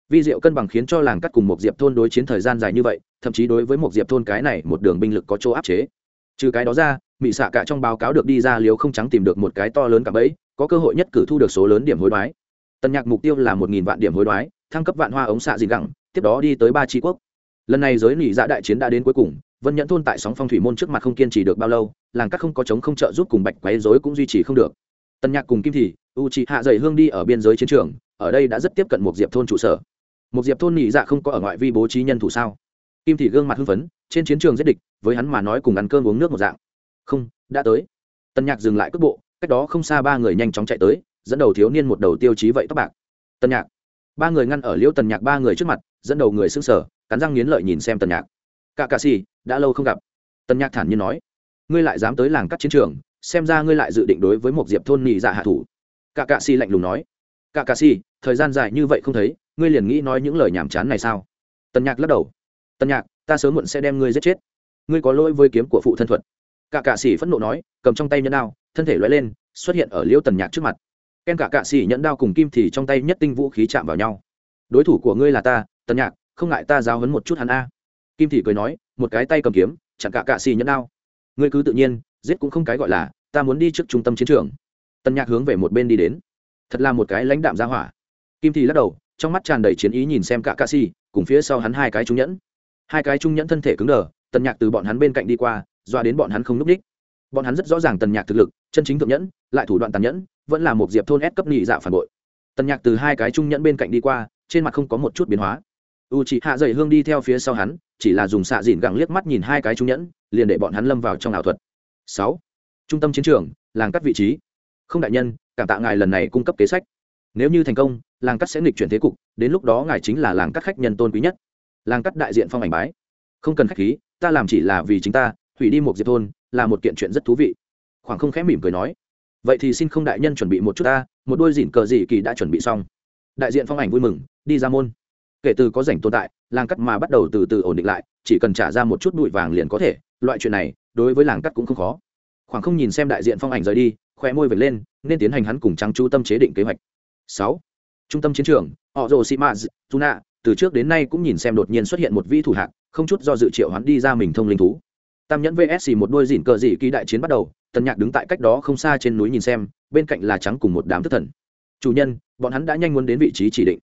[SPEAKER 1] Vi diệu cân bằng khiến cho làng cắt cùng một diệp thôn đối chiến thời gian dài như vậy, thậm chí đối với một diệp thôn cái này một đường binh lực có chỗ áp chế. Trừ cái đó ra mỹ xạ cả trong báo cáo được đi ra liều không trắng tìm được một cái to lớn cả bẫy, có cơ hội nhất cử thu được số lớn điểm hối đoái. Tần nhạc mục tiêu là một nghìn vạn điểm hối đoái, thăng cấp vạn hoa ống xạ dị gẳng, tiếp đó đi tới ba tri quốc. Lần này giới nỉ dạ đại chiến đã đến cuối cùng vân nhẫn thôn tại sóng phong thủy môn trước mặt không kiên trì được bao lâu, làng cắt không có chống không trợ giúp cùng bạch quấy dối cũng duy trì không được. Tân nhạc cùng kim thị u chị hạ dày hương đi ở biên giới chiến trường, ở đây đã rất tiếp cận một diệp thôn trụ sở. Một diệp thôn nhị dạ không có ở ngoại vi bố trí nhân thủ sao? Kim thị gương mặt hưng phấn, trên chiến trường giết địch, với hắn mà nói cùng ăn cơm uống nước một dạng. Không, đã tới. Tân nhạc dừng lại cước bộ, cách đó không xa ba người nhanh chóng chạy tới, dẫn đầu thiếu niên một đầu tiêu chí vậy tóc bạc. Tân nhạc. Ba người ngăn ở liễu tần nhạc ba người trước mặt, dẫn đầu người xưng sở cắn răng nghiến lợi nhìn xem tần nhạc. Cả cà xì đã lâu không gặp. Tần nhạc thản nhiên nói, ngươi lại dám tới làng cắt chiến trường, xem ra ngươi lại dự định đối với một diệp thôn nhị dạ hạ thủ. Cả cạ si lạnh lùng nói cả cạ si, thời gian dài như vậy không thấy, ngươi liền nghĩ nói những lời nhảm chán này sao? Tần nhạc lắc đầu, tần nhạc, ta sớm muộn sẽ đem ngươi giết chết. Ngươi có lỗi với kiếm của phụ thân thuật. Cả cạ xỉ phẫn nộ nói, cầm trong tay nhẫn đao, thân thể loay lên, xuất hiện ở liêu tần nhạc trước mặt. Ken cả cạ xỉ nhẫn đao cùng kim thì trong tay nhất tinh vũ khí chạm vào nhau. Đối thủ của ngươi là ta, tần nhạc, không ngại ta giáo hấn một chút hắn a. Kim thị cười nói một cái tay cầm kiếm chẳng cả cạ xì nhẫn đao. Ngươi cứ tự nhiên, giết cũng không cái gọi là, ta muốn đi trước trung tâm chiến trường. Tần nhạc hướng về một bên đi đến. Thật là một cái lãnh đạm ra hỏa. Kim thì lắc đầu, trong mắt tràn đầy chiến ý nhìn xem cả cạ xì, cùng phía sau hắn hai cái trung nhẫn. Hai cái trung nhẫn thân thể cứng đờ tần nhạc từ bọn hắn bên cạnh đi qua, doa đến bọn hắn không n ú c ních bọn hắn rất rõ ràng tần nhạc thực lực, chân chính thượng nhẫn, lại thủ đoạn tàn nhẫn, vẫn là một diệp thôn ép cấp nhị dạ phản bội. Tần nhạc từ hai cái trung nhẫn bên cạnh đi qua, trên mặt không có một chút biến hóa u chị hạ dày hương đi theo phía sau hắn, chỉ là dùng xạ dìn gẳng liếc mắt nhìn hai cái trung nhẫn, liền để bọn hắn lâm vào trong ảo thuật. Sáu, trung tâm chiến trường, làng cắt vị trí. Không đại nhân, cảm tạ ngài lần này cung cấp kế sách. Nếu như thành công, làng cắt sẽ nghịch chuyển thế cục, đến lúc đó ngài chính là làng cắt khách nhân tôn quý nhất. Làng cắt đại diện phong ảnh bái. Không cần khách khí, ta làm chỉ là vì chính ta, hủy đi một diệp thôn, là một kiện chuyện rất thú vị. Khoảng không khẽ mỉm cười nói. Vậy thì xin không đại nhân chuẩn bị một chút ta, một đôi dịn cờ dị kỳ đã chuẩn bị xong. Đại diện phong ảnh vui mừng, đi ra môn kể từ có rảnh tồn tại, làng cắt mà bắt đầu từ từ ổn định lại, chỉ cần trả ra một chút bụi vàng liền có thể. Loại chuyện này, đối với làng cắt cũng không khó. Khoảng không nhìn xem đại diện phong ảnh rời đi khoe môi vệt lên, nên tiến hành hắn cùng trắng chú tâm chế định kế hoạch. Sáu. Trung tâm chiến trường, họ rồ sĩ maz tuna từ trước đến nay cũng nhìn xem đột nhiên xuất hiện một vi thủ hạng không chút do dự triệu hắn đi ra mình thông linh thú. Tam nhẫn vsc một đôi dỉn cờ dị kỳ đại chiến bắt đầu, tần nhạc đứng tại cách đó không xa trên núi nhìn xem, bên cạnh là trắng cùng một đám thất thần. Chủ nhân, bọn hắn đã nhanh muốn đến vị trí chỉ định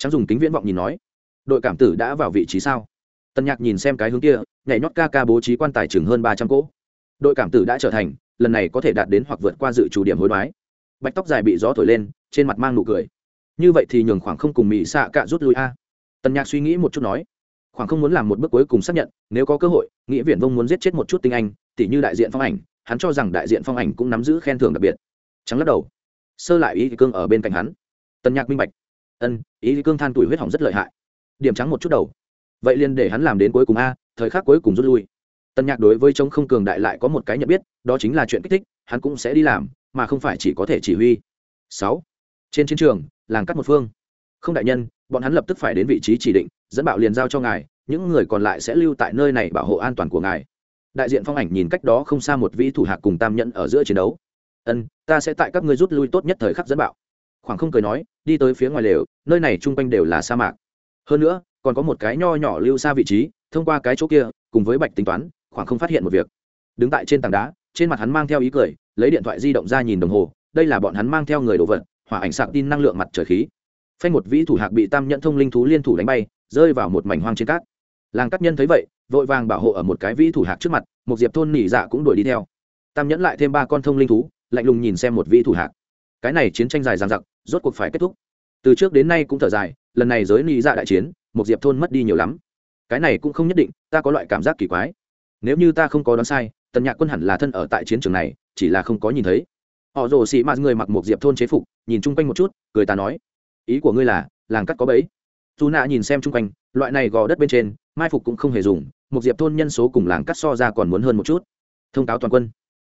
[SPEAKER 1] trắng dùng kính viễn vọng nhìn nói, đội cảm tử đã vào vị trí sao? Tân nhạc nhìn xem cái hướng kia, nhảy nhót ca ca bố trí quan tài chừng hơn ba trăm cỗ. Đội cảm tử đã trở thành, lần này có thể đạt đến hoặc vượt qua dự chủ điểm hối đoái. Bạch tóc dài bị gió thổi lên, trên mặt mang nụ cười. Như vậy thì nhường khoảng không cùng mỹ xạ cạ rút lui a. Tần nhạc suy nghĩ một chút nói, khoảng không muốn làm một bước cuối cùng xác nhận, nếu có cơ hội nghĩa viễn vông muốn giết chết một chút tinh anh, tỉ như đại diện phong ảnh, hắn cho rằng đại diện phong ảnh cũng nắm giữ khen thưởng đặc biệt. Trắng lắc đầu, sơ lại ý cương ở bên cạnh hắn. Tần nhạc minh bạch ân, ý cương than tuổi huyết hỏng rất lợi hại. Điểm trắng một chút đầu. Vậy liền để hắn làm đến cuối cùng a, thời khắc cuối cùng rút lui. Tân nhạc đối với chống không cường đại lại có một cái nhận biết, đó chính là chuyện kích thích, hắn cũng sẽ đi làm, mà không phải chỉ có thể chỉ huy. Sáu. Trên chiến trường, làng cắt một phương. Không đại nhân, bọn hắn lập tức phải đến vị trí chỉ định, dẫn bạo liền giao cho ngài, những người còn lại sẽ lưu tại nơi này bảo hộ an toàn của ngài. Đại diện phong ảnh nhìn cách đó không xa một vĩ thủ hạ cùng tam nhẫn ở giữa chiến đấu. Ân, ta sẽ tại các ngươi rút lui tốt nhất thời khắc dẫn bạo khoảng không cười nói, đi tới phía ngoài lều, nơi này chung quanh đều là sa mạc. Hơn nữa, còn có một cái nho nhỏ lưu xa vị trí, thông qua cái chỗ kia, cùng với bạch tính toán, khoảng không phát hiện một việc. Đứng tại trên tảng đá, trên mặt hắn mang theo ý cười, lấy điện thoại di động ra nhìn đồng hồ, đây là bọn hắn mang theo người đồ vật, hỏa ảnh sạc tin năng lượng mặt trời khí. Phanh một vĩ thủ hạc bị tam nhẫn thông linh thú liên thủ đánh bay, rơi vào một mảnh hoang trên cát. Làng cát nhân thấy vậy, vội vàng bảo hộ ở một cái vĩ thủ hạc trước mặt một diệp thôn nỉ dạ cũng đuổi đi theo. Tam nhẫn lại thêm ba con thông linh thú, lạnh lùng nhìn xem một vĩ thủ hạc. Cái này chiến tranh dài dằng dặc rốt cuộc phải kết thúc. Từ trước đến nay cũng thở dài, lần này giới nỉ dạ đại chiến một diệp thôn mất đi nhiều lắm. Cái này cũng không nhất định, ta có loại cảm giác kỳ quái. Nếu như ta không có đoán sai, tần nhạc quân hẳn là thân ở tại chiến trường này, chỉ là không có nhìn thấy. Họ rồ xị mạt người mặc một diệp thôn chế phục, nhìn chung quanh một chút, cười ta nói, ý của ngươi là, làng cắt có bấy dù nạ nhìn xem chung quanh, loại này gò đất bên trên, mai phục cũng không hề dùng một diệp thôn nhân số cùng làng cắt so ra còn muốn hơn một chút. Thông cáo toàn quân.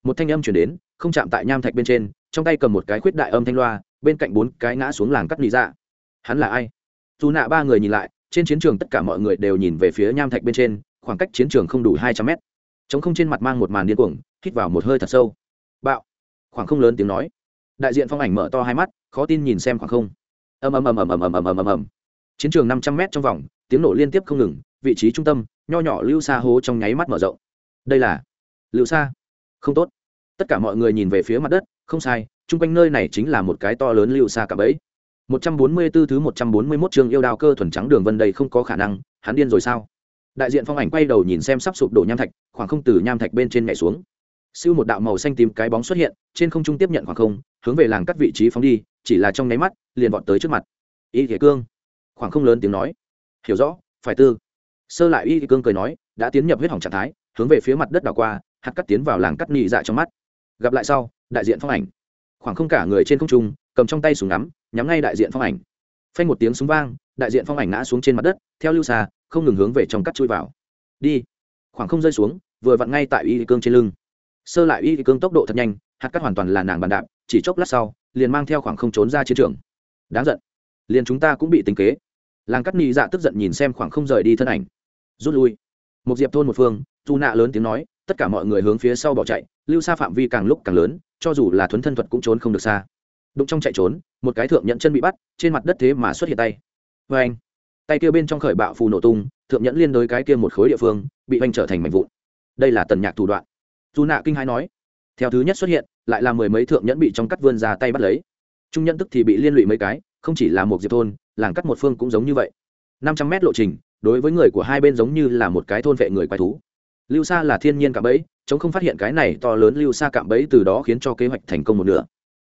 [SPEAKER 1] Một thanh âm chuyển đến, không chạm tại nham thạch bên trên, trong tay cầm một cái khuyết đại âm thanh loa bên cạnh bốn cái ngã xuống làng cắt lý dạ. Hắn là ai? Dù nạ ba người nhìn lại, trên chiến trường tất cả mọi người đều nhìn về phía nham thạch bên trên, khoảng cách chiến trường không đủ hai trăm mét. Chống không trên mặt mang một màn điên cuồng, hít vào một hơi thật sâu. Bạo. Khoảng không lớn tiếng nói. Đại diện phong ảnh mở to hai mắt, khó tin nhìn xem khoảng không. Ầm ầm ầm ầm ầm ầm ầm ầm ầm ầm. Chiến trường năm trăm mét trong vòng, tiếng nổ liên tiếp không ngừng, vị trí trung tâm, nho nhỏ lưu xa hố trong nháy mắt mở rộng. Đây là lưu xa không tốt. Tất cả mọi người nhìn về phía mặt đất, không sai chung quanh nơi này chính là một cái to lớn lưu xa cả bẫy 144 thứ 141 chương yêu đao cơ thuần trắng đường vân đây không có khả năng, hắn điên rồi sao? Đại diện phong ảnh quay đầu nhìn xem sắp sụp đổ nham thạch, khoảng không từ nham thạch bên trên nhảy xuống. Siêu một đạo màu xanh tím cái bóng xuất hiện, trên không trung tiếp nhận khoảng không, hướng về làng cắt vị trí phóng đi, chỉ là trong nháy mắt, liền vọt tới trước mặt. Y Thế Cương, khoảng không lớn tiếng nói, hiểu rõ, phải tư. Sơ lại Y Thế Cương cười nói, đã tiến nhập huyết hỏng trạng thái, hướng về phía mặt đất đảo qua, hạt cắt tiến vào làng cắt nhị dạ trong mắt. Gặp lại sau, đại diện phong ảnh, khoảng không cả người trên không trung, cầm trong tay súng ngắm nhắm ngay đại diện phong ảnh. Phanh một tiếng súng vang đại diện phong ảnh ngã xuống trên mặt đất theo lưu xa không ngừng hướng về trong cắt chui vào. Đi. Khoảng không rơi xuống vừa vặn ngay tại y cương trên lưng. Sơ lại y cương tốc độ thật nhanh hạt cắt hoàn toàn là nàng bàn đạp chỉ chốc lát sau liền mang theo khoảng không trốn ra chiến trường. Đáng giận. Liền chúng ta cũng bị tính kế. Làng cắt nị dạ tức giận nhìn xem khoảng không rời đi thân ảnh. Rút lui. Một diệp thôn một phương dù nạ lớn tiếng nói, tất cả mọi người hướng phía sau bỏ chạy, lưu xa phạm vi càng lúc càng lớn, cho dù là thuấn thân thuật cũng trốn không được xa. Đụng trong chạy trốn, một cái thượng nhẫn chân bị bắt, trên mặt đất thế mà xuất hiện tay. Vê anh, tay kia bên trong khởi bạo phù nổ tung, thượng nhẫn liên đối cái kia một khối địa phương, bị oanh trở thành mảnh vụn. Đây là tần nhạc thủ đoạn. Dù nạ kinh hai nói, theo thứ nhất xuất hiện, lại là mười mấy thượng nhẫn bị trong cắt vươn ra tay bắt lấy. Trung nhẫn tức thì bị liên lụy mấy cái, không chỉ là một diệp thôn, làng cắt một phương cũng giống như vậy. Năm trăm mét lộ trình, đối với người của hai bên giống như là một cái thôn vệ người quái thú lưu sa là thiên nhiên cạm bẫy, chống không phát hiện cái này to lớn lưu sa cạm bẫy từ đó khiến cho kế hoạch thành công một nửa.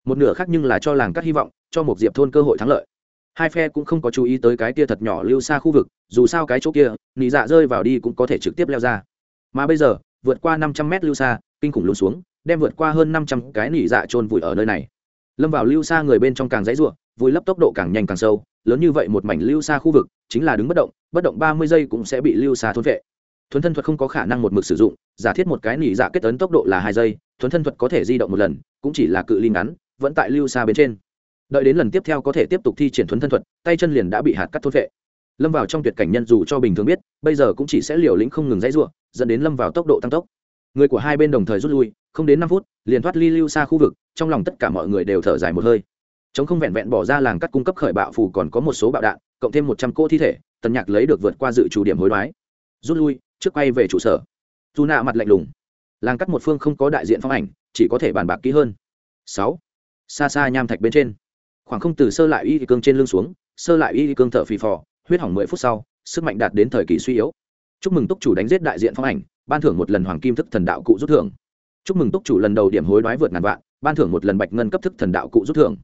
[SPEAKER 1] Một nửa khác nhưng là cho làng cắt hy vọng, cho một diệp thôn cơ hội thắng lợi. Hai phe cũng không có chú ý tới cái kia thật nhỏ lưu xa khu vực, dù sao cái chỗ kia, nị dạ rơi vào đi cũng có thể trực tiếp leo ra. Mà bây giờ, vượt qua năm trăm mét lưu xa kinh khủng lún xuống, đem vượt qua hơn năm trăm cái nị dạ trôn vùi ở nơi này. Lâm vào lưu xa người bên trong càng dãy ruộng, vùi lấp tốc độ càng nhanh càng sâu, lớn như vậy một mảnh lưu xa khu vực, chính là đứng bất động bất động ba mươi giây cũng sẽ bị lưu xa thôn vệ thuấn thân thuật không có khả năng một mực sử dụng, giả thiết một cái nỉ dạ kết ấn tốc độ là hai giây, thuấn thân thuật có thể di động một lần, cũng chỉ là cự ly ngắn, vẫn tại lưu xa bên trên. Đợi đến lần tiếp theo có thể tiếp tục thi triển thuấn thân thuật, tay chân liền đã bị hạt cắt thốt vệ lâm vào trong tuyệt cảnh nhân dù cho bình thường biết, bây giờ cũng chỉ sẽ liều lĩnh không ngừng dãy ruộng dẫn đến lâm vào tốc độ tăng tốc. Người của hai bên đồng thời rút lui, không đến năm phút, liền thoát ly lưu xa khu vực, trong lòng tất cả mọi người đều thở dài một hơi. Chống không vẹn vẹn bỏ ra làng cắt cung cấp khởi bạo phù còn có một số bạo đạn, cộng thêm một trăm cỗ thi thể, tần nhạc lấy được vượt qua dự chủ điểm hối đoái. Rút lui trước quay về trụ sở. Dù nạ mặt lạnh lùng. Làng cắt một phương không có đại diện phong ảnh, chỉ có thể bàn bạc kỹ hơn. Sáu. Xa xa nham thạch bên trên. Khoảng không từ sơ lại y cương trên lưng xuống, sơ lại y cương thở phì phò, huyết hỏng mười phút sau, sức mạnh đạt đến thời kỳ suy yếu. Chúc mừng túc chủ đánh giết đại diện phong ảnh, ban thưởng một lần hoàng kim thức thần đạo cụ rút thưởng. Chúc mừng túc chủ lần đầu điểm hối đoái vượt ngàn vạn, ban thưởng một lần bạch ngân cấp thức thần đạo cụ rút thưởng.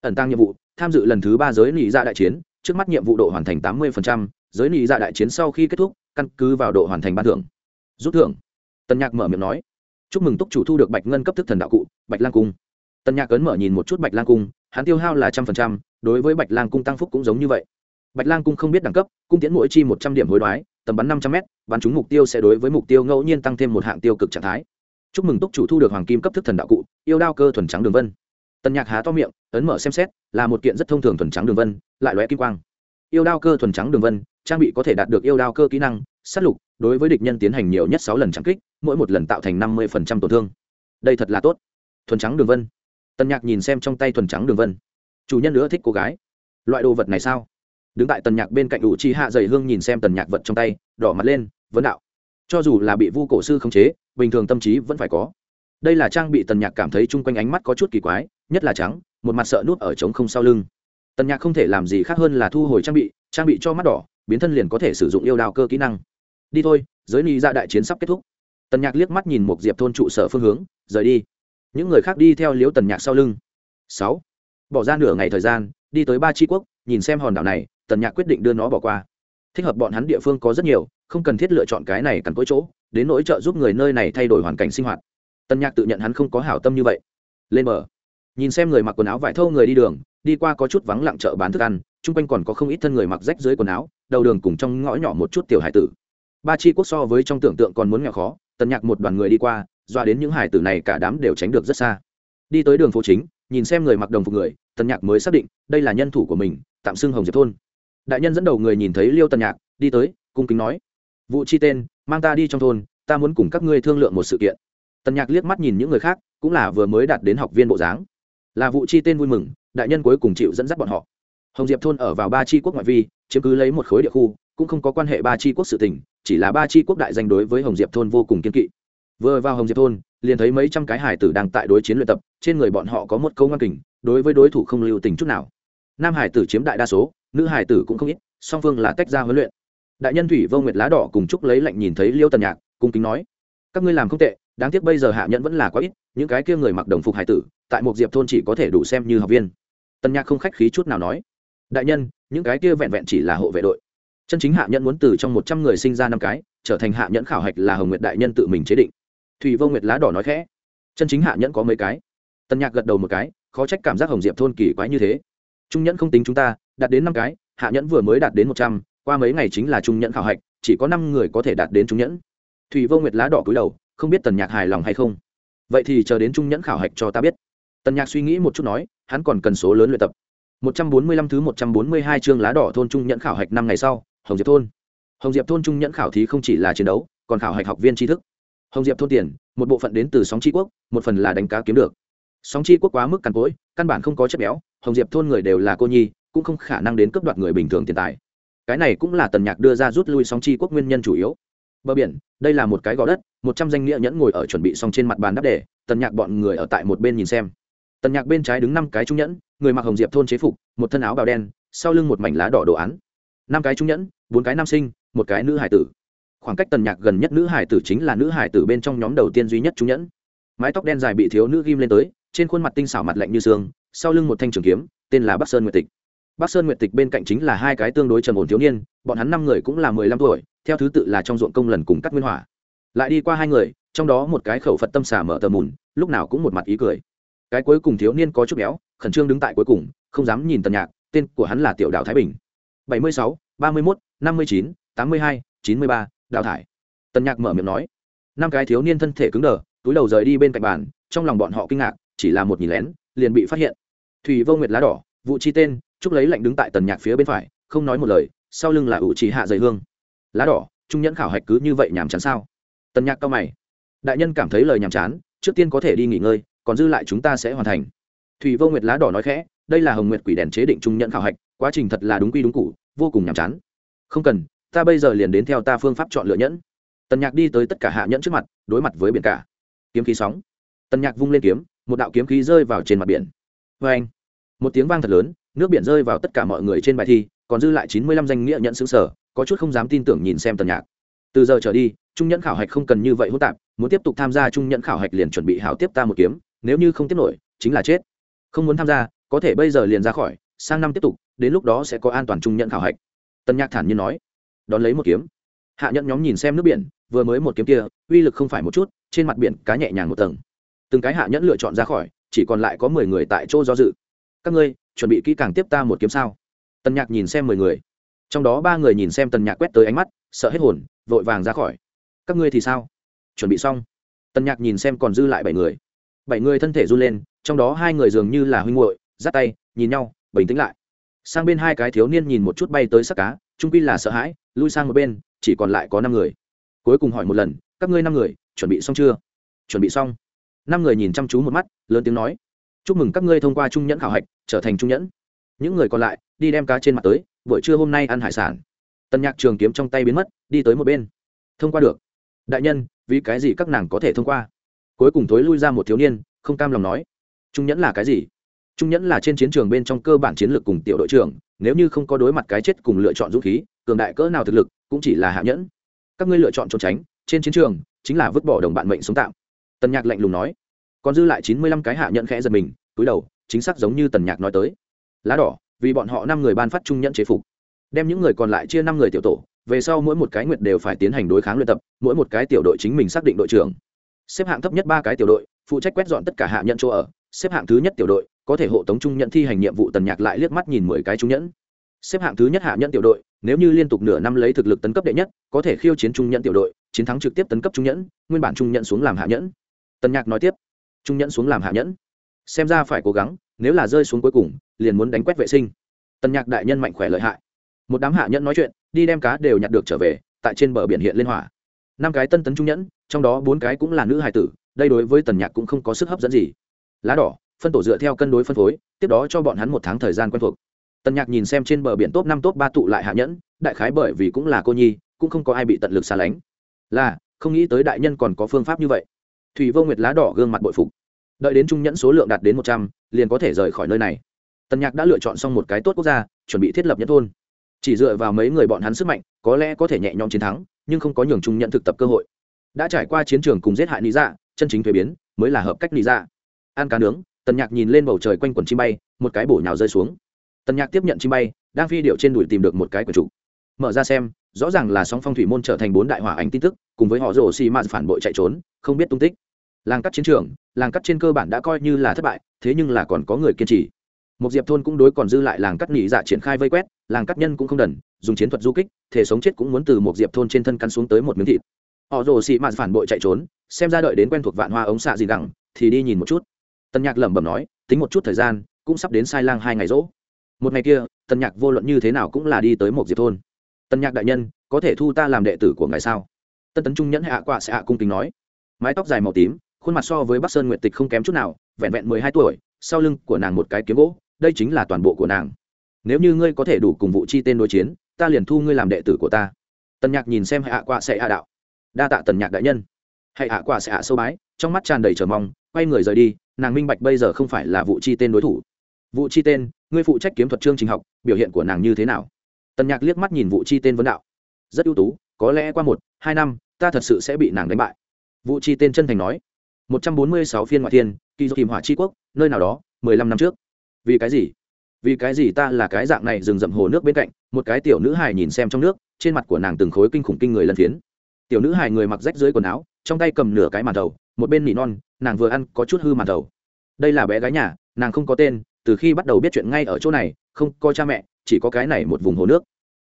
[SPEAKER 1] Ẩn tăng nhiệm vụ, tham dự lần thứ ba giới nị dạ đại chiến, trước mắt nhiệm vụ độ hoàn thành tám mươi giới nị dạ đại chiến sau khi kết thúc căn cứ vào độ hoàn thành ban thưởng. Rút thưởng. Tần nhạc mở miệng nói, chúc mừng túc chủ thu được bạch ngân cấp thức thần đạo cụ, bạch lang cung. Tần nhạc ấn mở nhìn một chút bạch lang cung, hắn tiêu hao là trăm phần trăm, đối với bạch lang cung tăng phúc cũng giống như vậy. Bạch lang cung không biết đẳng cấp, cung tiến mỗi chi một trăm điểm hối đoái, tầm bắn năm trăm m bắn trúng mục tiêu sẽ đối với mục tiêu ngẫu nhiên tăng thêm một hạng tiêu cực trạng thái. Chúc mừng túc chủ thu được hoàng kim cấp thức thần đạo cụ, yêu đao cơ thuần trắng đường vân. Tần nhạc há to miệng, ấn mở xem xét, là một kiện rất thông thường thuần trắng đường vân, lại lóe kim quang yêu đao cơ thuần trắng đường vân, trang bị có thể đạt được yêu đao cơ kỹ năng, sát lục, đối với địch nhân tiến hành nhiều nhất sáu lần trắng kích, mỗi một lần tạo thành năm mươi tổn thương. Đây thật là tốt. Thuần trắng đường vân. Tần nhạc nhìn xem trong tay thuần trắng đường vân. Chủ nhân nữa thích cô gái. Loại đồ vật này sao? Đứng tại tần nhạc bên cạnh ủ chi hạ dày hương nhìn xem tần nhạc vật trong tay, đỏ mặt lên, vấn đạo. Cho dù là bị vu cổ sư khống chế, bình thường tâm trí vẫn phải có. Đây là trang bị tần nhạc cảm thấy chung quanh ánh mắt có chút kỳ quái, nhất là trắng, một mặt sợ nút ở trống không sau lưng tần nhạc không thể làm gì khác hơn là thu hồi trang bị trang bị cho mắt đỏ, biến thân liền có thể sử dụng yêu đào cơ kỹ năng. Đi thôi, giới ni ra đại chiến sắp kết thúc. Tần nhạc liếc mắt nhìn một diệp thôn trụ sở phương hướng, rời đi. Những người khác đi theo liếu tần nhạc sau lưng. Sáu. Bỏ ra nửa ngày thời gian, đi tới ba tri quốc, nhìn xem hòn đảo này, tần nhạc quyết định đưa nó bỏ qua. Thích hợp bọn hắn địa phương có rất nhiều, không cần thiết lựa chọn cái này cằn cỗi chỗ, đến nỗi trợ giúp người nơi này thay đổi hoàn cảnh sinh hoạt. Tần nhạc tự nhận hắn không có hảo tâm như vậy. Lên bờ nhìn xem người mặc quần áo vải thâu người đi đường, đi qua có chút vắng lặng chợ bán thức ăn, chung quanh còn có không ít thân người mặc rách dưới quần áo, đầu đường cùng trong ngõ nhỏ một chút tiểu hải tử. Ba chi quốc so với trong tưởng tượng còn muốn nghèo khó, tần nhạc một đoàn người đi qua doa đến những hải tử này cả đám đều tránh được rất xa. Đi tới đường phố chính, nhìn xem người mặc đồng phục người, tần nhạc mới xác định, đây là nhân thủ của mình, tạm xưng hồng diệp thôn. Đại nhân dẫn đầu người nhìn thấy liêu tần nhạc, đi tới, cung kính nói vụ chi tên, mang ta đi trong thôn, ta muốn cùng các ngươi thương lượng một sự kiện. Tần nhạc liếc mắt nhìn những người khác, cũng là vừa mới đạt đến học viên bộ dáng là vụ chi tên vui mừng, đại nhân cuối cùng chịu dẫn dắt bọn họ. Hồng diệp thôn ở vào ba chi quốc ngoại vi, chiếm cứ lấy một khối địa khu, cũng không có quan hệ ba chi quốc sự tình, chỉ là ba chi quốc đại danh đối với hồng diệp thôn vô cùng kiên kỵ. Vừa vào hồng diệp thôn, liền thấy mấy trăm cái hải tử đang tại đối chiến luyện tập, trên người bọn họ có một câu ngang kình, đối với đối thủ không lưu tình chút nào. Nam hải tử chiếm đại đa số, nữ hải tử cũng không ít, song phương là tách ra huấn luyện. Đại nhân thủy vô nguyệt lá đỏ cùng chúc lấy lạnh nhìn thấy liêu tần nhạc, cung kính nói, các ngươi làm không tệ, đáng tiếc bây giờ hạ nhẫn vẫn là quá ít, những cái kia người mặc đồng phục hải tử tại một diệp thôn chỉ có thể đủ xem như học viên. Tần nhạc không khách khí chút nào nói, đại nhân, những cái kia vẹn vẹn chỉ là hộ vệ đội. Chân chính hạ nhẫn muốn từ trong một trăm người sinh ra năm cái, trở thành hạ nhẫn khảo hạch là hồng nguyệt đại nhân tự mình chế định. Thùy vô nguyệt lá đỏ nói khẽ, chân chính hạ nhẫn có mấy cái? Tần nhạc gật đầu một cái, khó trách cảm giác hồng diệp thôn kỳ quái như thế. Trung nhẫn không tính chúng ta, đạt đến năm cái, hạ nhẫn vừa mới đạt đến một trăm, qua mấy ngày chính là trung nhẫn khảo hạch, chỉ có năm người có thể đạt đến trung nhẫn. Thùy vô nguyệt lá đỏ cúi đầu, không biết tần nhạc hài lòng hay không. Vậy thì chờ đến trung nhẫn khảo hạch cho ta biết tần nhạc suy nghĩ một chút nói, hắn còn cần số lớn luyện tập. Một trăm bốn mươi lăm thứ một trăm bốn mươi hai chương lá đỏ thôn trung nhận khảo hạch năm ngày sau, hồng diệp thôn. Hồng diệp thôn trung nhận khảo thí không chỉ là chiến đấu, còn khảo hạch học viên tri thức. Hồng diệp thôn tiền, một bộ phận đến từ sóng tri quốc, một phần là đánh cá kiếm được. Sóng tri quốc quá mức cằn cỗi, căn bản không có chất béo, hồng diệp thôn người đều là cô nhi, cũng không khả năng đến cấp đoạt người bình thường tiền tài. Cái này cũng là tần nhạc đưa ra rút lui sóng chi quốc nguyên nhân chủ yếu. Bờ biển, đây là một cái gò đất, một trăm danh nghĩa nhẫn ngồi ở chuẩn bị xong trên mặt bàn đắp đề tần nhạc bọn người ở tại một bên nhìn xem tần nhạc bên trái đứng năm cái trung nhẫn, người mặc hồng diệp thôn chế phục, một thân áo bào đen, sau lưng một mảnh lá đỏ đồ án. Năm cái trung nhẫn, bốn cái nam sinh, một cái nữ hải tử. Khoảng cách tần nhạc gần nhất nữ hải tử chính là nữ hải tử bên trong nhóm đầu tiên duy nhất trung nhẫn. Mái tóc đen dài bị thiếu nữ ghim lên tới, trên khuôn mặt tinh xảo mặt lạnh như xương, sau lưng một thanh trường kiếm, tên là bắc sơn nguyệt tịch. Bắc sơn nguyệt tịch bên cạnh chính là hai cái tương đối trầm ổn thiếu niên, bọn hắn năm người cũng là mười lăm tuổi, theo thứ tự là trong ruộng công lần cùng cắt nguyên hỏa. Lại đi qua hai người, trong đó một cái khẩu phật tâm xả mở tờ mùn, lúc nào cũng một mặt ý cười cái cuối cùng thiếu niên có chút béo, khẩn trương đứng tại cuối cùng, không dám nhìn tần nhạc, tên của hắn là tiểu đào thái bình. Bảy mươi sáu, ba mươi mốt, năm mươi chín, tám mươi hai, chín mươi ba, đào thải. Tần nhạc mở miệng nói. Năm cái thiếu niên thân thể cứng đờ, túi đầu rời đi bên cạnh bàn, trong lòng bọn họ kinh ngạc, chỉ là một nhìn lén, liền bị phát hiện. Thủy vô nguyệt lá đỏ vụ chi tên chúc lấy lạnh đứng tại tần nhạc phía bên phải, không nói một lời, sau lưng là ủ trì hạ dày hương. Lá đỏ, trung nhẫn khảo hạch cứ như vậy nhàm chán sao? Tần nhạc cao mày. Đại nhân cảm thấy lời nhàm chán, trước tiên có thể đi nghỉ ngơi còn dư lại chúng ta sẽ hoàn thành. Thủy vô nguyệt lá đỏ nói khẽ, đây là hồng nguyệt quỷ đèn chế định trung nhẫn khảo hạch, quá trình thật là đúng quy đúng cụ vô cùng nhàm chán. Không cần, ta bây giờ liền đến theo ta phương pháp chọn lựa nhẫn. Tần nhạc đi tới tất cả hạ nhẫn trước mặt, đối mặt với biển cả. Kiếm khí sóng. Tần nhạc vung lên kiếm, một đạo kiếm khí rơi vào trên mặt biển. Vê anh, một tiếng vang thật lớn, nước biển rơi vào tất cả mọi người trên bài thi, còn dư lại chín mươi lăm danh nghĩa nhận xứng sở, có chút không dám tin tưởng nhìn xem tần nhạc. Từ giờ trở đi, trung nhẫn khảo hạch không cần như vậy hỗn tạp, muốn tiếp tục tham gia trung nhẫn khảo hạch liền chuẩn bị hảo tiếp ta một kiếm nếu như không tiếp nổi, chính là chết. Không muốn tham gia, có thể bây giờ liền ra khỏi, sang năm tiếp tục, đến lúc đó sẽ có an toàn trung nhận khảo hạch. Tần nhạc thản nhiên nói. Đón lấy một kiếm. Hạ nhẫn nhóm nhìn xem nước biển, vừa mới một kiếm kia, uy lực không phải một chút, trên mặt biển cá nhẹ nhàng một tầng. Từng cái hạ nhẫn lựa chọn ra khỏi, chỉ còn lại có mười người tại chỗ do dự. Các ngươi, chuẩn bị kỹ càng tiếp ta một kiếm sao? Tần nhạc nhìn xem mười người. Trong đó ba người nhìn xem tần nhạc quét tới ánh mắt, sợ hết hồn, vội vàng ra khỏi. Các ngươi thì sao? Chuẩn bị xong. Tần nhạc nhìn xem còn dư lại bảy người bảy người thân thể run lên, trong đó hai người dường như là huynh hội dắt tay, nhìn nhau, bình tĩnh lại. Sang bên hai cái thiếu niên nhìn một chút bay tới sắc cá trung pi là sợ hãi, lui sang một bên, chỉ còn lại có năm người. Cuối cùng hỏi một lần, các ngươi năm người, chuẩn bị xong chưa? Chuẩn bị xong. Năm người nhìn chăm chú một mắt, lớn tiếng nói, chúc mừng các ngươi thông qua trung nhẫn khảo hạch, trở thành trung nhẫn. Những người còn lại, đi đem cá trên mặt tới, buổi trưa hôm nay ăn hải sản. Tần nhạc trường kiếm trong tay biến mất, đi tới một bên. Thông qua được. Đại nhân, vì cái gì các nàng có thể thông qua? Cuối cùng thối lui ra một thiếu niên, không cam lòng nói, trung nhẫn là cái gì? Trung nhẫn là trên chiến trường bên trong cơ bản chiến lược cùng tiểu đội trưởng, nếu như không có đối mặt cái chết cùng lựa chọn dũng khí, cường đại cỡ nào thực lực, cũng chỉ là hạ nhẫn. Các ngươi lựa chọn trốn tránh, trên chiến trường, chính là vứt bỏ đồng bạn mệnh sống tạm. Tần nhạc lạnh lùng nói. Còn dư lại chín mươi lăm cái hạ nhẫn khẽ giật mình, túi đầu, chính xác giống như tần nhạc nói tới. Lá đỏ, vì bọn họ năm người ban phát trung nhẫn chế phục. Đem những người còn lại chia năm người tiểu tổ, về sau mỗi một cái nguyệt đều phải tiến hành đối kháng luyện tập, mỗi một cái tiểu đội chính mình xác định đội trưởng xếp hạng thấp nhất ba cái tiểu đội, phụ trách quét dọn tất cả hạ nhận chỗ ở. Xếp hạng thứ nhất tiểu đội, có thể hộ tống trung nhận thi hành nhiệm vụ tần nhạc lại liếc mắt nhìn mười cái trung nhẫn. Xếp hạng thứ nhất hạ nhẫn tiểu đội, nếu như liên tục nửa năm lấy thực lực tấn cấp đệ nhất, có thể khiêu chiến trung nhẫn tiểu đội, chiến thắng trực tiếp tấn cấp trung nhẫn, nguyên bản trung nhẫn xuống làm hạ nhẫn. Tần nhạc nói tiếp, trung nhẫn xuống làm hạ nhẫn. Xem ra phải cố gắng, nếu là rơi xuống cuối cùng, liền muốn đánh quét vệ sinh. Tần nhạc đại nhân mạnh khỏe lợi hại. Một đám hạ nhẫn nói chuyện, đi đem cá đều nhặt được trở về, tại trên bờ biển hiện lên hỏa. Năm cái tân tấn trung nhẫn trong đó bốn cái cũng là nữ hài tử, đây đối với tần nhạc cũng không có sức hấp dẫn gì. Lá đỏ, phân tổ dựa theo cân đối phân phối, tiếp đó cho bọn hắn một tháng thời gian quen thuộc. Tần nhạc nhìn xem trên bờ biển top năm, top ba tụ lại hạ nhẫn, đại khái bởi vì cũng là cô nhi, cũng không có ai bị tận lực xa lánh. Là, không nghĩ tới đại nhân còn có phương pháp như vậy. Thủy vô nguyệt lá đỏ gương mặt bội phục. Đợi đến trung nhẫn số lượng đạt đến một trăm, liền có thể rời khỏi nơi này. Tần nhạc đã lựa chọn xong một cái tốt quốc gia, chuẩn bị thiết lập nhất thôn. Chỉ dựa vào mấy người bọn hắn sức mạnh, có lẽ có thể nhẹ nhõm chiến thắng, nhưng không có nhường trung nhận thực tập cơ hội đã trải qua chiến trường cùng giết hại lý dạ chân chính thuế biến, mới là hợp cách lý dạ. Ăn cá nướng, tần nhạc nhìn lên bầu trời quanh quần chim bay, một cái bổ nhào rơi xuống. Tần nhạc tiếp nhận chim bay, đang phi điệu trên đùi tìm được một cái quần trụ mở ra xem, rõ ràng là sóng phong thủy môn trở thành bốn đại hỏa ảnh tin tức, cùng với họ rổ xì mạt phản bội chạy trốn, không biết tung tích. Làng cắt chiến trường, làng cắt trên cơ bản đã coi như là thất bại, thế nhưng là còn có người kiên trì. Một diệp thôn cũng đối còn dư lại làng cắt nghỉ dạ triển khai vây quét, làng cắt nhân cũng không đần, dùng chiến thuật du kích, thể sống chết cũng muốn từ một diệp thôn trên thân cắn xuống tới một miếng thịt họ rồ xị mạt phản bội chạy trốn, xem ra đợi đến quen thuộc vạn hoa ống xạ gì đẳng thì đi nhìn một chút. Tân nhạc lẩm bẩm nói, tính một chút thời gian, cũng sắp đến sai lang hai ngày rỗ. Một ngày kia, tân nhạc vô luận như thế nào cũng là đi tới một diệp thôn. Tân nhạc đại nhân, có thể thu ta làm đệ tử của ngài sao? Tân tấn trung nhẫn hạ quạ sẽ hạ cung kính nói. Mái tóc dài màu tím, khuôn mặt so với bắc sơn nguyệt tịch không kém chút nào, vẹn vẹn mười hai tuổi, sau lưng của nàng một cái kiếm gỗ, đây chính là toàn bộ của nàng. Nếu như ngươi có thể đủ cùng vụ chi tên đối chiến, ta liền thu ngươi làm đệ tử của ta. Tân nhạc nhìn xem hạ quạ sẽ hạ đạo đa tạ tần nhạc đại nhân. Hãy ạ quả sẽ ạ sâu bái, trong mắt tràn đầy trở mong, quay người rời đi, nàng minh bạch bây giờ không phải là vụ chi tên đối thủ. Vụ chi tên, ngươi phụ trách kiếm thuật chương trình học, biểu hiện của nàng như thế nào? Tần nhạc liếc mắt nhìn vụ chi tên vấn đạo. Rất ưu tú, có lẽ qua một, hai năm, ta thật sự sẽ bị nàng đánh bại. Vụ chi tên chân thành nói. Một trăm bốn mươi sáu phiên ngoại thiên, kỳ dô kìm hỏa chi quốc, nơi nào đó, mười lăm năm trước. Vì cái gì? Vì cái gì ta là cái dạng này rừng rậm hồ nước bên cạnh, một cái tiểu nữ hài nhìn xem trong nước, trên mặt của nàng từng khối kinh khủng kinh người lân phiến tiểu nữ hài người mặc rách dưới quần áo, trong tay cầm nửa cái màn đầu, một bên nỉ non, nàng vừa ăn có chút hư màn đầu. Đây là bé gái nhà, nàng không có tên, từ khi bắt đầu biết chuyện ngay ở chỗ này, không có cha mẹ, chỉ có cái này một vùng hồ nước.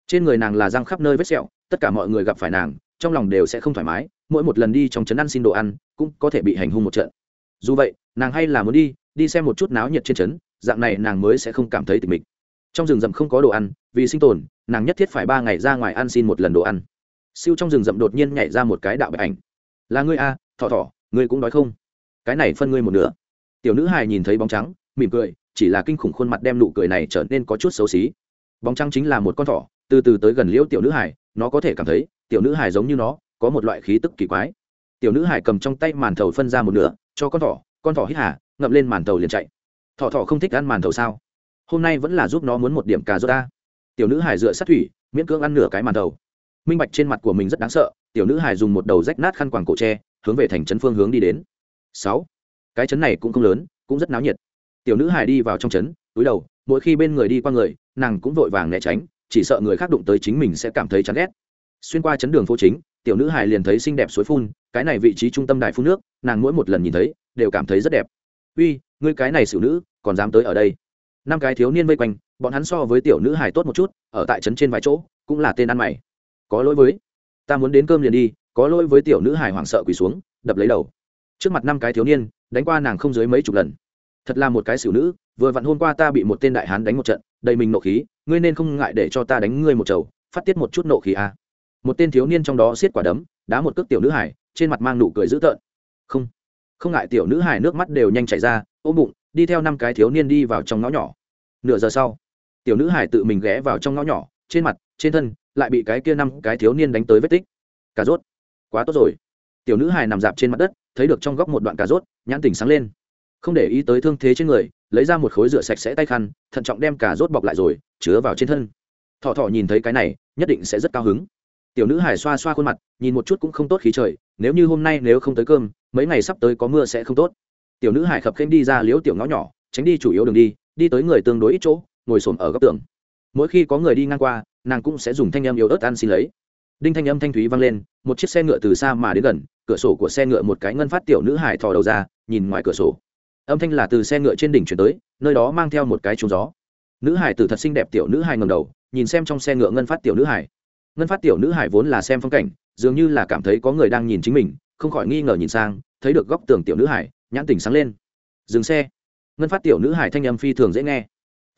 [SPEAKER 1] Trên người nàng là răng khắp nơi vết sẹo, tất cả mọi người gặp phải nàng, trong lòng đều sẽ không thoải mái, mỗi một lần đi trong trấn ăn xin đồ ăn, cũng có thể bị hành hung một trận. Dù vậy, nàng hay là muốn đi đi xem một chút náo nhiệt trên trấn, dạng này nàng mới sẽ không cảm thấy tịch mịch. Trong rừng rậm không có đồ ăn, vì sinh tồn, nàng nhất thiết phải ba ngày ra ngoài ăn xin một lần đồ ăn siêu trong rừng rậm đột nhiên nhảy ra một cái đạo bạch ảnh. Là ngươi a, thọ thọ, ngươi cũng đói không? Cái này phân ngươi một nửa. Tiểu nữ hài nhìn thấy bóng trắng, mỉm cười, chỉ là kinh khủng khuôn mặt đem nụ cười này trở nên có chút xấu xí. Bóng trắng chính là một con thỏ, từ từ tới gần liễu tiểu nữ hải, nó có thể cảm thấy, tiểu nữ hải giống như nó, có một loại khí tức kỳ quái. Tiểu nữ hải cầm trong tay màn thầu phân ra một nửa, cho con thỏ con thỏ hít hà, ngậm lên màn thầu liền chạy. Thỏ thỏ không thích ăn màn thầu sao? Hôm nay vẫn là giúp nó muốn một điểm cà rốt ta. Tiểu nữ hải dựa sát thủy, miễn cưỡng ăn nửa cái màn thầu minh bạch trên mặt của mình rất đáng sợ, tiểu nữ hải dùng một đầu rách nát khăn quàng cổ tre hướng về thành trấn phương hướng đi đến. Sáu, cái trấn này cũng không lớn, cũng rất náo nhiệt. Tiểu nữ hải đi vào trong trấn, túi đầu, mỗi khi bên người đi qua người, nàng cũng vội vàng né tránh, chỉ sợ người khác đụng tới chính mình sẽ cảm thấy chán ghét. Xuyên qua chấn đường phố chính, tiểu nữ hải liền thấy xinh đẹp suối phun, cái này vị trí trung tâm đài phun nước, nàng mỗi một lần nhìn thấy, đều cảm thấy rất đẹp. Uy, ngươi cái này xử nữ, còn dám tới ở đây? Năm cái thiếu niên vây quanh, bọn hắn so với tiểu nữ hải tốt một chút, ở tại trấn trên vài chỗ, cũng là tên ăn mày có lỗi với. Ta muốn đến cơm liền đi, có lỗi với tiểu nữ hải hoảng sợ quỳ xuống, đập lấy đầu. Trước mặt năm cái thiếu niên, đánh qua nàng không dưới mấy chục lần. Thật là một cái xử nữ, vừa vặn hôm qua ta bị một tên đại hán đánh một trận, đầy mình nộ khí, ngươi nên không ngại để cho ta đánh ngươi một chầu, phát tiết một chút nộ khí à. một tên thiếu niên trong đó xiết quả đấm, đá một cước tiểu nữ hải trên mặt mang nụ cười dữ tợn. Không không ngại tiểu nữ hải nước mắt đều nhanh chảy ra, ôm bụng, đi theo năm cái thiếu niên đi vào trong ngõ nhỏ. Nửa giờ sau, tiểu nữ hải tự mình ghé vào trong ngõ nhỏ, trên mặt, trên thân lại bị cái kia năm cái thiếu niên đánh tới vết tích. Cà rốt. Quá tốt rồi. Tiểu nữ hải nằm dạp trên mặt đất, thấy được trong góc một đoạn cà rốt, nhãn tỉnh sáng lên. Không để ý tới thương thế trên người, lấy ra một khối rửa sạch sẽ tay khăn, thận trọng đem cà rốt bọc lại rồi, chứa vào trên thân. Thọ thọ nhìn thấy cái này, nhất định sẽ rất cao hứng. Tiểu nữ hải xoa xoa khuôn mặt, nhìn một chút cũng không tốt khí trời, nếu như hôm nay nếu không tới cơm, mấy ngày sắp tới có mưa sẽ không tốt. Tiểu nữ hải khập khênh đi ra liếu tiểu ngõ nhỏ, tránh đi chủ yếu đường đi đi tới người tương đối ít chỗ, ngồi xổm ở góc tường. Mỗi khi có người đi ngang qua nàng cũng sẽ dùng thanh âm yếu ớt ăn xin lấy. Đinh thanh âm thanh thúy vang lên, một chiếc xe ngựa từ xa mà đến gần, cửa sổ của xe ngựa một cái ngân phát tiểu nữ hải thò đầu ra, nhìn ngoài cửa sổ. Âm thanh là từ xe ngựa trên đỉnh chuyển tới, nơi đó mang theo một cái trúng gió. Nữ hải tử thật xinh đẹp tiểu nữ hải ngầm đầu, nhìn xem trong xe ngựa ngân phát tiểu nữ hải ngân phát tiểu nữ hải vốn là xem phong cảnh, dường như là cảm thấy có người đang nhìn chính mình, không khỏi nghi ngờ nhìn sang, thấy được góc tường tiểu nữ hải nhãn tỉnh sáng lên. Dừng xe. Ngân phát tiểu nữ hải thanh âm phi thường dễ nghe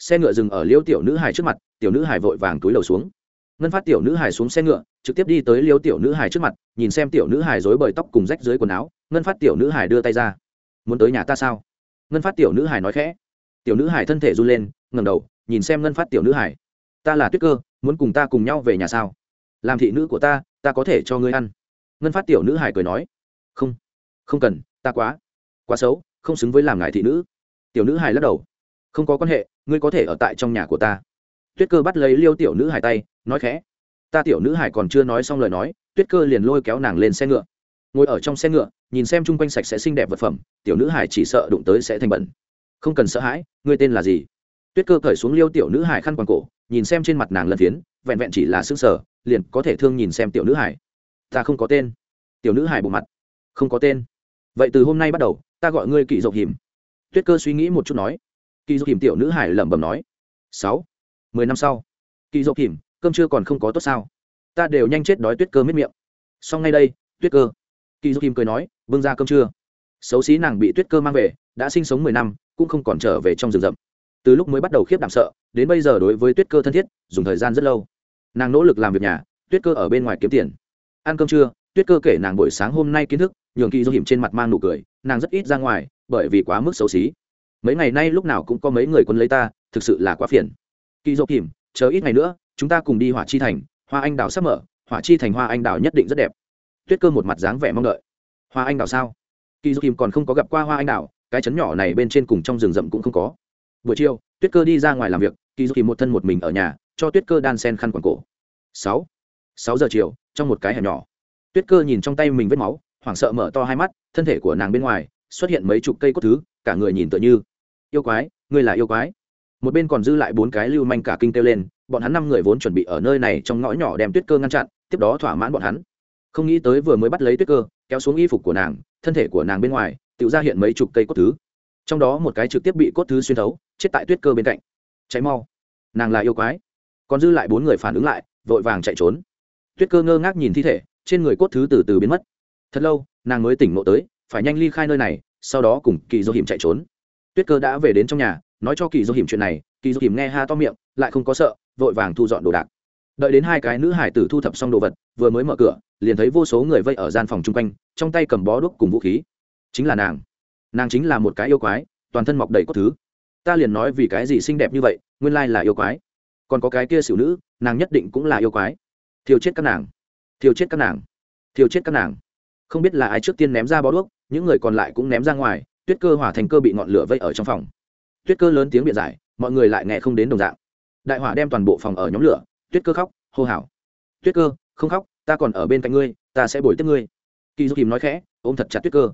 [SPEAKER 1] xe ngựa dừng ở liêu tiểu nữ hải trước mặt tiểu nữ hải vội vàng túi đầu xuống ngân phát tiểu nữ hải xuống xe ngựa trực tiếp đi tới liêu tiểu nữ hải trước mặt nhìn xem tiểu nữ hải dối bời tóc cùng rách dưới quần áo ngân phát tiểu nữ hải đưa tay ra muốn tới nhà ta sao ngân phát tiểu nữ hải nói khẽ tiểu nữ hải thân thể run lên ngầm đầu nhìn xem ngân phát tiểu nữ hải ta là tuyết cơ muốn cùng ta cùng nhau về nhà sao làm thị nữ của ta ta có thể cho ngươi ăn ngân phát tiểu nữ hải cười nói không không cần ta quá quá xấu không xứng với làm ngài thị nữ tiểu nữ hải lắc đầu không có quan hệ, ngươi có thể ở tại trong nhà của ta. Tuyết cơ bắt lấy liêu tiểu nữ hải tay, nói khẽ. Ta tiểu nữ hải còn chưa nói xong lời nói, tuyết cơ liền lôi kéo nàng lên xe ngựa. Ngồi ở trong xe ngựa, nhìn xem chung quanh sạch sẽ xinh đẹp vật phẩm, tiểu nữ hải chỉ sợ đụng tới sẽ thành bẩn. Không cần sợ hãi, ngươi tên là gì? Tuyết cơ cởi xuống liêu tiểu nữ hải khăn quàng cổ, nhìn xem trên mặt nàng lân phiến, vẹn vẹn chỉ là s ư ơ n g sở liền có thể thương nhìn xem tiểu nữ hải. Ta không có tên. Tiểu nữ hải bộ mặt. Không có tên. Vậy từ hôm nay bắt đầu, ta gọi ngươi kỵ dọc hiểm tuyết cơ suy nghĩ một chút nói Kỳ dọc hiểm tiểu nữ hải lẩm bẩm nói, sáu, mười năm sau, Kỳ dọc hiểm cơm chưa còn không có tốt sao? Ta đều nhanh chết đói tuyết cơ miết miệng. Xong ngay đây, tuyết cơ, kỳ du kìm cười nói, vương ra cơm trưa xấu xí nàng bị tuyết cơ mang về, đã sinh sống mười năm, cũng không còn trở về trong rừng rậm. Từ lúc mới bắt đầu khiếp đảm sợ, đến bây giờ đối với tuyết cơ thân thiết, dùng thời gian rất lâu. Nàng nỗ lực làm việc nhà, tuyết cơ ở bên ngoài kiếm tiền. Ăn cơm trưa, tuyết cơ kể nàng buổi sáng hôm nay kiến thức, nhường kỳ du hiểm trên mặt mang nụ cười, nàng rất ít ra ngoài, bởi vì quá mức xấu xí mấy ngày nay lúc nào cũng có mấy người quân lấy ta, thực sự là quá phiền. Kỳ du kìm, chờ ít ngày nữa, chúng ta cùng đi hỏa chi thành, hoa anh đào sắp mở, hỏa chi thành, hoa anh đào nhất định rất đẹp. Tuyết cơ một mặt dáng vẻ mong đợi. Hoa anh đào sao? Kỳ du kìm còn không có gặp qua hoa anh đào cái chấn nhỏ này bên trên cùng trong rừng rậm cũng không có. Buổi chiều, tuyết cơ đi ra ngoài làm việc, kỳ du kìm một thân một mình ở nhà, cho tuyết cơ đan sen khăn quảng cổ. Sáu sáu giờ chiều, trong một cái hẻm nhỏ. Tuyết cơ nhìn trong tay mình vết máu, hoảng sợ mở to hai mắt, thân thể của nàng bên ngoài, xuất hiện mấy chục cây cốt thứ, cả người nhìn tựa như yêu quái, ngươi là yêu quái. Một bên còn dư lại bốn cái lưu manh cả kinh kêu lên, bọn hắn năm người vốn chuẩn bị ở nơi này trong ngõ nhỏ đem tuyết cơ ngăn chặn, tiếp đó thỏa mãn bọn hắn. Không nghĩ tới vừa mới bắt lấy tuyết cơ, kéo xuống y phục của nàng, thân thể của nàng bên ngoài tự ra hiện mấy chục cây cốt thứ. Trong đó một cái trực tiếp bị cốt thứ xuyên thấu, chết tại tuyết cơ bên cạnh. Cháy mau. Nàng là yêu quái. Còn dư lại bốn người phản ứng lại, vội vàng chạy trốn. Tuyết cơ ngơ ngác nhìn thi thể, trên người cốt thứ từ từ biến mất. Thật lâu, nàng mới tỉnh ngộ tới, phải nhanh ly khai nơi này, sau đó cùng kỳ dô hiểm chạy trốn tuyết cơ đã về đến trong nhà, nói cho kỳ dô hiểm chuyện này, kỳ dô hiểm nghe ha to miệng, lại không có sợ, vội vàng thu dọn đồ đạc. Đợi đến hai cái nữ hải tử thu thập xong đồ vật, vừa mới mở cửa, liền thấy vô số người vây ở gian phòng chung quanh, trong tay cầm bó đuốc cùng vũ khí. Chính là nàng. Nàng chính là một cái yêu quái, toàn thân mọc đầy cốt thứ. Ta liền nói vì cái gì xinh đẹp như vậy, nguyên lai là yêu quái. Còn có cái kia xỉu nữ, nàng nhất định cũng là yêu quái. Thiêu chết các nàng. Thiêu chết các nàng. Thiêu chết các nàng. Không biết là ai trước tiên ném ra bó đuốc, những người còn lại cũng ném ra ngoài tuyết cơ hỏa thành cơ bị ngọn lửa vây ở trong phòng. Tuyết cơ lớn tiếng biện giải, mọi người lại nghe không đến đồng dạng. Đại hỏa đem toàn bộ phòng ở nhóm lửa, tuyết cơ khóc, hô hào. Tuyết cơ, không khóc, ta còn ở bên cạnh ngươi, ta sẽ bồi tiếp ngươi. Kỳ du kìm nói khẽ, ôm thật chặt tuyết cơ.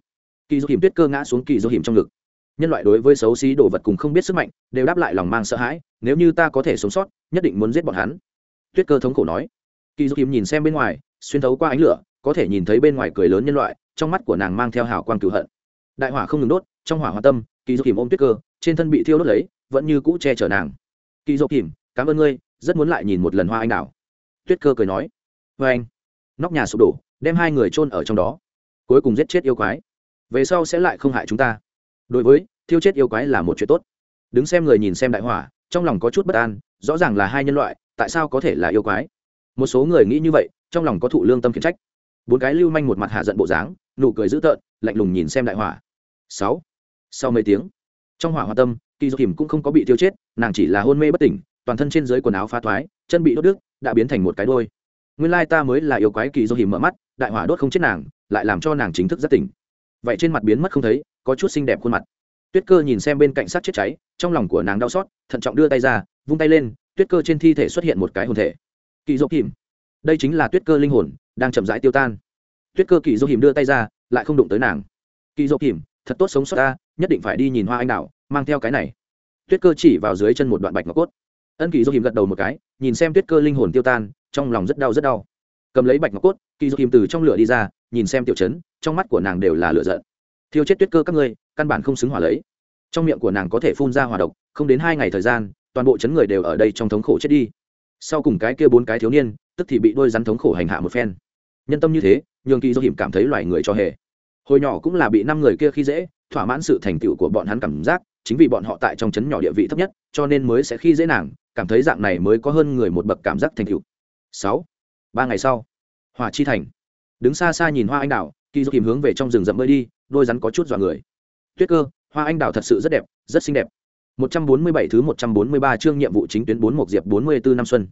[SPEAKER 1] Kỳ du kìm tuyết cơ ngã xuống kỳ du kìm trong ngực. Nhân loại đối với xấu xí đồ vật cùng không biết sức mạnh, đều đáp lại lòng mang sợ hãi, nếu như ta có thể sống sót, nhất định muốn giết bọn hắn. Tuyết cơ thống khổ nói. Kỳ du kìm nhìn xem bên ngoài, xuyên thấu qua ánh lửa, có thể nhìn thấy bên ngoài cười lớn nhân loại, trong mắt của nàng mang theo hào quang cửu hận đại hỏa không ngừng đốt, trong hỏa hoa tâm, kỳ du kìm ôm tuyết cơ, trên thân bị thiêu đốt lấy, vẫn như cũ che chở nàng. Kỳ du kìm, cảm ơn ngươi, rất muốn lại nhìn một lần hoa anh đào. Tuyết cơ cười nói. Vê anh. Nóc nhà sụp đổ, đem hai người chôn ở trong đó. Cuối cùng giết chết yêu quái. Về sau sẽ lại không hại chúng ta. Đối với, thiêu chết yêu quái là một chuyện tốt. Đứng xem người nhìn xem đại hỏa, trong lòng có chút bất an, rõ ràng là hai nhân loại, tại sao có thể là yêu quái? Một số người nghĩ như vậy, trong lòng có thụ lương tâm khiển trách. Bốn cái lưu manh một mặt hạ giận bộ dáng, nụ cười dữ tợn, lạnh lùng nhìn xem đại hỏa sáu. Sau mấy tiếng, trong hỏa hoa tâm kỳ dục hiểm cũng không có bị tiêu chết, nàng chỉ là hôn mê bất tỉnh, toàn thân trên dưới quần áo phá thoái, chân bị đốt đứt, đã biến thành một cái đôi. Nguyên lai ta mới là yêu quái kỳ dục hiểm mở mắt, đại hỏa đốt không chết nàng, lại làm cho nàng chính thức rất tỉnh. Vậy trên mặt biến mất không thấy, có chút xinh đẹp khuôn mặt. Tuyết cơ nhìn xem bên cạnh sát chết cháy, trong lòng của nàng đau xót, thận trọng đưa tay ra, vung tay lên, tuyết cơ trên thi thể xuất hiện một cái hồn thể. Kỳ dỗ kìm đây chính là tuyết cơ linh hồn, đang chậm rãi tiêu tan. Tuyết cơ kỳ dỗ kìm đưa tay ra, lại không đụng tới nàng. Kỳ dỗ kìm thật tốt sống sót ta, nhất định phải đi nhìn hoa anh đào, mang theo cái này. Tuyết cơ chỉ vào dưới chân một đoạn bạch ngọc cốt. Ân kỳ dỗ kìm gật đầu một cái, nhìn xem tuyết cơ linh hồn tiêu tan, trong lòng rất đau rất đau. Cầm lấy bạch ngọc cốt, kỳ dỗ kìm từ trong lửa đi ra, nhìn xem tiểu chấn trong mắt của nàng đều là lửa giận. Thiêu chết tuyết cơ các ngươi, căn bản không xứng hỏa lấy. Trong miệng của nàng có thể phun ra hỏa độc, không đến hai ngày thời gian, toàn bộ chấn người đều ở đây trong thống khổ chết đi. Sau cùng cái kia bốn cái thiếu niên, tức thì bị đôi rắn thống khổ hành hạ một phen. Nhân tâm như thế, nhường kỳ do hiểm cảm thấy loài người cho hề hồi nhỏ cũng là bị năm người kia khi dễ, thỏa mãn sự thành tựu của bọn hắn cảm giác, chính vì bọn họ tại trong chấn nhỏ địa vị thấp nhất, cho nên mới sẽ khi dễ nàng, cảm thấy dạng này mới có hơn người một bậc cảm giác thành tựu. Sáu, ba ngày sau hòa chi thành. Đứng xa xa nhìn hoa anh đào kỳ do kìm hướng về trong rừng rậm bơi đi, đôi rắn có chút dọa người. Tuyết cơ, hoa anh đào thật sự rất đẹp, rất xinh đẹp. 147 thứ 143 chương nhiệm vụ chính tuyến 4 một diệp 44 năm xuân.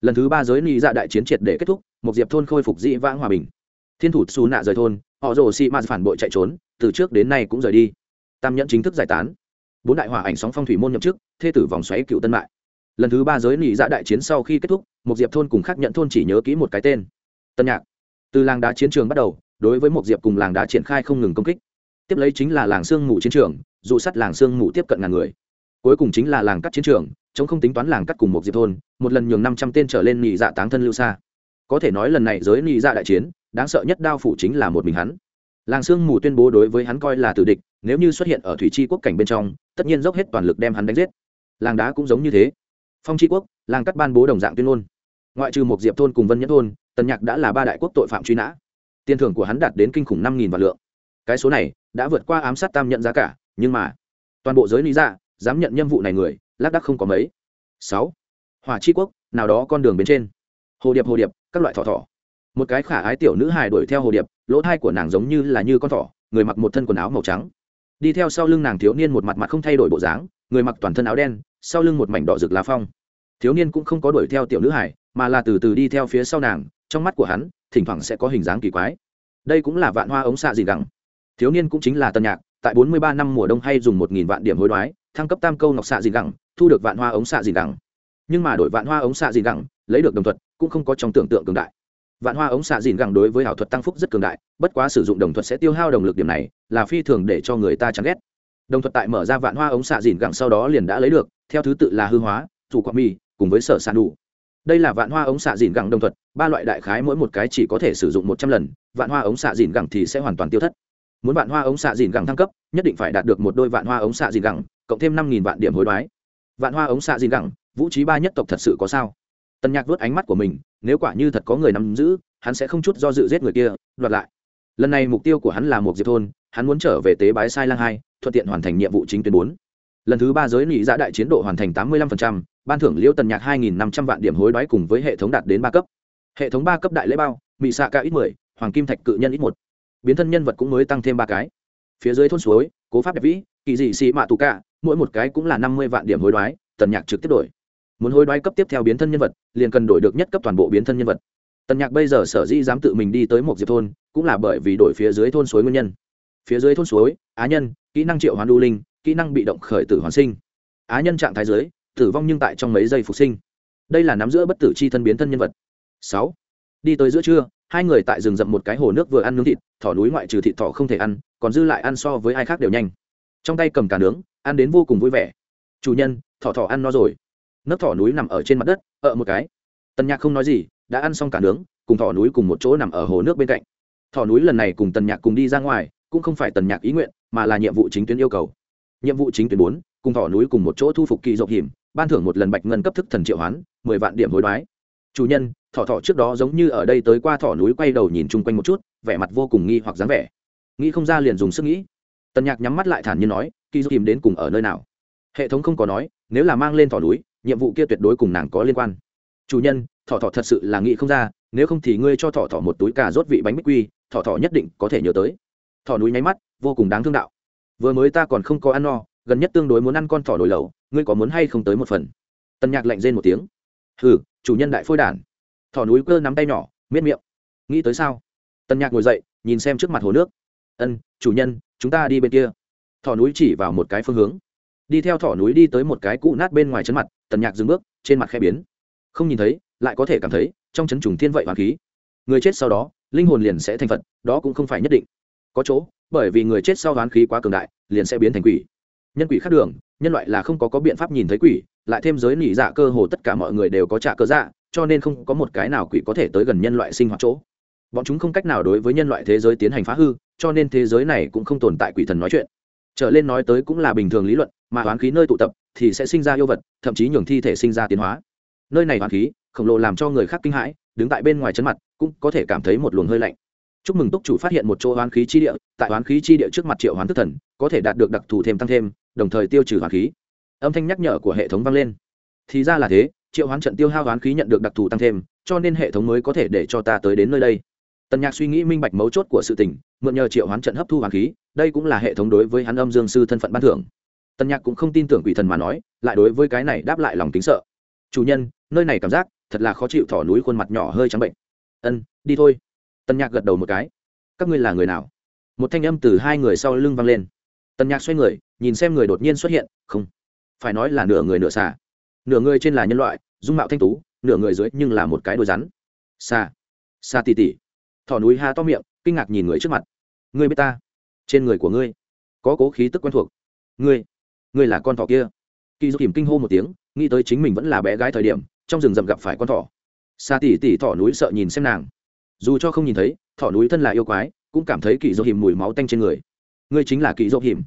[SPEAKER 1] Lần thứ ba giới ly dạ đại chiến triệt để kết thúc một diệp thôn khôi phục dị vãng hòa bình. Thiên thủ xù nạ rời thôn họ rồ xị mạt phản bội chạy trốn, từ trước đến nay cũng rời đi. Tam nhẫn chính thức giải tán. Bốn đại hỏa ảnh sóng phong thủy môn nhậm chức, thê tử vòng xoáy cựu tân mại. Lần thứ ba giới nị dạ đại chiến sau khi kết thúc, một diệp thôn cùng khác nhận thôn chỉ nhớ kỹ một cái tên. Tân nhạc. Từ làng đá chiến trường bắt đầu, đối với một diệp cùng làng đá triển khai không ngừng công kích. Tiếp lấy chính là làng sương mù chiến trường dụ sắt làng sương mù tiếp cận ngàn người. Cuối cùng chính là làng cắt chiến trường, chống không tính toán làng cắt cùng một diệp thôn, một lần nhường năm trăm tên trở lên nị dạ táng thân lưu xa. Có thể nói lần này giới nị dạ đại chiến đáng sợ nhất đao phủ chính là một mình hắn. Làng sương mù tuyên bố đối với hắn coi là tử địch, nếu như xuất hiện ở thủy tri quốc cảnh bên trong, tất nhiên dốc hết toàn lực đem hắn đánh giết. Làng đá cũng giống như thế. Phong tri quốc, làng cắt ban bố đồng dạng tuyên ngôn. Ngoại trừ một diệp thôn cùng vân nhất thôn, tần nhạc đã là ba đại quốc tội phạm truy nã. Tiền thưởng của hắn đạt đến kinh khủng năm nghìn vạn lượng. Cái số này đã vượt qua ám sát tam nhận giá cả, nhưng mà, toàn bộ giới lý ra dám nhận nhiệm vụ này người, lác đắc không có mấy. Sáu. Hỏa chi quốc, nào đó con đường bên trên. Hồ điệp hồ điệp, các loại thỏ thỏ một cái khả ái tiểu nữ hài đuổi theo hồ điệp, lỗ thai của nàng giống như là như con thỏ, người mặc một thân quần áo màu trắng. Đi theo sau lưng nàng thiếu niên một mặt mặt không thay đổi bộ dáng, người mặc toàn thân áo đen, sau lưng một mảnh đỏ rực lá phong. Thiếu niên cũng không có đuổi theo tiểu nữ hải mà là từ từ đi theo phía sau nàng, trong mắt của hắn, thỉnh thoảng sẽ có hình dáng kỳ quái. Đây cũng là vạn hoa ống xạ gì gắng thiếu niên cũng chính là tân nhạc, tại bốn mươi ba năm mùa đông hay dùng một nghìn vạn điểm hối đoái, thăng cấp tam câu ngọc xạ gì gắng thu được vạn hoa ống xạ gì gắng nhưng mà đổi vạn hoa ống xạ gì gắng lấy được đồng thuật, cũng không có trong tưởng tượng cường đại vạn hoa ống xạ dìn gẳng đối với ảo thuật tăng phúc rất cường đại, bất quá sử dụng đồng thuật sẽ tiêu hao đồng lực điểm này, là phi thường để cho người ta chán ghét. Đồng thuật tại mở ra vạn hoa ống xạ dìn gẳng sau đó liền đã lấy được, theo thứ tự là hư hóa thủ quạ mi cùng với sở sản đủ. Đây là vạn hoa ống xạ dìn gẳng đồng thuật, ba loại đại khái mỗi một cái chỉ có thể sử dụng một trăm lần, vạn hoa ống xạ dìn gẳng thì sẽ hoàn toàn tiêu thất. Muốn vạn hoa ống xạ dìn gẳng thăng cấp, nhất định phải đạt được một đôi vạn hoa ống xạ dìn gẳng, cộng thêm năm nghìn vạn điểm hối đoái. Vạn hoa ống xạ dìn gẳng, vũ trí ba nhất tộc thật sự có sao? Tần nhạc vớt ánh mắt của mình, nếu quả như thật có người nắm giữ, hắn sẽ không chút do dự giết người kia, đoạt lại. Lần này mục tiêu của hắn là một diệp thôn, hắn muốn trở về tế bái sai lang hai, thuận tiện hoàn thành nhiệm vụ chính tuyến bốn. Lần thứ ba giới nghị giã đại chiến độ hoàn thành tám mươi lăm ban thưởng liễu tần nhạc hai nghìn năm trăm vạn điểm hối đoái cùng với hệ thống đạt đến ba cấp. Hệ thống ba cấp đại lễ bao mỹ xạ ca ít mười, hoàng kim thạch cự nhân ít một. Biến thân nhân vật cũng mới tăng thêm ba cái. Phía dưới thôn suối, cố pháp đẹp vĩ, kỳ dị xị mạ tù cả mỗi một cái cũng là năm mươi vạn điểm hối đoái, tần nhạc trực tiếp đổi muốn hối đoái cấp tiếp theo biến thân nhân vật, liền cần đổi được nhất cấp toàn bộ biến thân nhân vật. Tần nhạc bây giờ sở dĩ dám tự mình đi tới một diệp thôn, cũng là bởi vì đổi phía dưới thôn suối nguyên nhân. Phía dưới thôn suối, á nhân, kỹ năng triệu hoán đu linh, kỹ năng bị động khởi tử hoàn sinh. Á nhân trạng thái dưới, tử vong nhưng tại trong mấy giây phục sinh. Đây là nắm giữa bất tử c h i thân biến thân nhân vật. Sáu. Đi tới giữa trưa, hai người tại rừng rậm một cái hồ nước vừa ăn nướng thịt, thỏ núi ngoại trừ thịt thỏ không thể ăn, còn dư lại ăn so với ai khác đều nhanh. Trong tay cầm cả nướng, ăn đến vô cùng vui vẻ. Chủ nhân, thỏ thỏ ăn no rồi nấc thỏ núi nằm ở trên mặt đất ở một cái. Tần nhạc không nói gì, đã ăn xong cả nướng, cùng thỏ núi cùng một chỗ nằm ở hồ nước bên cạnh. Thỏ núi lần này cùng tần nhạc cùng đi ra ngoài, cũng không phải tần nhạc ý nguyện, mà là nhiệm vụ chính tuyến yêu cầu. Nhiệm vụ chính tuyến bốn, cùng thỏ núi cùng một chỗ thu phục kỳ dọc hiểm, ban thưởng một lần bạch ngân cấp thức thần triệu hoán, mười vạn điểm hối đoái. Chủ nhân, thỏ thỏ trước đó giống như ở đây tới qua thỏ núi quay đầu nhìn chung quanh một chút, vẻ mặt vô cùng nghi hoặc dáng vẻ. Nghĩ không ra liền dùng sức nghĩ. Tần nhạc nhắm mắt lại thản nhiên nói, kỳ dọc hiểm đến cùng ở nơi nào? Hệ thống không có nói, nếu là mang lên thỏ núi nhiệm vụ kia tuyệt đối cùng nàng có liên quan. Chủ nhân, thỏ thỏ thật sự là nghĩ không ra, nếu không thì ngươi cho thỏ thỏ một túi cà rốt vị bánh bích quy, thỏ thỏ nhất định có thể nhớ tới. Thỏ núi nháy mắt, vô cùng đáng thương đạo. Vừa mới ta còn không có ăn no, gần nhất tương đối muốn ăn con thỏ nồi lẩu, ngươi có muốn hay không tới một phần? Tần nhạc lạnh rên một tiếng. Hừ, chủ nhân đại phôi đản. Thỏ núi cơ nắm tay nhỏ, miết miệng. Nghĩ tới sao? Tần nhạc ngồi dậy, nhìn xem trước mặt hồ nước. Ân, chủ nhân, chúng ta đi bên kia. Thỏ núi chỉ vào một cái phương hướng. Đi theo thỏ núi đi tới một cái cũ nát bên ngoài chân mặt tần nhạc dừng bước, trên mặt khe biến. Không nhìn thấy, lại có thể cảm thấy, trong chấn trùng thiên vậy hoàng khí. Người chết sau đó, linh hồn liền sẽ thành phật, đó cũng không phải nhất định. Có chỗ, bởi vì người chết sau hoán khí quá cường đại, liền sẽ biến thành quỷ. Nhân quỷ khác đường, nhân loại là không có có biện pháp nhìn thấy quỷ, lại thêm giới nỉ dạ cơ hồ tất cả mọi người đều có trả cơ dạ cho nên không có một cái nào quỷ có thể tới gần nhân loại sinh hoạt chỗ. Bọn chúng không cách nào đối với nhân loại thế giới tiến hành phá hư, cho nên thế giới này cũng không tồn tại quỷ thần nói chuyện. Trở lên nói tới cũng là bình thường lý luận, mà hoán khí nơi tụ tập thì sẽ sinh ra yêu vật, thậm chí nhường thi thể sinh ra tiến hóa. Nơi này hoàn khí, khổng lồ làm cho người khác kinh hãi, đứng tại bên ngoài chân mặt, cũng có thể cảm thấy một luồng hơi lạnh. Chúc mừng túc chủ phát hiện một chỗ hoán khí chi địa, tại hoán khí chi địa trước mặt triệu hoán thức thần, có thể đạt được đặc thù thêm tăng thêm, đồng thời tiêu trừ hoán khí. Âm thanh nhắc nhở của hệ thống vang lên. Thì ra là thế, triệu hoán trận tiêu hao hoán khí nhận được đặc thù tăng thêm, cho nên hệ thống mới có thể để cho ta tới đến nơi đây. Tần nhạc suy nghĩ minh bạch mấu chốt của sự tình, mượn nhờ triệu hoán trận hấp thu hoán khí, đây cũng là hệ thống đối với hắn âm dương sư thân phận ban thưởng tần nhạc cũng không tin tưởng quỷ thần mà nói, lại đối với cái này đáp lại lòng tính sợ. Chủ nhân, nơi này cảm giác, thật là khó chịu thỏ núi khuôn mặt nhỏ hơi trắng bệnh. Ân, đi thôi. Tần nhạc gật đầu một cái. Các ngươi là người nào? Một thanh âm từ hai người sau lưng vang lên. Tần nhạc xoay người, nhìn xem người đột nhiên xuất hiện. Không, phải nói là nửa người nửa xà. Nửa người trên là nhân loại, dung mạo thanh tú, nửa người dưới nhưng là một cái đôi rắn. Xà xà tỉ tỉ. Thỏ núi ha to miệng, kinh ngạc nhìn người trước mặt. Ngươi biết ta? Trên người của ngươi, có cố khí tức quen thuộc. Ngươi ngươi là con thỏ kia. Kỳ dục hiểm kinh hô một tiếng, nghĩ tới chính mình vẫn là bé gái thời điểm, trong rừng rậm gặp phải con thỏ. Xa tỉ tỉ thỏ núi sợ nhìn xem nàng. Dù cho không nhìn thấy, thỏ núi thân là yêu quái, cũng cảm thấy kỳ dục hiểm mùi máu tanh trên người. Ngươi chính là kỳ dục hiểm.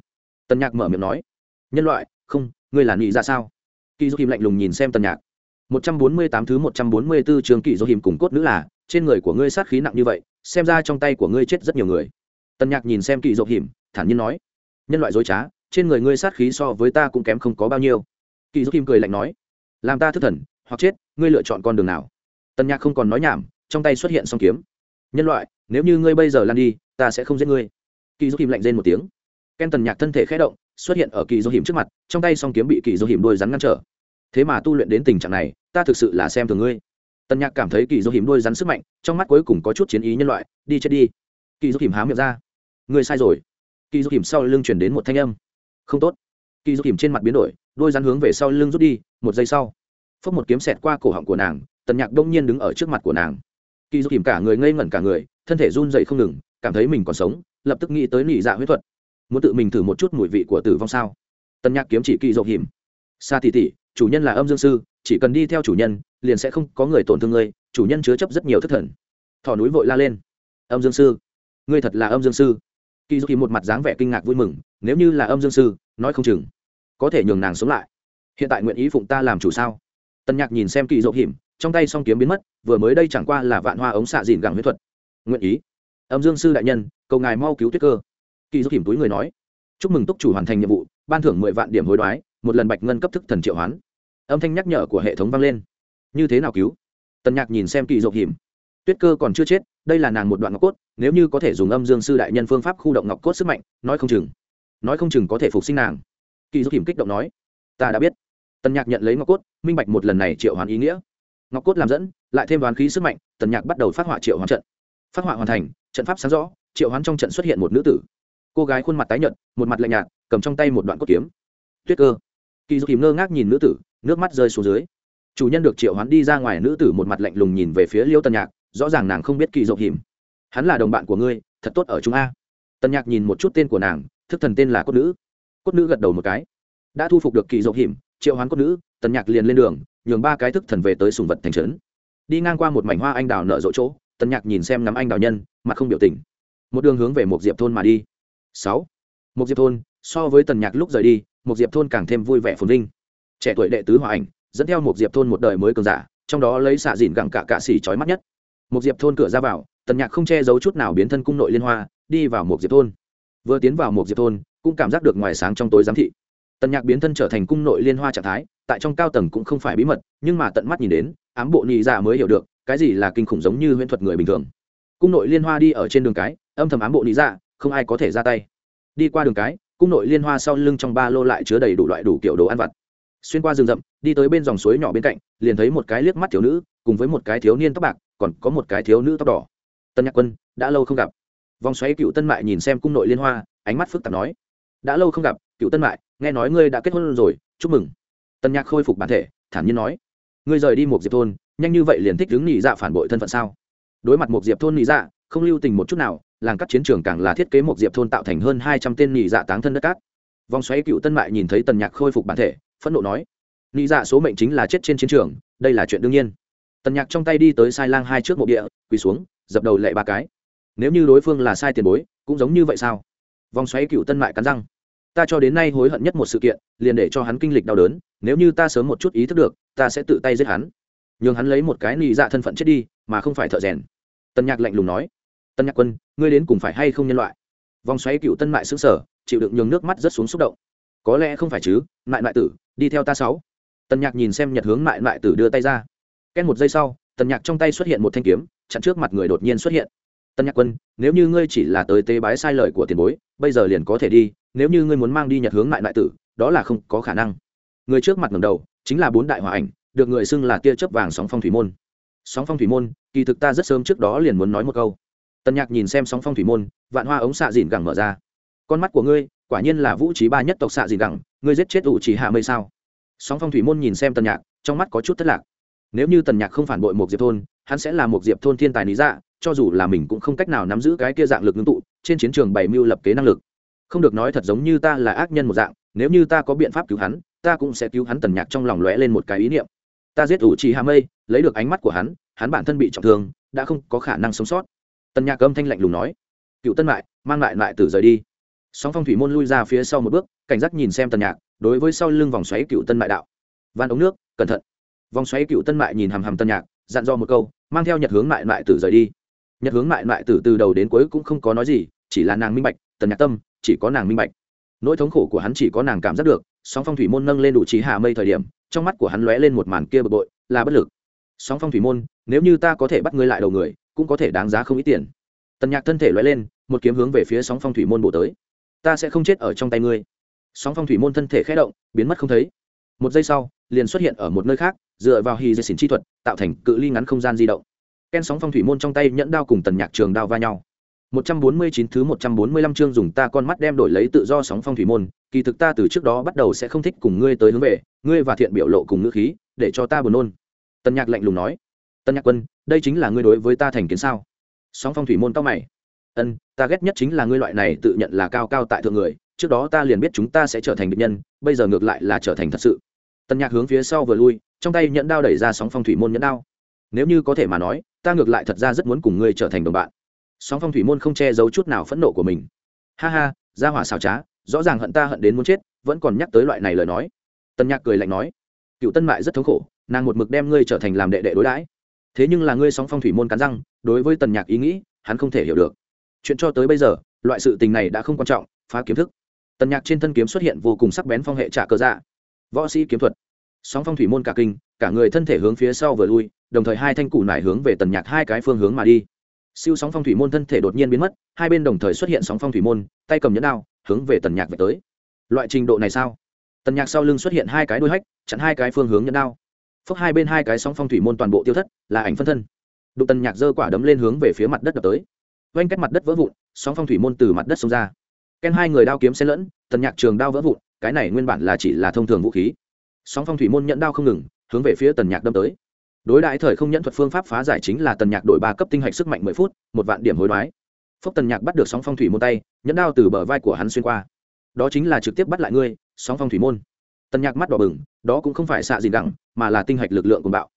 [SPEAKER 1] Tần nhạc mở miệng nói. Nhân loại, không, ngươi là nị ra sao? Kỳ dục hiểm lạnh lùng nhìn xem tần nhạc. Một trăm bốn mươi tám thứ một trăm bốn mươi 144 trường kỳ dục hiểm cùng cốt nữ là, trên người của ngươi sát khí nặng như vậy, xem ra trong tay của ngươi chết rất nhiều người. Tần nhạc nhìn xem kỳ dục hiểm, thản nhiên nói. Nhân loại dối trá trên người ngươi sát khí so với ta cũng kém không có bao nhiêu. Kỳ dỗ kim cười lạnh nói, làm ta thức thần, hoặc chết, ngươi lựa chọn con đường nào? Tần nhạc không còn nói nhảm, trong tay xuất hiện song kiếm. Nhân loại, nếu như ngươi bây giờ lan đi, ta sẽ không giết ngươi. Kỳ dỗ kim lạnh rên một tiếng. Ken tần nhạc thân thể khé động, xuất hiện ở kỳ dỗ hiểm trước mặt, trong tay song kiếm bị kỳ dỗ hiểm đôi rắn ngăn trở. Thế mà tu luyện đến tình trạng này, ta thực sự là xem thường ngươi. Tần nhạc cảm thấy kỳ dỗ hiểm đôi rắn sức mạnh, trong mắt cuối cùng có chút chiến ý nhân loại, đi chết đi. Kỳ dỗ hiểm há miệng ra. Ngươi sai rồi. Kỳ dỗ hiểm sau lưng chuyển đến một thanh âm không tốt. Kỳ dỗ hiểm trên mặt biến đổi, đôi rắn hướng về sau lưng rút đi, một giây sau, phốc một kiếm xẹt qua cổ họng của nàng, tần nhạc đông nhiên đứng ở trước mặt của nàng. Kỳ dỗ hiểm cả người ngây ngẩn cả người, thân thể run dậy không ngừng, cảm thấy mình còn sống, lập tức nghĩ tới nỉ dạ huyết thuật. Muốn tự mình thử một chút mùi vị của tử vong sao? Tần nhạc kiếm chỉ kỳ dậu hiểm xa tỷ tỷ, chủ nhân là âm dương sư, chỉ cần đi theo chủ nhân, liền sẽ không có người tổn thương ngươi, chủ nhân chứa chấp rất nhiều thất thần. Thỏ núi vội la lên. Âm dương sư, ngươi thật là âm dương sư. Kỳ dù hiểm một mặt dáng vẻ kinh ngạc vui mừng nếu như là âm dương sư, nói không chừng, có thể nhường nàng sống lại. Hiện tại nguyện ý phụng ta làm chủ sao? Tân nhạc nhìn xem kỳ dỗ hiểm trong tay song kiếm biến mất, vừa mới đây chẳng qua là vạn hoa ống xạ dìn gẳng huyết thuật. Nguyện ý. Âm dương sư đại nhân, cầu ngài mau cứu tuyết cơ. Kỳ dỗ hiểm túi người nói. Chúc mừng túc chủ hoàn thành nhiệm vụ, ban thưởng mười vạn điểm hối đoái, một lần bạch ngân cấp thức thần triệu hoán. Âm thanh nhắc nhở của hệ thống vang lên. Như thế nào cứu? Tân nhạc nhìn xem kỳ dỗ hiểm tuyết cơ còn chưa chết, đây là nàng một đoạn ngọc cốt, nếu như có thể dùng âm dương sư đại nhân phương pháp khu động ngọc cốt sức mạnh, nói không chừng nói không chừng có thể phục sinh nàng. Kỳ dỗ kìm kích động nói, ta đã biết. Tần nhạc nhận lấy ngọc cốt, minh bạch một lần này triệu hoàn ý nghĩa. Ngọc cốt làm dẫn, lại thêm đoán khí sức mạnh, tần nhạc bắt đầu phát họa triệu hoàn trận. Phát họa hoàn thành, trận pháp sáng rõ, triệu hoán trong trận xuất hiện một nữ tử. Cô gái khuôn mặt tái nhợt, một mặt lạnh nhạt, cầm trong tay một đoạn cốt kiếm. Tuyết cơ. Kỳ dù kìm ngơ ngác nhìn nữ tử, nước mắt rơi xuống dưới. Chủ nhân được triệu hoán đi ra ngoài, nữ tử một mặt lạnh lùng nhìn về phía liêu tần nhạc, rõ ràng nàng không biết kỳ dậu hiểm. Hắn là đồng bạn của ngươi, thật tốt ở chúng a. Tần nhạc nhìn một chút tên của nàng thức thần tên là cốt nữ. Cốt nữ gật đầu một cái. Đã thu phục được kỳ dậu hiểm, triệu hoán cốt nữ, tần nhạc liền lên đường, nhường ba cái thức thần về tới sùng vật thành trấn. Đi ngang qua một mảnh hoa anh đào nở rộ chỗ, tần nhạc nhìn xem ngắm anh đào nhân, mặt không biểu tình. Một đường hướng về một diệp thôn mà đi. Sáu. Một diệp thôn, so với tần nhạc lúc rời đi một diệp thôn càng thêm vui vẻ phồn vinh. Trẻ tuổi đệ tứ hòa ảnh, dẫn theo một diệp thôn một đời mới cường giả, trong đó lấy xạ dìn gặng cả cạ xỉ trói mắt nhất. Một diệp thôn cửa ra vào, tần nhạc không che giấu chút nào biến thân cung nội liên hoa, đi vào một diệp thôn vừa tiến vào một diệp thôn, cũng cảm giác được ngoài sáng trong tối giám thị. Tần nhạc biến thân trở thành cung nội liên hoa trạng thái, tại trong cao tầng cũng không phải bí mật, nhưng mà tận mắt nhìn đến, ám bộ nhị dạ mới hiểu được, cái gì là kinh khủng giống như huyễn thuật người bình thường. Cung nội liên hoa đi ở trên đường cái, âm thầm ám bộ nhị dạ không ai có thể ra tay. Đi qua đường cái, cung nội liên hoa sau lưng trong ba lô lại chứa đầy đủ loại đủ kiểu đồ ăn vặt. Xuyên qua rừng rậm, đi tới bên dòng suối nhỏ bên cạnh, liền thấy một cái liếc mắt thiếu nữ, cùng với một cái thiếu niên tóc bạc, còn có một cái thiếu nữ tóc đỏ. Tân nhạc quân, đã lâu không gặp vòng xoáy cựu tân mại nhìn xem cung nội liên hoa, ánh mắt phức tạp nói, đã lâu không gặp, cựu tân mại, nghe nói ngươi đã kết hôn rồi, chúc mừng. Tân nhạc khôi phục bản thể, thản nhiên nói, ngươi rời đi một diệp thôn, nhanh như vậy liền thích đứng nhị dạ phản bội thân phận sao? Đối mặt một diệp thôn nhị dạ không lưu tình một chút nào, làng các chiến trường càng là thiết kế một diệp thôn tạo thành hơn hai trăm tên nhị dạ táng thân đất cát. Vòng xoáy cựu tân mại nhìn thấy tần nhạc khôi phục bản thể, phẫn nộ nói nhị dạ số mệnh chính là chết trên chiến trường, đây là chuyện đương nhiên. Tần nhạc trong tay đi tới sai lang hai trước mộ địa, quỳ xuống, dập đầu lệ ba cái nếu như đối phương là sai tiền bối, cũng giống như vậy sao? Vòng xoáy cựu tân mại cắn răng. Ta cho đến nay hối hận nhất một sự kiện, liền để cho hắn kinh lịch đau đớn, nếu như ta sớm một chút ý thức được, ta sẽ tự tay giết hắn. Nhường hắn lấy một cái nị dạ thân phận chết đi, mà không phải thợ rèn. Tân nhạc lạnh lùng nói. Tân nhạc quân, ngươi đến cùng phải hay không nhân loại? Vòng xoáy cựu tân mại xứng sở chịu đựng nhường nước mắt rất xuống xúc động. Có lẽ không phải chứ, mại mại tử, đi theo ta sáu. Tân nhạc nhìn xem nhật hướng mại mại tử đưa tay ra. Ken một giây sau, Tân nhạc trong tay xuất hiện một thanh kiếm, chặn trước mặt người đột nhiên xuất hiện tân nhạc quân, nếu như ngươi chỉ là tới tế bái sai lời của tiền bối, bây giờ liền có thể đi, nếu như ngươi muốn mang đi nhật hướng lại đại tử, đó là không có khả năng. Người trước mặt ngầm đầu, chính là bốn đại hòa ảnh, được người xưng là tia chớp vàng sóng phong thủy môn. Sóng phong thủy môn, kỳ thực ta rất sớm trước đó liền muốn nói một câu. Tân nhạc nhìn xem sóng phong thủy môn, vạn hoa ống xạ dìn gẳng mở ra. Con mắt của ngươi, quả nhiên là vũ trí ba nhất tộc xạ dìn gẳng, ngươi giết chết ủ chỉ hạ mây sao? Sóng phong thủy môn nhìn xem Tân nhạc, trong mắt có chút thất lạc. Nếu như tần nhạc không phản bội một diệp thôn, hắn sẽ là một diệp thôn thiên tài lý dạ cho dù là mình cũng không cách nào nắm giữ cái kia dạng lực ngưng tụ, trên chiến trường bày mưu lập kế năng lực. Không được nói thật giống như ta là ác nhân một dạng, nếu như ta có biện pháp cứu hắn, ta cũng sẽ cứu hắn tần nhạc trong lòng lóe lên một cái ý niệm. Ta giết ủ trì hà mây, lấy được ánh mắt của hắn hắn bản thân bị trọng thương, đã không có khả năng sống sót. Tần nhạc âm thanh lạnh lùng nói, cựu tân mại, mang lại lại từ rời đi. Sóng phong thủy môn lui ra phía sau một bước, cảnh giác nhìn xem tần nhạc, đối với sau lưng vòng xoáy cựu tân mại đạo, van ống nước, cẩn thận. Vòng xoáy cựu tân mại nhìn hàm hàm tân nhạc, dặn dò một câu, mang theo nhật hướng mại mại tử rời đi nhật hướng mại mại từ từ đầu đến cuối cũng không có nói gì, chỉ là nàng minh bạch, tần nhạc tâm chỉ có nàng minh bạch. Nỗi thống khổ của hắn chỉ có nàng cảm giác được, sóng phong thủy môn nâng lên đủ trí hạ mây thời điểm, trong mắt của hắn lóe lên một màn kia bực bội, là bất lực. Sóng phong thủy môn, nếu như ta có thể bắt ngươi lại đầu người, cũng có thể đáng giá không ít tiền. Tần nhạc thân thể lóe lên, một kiếm hướng về phía sóng phong thủy môn bổ tới. Ta sẽ không chết ở trong tay ngươi. Sóng phong thủy môn thân thể khé động, biến mất không thấy. Một giây sau, liền xuất hiện ở một nơi khác, dựa vào hy dây xỉn chi thuật, tạo thành cự ly ngắn không gian di động ken sóng phong thủy môn trong tay nhẫn đao cùng tần nhạc trường đao va nhau 149 thứ 145 chương dùng ta con mắt đem đổi lấy tự do sóng phong thủy môn, kỳ thực ta từ trước đó bắt đầu sẽ không thích cùng ngươi tới hướng về, ngươi và thiện biểu lộ cùng ngữ khí, để cho ta buồn nôn. Tần Nhạc lạnh lùng nói, Tần Nhạc Quân, đây chính là ngươi đối với ta thành kiến sao? Sóng phong thủy môn cao mày. Ân, ta ghét nhất chính là ngươi loại này tự nhận là cao cao tại thượng người, trước đó ta liền biết chúng ta sẽ trở thành địch nhân, bây giờ ngược lại là trở thành thật sự. Tần Nhạc hướng phía sau vừa lui, trong tay nhẫn đao đẩy ra sóng phong thủy môn nhẫn đao. Nếu như có thể mà nói, ta ngược lại thật ra rất muốn cùng ngươi trở thành đồng bạn. Sóng phong thủy môn không che giấu chút nào phẫn nộ của mình. Ha ha ra hỏa xào trá, rõ ràng hận ta hận đến muốn chết, vẫn còn nhắc tới loại này lời nói. Tân nhạc cười lạnh nói, cựu tân mại rất thống khổ, nàng một mực đem ngươi trở thành làm đệ đệ đối đãi. Thế nhưng là ngươi sóng phong thủy môn cắn răng, đối với tần nhạc ý nghĩ, hắn không thể hiểu được. Chuyện cho tới bây giờ, loại sự tình này đã không quan trọng, phá kiếm thức. Tần nhạc trên thân kiếm xuất hiện vô cùng sắc bén phong hệ trả cơ dạ. Võ sĩ kiếm thuật. Sóng phong thủy môn cả kinh, cả người thân thể hướng phía sau vừa lui đồng thời hai thanh củ nải hướng về tần nhạc hai cái phương hướng mà đi. Siêu sóng phong thủy môn thân thể đột nhiên biến mất, hai bên đồng thời xuất hiện sóng phong thủy môn, tay cầm nhẫn đao, hướng về tần nhạc về tới. Loại trình độ này sao? Tần nhạc sau lưng xuất hiện hai cái đuôi hách, chặn hai cái phương hướng nhẫn đao. Phốc hai bên hai cái sóng phong thủy môn toàn bộ tiêu thất, là ảnh phân thân. Đụng tần nhạc giơ quả đấm lên hướng về phía mặt đất đập tới. Oanh cách mặt đất vỡ vụn, sóng phong thủy môn từ mặt đất xông ra. Ken hai người đao kiếm xen lẫn, tần nhạc trường đao vỡ vụn, cái này nguyên bản là chỉ là thông thường vũ khí. Sóng phong thủy môn nhận đao không ngừng, hướng về phía tần nhạc đâm tới đối đại thời không nhận thuật phương pháp phá giải chính là tần nhạc đổi ba cấp tinh hạch sức mạnh mười phút, một vạn điểm hối đoái. Phốc tần nhạc bắt được sóng phong thủy môn tay, nhẫn đao từ bờ vai của hắn xuyên qua. Đó chính là trực tiếp bắt lại ngươi, sóng phong thủy môn. Tần nhạc mắt đỏ bừng, đó cũng không phải xạ gì đẳng mà là tinh hạch lực lượng của bạo.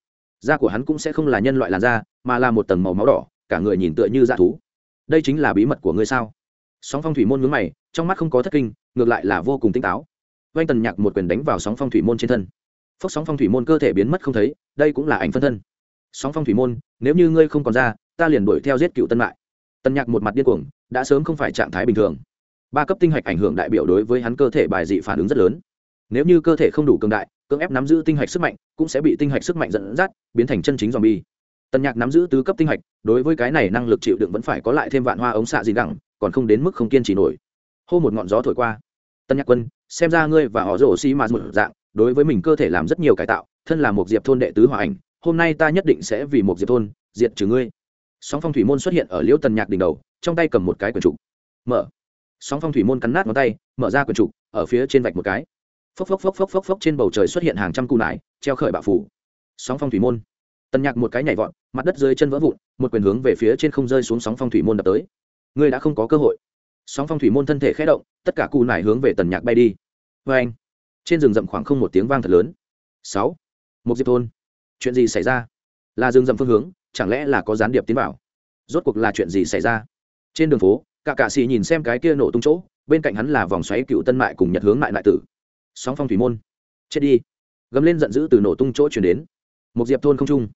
[SPEAKER 1] Da của hắn cũng sẽ không là nhân loại làn da, mà là một tầng màu máu đỏ, cả người nhìn tựa như dạ thú. Đây chính là bí mật của ngươi sao? Sóng phong thủy môn ngứng mày, trong mắt không có thất kinh, ngược lại là vô cùng tinh táo. Oanh tần nhạc một quyền đánh vào sóng phong thủy môn trên thân phốc sóng phong thủy môn cơ thể biến mất không thấy, đây cũng là ảnh phân thân. Sóng phong thủy môn, nếu như ngươi không còn ra, ta liền đuổi theo giết cựu tân mại. Tân nhạc một mặt điên cuồng, đã sớm không phải trạng thái bình thường. Ba cấp tinh hạch ảnh hưởng đại biểu đối với hắn cơ thể bài dị phản ứng rất lớn. Nếu như cơ thể không đủ cường đại, cưỡng ép nắm giữ tinh hạch sức mạnh, cũng sẽ bị tinh hạch sức mạnh dẫn dắt, biến thành chân chính dòm bi Tân nhạc nắm giữ tứ cấp tinh hạch, đối với cái này năng lực chịu đựng vẫn phải có lại thêm vạn hoa ống xạ gì đẳng, còn không đến mức không kiên trì nổi. Hô một ngọn gió thổi qua. Tân nhạc quân, xem ra ngươi và họ rổ xi mà một dạng đối với mình cơ thể làm rất nhiều cải tạo, thân là một diệp thôn đệ tứ hòa ảnh, hôm nay ta nhất định sẽ vì một diệp thôn, diệt trừ ngươi. Sóng phong thủy môn xuất hiện ở liễu tần nhạc đỉnh đầu, trong tay cầm một cái quyển trục. Mở. Sóng phong thủy môn cắn nát ngón tay, mở ra quyển trục, ở phía trên vạch một cái. Phốc phốc phốc phốc phốc phốc trên bầu trời xuất hiện hàng trăm cụ nải, treo khởi bạo phủ. Sóng phong thủy môn. Tần nhạc một cái nhảy vọt, mặt đất rơi chân vỡ vụn, một quyền hướng về phía trên không rơi xuống sóng phong thủy môn đập tới. Ngươi đã không có cơ hội. Sóng phong thủy môn thân thể khé động, tất cả cụ nải hướng về tần nhạc bay đi. Vê anh trên rừng rậm khoảng không một tiếng vang thật lớn. Sáu. Một diệp thôn. Chuyện gì xảy ra? Là rừng rậm phương hướng, chẳng lẽ là có gián điệp tiến vào? Rốt cuộc là chuyện gì xảy ra? Trên đường phố cả cạ xì nhìn xem cái kia nổ tung chỗ, bên cạnh hắn là vòng xoáy cựu tân mại cùng nhật hướng mại lại tử. Sóng phong thủy môn. Chết đi. Gấm lên giận dữ từ nổ tung chỗ chuyển đến. Một diệp thôn không trung.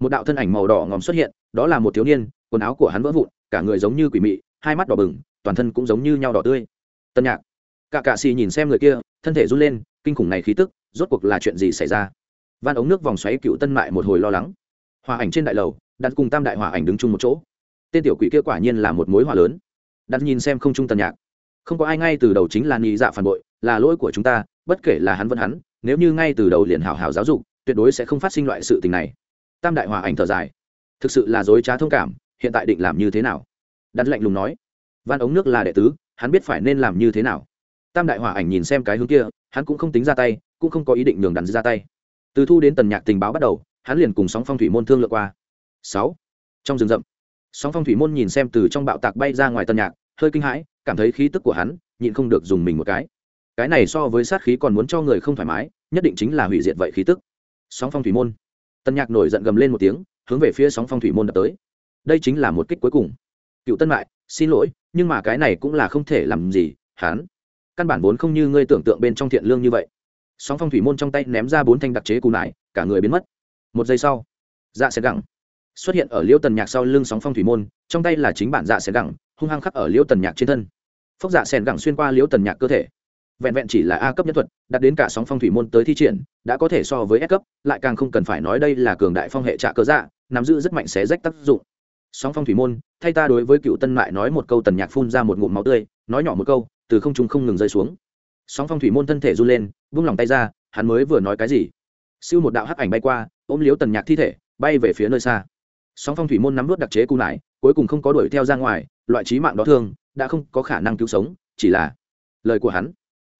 [SPEAKER 1] Một đạo thân ảnh màu đỏ ngòm xuất hiện, đó là một thiếu niên, quần áo của hắn vỡ vụn, cả người giống như quỷ mị, hai mắt đỏ bừng, toàn thân cũng giống như nhau đỏ tươi. Tân nhạc. Cả cạ xì nhìn xem người kia, thân thể run lên kinh khủng này khí tức, rốt cuộc là chuyện gì xảy ra? Van ống nước vòng xoáy cựu tân mại một hồi lo lắng. Hòa ảnh trên đại lầu, đặt cùng tam đại hòa ảnh đứng chung một chỗ. Tên tiểu quỷ kia quả nhiên là một mối hòa lớn. Đặt nhìn xem không trung tần nhạc. Không có ai ngay từ đầu chính là nhị dạ phản bội, là lỗi của chúng ta, bất kể là hắn vẫn hắn, nếu như ngay từ đầu liền hảo hảo giáo dục, tuyệt đối sẽ không phát sinh loại sự tình này. Tam đại hòa ảnh thở dài. Thực sự là dối trá thông cảm, hiện tại định làm như thế nào? Đặt lạnh lùng nói. Van ống nước là đệ tứ, hắn biết phải nên làm như thế nào. Tam đại hòa ảnh nhìn xem cái hướng kia hắn cũng không tính ra tay, cũng không có ý định nhường đàn ra tay. Từ thu đến tần nhạc tình báo bắt đầu, hắn liền cùng sóng phong thủy môn thương lượng qua. Sáu. Trong rừng rậm, sóng phong thủy môn nhìn xem từ trong bạo tạc bay ra ngoài tần nhạc, hơi kinh hãi, cảm thấy khí tức của hắn, nhịn không được dùng mình một cái. Cái này so với sát khí còn muốn cho người không thoải mái, nhất định chính là hủy diệt vậy khí tức. Sóng phong thủy môn. Tần nhạc nổi giận gầm lên một tiếng, hướng về phía sóng phong thủy môn đập tới. Đây chính là một kích cuối cùng. Cựu tân mại, xin lỗi, nhưng mà cái này cũng là không thể làm gì hán căn bản vốn không như ngươi tưởng tượng bên trong thiện lương như vậy. Sóng phong thủy môn trong tay ném ra bốn thanh đặc chế cù nải, cả người biến mất. Một giây sau dạ sẽ gẳng. Xuất hiện ở liêu tần nhạc sau lưng sóng phong thủy môn, trong tay là chính bản dạ sẽ gẳng, hung hăng khắc ở liêu tần nhạc trên thân. Phốc dạ sèn gẳng xuyên qua liêu tần nhạc cơ thể. Vẹn vẹn chỉ là a cấp nhân thuật đặt đến cả sóng phong thủy môn tới thi triển, đã có thể so với s cấp, lại càng không cần phải nói đây là cường đại phong hệ trạ cơ dạ nắm giữ rất mạnh xé rách tác dụng. Sóng phong thủy môn, thay ta đối với cựu tân mại nói một câu tần nhạc phun ra một ngụm máu tươi, nói nhỏ một câu từ không trung không ngừng rơi xuống. Sóng phong thủy môn thân thể run lên, vung lòng tay ra, hắn mới vừa nói cái gì? Siêu một đạo hắc ảnh bay qua, ôm liếu tần nhạc thi thể, bay về phía nơi xa. Sóng phong thủy môn nắm vớt đặc chế cung lại cuối cùng không có đuổi theo ra ngoài, loại trí mạng đó thương đã không có khả năng cứu sống, chỉ là lời của hắn.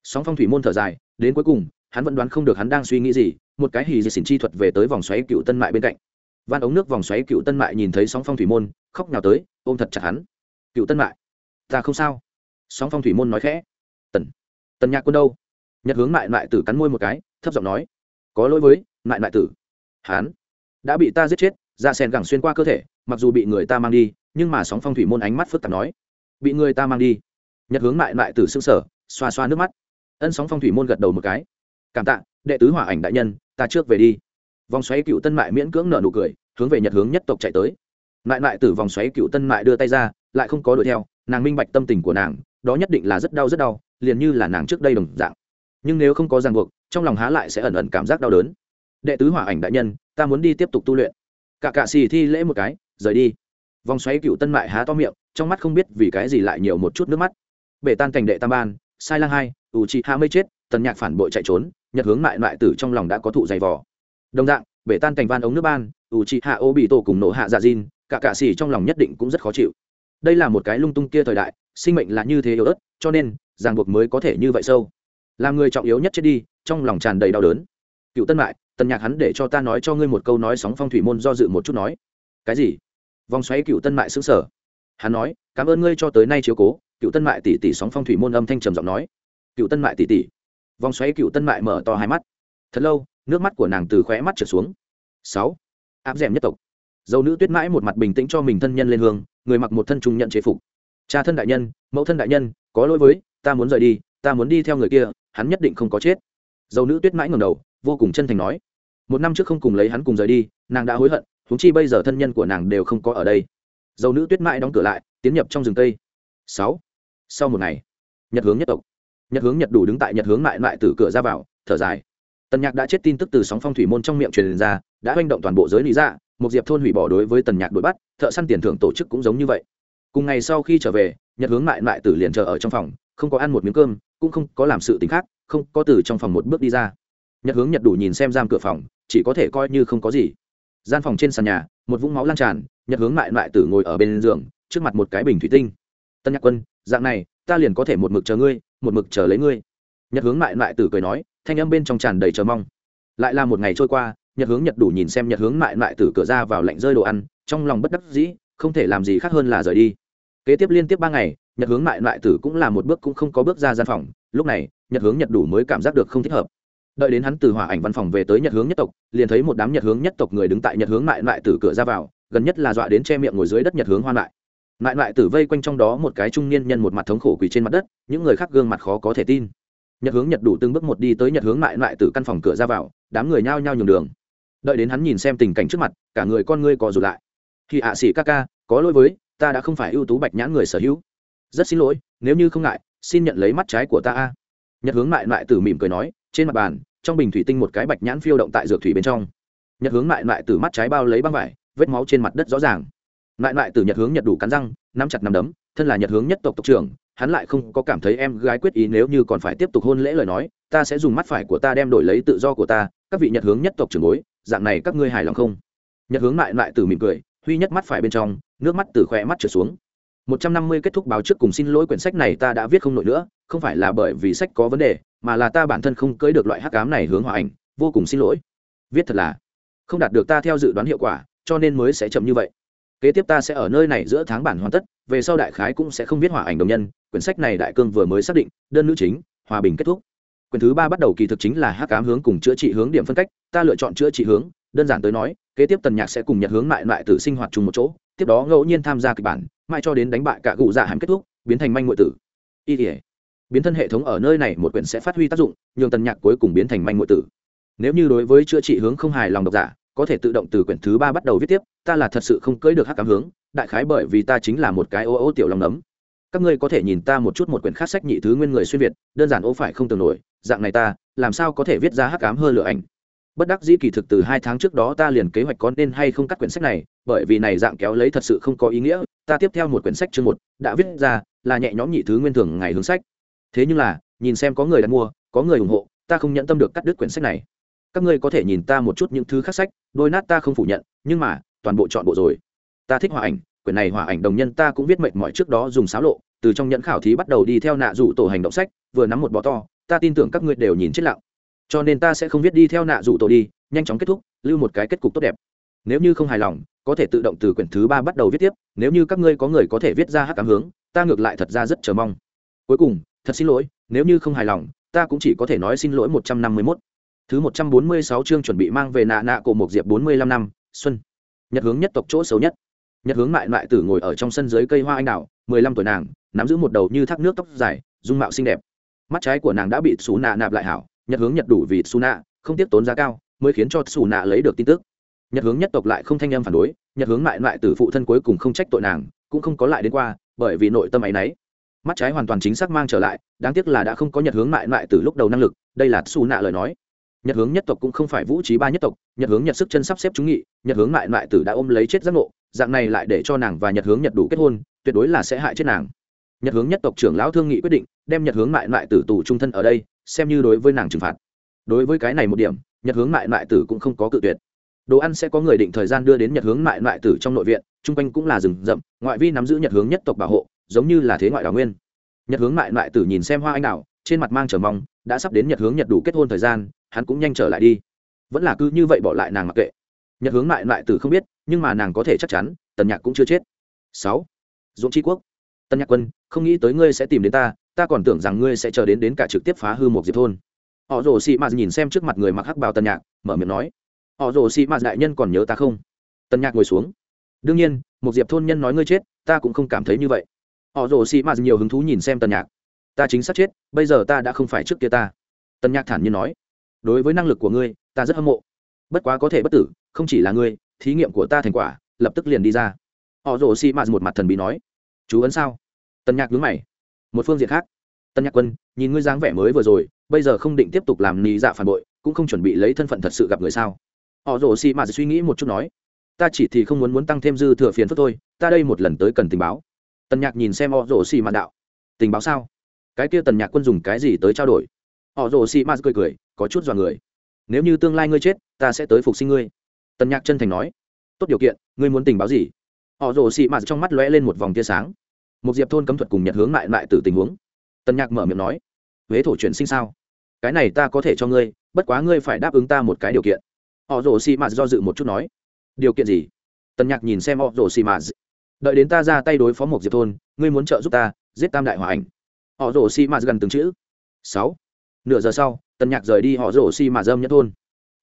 [SPEAKER 1] Sóng phong thủy môn thở dài, đến cuối cùng, hắn vẫn đoán không được hắn đang suy nghĩ gì, một cái hì di xỉn chi thuật về tới vòng xoáy cựu tân mại bên cạnh. Van ống nước vòng xoáy cựu tân mại nhìn thấy sóng phong thủy môn, khóc nhào tới, ôm thật chặt hắn. Cựu tân mại, ta không sao sóng phong thủy môn nói khẽ. Tần tần nhạc quân đâu? Nhật hướng mại mại tử cắn môi một cái, thấp giọng nói, có lỗi với mại mại tử. Hán đã bị ta giết chết da sen gẳng xuyên qua cơ thể, mặc dù bị người ta mang đi, nhưng mà sóng phong thủy môn ánh mắt phức tạp nói, bị người ta mang đi. Nhật hướng mại mại tử xương sở xoa xoa nước mắt. Ân sóng phong thủy môn gật đầu một cái. Cảm tạ, đệ tứ hỏa ảnh đại nhân, ta trước về đi. Vòng xoáy cựu tân mại miễn cưỡng nợ nụ cười, hướng về nhật hướng nhất tộc chạy tới. Mại mại từ vòng xoáy cựu tân mại đưa tay ra, lại không có đuổi theo, nàng minh bạch tâm tình của nàng đó nhất định là rất đau rất đau, liền như là nàng trước đây đồng dạng. Nhưng nếu không có ràng buộc, trong lòng há lại sẽ ẩn ẩn cảm giác đau đớn. Đệ tứ hỏa ảnh đại nhân, ta muốn đi tiếp tục tu luyện. Cả cạ xì thi lễ một cái, rời đi. Vòng xoáy cựu tân mại há to miệng, trong mắt không biết vì cái gì lại nhiều một chút nước mắt. Bể tan cảnh đệ tam ban, sai lang hai, ủ trị hạ mây chết, tần nhạc phản bội chạy trốn, nhật hướng mại mại tử trong lòng đã có thụ dày vò. Đồng dạng, bể tan cảnh van ống nước ban, ủ trị hạ ô bị tổ cùng nổ hạ dạ diên cả cạ xì trong lòng nhất định cũng rất khó chịu. Đây là một cái lung tung kia thời đại sinh mệnh là như thế yếu ớt, cho nên, ràng buộc mới có thể như vậy sâu. Làm người trọng yếu nhất chết đi, trong lòng tràn đầy đau đớn. Cựu tân mại, tần nhạc hắn để cho ta nói cho ngươi một câu nói sóng phong thủy môn do dự một chút nói. Cái gì? Vòng xoáy cựu tân mại xứng sở hắn nói, cảm ơn ngươi cho tới nay chiếu cố. Cựu tân mại tỷ tỷ sóng phong thủy môn âm thanh trầm giọng nói. Cựu tân mại tỷ tỷ. Vòng xoáy cựu tân mại mở to hai mắt. Thật lâu, nước mắt của nàng từ khóe mắt trở xuống. Sáu. Áp d nhất tộc. Dầu nữ tuyết mãi một mặt bình tĩnh cho mình thân nhân lên hương, người mặc một thân trung nhận chế phục cha thân đại nhân, mẫu thân đại nhân, có lỗi với, ta muốn rời đi, ta muốn đi theo người kia, hắn nhất định không có chết. Dầu nữ tuyết mãi ngầm đầu, vô cùng chân thành nói. Một năm trước không cùng lấy hắn cùng rời đi, nàng đã hối hận húng chi bây giờ thân nhân của nàng đều không có ở đây. Dầu nữ tuyết mãi đóng cửa lại, tiến nhập trong rừng tây sáu. Sau một ngày, nhật hướng nhất tộc. Nhật hướng nhật đủ đứng tại nhật hướng mại mại từ cửa ra vào, thở dài. Tần nhạc đã chết tin tức từ sóng phong thủy môn trong miệng truyền ra, đã manh động toàn bộ giới lý dạ một diệp thôn hủy bỏ đối với tần nhạc đuổi bắt, thợ săn tiền thưởng tổ chức cũng giống như vậy cùng ngày sau khi trở về, nhật hướng mại mại tử liền chờ ở trong phòng, không có ăn một miếng cơm, cũng không có làm sự t khác, không có từ trong phòng một bước đi ra. Nhật hướng nhật đủ nhìn xem giam cửa phòng, chỉ có thể coi như không có gì. Gian phòng trên sàn nhà, một vũng máu lan tràn, nhật hướng mại mại tử ngồi ở bên giường, trước mặt một cái bình thủy tinh. Tân nhạc quân, dạng này, ta liền có thể một mực chờ ngươi, một mực chờ lấy ngươi. Nhật hướng mại mại tử cười nói, thanh âm bên trong tràn đầy chờ mong. Lại là một ngày trôi qua, nhật hướng nhật đủ nhìn xem nhật hướng mại mại tử cửa ra vào lạnh rơi đồ ăn, trong lòng bất đắc dĩ, không thể làm gì khác hơn là rời đi kế tiếp liên tiếp ba ngày, nhật hướng mại loại tử cũng là một bước cũng không có bước ra gian phòng. Lúc này, nhật hướng nhật đủ mới cảm giác được không thích hợp. Đợi đến hắn từ hỏa ảnh văn phòng về tới nhật hướng nhất tộc, liền thấy một đám nhật hướng nhất tộc người đứng tại nhật hướng mại mại tử cửa ra vào, gần nhất là dọa đến che miệng ngồi dưới đất nhật hướng hoan lại mại mại tử vây quanh trong đó một cái trung niên nhân một mặt thống khổ quỳ trên mặt đất, những người khác gương mặt khó có thể tin. Nhật hướng nhật đủ từng bước một đi tới nhật hướng mại mại tử căn phòng cửa ra vào, đám người nhao nhao nhường đường. Đợi đến hắn nhìn xem tình cảnh trước mặt, cả người con ngươi co rụt lại. Khi ạ xỉ ca ca, có lỗi với ta đã không phải ưu tú bạch nhãn người sở hữu. Rất xin lỗi, nếu như không ngại, xin nhận lấy mắt trái của ta a. Nhật hướng mại mại tử mỉm cười nói, trên mặt bàn, trong bình thủy tinh một cái bạch nhãn phiêu động tại dược thủy bên trong. Nhật hướng mại mại Tử mắt trái bao lấy băng vải, vết máu trên mặt đất rõ ràng. Mại mại Tử nhật hướng nhật đủ cắn răng, nắm chặt nắm đấm, thân là nhật hướng nhất tộc tộc trưởng, hắn lại không có cảm thấy em gái quyết ý nếu như còn phải tiếp tục hôn lễ lời nói, ta sẽ dùng mắt phải của ta đem đổi lấy tự do của ta, các vị nhật hướng nhất tộc trưởng bối, dạng này các ngươi hài lòng không? Nhật hướng mại mại Tử mỉm cười, huy nhất mắt phải bên trong nước mắt từ khỏe mắt trở xuống. Một trăm năm mươi kết thúc báo trước cùng xin lỗi quyển sách này ta đã viết không nổi nữa, không phải là bởi vì sách có vấn đề, mà là ta bản thân không cưới được loại hắc ám này hướng hòa ảnh, vô cùng xin lỗi. Viết thật là không đạt được ta theo dự đoán hiệu quả, cho nên mới sẽ chậm như vậy. Kế tiếp ta sẽ ở nơi này giữa tháng bản hoàn tất, về sau đại khái cũng sẽ không viết hòa ảnh đồng nhân, quyển sách này đại cương vừa mới xác định, đơn nữ chính, hòa bình kết thúc. Quyển thứ ba bắt đầu kỳ thực chính là hắc ám hướng cùng chữa trị hướng điểm phân cách, ta lựa chọn chữa trị hướng, đơn giản tới nói, kế tiếp tần nhạc sẽ cùng nhật hướng mại lại tử sinh hoạt chung một chỗ tiếp đó ngẫu nhiên tham gia kịch bản, mãi cho đến đánh bại cả cụ dạ hàm kết thúc, biến thành manh ngụy tử. Y thể biến thân hệ thống ở nơi này một quyển sẽ phát huy tác dụng, nhường tần nhạc cuối cùng biến thành manh ngụy tử. Nếu như đối với chữa trị hướng không hài lòng độc giả, có thể tự động từ quyển thứ ba bắt đầu viết tiếp, ta là thật sự không cưỡi được hắc cảm hướng, đại khái bởi vì ta chính là một cái ô ô tiểu lòng nấm. Các ngươi có thể nhìn ta một chút một quyển khác sách nhị thứ nguyên người xuyên việt, đơn giản ô phải không tưởng nổi, dạng này ta, làm sao có thể viết ra hắc cám hơn lửa ảnh? Bất đắc dĩ kỳ thực từ hai tháng trước đó ta liền kế hoạch có nên hay không cắt quyển sách này, bởi vì này dạng kéo lấy thật sự không có ý nghĩa. Ta tiếp theo một quyển sách chương một, đã viết ra, là nhẹ nhõm nhị thứ nguyên thường ngày hướng sách. Thế nhưng là, nhìn xem có người đặt mua, có người ủng hộ, ta không nhận tâm được cắt đứt quyển sách này. Các ngươi có thể nhìn ta một chút những thứ khác sách, đôi nát ta không phủ nhận, nhưng mà, toàn bộ chọn bộ rồi. Ta thích hòa ảnh, quyển này hòa ảnh đồng nhân ta cũng viết mệnh mọi trước đó dùng xáo lộ, từ trong nhẫn khảo thí bắt đầu đi theo nạ dụ tổ hành động sách, vừa nắm một bó to, ta tin tưởng các ngươi đều nhìn chết lặng cho nên ta sẽ không viết đi theo nạ dụ tổ đi, nhanh chóng kết thúc, lưu một cái kết cục tốt đẹp. Nếu như không hài lòng, có thể tự động từ quyển thứ ba bắt đầu viết tiếp, nếu như các ngươi có người có thể viết ra hát cảm hướng, ta ngược lại thật ra rất chờ mong. Cuối cùng, thật xin lỗi, nếu như không hài lòng, ta cũng chỉ có thể nói xin lỗi một trăm năm mươi mốt. Thứ một trăm bốn mươi sáu chương chuẩn bị mang về nạ nạ cổ một diệp bốn mươi lăm năm, xuân. Nhật hướng nhất tộc chỗ xấu nhất. Nhật hướng mại mại tử ngồi ở trong sân dưới cây hoa anh đào, mười lăm tuổi nàng, nắm giữ một đầu như thác nước tóc dài, dung mạo xinh đẹp. Mắt trái của nàng đã bị xú nạ nạp lại hảo nhật hướng nhật đủ vì su nạ không tiếp tốn giá cao, mới khiến cho su nạ lấy được tin tức. Nhật hướng nhất tộc lại không thanh em phản đối, nhật hướng mại loại từ phụ thân cuối cùng không trách tội nàng, cũng không có lại đến qua, bởi vì nội tâm ấy nấy. Mắt trái hoàn toàn chính xác mang trở lại, đáng tiếc là đã không có nhật hướng mại loại từ lúc đầu năng lực, đây là su nạ lời nói. Nhật hướng nhất tộc cũng không phải vũ trí ba nhất tộc, nhật hướng nhật sức chân sắp xếp chúng nghị, nhật hướng mại mại tử đã ôm lấy chết giác ngộ, dạng này lại để cho nàng và nhật hướng nhật đủ kết hôn, tuyệt đối là sẽ hại chết nàng nhật hướng nhất tộc trưởng lão thương nghị quyết định, đem nhật hướng mại mại tử tù trung thân ở đây, xem như đối với nàng trừng phạt. Đối với cái này một điểm, nhật hướng mại mại tử cũng không có cự tuyệt. Đồ ăn sẽ có người định thời gian đưa đến nhật hướng mại mại tử trong nội viện, chung quanh cũng là rừng rậm, ngoại vi nắm giữ nhật hướng nhất tộc bảo hộ, giống như là thế ngoại đào nguyên. Nhật hướng mại mại tử nhìn xem hoa anh đào trên mặt mang trở mong, đã sắp đến nhật hướng nhật đủ kết hôn thời gian, hắn cũng nhanh trở lại đi. Vẫn là cứ như vậy bỏ lại nàng mặc kệ. Nhật hướng mại mại tử không biết, nhưng mà nàng có thể chắc chắn, tần nhạc cũng chưa chết. Sáu. Dũng tri quốc. Tân nhạc quân không nghĩ tới ngươi sẽ tìm đến ta ta còn tưởng rằng ngươi sẽ chờ đến đến cả trực tiếp phá hư một diệp thôn. Họ rồ xị mạt nhìn xem trước mặt người mặc hắc bào tần nhạc, mở miệng nói, họ rồ xị mạt đại nhân còn nhớ ta không? Tần nhạc ngồi xuống, đương nhiên, một diệp thôn nhân nói ngươi chết, ta cũng không cảm thấy như vậy. Họ rồ xị mạt nhiều hứng thú nhìn xem tần nhạc, ta chính xác chết, bây giờ ta đã không phải trước kia ta. Tần nhạc thản nhiên nói, đối với năng lực của ngươi, ta rất hâm mộ. Bất quá có thể bất tử, không chỉ là ngươi, thí nghiệm của ta thành quả, lập tức liền đi ra. Họ rồ xị mạt một mặt thần bí nói, chú ấn sao? Tân nhạc nhướng mày. Một phương diện khác tân nhạc quân, nhìn ngươi dáng vẻ mới vừa rồi, bây giờ không định tiếp tục làm nì dạ phản bội, cũng không chuẩn bị lấy thân phận thật sự gặp người sao? Họ rồ xì mà suy nghĩ một chút nói. Ta chỉ thì không muốn muốn tăng thêm dư thừa phiền phức thôi, ta đây một lần tới cần tình báo. Tân nhạc nhìn xem họ rồ xì mà đạo. Tình báo sao? Cái kia tần nhạc quân dùng cái gì tới trao đổi? Họ rồ xì mà cười cười, có chút dọa người. Nếu như tương lai ngươi chết, ta sẽ tới phục sinh ngươi. Tần nhạc chân thành nói. Tốt điều kiện, ngươi muốn tình báo gì? Họ rồ xì mà trong mắt lóe lên một vòng tia sáng một diệp thôn cấm thuật cùng nhật hướng lại lại từ tình huống. Tần nhạc mở miệng nói, huế thổ chuyển sinh sao? Cái này ta có thể cho ngươi, bất quá ngươi phải đáp ứng ta một cái điều kiện. Họ rồ xì mạt do dự một chút nói, điều kiện gì? Tần nhạc nhìn xem họ rồ xì mạt đợi đến ta ra tay đối phó một diệp thôn, ngươi muốn trợ giúp ta giết tam đại hòa ảnh. Họ rồ xì mạt gần từng chữ. Sáu. Nửa giờ sau tần nhạc rời đi họ rồ xì mạt dâm nhất thôn.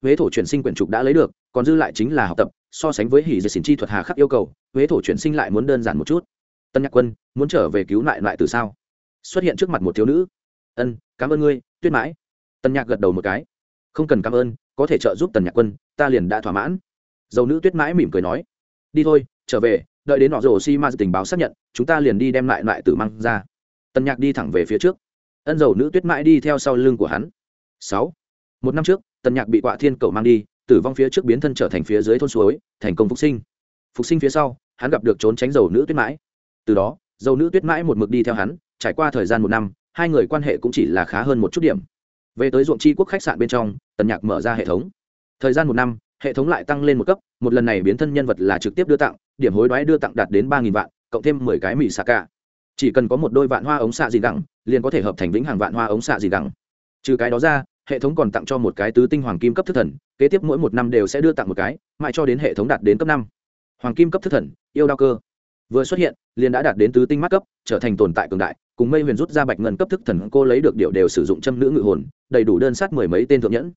[SPEAKER 1] Huế thổ chuyển sinh quyển trục đã lấy được, còn dư lại chính là học tập, so sánh với hỉ dệt xỉn chi thuật hà khắc yêu cầu, huế thổ chuyển sinh lại muốn đơn giản một chút tân nhạc quân, muốn trở về cứu lại lại từ sao? Xuất hiện trước mặt một thiếu nữ. Ân, cảm ơn ngươi, tuyết mãi. Tân nhạc gật đầu một cái. Không cần cảm ơn, có thể trợ giúp tần nhạc quân, ta liền đã thỏa mãn. Dầu nữ tuyết mãi mỉm cười nói. Đi thôi, trở về, đợi đến họ rồ si ma tình báo xác nhận, chúng ta liền đi đem lại lại tử mang ra. Tần nhạc đi thẳng về phía trước. Ân dầu nữ tuyết mãi đi theo sau lưng của hắn. Sáu. Một năm trước tần nhạc bị quạ thiên cầu mang đi, tử vong phía trước biến thân trở thành phía dưới thôn suối, thành công phục sinh. Phục sinh phía sau, hắn gặp được trốn tránh dầu nữ tuyết mãi từ đó, dầu nữ tuyết mãi một mực đi theo hắn, trải qua thời gian một năm, hai người quan hệ cũng chỉ là khá hơn một chút điểm. Về tới ruộng tri quốc khách sạn bên trong, tần nhạc mở ra hệ thống. Thời gian một năm, hệ thống lại tăng lên một cấp, một lần này biến thân nhân vật là trực tiếp đưa tặng, điểm hối đoái đưa tặng đạt đến ba nghìn vạn, cộng thêm mười cái mỹ xạ cả chỉ cần có một đôi vạn hoa ống xạ gì đẳng liền có thể hợp thành vĩnh hàng vạn hoa ống xạ gì đẳng trừ cái đó ra, hệ thống còn tặng cho một cái tứ tinh hoàng kim cấp thức thần, kế tiếp mỗi một năm đều sẽ đưa tặng một cái, mãi cho đến hệ thống đạt đến cấp năm. Hoàng kim cấp thức thần, yêu đao cơ vừa xuất hiện, liền đã đạt đến tứ tinh mắt cấp, trở thành tồn tại cường đại, cùng mây huyền rút ra bạch ngân cấp thức thần cô lấy được điệu đều sử dụng châm nữ ngự hồn, đầy đủ đơn sát mười mấy tên thượng nhẫn.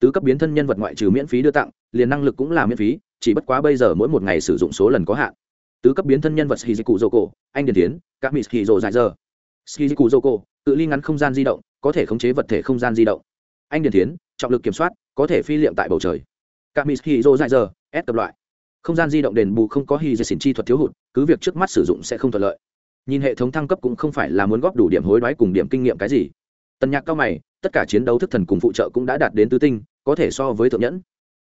[SPEAKER 1] Tứ cấp biến thân nhân vật ngoại trừ miễn phí đưa tặng, liền năng lực cũng là miễn phí, chỉ bất quá bây giờ mỗi một ngày sử dụng số lần có hạn. Tứ cấp biến thân nhân vật shizuku joko anh điền tiến các mỹ shizu dài giờ shizuku joko tự ly ngắn không gian di động, có thể khống chế vật thể không gian di động. Anh điền tiến, trọng lực kiểm soát, có thể phi liệm tại bầu trời. Các mỹ shizu dài giờ s tập loại không gian di động đền bù không có hy dây xỉn chi thuật thiếu hụt, cứ việc trước mắt sử dụng sẽ không thuận lợi. Nhìn hệ thống thăng cấp cũng không phải là muốn góp đủ điểm hối đoái cùng điểm kinh nghiệm cái gì. Tần nhạc cao mày, tất cả chiến đấu thức thần cùng phụ trợ cũng đã đạt đến tứ tinh, có thể so với thượng nhẫn.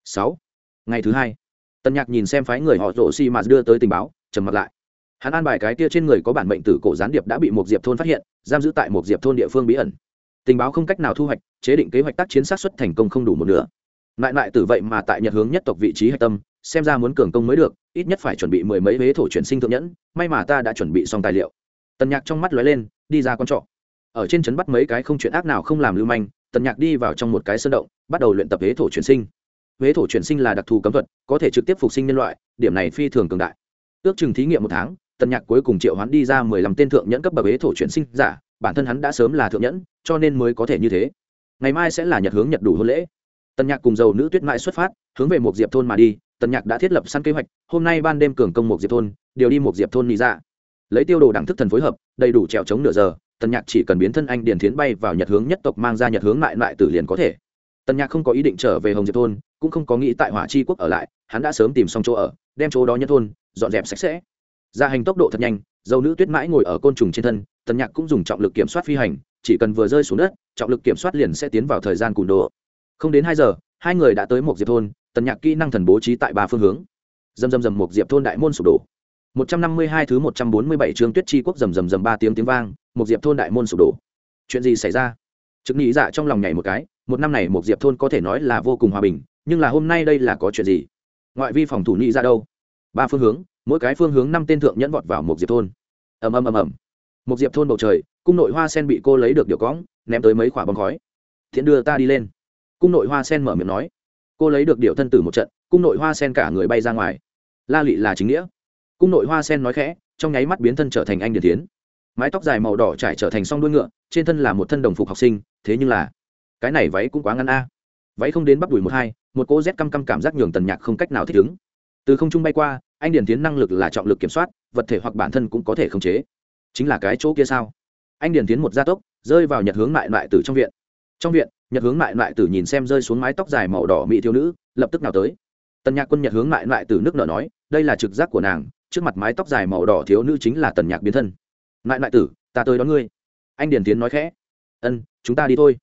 [SPEAKER 1] Sáu. Ngày thứ hai. Tần nhạc nhìn xem phái người họ rổ xi mạt đưa tới tình báo, trầm mặt lại. Hắn an bài cái kia trên người có bản mệnh tử cổ gián điệp đã bị một diệp thôn phát hiện, giam giữ tại một diệp thôn địa phương bí ẩn. Tình báo không cách nào thu hoạch, chế định kế hoạch tác chiến sát xuất thành công không đủ một nửa. Lại lại từ vậy mà tại nhật hướng nhất tộc vị trí hạch tâm xem ra muốn cường công mới được, ít nhất phải chuẩn bị mười mấy vế thổ chuyển sinh thượng nhẫn, may mà ta đã chuẩn bị xong tài liệu. Tần nhạc trong mắt lóe lên, đi ra con trọ. Ở trên trấn bắt mấy cái không chuyện ác nào không làm lưu manh, tần nhạc đi vào trong một cái sơn động, bắt đầu luyện tập vế thổ chuyển sinh. Vế thổ chuyển sinh là đặc thù cấm thuật, có thể trực tiếp phục sinh nhân loại, điểm này phi thường cường đại. Ước chừng thí nghiệm một tháng, tần nhạc cuối cùng triệu hắn đi ra mười lăm tên thượng nhẫn cấp bậc vế thổ chuyển sinh giả, bản thân hắn đã sớm là thượng nhẫn, cho nên mới có thể như thế. Ngày mai sẽ là nhật hướng nhật đủ hôn lễ. Tần nhạc cùng dầu nữ tuyết mãi xuất phát, hướng về một diệp thôn mà đi tần nhạc đã thiết lập săn kế hoạch hôm nay ban đêm cường công một diệp thôn điều đi một diệp thôn nị ra, dạ. lấy tiêu đồ đẳng thức thần phối hợp đầy đủ trèo chống nửa giờ tần nhạc chỉ cần biến thân anh điền thiến bay vào nhật hướng nhất tộc mang ra nhật hướng lại lại tử liền có thể. Tần nhạc không có ý định trở về hồng diệp thôn cũng không có nghĩ tại hỏa chi quốc ở lại hắn đã sớm tìm xong chỗ ở đem chỗ đó nhất thôn dọn dẹp sạch sẽ. Ra hành tốc độ thật nhanh dầu nữ tuyết mãi ngồi ở côn trùng trên thân tần nhạc cũng dùng trọng lực kiểm soát phi hành chỉ cần vừa rơi xuống đất trọng lực kiểm soát liền sẽ tiến vào thời gian cùn đồ. Không đến hai giờ hai người đã tới một diệp thôn tần nhạc kỹ năng thần bố trí tại ba phương hướng. Dầm dầm dầm một diệp thôn đại môn sụp đổ. một trăm năm mươi hai thứ một trăm bốn mươi bảy chương tuyết chi quốc rầm rầm rầm ba tiếng tiếng vang, một diệp thôn đại môn sụp đổ. Chuyện gì xảy ra? Trực nghĩ dạ trong lòng nhảy một cái, một năm này một diệp thôn có thể nói là vô cùng hòa bình, nhưng là hôm nay đây là có chuyện gì? Ngoại vi phòng thủ nghĩ ra đâu? Ba phương hướng, mỗi cái phương hướng năm tên thượng nhẫn vọt vào một diệp thôn. Ầm ầm ầm ầm. Một diệp thôn bầu trời, cung nội hoa sen bị cô lấy được điều cõng, ném tới mấy quả bom khói. Thiện đưa ta đi lên. Cung nội hoa sen mở miệng nói cô lấy được điệu thân tử một trận, cung nội hoa sen cả người bay ra ngoài. La lị là chính nghĩa. Cung nội hoa sen nói khẽ, trong nháy mắt biến thân trở thành anh điển tiến mái tóc dài màu đỏ trải trở thành song đuôi ngựa, trên thân là một thân đồng phục học sinh, thế nhưng là, cái này váy cũng quá ngăn a. Váy không đến bắp đùi một hai, một cô rét căm căm cảm giác nhường tần nhạc không cách nào thích ứng. Từ không trung bay qua, anh điển tiến năng lực là trọng lực kiểm soát, vật thể hoặc bản thân cũng có thể khống chế. Chính là cái chỗ kia sao? Anh điển tiến một gia tốc, rơi vào nhật hướng mại lại từ trong viện. Trong viện nhật hướng mại mại tử nhìn xem rơi xuống mái tóc dài màu đỏ mỹ thiếu nữ, lập tức nào tới. Tần nhạc quân nhật hướng mại mại tử nước nở nói, đây là trực giác của nàng, trước mặt mái tóc dài màu đỏ thiếu nữ chính là tần nhạc biến thân. Mại mại tử, ta tới đón ngươi. Anh điển tiến nói khẽ. Ân, chúng ta đi thôi.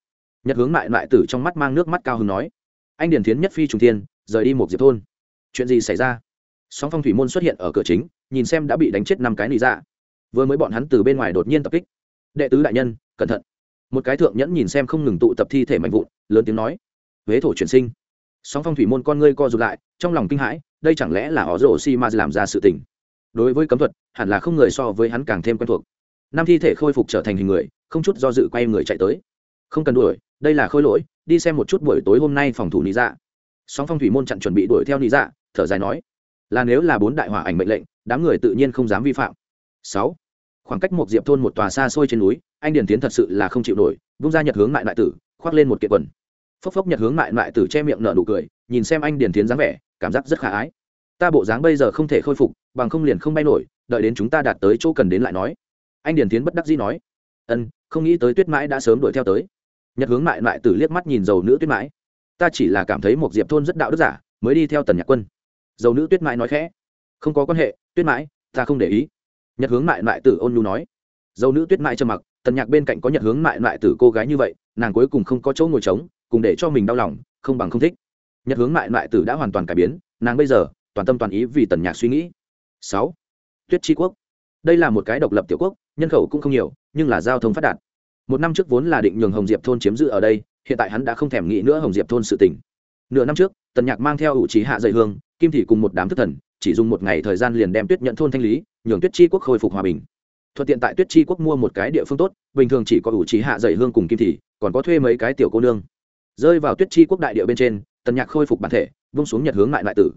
[SPEAKER 1] Nhật hướng mại mại tử trong mắt mang nước mắt cao hứng nói. Anh điển tiến nhất phi trùng thiên, rời đi một diệp thôn. Chuyện gì xảy ra? Sóng phong thủy môn xuất hiện ở cửa chính, nhìn xem đã bị đánh chết năm cái nị dạ. Vừa mới bọn hắn từ bên ngoài đột nhiên tập kích. Đệ tứ đại nhân, cẩn thận một cái thượng nhẫn nhìn xem không ngừng tụ tập thi thể mạnh vụn, lớn tiếng nói, huế thổ chuyển sinh. Song phong thủy môn con ngươi co rụt lại, trong lòng kinh hãi, đây chẳng lẽ là họ rổ xi ma làm ra sự tình? Đối với cấm thuật, hẳn là không người so với hắn càng thêm quen thuộc. Năm thi thể khôi phục trở thành hình người, không chút do dự quay người chạy tới. Không cần đuổi, đây là khôi lỗi, đi xem một chút buổi tối hôm nay phòng thủ lý dạ. Song phong thủy môn chặn chuẩn bị đuổi theo lý dạ thở dài nói, là nếu là bốn đại hỏa ảnh mệnh lệnh, đám người tự nhiên không dám vi phạm. Sáu, khoảng cách một diệp thôn một tòa xa xôi trên núi anh điền tiến thật sự là không chịu nổi, vung ra nhật hướng mại lại tử, khoác lên một kiện quần. Phốc phốc nhật hướng mại lại tử che miệng nở nụ cười, nhìn xem anh điền tiến dáng vẻ, cảm giác rất khả ái. Ta bộ dáng bây giờ không thể khôi phục, bằng không liền không bay nổi, đợi đến chúng ta đạt tới chỗ cần đến lại nói. Anh điền tiến bất đắc dĩ nói. Ân, không nghĩ tới tuyết mãi đã sớm đuổi theo tới. Nhật hướng mại lại tử liếc mắt nhìn dầu nữ tuyết mãi. Ta chỉ là cảm thấy một diệp thôn rất đạo đức giả, mới đi theo tần nhạc quân. Dầu nữ tuyết mãi nói khẽ. Không có quan hệ, tuyết mãi, ta không để ý. Nhật hướng mại mại tử ôn nhu nói. Dâu nữ tuyết Mãi trầm mặc tần nhạc bên cạnh có nhật hướng mại mại tử cô gái như vậy, nàng cuối cùng không có chỗ ngồi trống, cùng để cho mình đau lòng, không bằng không thích. Nhật hướng mại mại tử đã hoàn toàn cải biến, nàng bây giờ, toàn tâm toàn ý vì tần nhạc suy nghĩ. Sáu. Tuyết tri quốc. Đây là một cái độc lập tiểu quốc, nhân khẩu cũng không nhiều, nhưng là giao thông phát đạt. Một năm trước vốn là định nhường hồng diệp thôn chiếm giữ ở đây, hiện tại hắn đã không thèm nghĩ nữa hồng diệp thôn sự tỉnh nửa năm trước, tần nhạc mang theo ủ trí hạ dày hương, kim thị cùng một đám thức thần, chỉ dùng một ngày thời gian liền đem tuyết nhận thôn thanh lý, nhường tuyết chi quốc khôi phục hòa bình thuận tiện tại tuyết chi quốc mua một cái địa phương tốt, bình thường chỉ có ủ trí hạ dày hương cùng kim thị, còn có thuê mấy cái tiểu cô nương. Rơi vào tuyết chi quốc đại địa bên trên, tần nhạc khôi phục bản thể, vung xuống nhật hướng lại lại tử.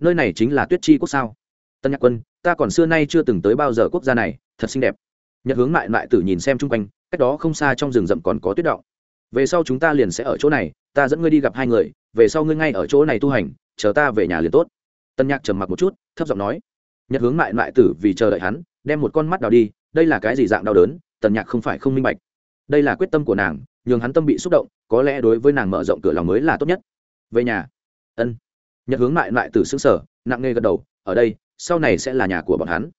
[SPEAKER 1] Nơi này chính là tuyết chi quốc sao? Tân nhạc quân, ta còn xưa nay chưa từng tới bao giờ quốc gia này, thật xinh đẹp. Nhật hướng lại lại tử nhìn xem chung quanh, cách đó không xa trong rừng rậm còn có tuyết động. Về sau chúng ta liền sẽ ở chỗ này, ta dẫn ngươi đi gặp hai người, về sau ngươi ngay ở chỗ này tu hành, chờ ta về nhà liền tốt. Tân nhạc trầm mặc một chút, thấp giọng nói. Nhật hướng mại mại tử vì chờ đợi hắn đem một con mắt đào đi, đây là cái gì dạng đau đớn, tần nhạc không phải không minh bạch. Đây là quyết tâm của nàng, nhường hắn tâm bị xúc động, có lẽ đối với nàng mở rộng cửa lòng mới là tốt nhất. Về nhà. Ân. Nhật hướng mại mại tử xứng sở nặng nề gật đầu, ở đây, sau này sẽ là nhà của bọn hắn.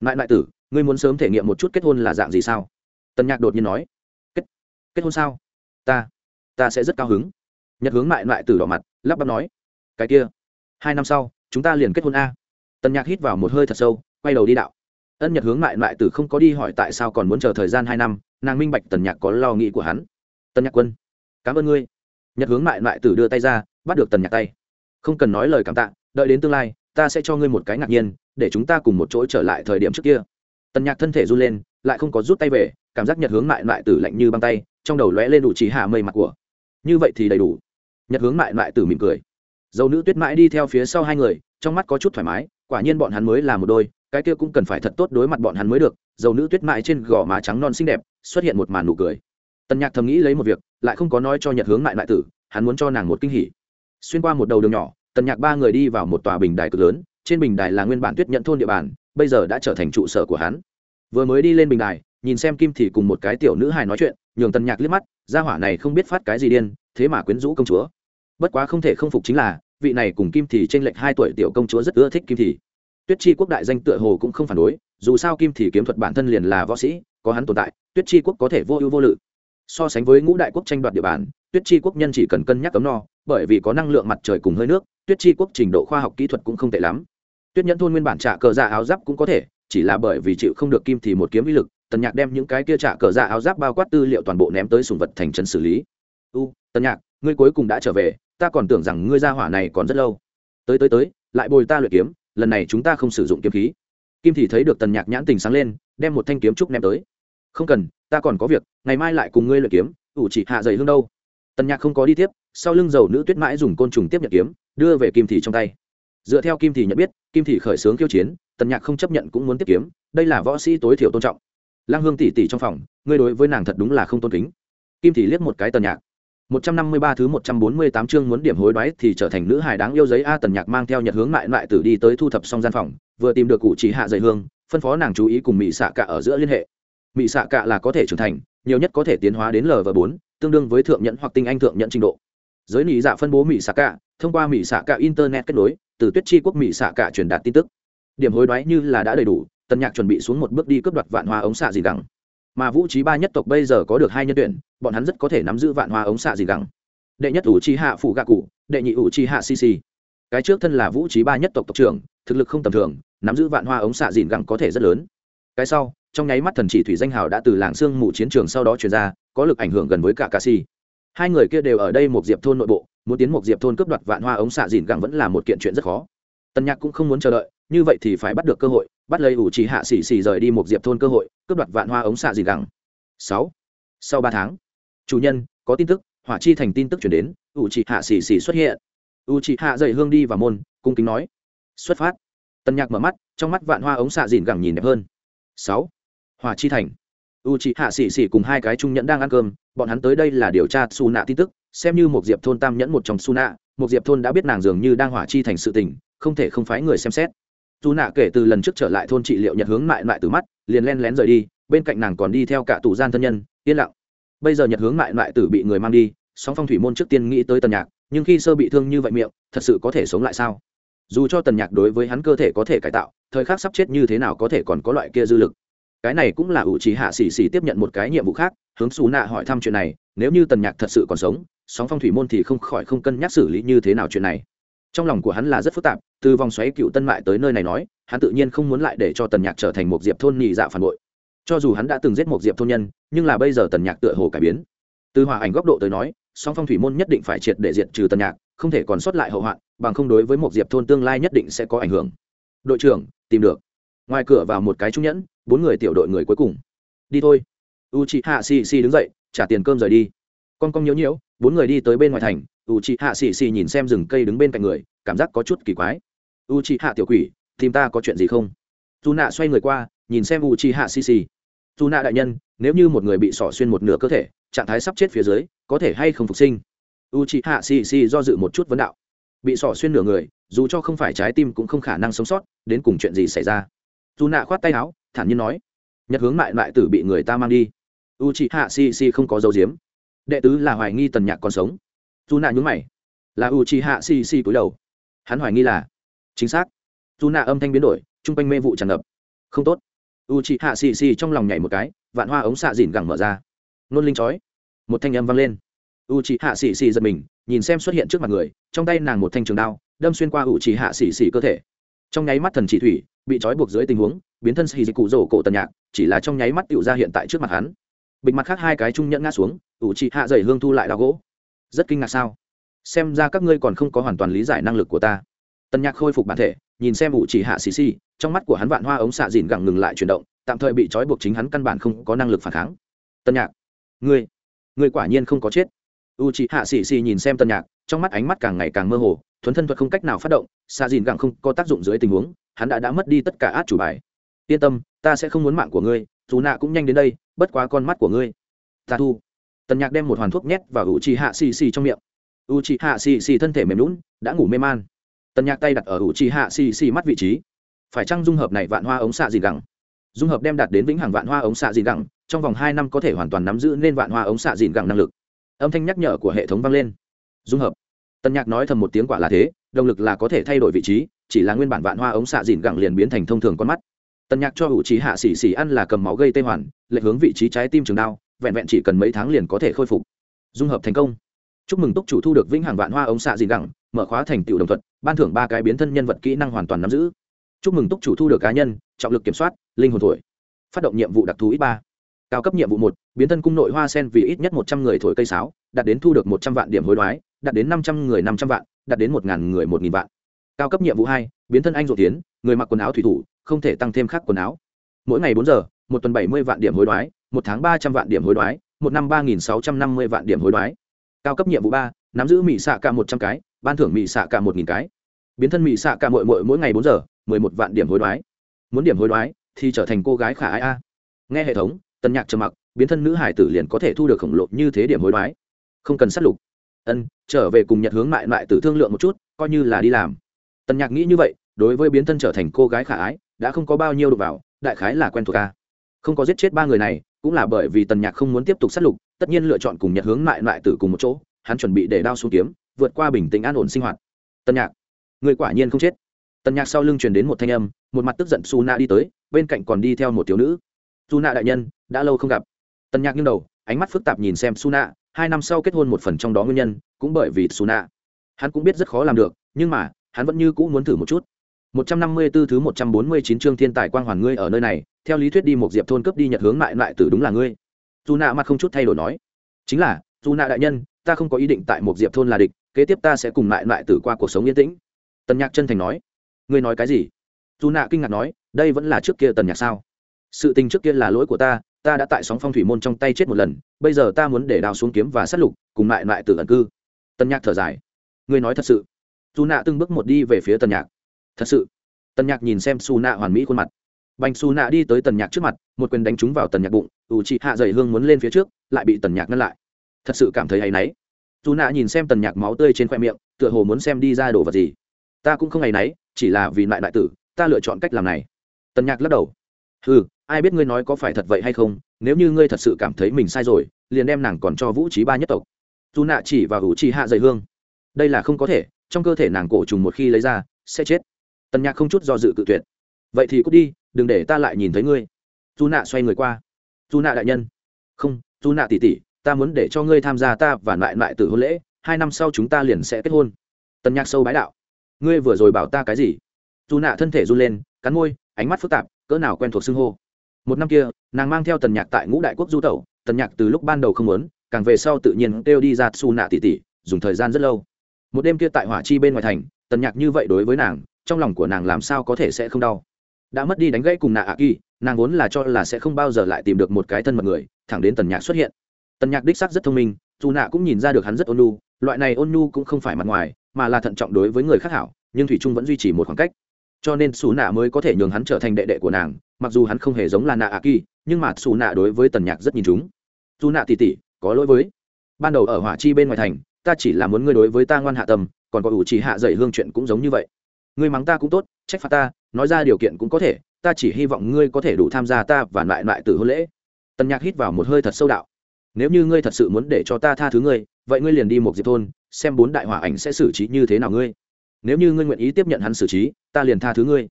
[SPEAKER 1] Mại mại tử, ngươi muốn sớm thể nghiệm một chút kết hôn là dạng gì sao? Tần nhạc đột nhiên nói. Kết kết hôn sao? Ta ta sẽ rất cao hứng. Nhật hướng mại mại tử đỏ mặt, lắp bắp nói. Cái kia, hai năm sau, chúng ta liền kết hôn a. Tần nhạc hít vào một hơi thật sâu, quay đầu đi đạo ân nhật hướng mại mại tử không có đi hỏi tại sao còn muốn chờ thời gian hai năm, nàng minh bạch tần nhạc có lo nghĩ của hắn. Tần nhạc quân, cảm ơn ngươi. Nhật hướng mại mại tử đưa tay ra, bắt được tần nhạc tay. Không cần nói lời cảm tạ, đợi đến tương lai, ta sẽ cho ngươi một cái ngạc nhiên, để chúng ta cùng một chỗ trở lại thời điểm trước kia. Tần nhạc thân thể run lên, lại không có rút tay về, cảm giác nhật hướng mại mại tử lạnh như băng tay, trong đầu lóe lên đủ trí hạ mây mặt của. Như vậy thì đầy đủ. Nhật hướng mại mại tử mỉm cười. Dầu nữ tuyết mãi đi theo phía sau hai người, trong mắt có chút thoải mái, quả nhiên bọn hắn mới là một đôi cái kia cũng cần phải thật tốt đối mặt bọn hắn mới được, dầu nữ tuyết mại trên gò má trắng non xinh đẹp, xuất hiện một màn nụ cười. Tần nhạc thầm nghĩ lấy một việc, lại không có nói cho nhật hướng mại mại tử, hắn muốn cho nàng một kinh hỉ. Xuyên qua một đầu đường nhỏ, tần nhạc ba người đi vào một tòa bình đài cực lớn, trên bình đài là nguyên bản tuyết nhận thôn địa bàn, bây giờ đã trở thành trụ sở của hắn. Vừa mới đi lên bình đài, nhìn xem kim thì cùng một cái tiểu nữ hài nói chuyện, nhường tần nhạc liếc mắt, gia hỏa này không biết phát cái gì điên, thế mà quyến rũ công chúa. Bất quá không thể không phục chính là, vị này cùng kim thì tranh lệch hai tuổi tiểu công chúa rất ưa thích kim thì tuyết chi quốc đại danh tựa hồ cũng không phản đối, dù sao kim thì kiếm thuật bản thân liền là võ sĩ, có hắn tồn tại, tuyết chi quốc có thể vô ưu vô lự. So sánh với ngũ đại quốc tranh đoạt địa bàn, tuyết chi quốc nhân chỉ cần cân nhắc cấm no, bởi vì có năng lượng mặt trời cùng hơi nước, tuyết chi quốc trình độ khoa học kỹ thuật cũng không tệ lắm. Tuyết nhẫn thôn nguyên bản trả cờ dạ áo giáp cũng có thể, chỉ là bởi vì chịu không được kim thì một kiếm uy lực, tần nhạc đem những cái kia trả cờ dạ áo giáp bao quát tư liệu toàn bộ ném tới sùng vật thành trấn xử lý. U, tần nhạc, ngươi cuối cùng đã trở về, ta còn tưởng rằng ngươi ra hỏa này còn rất lâu. Tới tới tới, lại bồi ta luyện kiếm lần này chúng ta không sử dụng kiếm khí. Kim thì thấy được tần nhạc nhãn tình sáng lên, đem một thanh kiếm trúc ném tới. Không cần, ta còn có việc, ngày mai lại cùng ngươi luyện kiếm, ủ chỉ hạ dày hương đâu. Tần nhạc không có đi tiếp, sau lưng dầu nữ tuyết mãi dùng côn trùng tiếp nhận kiếm, đưa về kim thì trong tay. Dựa theo kim thì nhận biết, kim thì khởi xướng kiêu chiến, tần nhạc không chấp nhận cũng muốn tiếp kiếm, đây là võ sĩ tối thiểu tôn trọng. Lang hương tỷ tỷ trong phòng, ngươi đối với nàng thật đúng là không tôn kính. Kim thì liếc một cái tần nhạc một trăm năm mươi ba thứ một trăm bốn mươi tám chương muốn điểm hối đoái thì trở thành nữ hài đáng yêu giấy a tần nhạc mang theo nhật hướng lại lại tử đi tới thu thập xong gian phòng vừa tìm được cụ chỉ hạ dày hương phân phó nàng chú ý cùng mỹ xạ cả ở giữa liên hệ. Mỹ xạ cả là có thể trưởng thành nhiều nhất có thể tiến hóa đến Lv4, tương đương với thượng nhận hoặc tinh anh thượng nhận trình độ. Giới lý dạ phân bố mỹ xạ cả thông qua mỹ xạ cả internet kết nối từ tuyết chi quốc mỹ xạ cả truyền đạt tin tức. Điểm hối đoái như là đã đầy đủ tần nhạc chuẩn bị xuống một bước đi cướp đoạt vạn hoa ống xạ gì gẳng. Mà vũ trí ba nhất tộc bây giờ có được hai nhân tuyển bọn hắn rất có thể nắm giữ vạn hoa ống xạ gì gẳng. Đệ nhất ủ chi hạ phụ gạ cụ, đệ nhị ủ chi hạ cc cái trước thân là vũ trí ba nhất tộc tộc trưởng, thực lực không tầm thường, nắm giữ vạn hoa ống xạ dìn gẳng có thể rất lớn. Cái sau, trong nháy mắt thần chỉ thủy danh hào đã từ làng sương mù chiến trường sau đó chuyển ra, có lực ảnh hưởng gần với cả ca si hai người kia đều ở đây một diệp thôn nội bộ, muốn tiến một diệp thôn cướp đoạt vạn hoa ống xạ dìn gẳng vẫn là một kiện chuyện rất khó. Tân nhạc cũng không muốn chờ đợi, như vậy thì phải bắt được cơ hội, bắt lấy ủ trì hạ xì xì rời đi một diệp thôn cơ hội, cướp đoạt vạn hoa ống xạ dìn gẳng. Sáu, sau ba tháng chủ nhân, có tin tức, hỏa chi thành tin tức chuyển đến u chị hạ xì xì xuất hiện. U chị hạ dậy hương đi vào môn, cung kính nói. Xuất phát. Tân nhạc mở mắt, trong mắt vạn hoa ống xạ dìn gẳng nhìn đẹp hơn. Sáu. Hỏa chi thành. U chị hạ xì xì cùng hai cái trung nhẫn đang ăn cơm, bọn hắn tới đây là điều tra xù nạ tin tức. Xem như một diệp thôn tam nhẫn một trong xù nạ một diệp thôn đã biết nàng dường như đang hỏa chi thành sự tình, không thể không phái người xem xét. Dù nạ kể từ lần trước trở lại thôn trị liệu nhật hướng mại mại từ mắt, liền len lén rời đi, bên cạnh nàng còn đi theo cả tù gian thân nhân, yên lặng bây giờ nhật hướng mại lại tử bị người mang đi song phong thủy môn trước tiên nghĩ tới tần nhạc, nhưng khi sơ bị thương như vậy miệng, thật sự có thể sống lại sao? Dù cho tần nhạc đối với hắn cơ thể có thể cải tạo, thời khắc sắp chết như thế nào có thể còn có loại kia dư lực. Cái này cũng là ủ trí hạ xì xì tiếp nhận một cái nhiệm vụ khác, hướng xù nạ hỏi thăm chuyện này, nếu như tần nhạc thật sự còn sống, sóng phong thủy môn thì không khỏi không cân nhắc xử lý như thế nào chuyện này. Trong lòng của hắn là rất phức tạp, từ vòng xoáy cựu tân mại tới nơi này nói, hắn tự nhiên không muốn lại để cho tần nhạc trở thành một diệp thôn nhị dạ phản bội cho dù hắn đã từng giết một diệp thôn nhân, nhưng là bây giờ tần nhạc tựa hồ cải biến. Từ hòa ảnh góc độ tới nói, song phong thủy môn nhất định phải triệt để diệt trừ tần nhạc, không thể còn sót lại hậu hoạn, bằng không đối với một diệp thôn tương lai nhất định sẽ có ảnh hưởng. Đội trưởng, tìm được. Ngoài cửa vào một cái trung nhẫn, bốn người tiểu đội người cuối cùng. Đi thôi. U chị hạ xì xì đứng dậy, trả tiền cơm rời đi. Con cong nhiễu nhiễu bốn người đi tới bên ngoài thành. U chị hạ xì xì nhìn xem rừng cây đứng bên cạnh người, cảm giác có chút kỳ quái. U chị hạ tiểu quỷ, tìm ta có chuyện gì không? Dù nạ xoay người qua, nhìn xem u chị hạ xì xì dù nạ đại nhân, nếu như một người bị sỏ xuyên một nửa cơ thể, trạng thái sắp chết phía dưới, có thể hay không phục sinh? U chị hạ xì xì do dự một chút vấn đạo. Bị sỏ xuyên nửa người, dù cho không phải trái tim cũng không khả năng sống sót, đến cùng chuyện gì xảy ra? Dù nạ khoát tay áo, thản nhiên nói, nhật hướng mại mại tử bị người ta mang đi. U chị hạ si si không có dấu diếm đệ tứ là hoài nghi tần nhạc còn sống. Dù nạ nhúng mày, là u chị hạ si si cúi đầu. Hắn hoài nghi là, chính xác. Dù nạ âm thanh biến đổi, chung quanh mê vụ tràn ngập. Không tốt u chị hạ xì xì trong lòng nhảy một cái, vạn hoa ống xạ dìn gẳng mở ra. Nôn linh chói. Một thanh âm vang lên. U chị hạ xì xì giật mình, nhìn xem xuất hiện trước mặt người, trong tay nàng một thanh trường đao, đâm xuyên qua u chị hạ xì xì cơ thể. Trong nháy mắt thần chỉ thủy, bị trói buộc dưới tình huống, biến thân xì dịch cụ rổ cổ tần nhạc, chỉ là trong nháy mắt tựu ra hiện tại trước mặt hắn. Bịch mặt khác hai cái trung nhẫn ngã xuống, U chị hạ dày hương thu lại đao gỗ. Rất kinh ngạc sao? Xem ra các ngươi còn không có hoàn toàn lý giải năng lực của ta. Tần nhạc khôi phục bản thể, nhìn xem U chỉ hạ xì xì trong mắt của hắn vạn hoa ống xạ dìn gẳng ngừng lại chuyển động, tạm thời bị trói buộc chính hắn căn bản không có năng lực phản kháng. Tân nhạc, ngươi ngươi quả nhiên không có chết. U chị hạ xì xì nhìn xem tân nhạc, trong mắt ánh mắt càng ngày càng mơ hồ thuấn thân thuật không cách nào phát động, xạ dìn gẳng không có tác dụng dưới tình huống, hắn đã đã mất đi tất cả át chủ bài. Yên tâm, ta sẽ không muốn mạng của ngươi, dù nạ cũng nhanh đến đây, bất quá con mắt của ngươi. Ta thu. Tần nhạc đem một hoàn thuốc nhét vào u chi hạ xì xì trong miệng. U chi hạ xì xì thân thể mềm lún đã ngủ mê man. Tần nhạc tay đặt ở u chi hạ xì xì mắt vị trí phải chăng dung hợp này vạn hoa ống xạ gì gẳng? Dung hợp đem đạt đến vĩnh hằng vạn hoa ống xạ dìn gẳng, trong vòng hai năm có thể hoàn toàn nắm giữ nên vạn hoa ống xạ dìn gẳng năng lực. Âm thanh nhắc nhở của hệ thống vang lên. Dung hợp. Tân nhạc nói thầm một tiếng quả là thế, động lực là có thể thay đổi vị trí, chỉ là nguyên bản vạn hoa ống xạ dìn gẳng liền biến thành thông thường con mắt. Tân nhạc cho hữu trí hạ xỉ xỉ ăn là cầm máu gây tê hoàn lệ hướng vị trí trái tim trường đao, vẹn vẹn chỉ cần mấy tháng liền có thể khôi phục. Dung hợp thành công. Chúc mừng túc chủ thu được vĩnh hằng vạn hoa ống xạ dìn gẳng, mở khóa thành tựu đồng thuận, ban thưởng ba cái biến thân nhân vật kỹ năng hoàn toàn nắm giữ chúc mừng túc chủ thu được cá nhân, trọng lực kiểm soát, linh hồn thổi. Phát động nhiệm vụ đặc thù ít ba. Cao cấp nhiệm vụ một, biến thân cung nội hoa sen vì ít nhất một trăm người thổi cây sáo, đạt đến thu được một trăm vạn điểm hối đoái, đạt đến năm trăm người năm trăm vạn, đạt đến một ngàn người một nghìn vạn. Cao cấp nhiệm vụ hai, biến thân anh ruột tiến, người mặc quần áo thủy thủ, không thể tăng thêm khác quần áo. Mỗi ngày bốn giờ, một tuần bảy mươi vạn điểm hối đoái, một tháng ba trăm vạn điểm hối đoái, một năm ba nghìn sáu trăm năm mươi vạn điểm hối đoái. Cao cấp nhiệm vụ ba, nắm giữ mỹ xạ cả một trăm cái, ban thưởng mỹ xạ cả một nghìn cái biến thân mỹ xạ cả mội mội mỗi ngày bốn giờ, mười một vạn điểm hối đoái. Muốn điểm hối đoái thì trở thành cô gái khả ai a. Nghe hệ thống, tân nhạc trầm mặc, biến thân nữ hải tử liền có thể thu được khổng lồ như thế điểm hối đoái. Không cần sát lục. Ân, trở về cùng nhật hướng mại mại tử thương lượng một chút, coi như là đi làm. Tần nhạc nghĩ như vậy, đối với biến thân trở thành cô gái khả ái, đã không có bao nhiêu đụng vào, đại khái là quen thuộc ca không có giết chết ba người này, cũng là bởi vì tần nhạc không muốn tiếp tục sát lục, tất nhiên lựa chọn cùng nhật hướng mại mại tử cùng một chỗ, hắn chuẩn bị để đao xuống kiếm, vượt qua bình tĩnh an ổn sinh hoạt. Tần nhạc người quả nhiên không chết. Tần nhạc sau lưng truyền đến một thanh âm một mặt tức giận su na đi tới bên cạnh còn đi theo một thiếu nữ. Su na đại nhân đã lâu không gặp. Tần nhạc nghiêng đầu ánh mắt phức tạp nhìn xem su na hai năm sau kết hôn một phần trong đó nguyên nhân cũng bởi vì su na. Hắn cũng biết rất khó làm được nhưng mà hắn vẫn như cũ muốn thử một chút. 154 thứ 149 chương thiên tài quang hoàn ngươi ở nơi này, theo lý thuyết đi một diệp thôn cấp đi nhật hướng mại lại tử đúng là ngươi. Chu Na mặt không chút thay đổi nói, chính là, Chu Na đại nhân, ta không có ý định tại một diệp thôn là địch, kế tiếp ta sẽ cùng lại lại tử qua cuộc sống yên tĩnh. Tần Nhạc chân thành nói, ngươi nói cái gì? dù nạ kinh ngạc nói, đây vẫn là trước kia Tần Nhạc sao? Sự tình trước kia là lỗi của ta, ta đã tại sóng phong thủy môn trong tay chết một lần, bây giờ ta muốn để đào xuống kiếm và sát lục, cùng lại lại từ ẩn cư. Tần Nhạc thở dài, ngươi nói thật sự? dù nạ từng bước một đi về phía Tần Nhạc thật sự tần nhạc nhìn xem xù nạ hoàn mỹ khuôn mặt bành xù nạ đi tới tần nhạc trước mặt một quyền đánh trúng vào tần nhạc bụng ủ chị hạ dày hương muốn lên phía trước lại bị tần nhạc ngăn lại thật sự cảm thấy hay náy dù nạ nhìn xem tần nhạc máu tươi trên khoe miệng tựa hồ muốn xem đi ra đồ vật gì ta cũng không ngày nấy chỉ là vì lại đại tử, ta lựa chọn cách làm này. Tần nhạc lắc đầu. Ừ ai biết ngươi nói có phải thật vậy hay không, nếu như ngươi thật sự cảm thấy mình sai rồi, liền đem nàng còn cho vũ trí ba nhất tộc. Dù nạ chỉ và hữu trì hạ dày hương. Đây là không có thể, trong cơ thể nàng cổ trùng một khi lấy ra, sẽ chết. Tần nhạc không chút do dự cự tuyệt. Vậy thì cút đi, đừng để ta lại nhìn thấy ngươi. Dù nạ xoay người qua. Dù nạ đại nhân. Không, dù nạ tỉ tỉ ta muốn để cho ngươi tham gia ta và lại lại tử hôn lễ, hai năm sau chúng ta liền sẽ kết hôn. Tần nhạc sâu bái đạo ngươi vừa rồi bảo ta cái gì? Dù nạ thân thể run lên, cắn môi, ánh mắt phức tạp, cỡ nào quen thuộc xưng hô. Một năm kia, nàng mang theo tần nhạc tại ngũ đại quốc du tẩu, tần nhạc từ lúc ban đầu không muốn, càng về sau tự nhiên kêu đi ra su nạ tỉ tỉ dùng thời gian rất lâu. Một đêm kia tại hỏa chi bên ngoài thành, tần nhạc như vậy đối với nàng, trong lòng của nàng làm sao có thể sẽ không đau. Đã mất đi đánh gãy cùng nạ ạ kỳ, nàng vốn là cho là sẽ không bao giờ lại tìm được một cái thân mật người, thẳng đến tần nhạc xuất hiện. Tần nhạc đích sắc rất thông minh dù nạ cũng nhìn ra được hắn rất ôn nhu, loại này ôn nhu cũng không phải mặt ngoài mà là thận trọng đối với người khác hảo, nhưng thủy trung vẫn duy trì một khoảng cách. Cho nên xù nạ mới có thể nhường hắn trở thành đệ đệ của nàng, mặc dù hắn không hề giống là nạ ạ kỳ nhưng mà xù nạ đối với tần nhạc rất nhìn chúng. Dù nạ tỉ tỉ có lỗi với. Ban đầu ở hỏa chi bên ngoài thành, ta chỉ là muốn ngươi đối với ta ngoan hạ tầm còn có ủ chỉ hạ dạy hương chuyện cũng giống như vậy. Ngươi mắng ta cũng tốt, trách phạt ta, nói ra điều kiện cũng có thể, ta chỉ hy vọng ngươi có thể đủ tham gia ta và lại lại từ hôn lễ. Tần nhạc hít vào một hơi thật sâu đạo. Nếu như ngươi thật sự muốn để cho ta tha thứ ngươi, vậy ngươi liền đi một diệp thôn xem bốn đại hỏa ảnh sẽ xử trí như thế nào ngươi. Nếu như ngươi nguyện ý tiếp nhận hắn xử trí, ta liền tha thứ ngươi.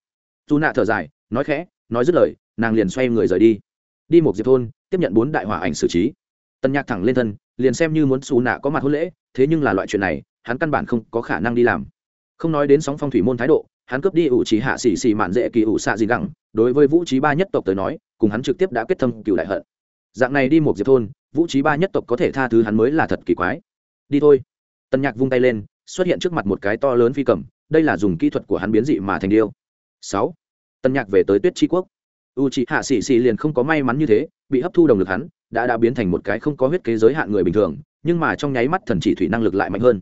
[SPEAKER 1] Dù nạ thở dài, nói khẽ, nói dứt lời, nàng liền xoay người rời đi. Đi một diệp thôn, tiếp nhận bốn đại hỏa ảnh xử trí. Tần nhạc thẳng lên thân, liền xem như muốn xù nạ có mặt hôn lễ, thế nhưng là loại chuyện này, hắn căn bản không có khả năng đi làm. Không nói đến sóng phong thủy môn thái độ, hắn cướp đi ủ trí hạ xỉ xỉ mạn dễ kỳ ủ xạ gì gẳng, đối với vũ trí ba nhất tộc tới nói, cùng hắn trực tiếp đã kết thâm cựu đại hận. Dạng này đi một diệp thôn, vũ trí ba nhất tộc có thể tha thứ hắn mới là thật kỳ quái. Đi thôi tân nhạc vung tay lên, xuất hiện trước mặt một cái to lớn phi cầm, đây là dùng kỹ thuật của hắn biến dị mà thành điêu. Sáu. Tân nhạc về tới tuyết tri quốc. U c hạ xì xì liền không có may mắn như thế, bị hấp thu đồng lực hắn, đã đã biến thành một cái không có huyết kế giới hạn người bình thường, nhưng mà trong nháy mắt thần chỉ thủy năng lực lại mạnh hơn.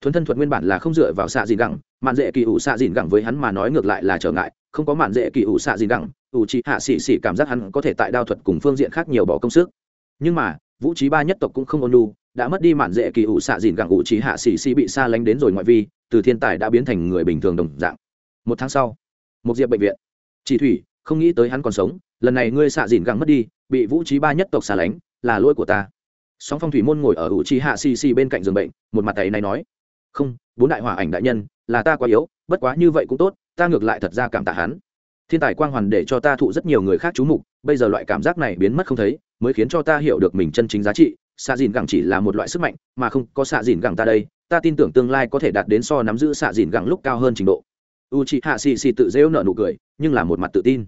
[SPEAKER 1] Thuấn thân thuật nguyên bản là không dựa vào xạ dìn gẳng, mạn dễ kỳ ủ xạ dìn gẳng với hắn mà nói ngược lại là trở ngại, không có mạn dễ kỳ ủ xạ dìn gẳng ủ trí hạ xì xì cảm giác hắn có thể tại đao thuật cùng phương diện khác nhiều bỏ công sức. Nhưng mà, vũ trí ba nhất tộc cũng không ôn lu đã mất đi mạn dễ kỳ ủ xạ dìn gặng ủ trí hạ xì xì bị xa lánh đến rồi ngoại vi, từ thiên tài đã biến thành người bình thường đồng dạng. Một tháng sau, một diệp bệnh viện. Chỉ thủy, không nghĩ tới hắn còn sống, lần này ngươi xạ dìn gặng mất đi, bị vũ trí ba nhất tộc xa lánh, là lỗi của ta. Sóng phong thủy môn ngồi ở ủ trí hạ xì xì bên cạnh giường bệnh, một mặt tay này nói, không, bốn đại hỏa ảnh đại nhân, là ta quá yếu, bất quá như vậy cũng tốt, ta ngược lại thật ra cảm tạ hắn. Thiên tài quang hoàn để cho ta thụ rất nhiều người khác chú mục, bây giờ loại cảm giác này biến mất không thấy, mới khiến cho ta hiểu được mình chân chính giá trị xạ dìn gẳng chỉ là một loại sức mạnh, mà không có xạ dìn gẳng ta đây, ta tin tưởng tương lai có thể đạt đến so nắm giữ xạ dìn gẳng lúc cao hơn trình độ. U c h ị hạ xì xì tự dễu nợ nụ cười, nhưng là một mặt tự tin.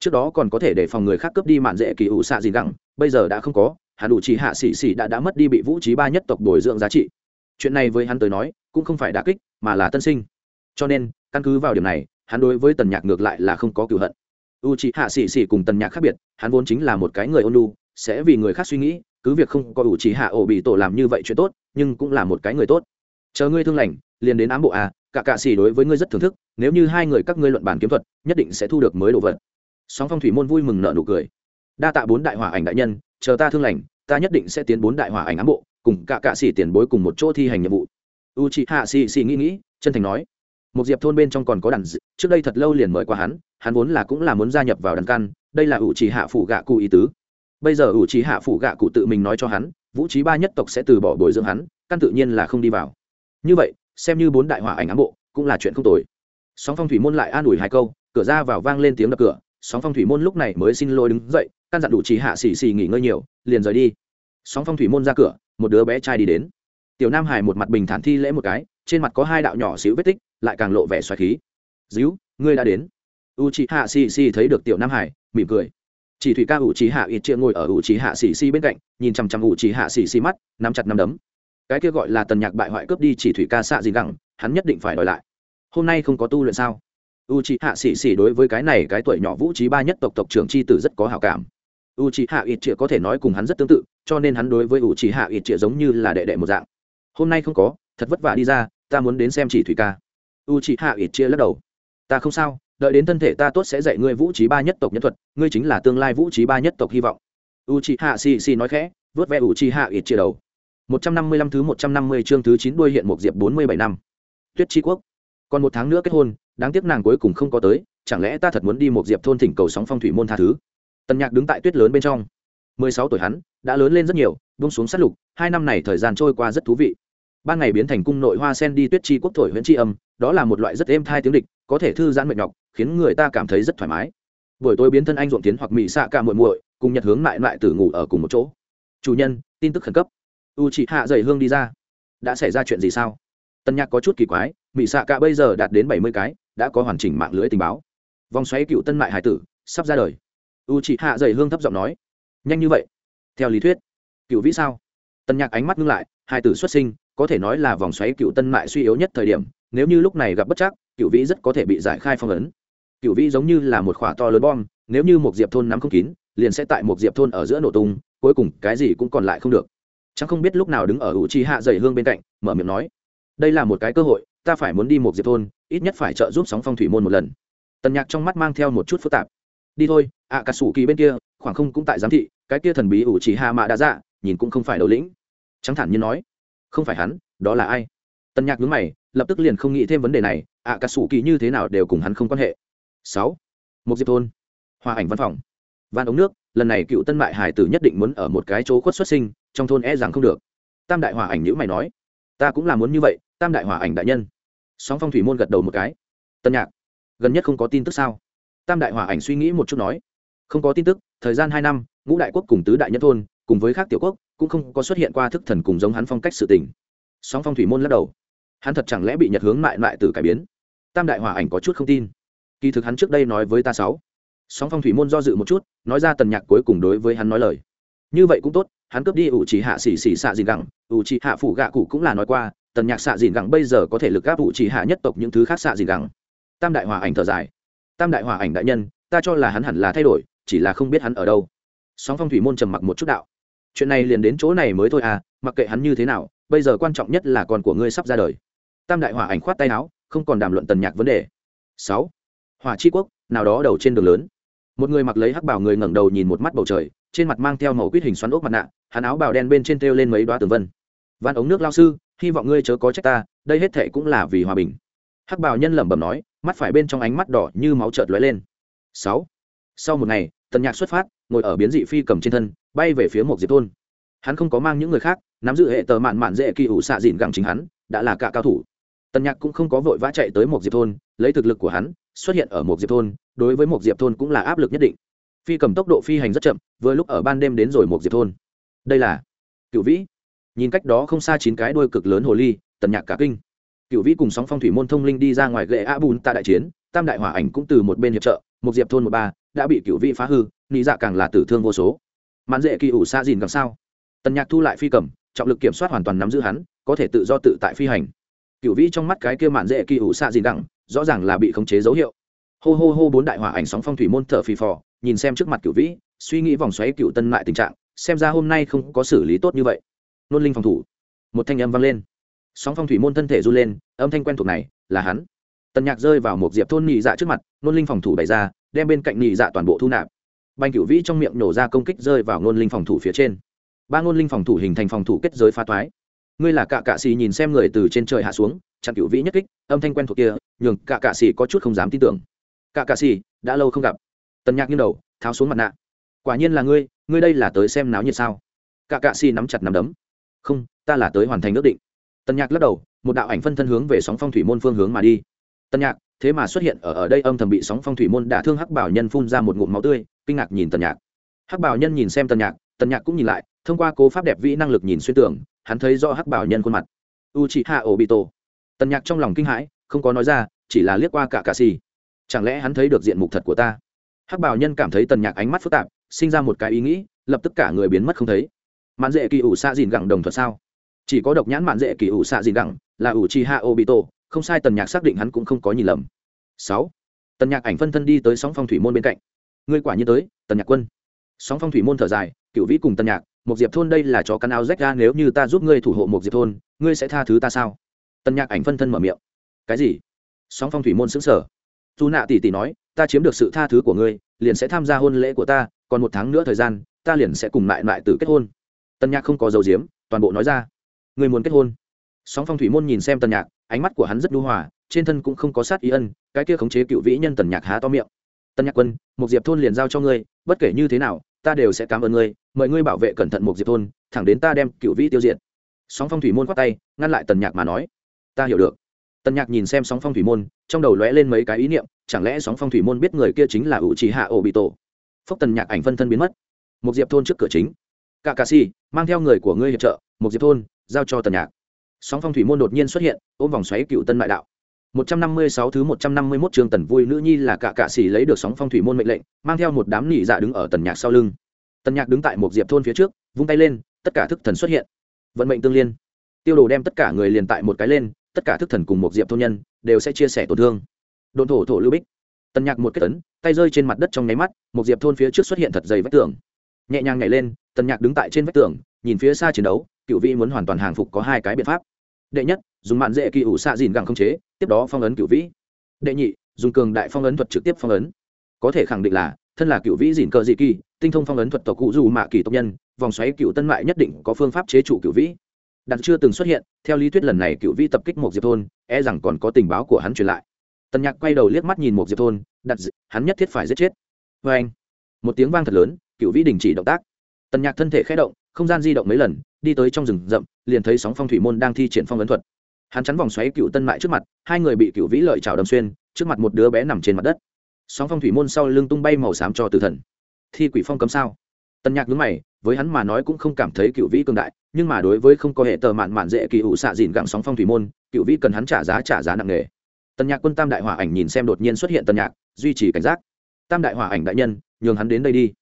[SPEAKER 1] Trước đó còn có thể để phòng người khác cướp đi mạn dễ kỳ ủ xạ dìn gẳng, bây giờ đã không có, hắn u c h ị hạ xì xì đã đã mất đi bị vũ trí ba nhất tộc bồi dưỡng giá trị. Chuyện này với hắn tới nói, cũng không phải đà kích, mà là tân sinh. Cho nên, căn cứ vào điểm này, hắn đối với tần nhạc ngược lại là không có cựu hận. U c h ị hạ xì xì cùng tần nhạc khác biệt, hắn vốn chính là một cái người ôn lu sẽ vì người khác suy nghĩ cứ việc không có u trí hạ ổ bị tổ làm như vậy chuyện tốt, nhưng cũng là một cái người tốt. Chờ ngươi thương lành, liền đến ám bộ à cả cạ xì đối với ngươi rất thưởng thức, nếu như hai người các ngươi luận bàn kiếm thuật, nhất định sẽ thu được mới đồ vật. Sóng phong thủy môn vui mừng nợ nụ cười. Đa tạ bốn đại hỏa ảnh đại nhân, chờ ta thương lành, ta nhất định sẽ tiến bốn đại hỏa ảnh ám bộ, cùng cả cạ xì tiền bối cùng một chỗ thi hành nhiệm vụ. U chị hạ xì xì nghĩ nghĩ, chân thành nói. Một diệp thôn bên trong còn có đàn d... trước đây thật lâu liền mời qua hắn hắn vốn là cũng là muốn gia nhập vào đàn căn đây là u trì hạ phụ gạ cụ ý tứ bây giờ ủ trí hạ phủ gạ cụ tự mình nói cho hắn, vũ trí ba nhất tộc sẽ từ bỏ bồi dưỡng hắn, căn tự nhiên là không đi vào. Như vậy, xem như bốn đại hỏa ảnh ám bộ, cũng là chuyện không tồi. Sóng phong thủy môn lại an ủi hai câu, cửa ra vào vang lên tiếng đập cửa, sóng phong thủy môn lúc này mới xin lỗi đứng dậy, căn dặn đủ trí hạ xì xì nghỉ ngơi nhiều, liền rời đi. Sóng phong thủy môn ra cửa, một đứa bé trai đi đến. Tiểu nam hải một mặt bình thản thi lễ một cái, trên mặt có hai đạo nhỏ xíu vết tích, lại càng lộ vẻ xoài khí. Díu, ngươi đã đến. U chị hạ xì xì thấy được tiểu nam hải, mỉm cười chỉ thủy ca u trí hạ ít chia ngồi ở u trí hạ xì xì bên cạnh, nhìn chằm chằm u trí hạ xì xì mắt, nắm chặt nắm đấm. Cái kia gọi là tần nhạc bại hoại cướp đi chỉ thủy ca xạ gì gẳng, hắn nhất định phải đòi lại. Hôm nay không có tu luyện sao? U trí hạ xì xì đối với cái này cái tuổi nhỏ vũ trí ba nhất tộc tộc trưởng c h i tử rất có hào cảm. U trí hạ ít chia có thể nói cùng hắn rất tương tự, cho nên hắn đối với u trí hạ ít chia giống như là đệ đệ một dạng. Hôm nay không có, thật vất vả đi ra, ta muốn đến xem chỉ thủy ca. U trí hạ ít chia lắc đầu. Ta không sao đợi đến thân thể ta tốt sẽ dạy ngươi vũ trí ba nhất tộc nhân thuật, ngươi chính là tương lai vũ trí ba nhất tộc hy vọng. U c h ị hạ xì xì nói khẽ vớt ve u c h ị hạ ít chia đầu. Một trăm năm mươi lăm thứ một trăm năm mươi chương thứ chín đuôi hiện một diệp bốn mươi bảy năm. Tuyết tri quốc. Còn một tháng nữa kết hôn, đáng tiếc nàng cuối cùng không có tới, chẳng lẽ ta thật muốn đi một diệp thôn thỉnh cầu sóng phong thủy môn tha thứ? Tần nhạc đứng tại tuyết lớn bên trong. Mười sáu tuổi hắn, đã lớn lên rất nhiều bung xuống sát lục, hai năm này thời gian trôi qua rất thú vị. Ban ngày biến thành cung nội hoa sen đi tuyết chi quốc thổi huyện tri âm, đó là một loại rất êm thai tiếng địch có thể thư giãn mệt nhọc, khiến người ta cảm thấy rất thoải mái. Buổi tối biến thân anh ruộng tiến hoặc mỹ xạ cả muội muội, cùng nhật hướng lại lại tử ngủ ở cùng một chỗ. Chủ nhân, tin tức khẩn cấp. U chị hạ dày hương đi ra. Đã xảy ra chuyện gì sao? Tân nhạc có chút kỳ quái mỹ xạ cả bây giờ đạt đến bảy mươi cái, đã có hoàn chỉnh mạng lưới tình báo. Vòng xoáy cựu tân mại hải tử, sắp ra đời. U chị hạ dày hương thấp giọng nói. Nhanh như vậy? Theo lý thuyết. Cựu vĩ sao? Tân nhạc ánh mắt ngưng lại hải tử xuất sinh, có thể nói là vòng xoáy cựu tân mại suy yếu nhất thời điểm, nếu như lúc này gặp bất chắc cựu vĩ rất có thể bị giải khai phong ấn. Cựu vĩ giống như là một khỏa to lớn bom nếu như một diệp thôn nắm không kín liền sẽ tại một diệp thôn ở giữa nổ tung cuối cùng cái gì cũng còn lại không được. Chẳng không biết lúc nào đứng ở ủ chi hạ dày hương bên cạnh mở miệng nói đây là một cái cơ hội ta phải muốn đi một diệp thôn ít nhất phải trợ giúp sóng phong thủy môn một lần. Tần nhạc trong mắt mang theo một chút phức tạp. Đi thôi ạ à, cà sủ kỳ bên kia khoảng không cũng tại giám thị cái kia thần bí ủ chỉ hạ mạ đã dạ nhìn cũng không phải đầu lĩnh. Trắng thản như nói không phải hắn đó là ai? Tần nhạc nhướng mày, lập tức liền không nghĩ thêm vấn đề này, ạ cà sủ kỳ như thế nào đều cùng hắn không quan hệ. Sáu. Một diệp thôn. Hòa ảnh văn phòng. Van ống nước, lần này cựu tân mại hải tử nhất định muốn ở một cái chỗ khuất xuất sinh, trong thôn e rằng không được. Tam đại hòa ảnh nhữ mày nói, ta cũng là muốn như vậy, tam đại hòa ảnh đại nhân. Sóng phong thủy môn gật đầu một cái. Tân nhạc, gần nhất không có tin tức sao? Tam đại hòa ảnh suy nghĩ một chút nói, không có tin tức, thời gian hai năm, ngũ đại quốc cùng tứ đại nhân thôn, cùng với các tiểu quốc, cũng không có xuất hiện qua thức thần cùng giống hắn phong cách sự tình. Sóng phong thủy môn lắc đầu hắn thật chẳng lẽ bị nhật hướng mại lại từ cải biến? Tam đại hòa ảnh có chút không tin. Kỳ thực hắn trước đây nói với ta sáu. Sóng phong thủy môn do dự một chút, nói ra tần nhạc cuối cùng đối với hắn nói lời. Như vậy cũng tốt, hắn cướp đi ủ chỉ hạ xỉ xỉ xạ dìn gẳng, ủ chỉ hạ phủ gạ cụ cũng là nói qua, tần nhạc xạ dìn gẳng bây giờ có thể lực gáp ủ chỉ hạ nhất tộc những thứ khác xạ dìn gẳng. Tam đại hòa ảnh thở dài. Tam đại hòa ảnh đại nhân, ta cho là hắn hẳn là thay đổi, chỉ là không biết hắn ở đâu. Sóng phong thủy môn trầm mặc một chút đạo. Chuyện này liền đến chỗ này mới thôi à mặc kệ hắn như thế nào, bây giờ quan trọng nhất là con của ngươi sắp ra đời tam đại hỏa ảnh khoát tay áo, không còn đàm luận tần nhạc vấn đề. Sáu, hỏa chi quốc, nào đó đầu trên đường lớn. Một người mặc lấy hắc bảo người ngẩng đầu nhìn một mắt bầu trời, trên mặt mang theo màu quýt hình xoắn ốc mặt nạ, hắn áo bào đen bên trên treo lên mấy đoá tường vân. Van ống nước lao sư, hy vọng ngươi chớ có trách ta, đây hết thệ cũng là vì hòa bình. Hắc bào nhân lẩm bẩm nói, mắt phải bên trong ánh mắt đỏ như máu chợt lóe lên. Sáu, sau một ngày, tần nhạc xuất phát, ngồi ở biến dị phi cầm trên thân, bay về phía một diệp thôn. Hắn không có mang những người khác, nắm giữ hệ tờ mạn mạn dễ kỳ ủ xạ dịn gẳng chính hắn, đã là cả cao thủ tần nhạc cũng không có vội vã chạy tới một diệp thôn, lấy thực lực của hắn, xuất hiện ở một diệp thôn, đối với một diệp thôn cũng là áp lực nhất định. Phi cầm tốc độ phi hành rất chậm, vừa lúc ở ban đêm đến rồi một diệp thôn. Đây là cựu vĩ. Nhìn cách đó không xa chín cái đôi cực lớn hồ ly, tần nhạc cả kinh. Cựu vĩ cùng sóng phong thủy môn thông linh đi ra ngoài gậy a bùn tại đại chiến, tam đại hỏa ảnh cũng từ một bên hiệp trợ một diệp thôn một ba đã bị cựu vĩ phá hư nghĩ dạ càng là tử thương vô số. Mãn dễ kỳ ủ xa dìn càng sao? Tần nhạc thu lại phi cầm, trọng lực kiểm soát hoàn toàn nắm giữ hắn, có thể tự do tự tại phi hành cựu vĩ trong mắt cái kia mạn dễ kỳ ủ xạ gì đẳng rõ ràng là bị khống chế dấu hiệu. Hô hô hô bốn đại hỏa ảnh sóng phong thủy môn thở phì phò, nhìn xem trước mặt cựu vĩ, suy nghĩ vòng xoáy cựu tân lại tình trạng, xem ra hôm nay không có xử lý tốt như vậy. Nôn linh phòng thủ. Một thanh âm vang lên. Sóng phong thủy môn thân thể run lên, âm thanh quen thuộc này, là hắn. Tần nhạc rơi vào một diệp thôn nhị dạ trước mặt, nôn linh phòng thủ bày ra, đem bên cạnh nhị dạ toàn bộ thu nạp. Banh cựu vĩ trong miệng nổ ra công kích rơi vào nôn linh phòng thủ phía trên. Ba nôn linh phòng thủ hình thành phòng thủ kết giới phá toái ngươi là cạ cạ xì nhìn xem người từ trên trời hạ xuống, chặn cựu vĩ nhất kích, âm thanh quen thuộc kia, nhường cạ cạ xì có chút không dám tin tưởng. Cạ cạ xì, đã lâu không gặp. Tần nhạc như đầu, tháo xuống mặt nạ. Quả nhiên là ngươi ngươi đây là tới xem náo nhiệt sao? Cạ cạ xì nắm chặt nắm đấm. Không, ta là tới hoàn thành ước định. Tần nhạc lắc đầu, một đạo ảnh phân thân hướng về sóng phong thủy môn phương hướng mà đi. Tần nhạc, thế mà xuất hiện ở ở đây âm thầm bị sóng phong thủy môn đả thương hắc bảo nhân phun ra một ngụm máu tươi, kinh ngạc nhìn tần nhạc. Hắc bảo nhân nhìn xem tần nhạc tần nhạc cũng nhìn lại, thông qua cố pháp đẹp vĩ năng lực nhìn xuyên tưởng hắn thấy rõ hắc bảo nhân khuôn mặt. U chị hạ ổ bị tổ tần nhạc trong lòng kinh hãi, không có nói ra, chỉ là liếc qua cả cà xì. Chẳng lẽ hắn thấy được diện mục thật của ta? Hắc bảo nhân cảm thấy tần nhạc ánh mắt phức tạp, sinh ra một cái ý nghĩ, lập tức cả người biến mất không thấy. Mạn dễ kỳ ủ xạ dìn gẳng đồng thuật sao? Chỉ có độc nhãn mạn dễ kỳ ủ xạ dìn gẳng là ủ chi hạ ô bị tổ không sai tần nhạc xác định hắn cũng không có nhìn lầm. Sáu. Tần nhạc ảnh phân thân đi tới sóng phong thủy môn bên cạnh. Ngươi quả như tới, tần nhạc quân. Sóng phong thủy môn thở dài, cựu vĩ cùng tần nhạc một diệp thôn đây là chó căn áo rách ra, nếu như ta giúp ngươi thủ hộ một diệp thôn, ngươi sẽ tha thứ ta sao? Tân nhạc ảnh phân thân mở miệng. Cái gì? Sóng phong thủy môn xứng sở dù nạ tỷ tỷ nói, ta chiếm được sự tha thứ của ngươi, liền sẽ tham gia hôn lễ của ta, còn một tháng nữa thời gian, ta liền sẽ cùng lại lại từ kết hôn. Tân nhạc không có dấu diếm toàn bộ nói ra. Ngươi muốn kết hôn? Sóng phong thủy môn nhìn xem tân nhạc, ánh mắt của hắn rất đu hòa, trên thân cũng không có sát ý ân, cái kia khống chế cựu vĩ nhân tần nhạc há to miệng. Tân nhạc quân một diệp thôn liền giao cho ngươi, bất kể như thế nào ta đều sẽ cảm ơn ngươi, mời ngươi bảo vệ cẩn thận một diệp thôn, thẳng đến ta đem cựu vĩ tiêu diệt. Sóng phong thủy môn khoát tay, ngăn lại tần nhạc mà nói, ta hiểu được. Tần nhạc nhìn xem sóng phong thủy môn, trong đầu lóe lên mấy cái ý niệm, chẳng lẽ sóng phong thủy môn biết người kia chính là ủ trì hạ ổ bị tổ phốc tần nhạc ảnh phân thân biến mất. Một diệp thôn trước cửa chính. Cả cà si mang theo người của ngươi hiệp trợ một diệp thôn, giao cho tần nhạc. Sóng phong thủy môn đột nhiên xuất hiện, ôm vòng xoáy cựu tân đại đạo. 156 thứ 151 chương Tần Vui nữ nhi là cả cạ sĩ lấy được sóng phong thủy môn mệnh lệnh, mang theo một đám nị dạ đứng ở Tần Nhạc sau lưng. Tần Nhạc đứng tại một diệp thôn phía trước, vung tay lên, tất cả thức thần xuất hiện. Vận mệnh tương liên. Tiêu Đồ đem tất cả người liền tại một cái lên, tất cả thức thần cùng một diệp thôn nhân đều sẽ chia sẻ tổn thương. Độn thổ thổ lưu bích. Tần Nhạc một cái tấn, tay rơi trên mặt đất trong nháy mắt, một diệp thôn phía trước xuất hiện thật dày vách tường. Nhẹ nhàng nhảy lên, Tần Nhạc đứng tại trên vách tường, nhìn phía xa chiến đấu, cựu vị muốn hoàn toàn hàng phục có hai cái biện pháp. Đệ nhất, dùng mạn dễ kỳ ủ xạ dìn gẳng không chế tiếp đó phong ấn cựu vĩ. Đệ nhị dùng cường đại phong ấn thuật trực tiếp phong ấn. Có thể khẳng định là thân là cựu vĩ dìn cờ dị kỳ tinh thông phong ấn thuật tộc cụ dù mạ kỳ tộc nhân vòng xoáy cựu tân mại nhất định có phương pháp chế trụ cựu vĩ. Đặt chưa từng xuất hiện theo lý thuyết lần này cựu vĩ tập kích một diệp thôn e rằng còn có tình báo của hắn truyền lại. Tần nhạc quay đầu liếc mắt nhìn một diệp thôn đặt hắn nhất thiết phải giết chết. Vê anh một tiếng vang thật lớn cựu vĩ đình chỉ động tác tần nhạc thân thể khẽ động, không gian di động mấy lần, đi tới trong rừng rậm, liền thấy sóng phong thủy môn đang thi triển phong ấn thuật. Hắn chắn vòng xoáy cựu tân mại trước mặt, hai người bị cựu vĩ lợi trào đâm xuyên, trước mặt một đứa bé nằm trên mặt đất. Sóng phong thủy môn sau lưng tung bay màu xám cho tử thần. Thi quỷ phong cấm sao? Tân nhạc nhướng mày, với hắn mà nói cũng không cảm thấy cựu vĩ cường đại, nhưng mà đối với không có hệ tờ mạn mạn dễ kỳ ủ xạ dìn gặng sóng phong thủy môn, cựu vĩ cần hắn trả giá trả giá nặng nề. Tân nhạc quân tam đại hỏa ảnh nhìn xem đột nhiên xuất hiện tân nhạc, duy trì cảnh giác. Tam đại hỏa ảnh đại nhân, nhường hắn đến đây đi.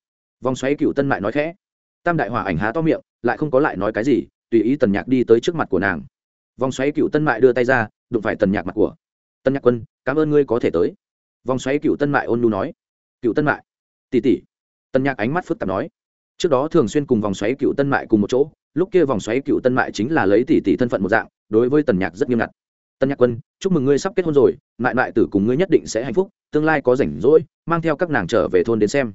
[SPEAKER 1] Vòng xoáy cựu tân mại nói khẽ tam đại hỏa ảnh há to miệng, lại không có lại nói cái gì, tùy ý tần nhạc đi tới trước mặt của nàng. Vòng xoáy cựu tân mại đưa tay ra, đụng phải tần nhạc mặt của. Tân nhạc quân, cảm ơn ngươi có thể tới. Vòng xoáy cựu tân mại ôn nu nói. Cựu tân mại? Tỉ tỉ tân nhạc ánh mắt phức tạp nói. Trước đó thường xuyên cùng vòng xoáy cựu tân mại cùng một chỗ, lúc kia vòng xoáy cựu tân mại chính là lấy tỷ tỷ thân phận một dạng, đối với tần nhạc rất nghiêm ngặt. Tân nhạc quân, chúc mừng ngươi sắp kết hôn rồi, mại mại tử cùng ngươi nhất định sẽ hạnh phúc, tương lai có rảnh rỗi, mang theo các nàng trở về thôn đến xem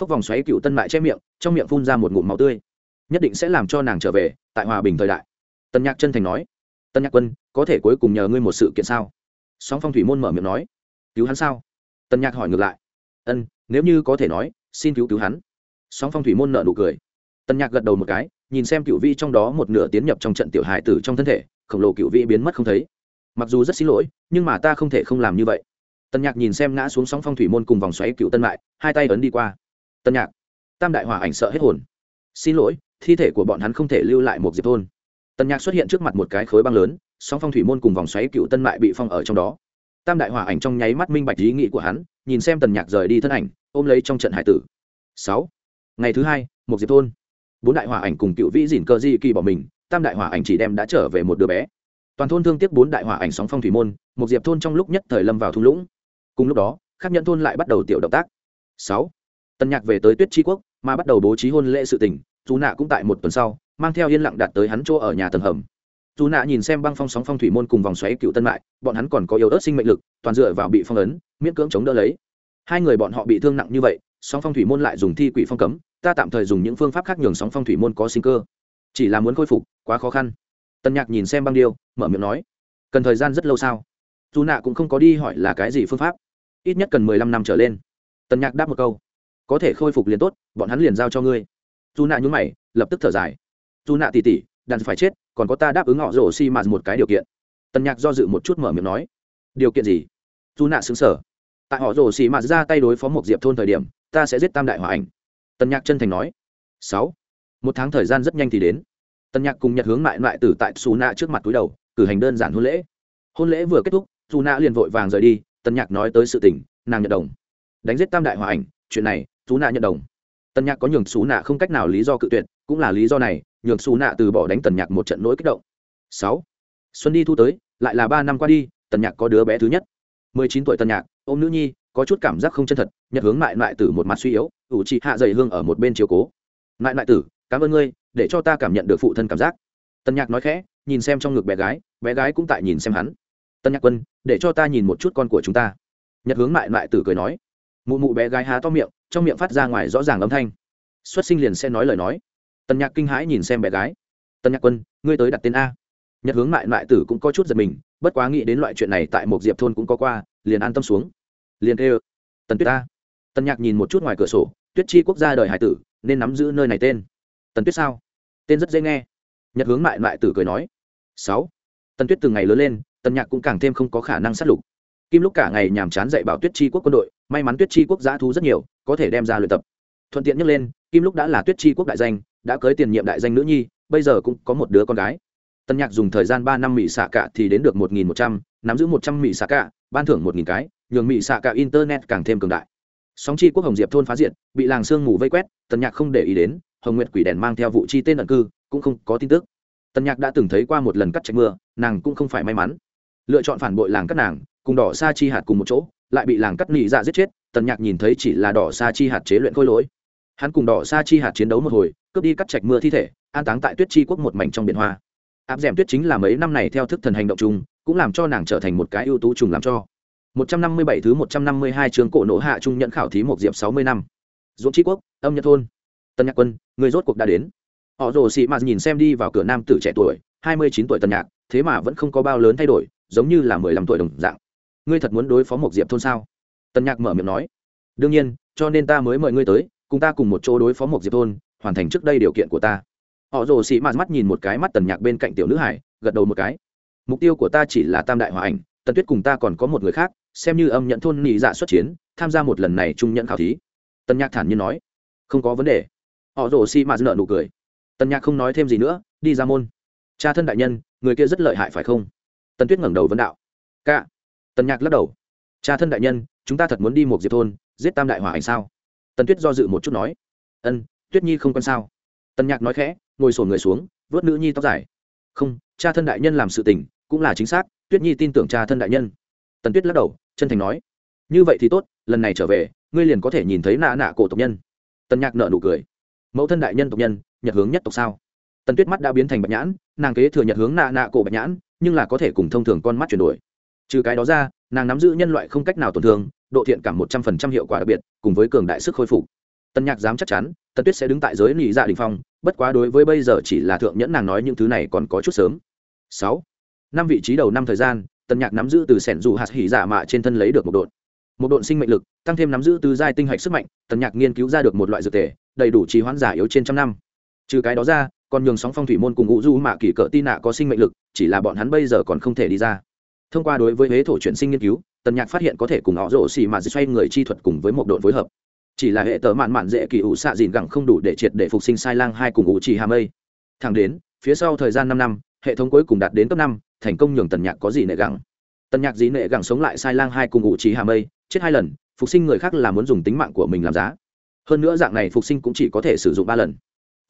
[SPEAKER 1] phốc vòng xoáy cựu tân mại che miệng, trong miệng phun ra một ngụm máu tươi. Nhất định sẽ làm cho nàng trở về, tại hòa bình thời đại. Tân nhạc chân thành nói. Tân nhạc quân, có thể cuối cùng nhờ ngươi một sự kiện sao? Song phong thủy môn mở miệng nói. Cứu hắn sao? Tân nhạc hỏi ngược lại. Ân, nếu như có thể nói, xin cứu cứu hắn. Sóng phong thủy môn nợ nụ cười. Tân nhạc gật đầu một cái, nhìn xem cựu vi trong đó một nửa tiến nhập trong trận tiểu hài tử trong thân thể, khổng lồ cựu vi biến mất không thấy. Mặc dù rất xin lỗi, nhưng mà ta không thể không làm như vậy. Tân nhạc nhìn xem ngã xuống sóng phong thủy môn cùng vòng xoáy cựu tân mại, hai tay ấn đi qua tần nhạc. Tam đại hòa ảnh sợ hết hồn. Xin lỗi, thi thể của bọn hắn không thể lưu lại một diệp thôn. Tần nhạc xuất hiện trước mặt một cái khối băng lớn sóng phong thủy môn cùng vòng xoáy cựu tân mại bị phong ở trong đó. Tam đại hòa ảnh trong nháy mắt minh bạch ý nghĩ của hắn, nhìn xem tần nhạc rời đi thân ảnh, ôm lấy trong trận hải tử. Sáu. Ngày thứ hai, một diệp thôn. Bốn đại hòa ảnh cùng cựu vĩ dìn cơ di kỳ bỏ mình, tam đại hòa ảnh chỉ đem đã trở về một đứa bé. Toàn thôn thương tiếc bốn đại hòa ảnh sóng phong thủy môn, một diệp thôn trong lúc nhất thời lâm vào thung lũng. Cùng lúc đó, khắc nhận thôn lại bắt đầu tiểu động tác. Sáu tân nhạc về tới tuyết tri quốc, mà bắt đầu bố trí hôn lễ sự tình dù nạ cũng tại một tuần sau, mang theo yên lặng đạt tới hắn chỗ ở nhà tầng hầm. Dù nạ nhìn xem băng phong sóng phong thủy môn cùng vòng xoáy cựu tân mại, bọn hắn còn có yếu ớt sinh mệnh lực, toàn dựa vào bị phong ấn, miễn cưỡng chống đỡ lấy. Hai người bọn họ bị thương nặng như vậy, sóng phong thủy môn lại dùng thi quỷ phong cấm, ta tạm thời dùng những phương pháp khác nhường sóng phong thủy môn có sinh cơ. Chỉ là muốn khôi phục, quá khó khăn. Tân nhạc nhìn xem băng điêu, mở miệng nói, cần thời gian rất lâu sao? Dù nạ cũng không có đi hỏi là cái gì phương pháp. Ít nhất cần mười lăm năm trở lên. Tân nhạc đáp một câu có thể khôi phục liền tốt, bọn hắn liền giao cho ngươi. Dù nạ nhún mày, lập tức thở dài. Dù nạ tỉ tỉ, đàn phải chết, còn có ta đáp ứng họ rổ xi mạt một cái điều kiện. Tần nhạc do dự một chút mở miệng nói. Điều kiện gì? Dù nạ xứng sở tại họ rổ xi mạt ra tay đối phó một diệp thôn thời điểm, ta sẽ giết tam đại hòa ảnh. Tần nhạc chân thành nói. Sáu. Một tháng thời gian rất nhanh thì đến. Tần nhạc cùng nhật hướng mại loại tử tại xù nạ trước mặt túi đầu, cử hành đơn giản hôn lễ. Hôn lễ vừa kết thúc dù nạ liền vội vàng rời đi, tần nhạc nói tới sự tình, nàng nhận đồng. Đánh giết tam đại hòa ảnh, chuyện này xú nạ nhận đồng. Tần nhạc có nhường xú nạ không cách nào lý do cự tuyệt, cũng là lý do này, nhường xú nạ từ bỏ đánh tần nhạc một trận nỗi kích động. Sáu. Xuân đi thu tới, lại là ba năm qua đi tần nhạc có đứa bé thứ nhất. Mười chín tuổi tần nhạc ô m nữ nhi, có chút cảm giác không chân thật, nhật hướng mại mại tử một mặt suy yếu, ủ chị hạ dày hương ở một bên chiều cố. Mại mại tử, cảm ơn ngươi, để cho ta cảm nhận được phụ thân cảm giác. Tần nhạc nói khẽ, nhìn xem trong ngực bé gái bé gái cũng tại nhìn xem hắn. Tân nhạc quân, để cho ta nhìn một chút con của chúng ta. Nhật hướng mại mại tử cười nói mụ mụ bé gái há to miệng, trong miệng phát ra ngoài rõ ràng âm thanh. Xuất sinh liền sẽ nói lời nói. Tần nhạc kinh hãi nhìn xem bé gái. Tần nhạc quân, ngươi tới đặt tên a. Nhật hướng mại mại tử cũng có chút giật mình, bất quá nghĩ đến loại chuyện này tại một diệp thôn cũng có qua, liền an tâm xuống. Liền kêu, tần tuyết a. Tần nhạc nhìn một chút ngoài cửa sổ, tuyết chi quốc gia đời hải tử, nên nắm giữ nơi này tên. Tần tuyết sao? Tên rất dễ nghe. Nhật hướng mại mại tử cười nói. Sáu. Tần tuyết từng ngày lớn lên, tần nhạc cũng càng thêm không có khả năng sát lục kim lúc cả ngày nhàm chán dạy bảo tuyết chi quốc quân đội, may mắn tuyết chi quốc giã thú rất nhiều, có thể đem ra luyện tập. Thuận tiện nhắc lên, kim lúc đã là tuyết chi quốc đại danh, đã cưới tiền nhiệm đại danh nữ nhi, bây giờ cũng có một đứa con gái. Tân nhạc dùng thời gian ba năm mỹ xạ cả thì đến được một nghìn một trăm, nắm giữ một trăm mỹ xạ cả, ban thưởng một nghìn cái, nhường mỹ xạ cả internet càng thêm cường đại. Sóng chi quốc hồng diệp thôn phá diện bị làng sương mù vây quét, tân nhạc không để ý đến, hồng nguyệt quỷ đèn mang theo vụ chi tên ẩn cư, cũng không có tin tức. Tân nhạc đã từng thấy qua một lần cắt trạch mưa, nàng cũng không phải may mắn. Lựa chọn phản bội làng các nàng cùng đỏ sa chi hạt cùng một chỗ lại bị làng cắt nị dạ giết chết tần nhạc nhìn thấy chỉ là đỏ sa chi hạt chế luyện khôi lỗi hắn cùng đỏ sa chi hạt chiến đấu một hồi cướp đi cắt trạch mưa thi thể an táng tại tuyết chi quốc một mảnh trong biển hoa áp d m tuyết chính là mấy năm này theo thức thần hành động chung cũng làm cho nàng trở thành một cái ưu tú trùng làm cho 157 thứ 152 trường cổ nổ hạ trung nhận khảo thí một diệp 60 năm. Dũng Chi Quốc, âm nhật thôn. Tân Nhạc Quân, người rốt cuộc đã đến. Họ rồ xị mà nhìn xem đi vào cửa nam tử trẻ tuổi, 29 tuổi Tân Nhạc, thế mà vẫn không có bao lớn thay đổi, giống như là 15 tuổi đồng dạng. Ngươi thật muốn đối phó một diệp thôn sao? Tần Nhạc mở miệng nói. Đương nhiên, cho nên ta mới mời ngươi tới, cùng ta cùng một chỗ đối phó một diệp thôn, hoàn thành trước đây điều kiện của ta. Họ rồ xị mạt mắt nhìn một cái mắt Tần Nhạc bên cạnh tiểu nữ hải, gật đầu một cái. Mục tiêu của ta chỉ là Tam đại hòa ảnh, Tần Tuyết cùng ta còn có một người khác, xem như âm nhận thôn nhị dạ xuất chiến tham gia một lần này trung nhận khảo thí Tần nhạc thản nhiên nói không có vấn đề họ rồ Sĩ mạt nợ nụ cười Tần nhạc không nói thêm gì nữa đi ra môn cha thân đại nhân người kia rất lợi hại phải không Tần tuyết ngẩng đầu vấn đạo ca tân nhạc lắc đầu. Cha thân đại nhân, chúng ta thật muốn đi một diệp thôn, giết tam đại hỏa ảnh sao? Tân tuyết do dự một chút nói. Ân, tuyết nhi không quan sao? Tân nhạc nói khẽ, ngồi sổn người xuống, vớt nữ nhi tóc dài. Không, cha thân đại nhân làm sự tình, cũng là chính xác, tuyết nhi tin tưởng cha thân đại nhân. Tần tuyết lắc đầu, chân thành nói. Như vậy thì tốt, lần này trở về, ngươi liền có thể nhìn thấy nạ nạ cổ tộc nhân. Tần nhạc nợ nụ cười. Mẫu thân đại nhân tộc nhân, nhật hướng nhất tộc sao? Tần tuyết mắt đã biến thành bạch nhãn, nàng kế thừa nhật hướng nạ nạ cổ bạch nhãn, nhưng là có thể cùng thông thường con mắt chuyển đổi trừ cái đó ra, nàng nắm giữ nhân loại không cách nào tổn thương, độ thiện cảm một trăm phần trăm hiệu quả đặc biệt, cùng với cường đại sức khôi phục. Tân nhạc dám chắc chắn, tần tuyết sẽ đứng tại giới lì dạ đình phong, bất quá đối với bây giờ chỉ là thượng nhẫn nàng nói những thứ này còn có chút sớm. Sáu, năm vị trí đầu năm thời gian, tần nhạc nắm giữ từ sẻn dù hạt hỉ dạ mạ trên thân lấy được một đột một độn sinh mệnh lực, tăng thêm nắm giữ từ giai tinh hạch sức mạnh, tần nhạc nghiên cứu ra được một loại dược thể, đầy đủ trì hoãn giả yếu trên trăm năm. Trừ cái đó ra, còn nhường sóng phong thủy môn cùng ngũ du mạ kỷ cỡ tin nạ có sinh mệnh lực, chỉ là bọn hắn bây giờ còn không thể đi ra thông qua đối với huế thổ chuyển sinh nghiên cứu, tần nhạc phát hiện có thể cùng họ rổ xì mà xoay người chi thuật cùng với một đội phối hợp. Chỉ là hệ tờ mạn mạn dễ kỳ ủ xạ dìn gẳng không đủ để triệt để phục sinh sai lang hai cùng ủ trì hàm mây. Thẳng đến, phía sau thời gian năm năm, hệ thống cuối cùng đạt đến cấp năm, thành công nhường tần nhạc có gì nệ gẳng. Tần nhạc dĩ nệ gẳng sống lại sai lang hai cùng ủ trì hàm mây, chết hai lần, phục sinh người khác là muốn dùng tính mạng của mình làm giá. Hơn nữa dạng này phục sinh cũng chỉ có thể sử dụng ba lần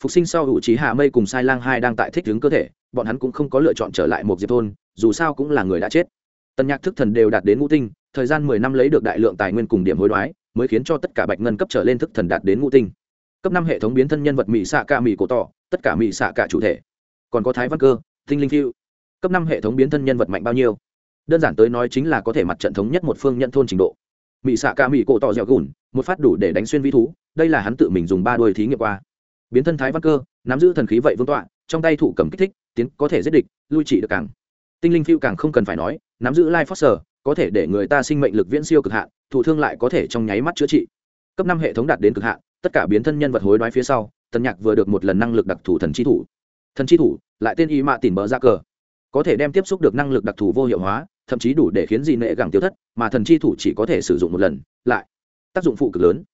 [SPEAKER 1] phục sinh sau hữu trí hạ mây cùng sai lang hai đang tại thích hướng cơ thể, bọn hắn cũng không có lựa chọn trở lại một diệp thôn, dù sao cũng là người đã chết. Tần nhạc thức thần đều đạt đến ngũ tinh, thời gian mười năm lấy được đại lượng tài nguyên cùng điểm hối đoái, mới khiến cho tất cả bạch ngân cấp trở lên thức thần đạt đến ngũ tinh. Cấp năm hệ thống biến thân nhân vật mỹ xạ ca mỹ cổ tỏ, tất cả mỹ xạ cả chủ thể. Còn có thái văn cơ, tinh linh phiêu. Cấp năm hệ thống biến thân nhân vật mạnh bao nhiêu? Đơn giản tới nói chính là có thể mặt trận thống nhất một phương nhận thôn trình độ. Mỹ xạ ca mỹ cổ tỏ dẻo gùn, một phát đủ để đánh xuyên vi thú, đây là hắn tự mình dùng ba đôi thí nghiệm qua biến thân thái văn cơ, nắm giữ thần khí vậy vương tọa, trong tay thủ cầm kích thích, tiến có thể giết địch, lui trị được càng. Tinh linh phiêu càng không cần phải nói, nắm giữ lai foster có thể để người ta sinh mệnh lực viễn siêu cực hạn, thụ thương lại có thể trong nháy mắt chữa trị. Cấp năm hệ thống đạt đến cực hạn, tất cả biến thân nhân vật hối đoái phía sau, tần nhạc vừa được một lần năng lực đặc thù thần chi thủ. Thần chi thủ, lại tên y mạ tìm bờ ra cờ. Có thể đem tiếp xúc được năng lực đặc thù vô hiệu hóa, thậm chí đủ để khiến gì nệ gẳng tiêu thất, mà thần chi thủ chỉ có thể sử dụng một lần, lại tác dụng phụ cực lớn.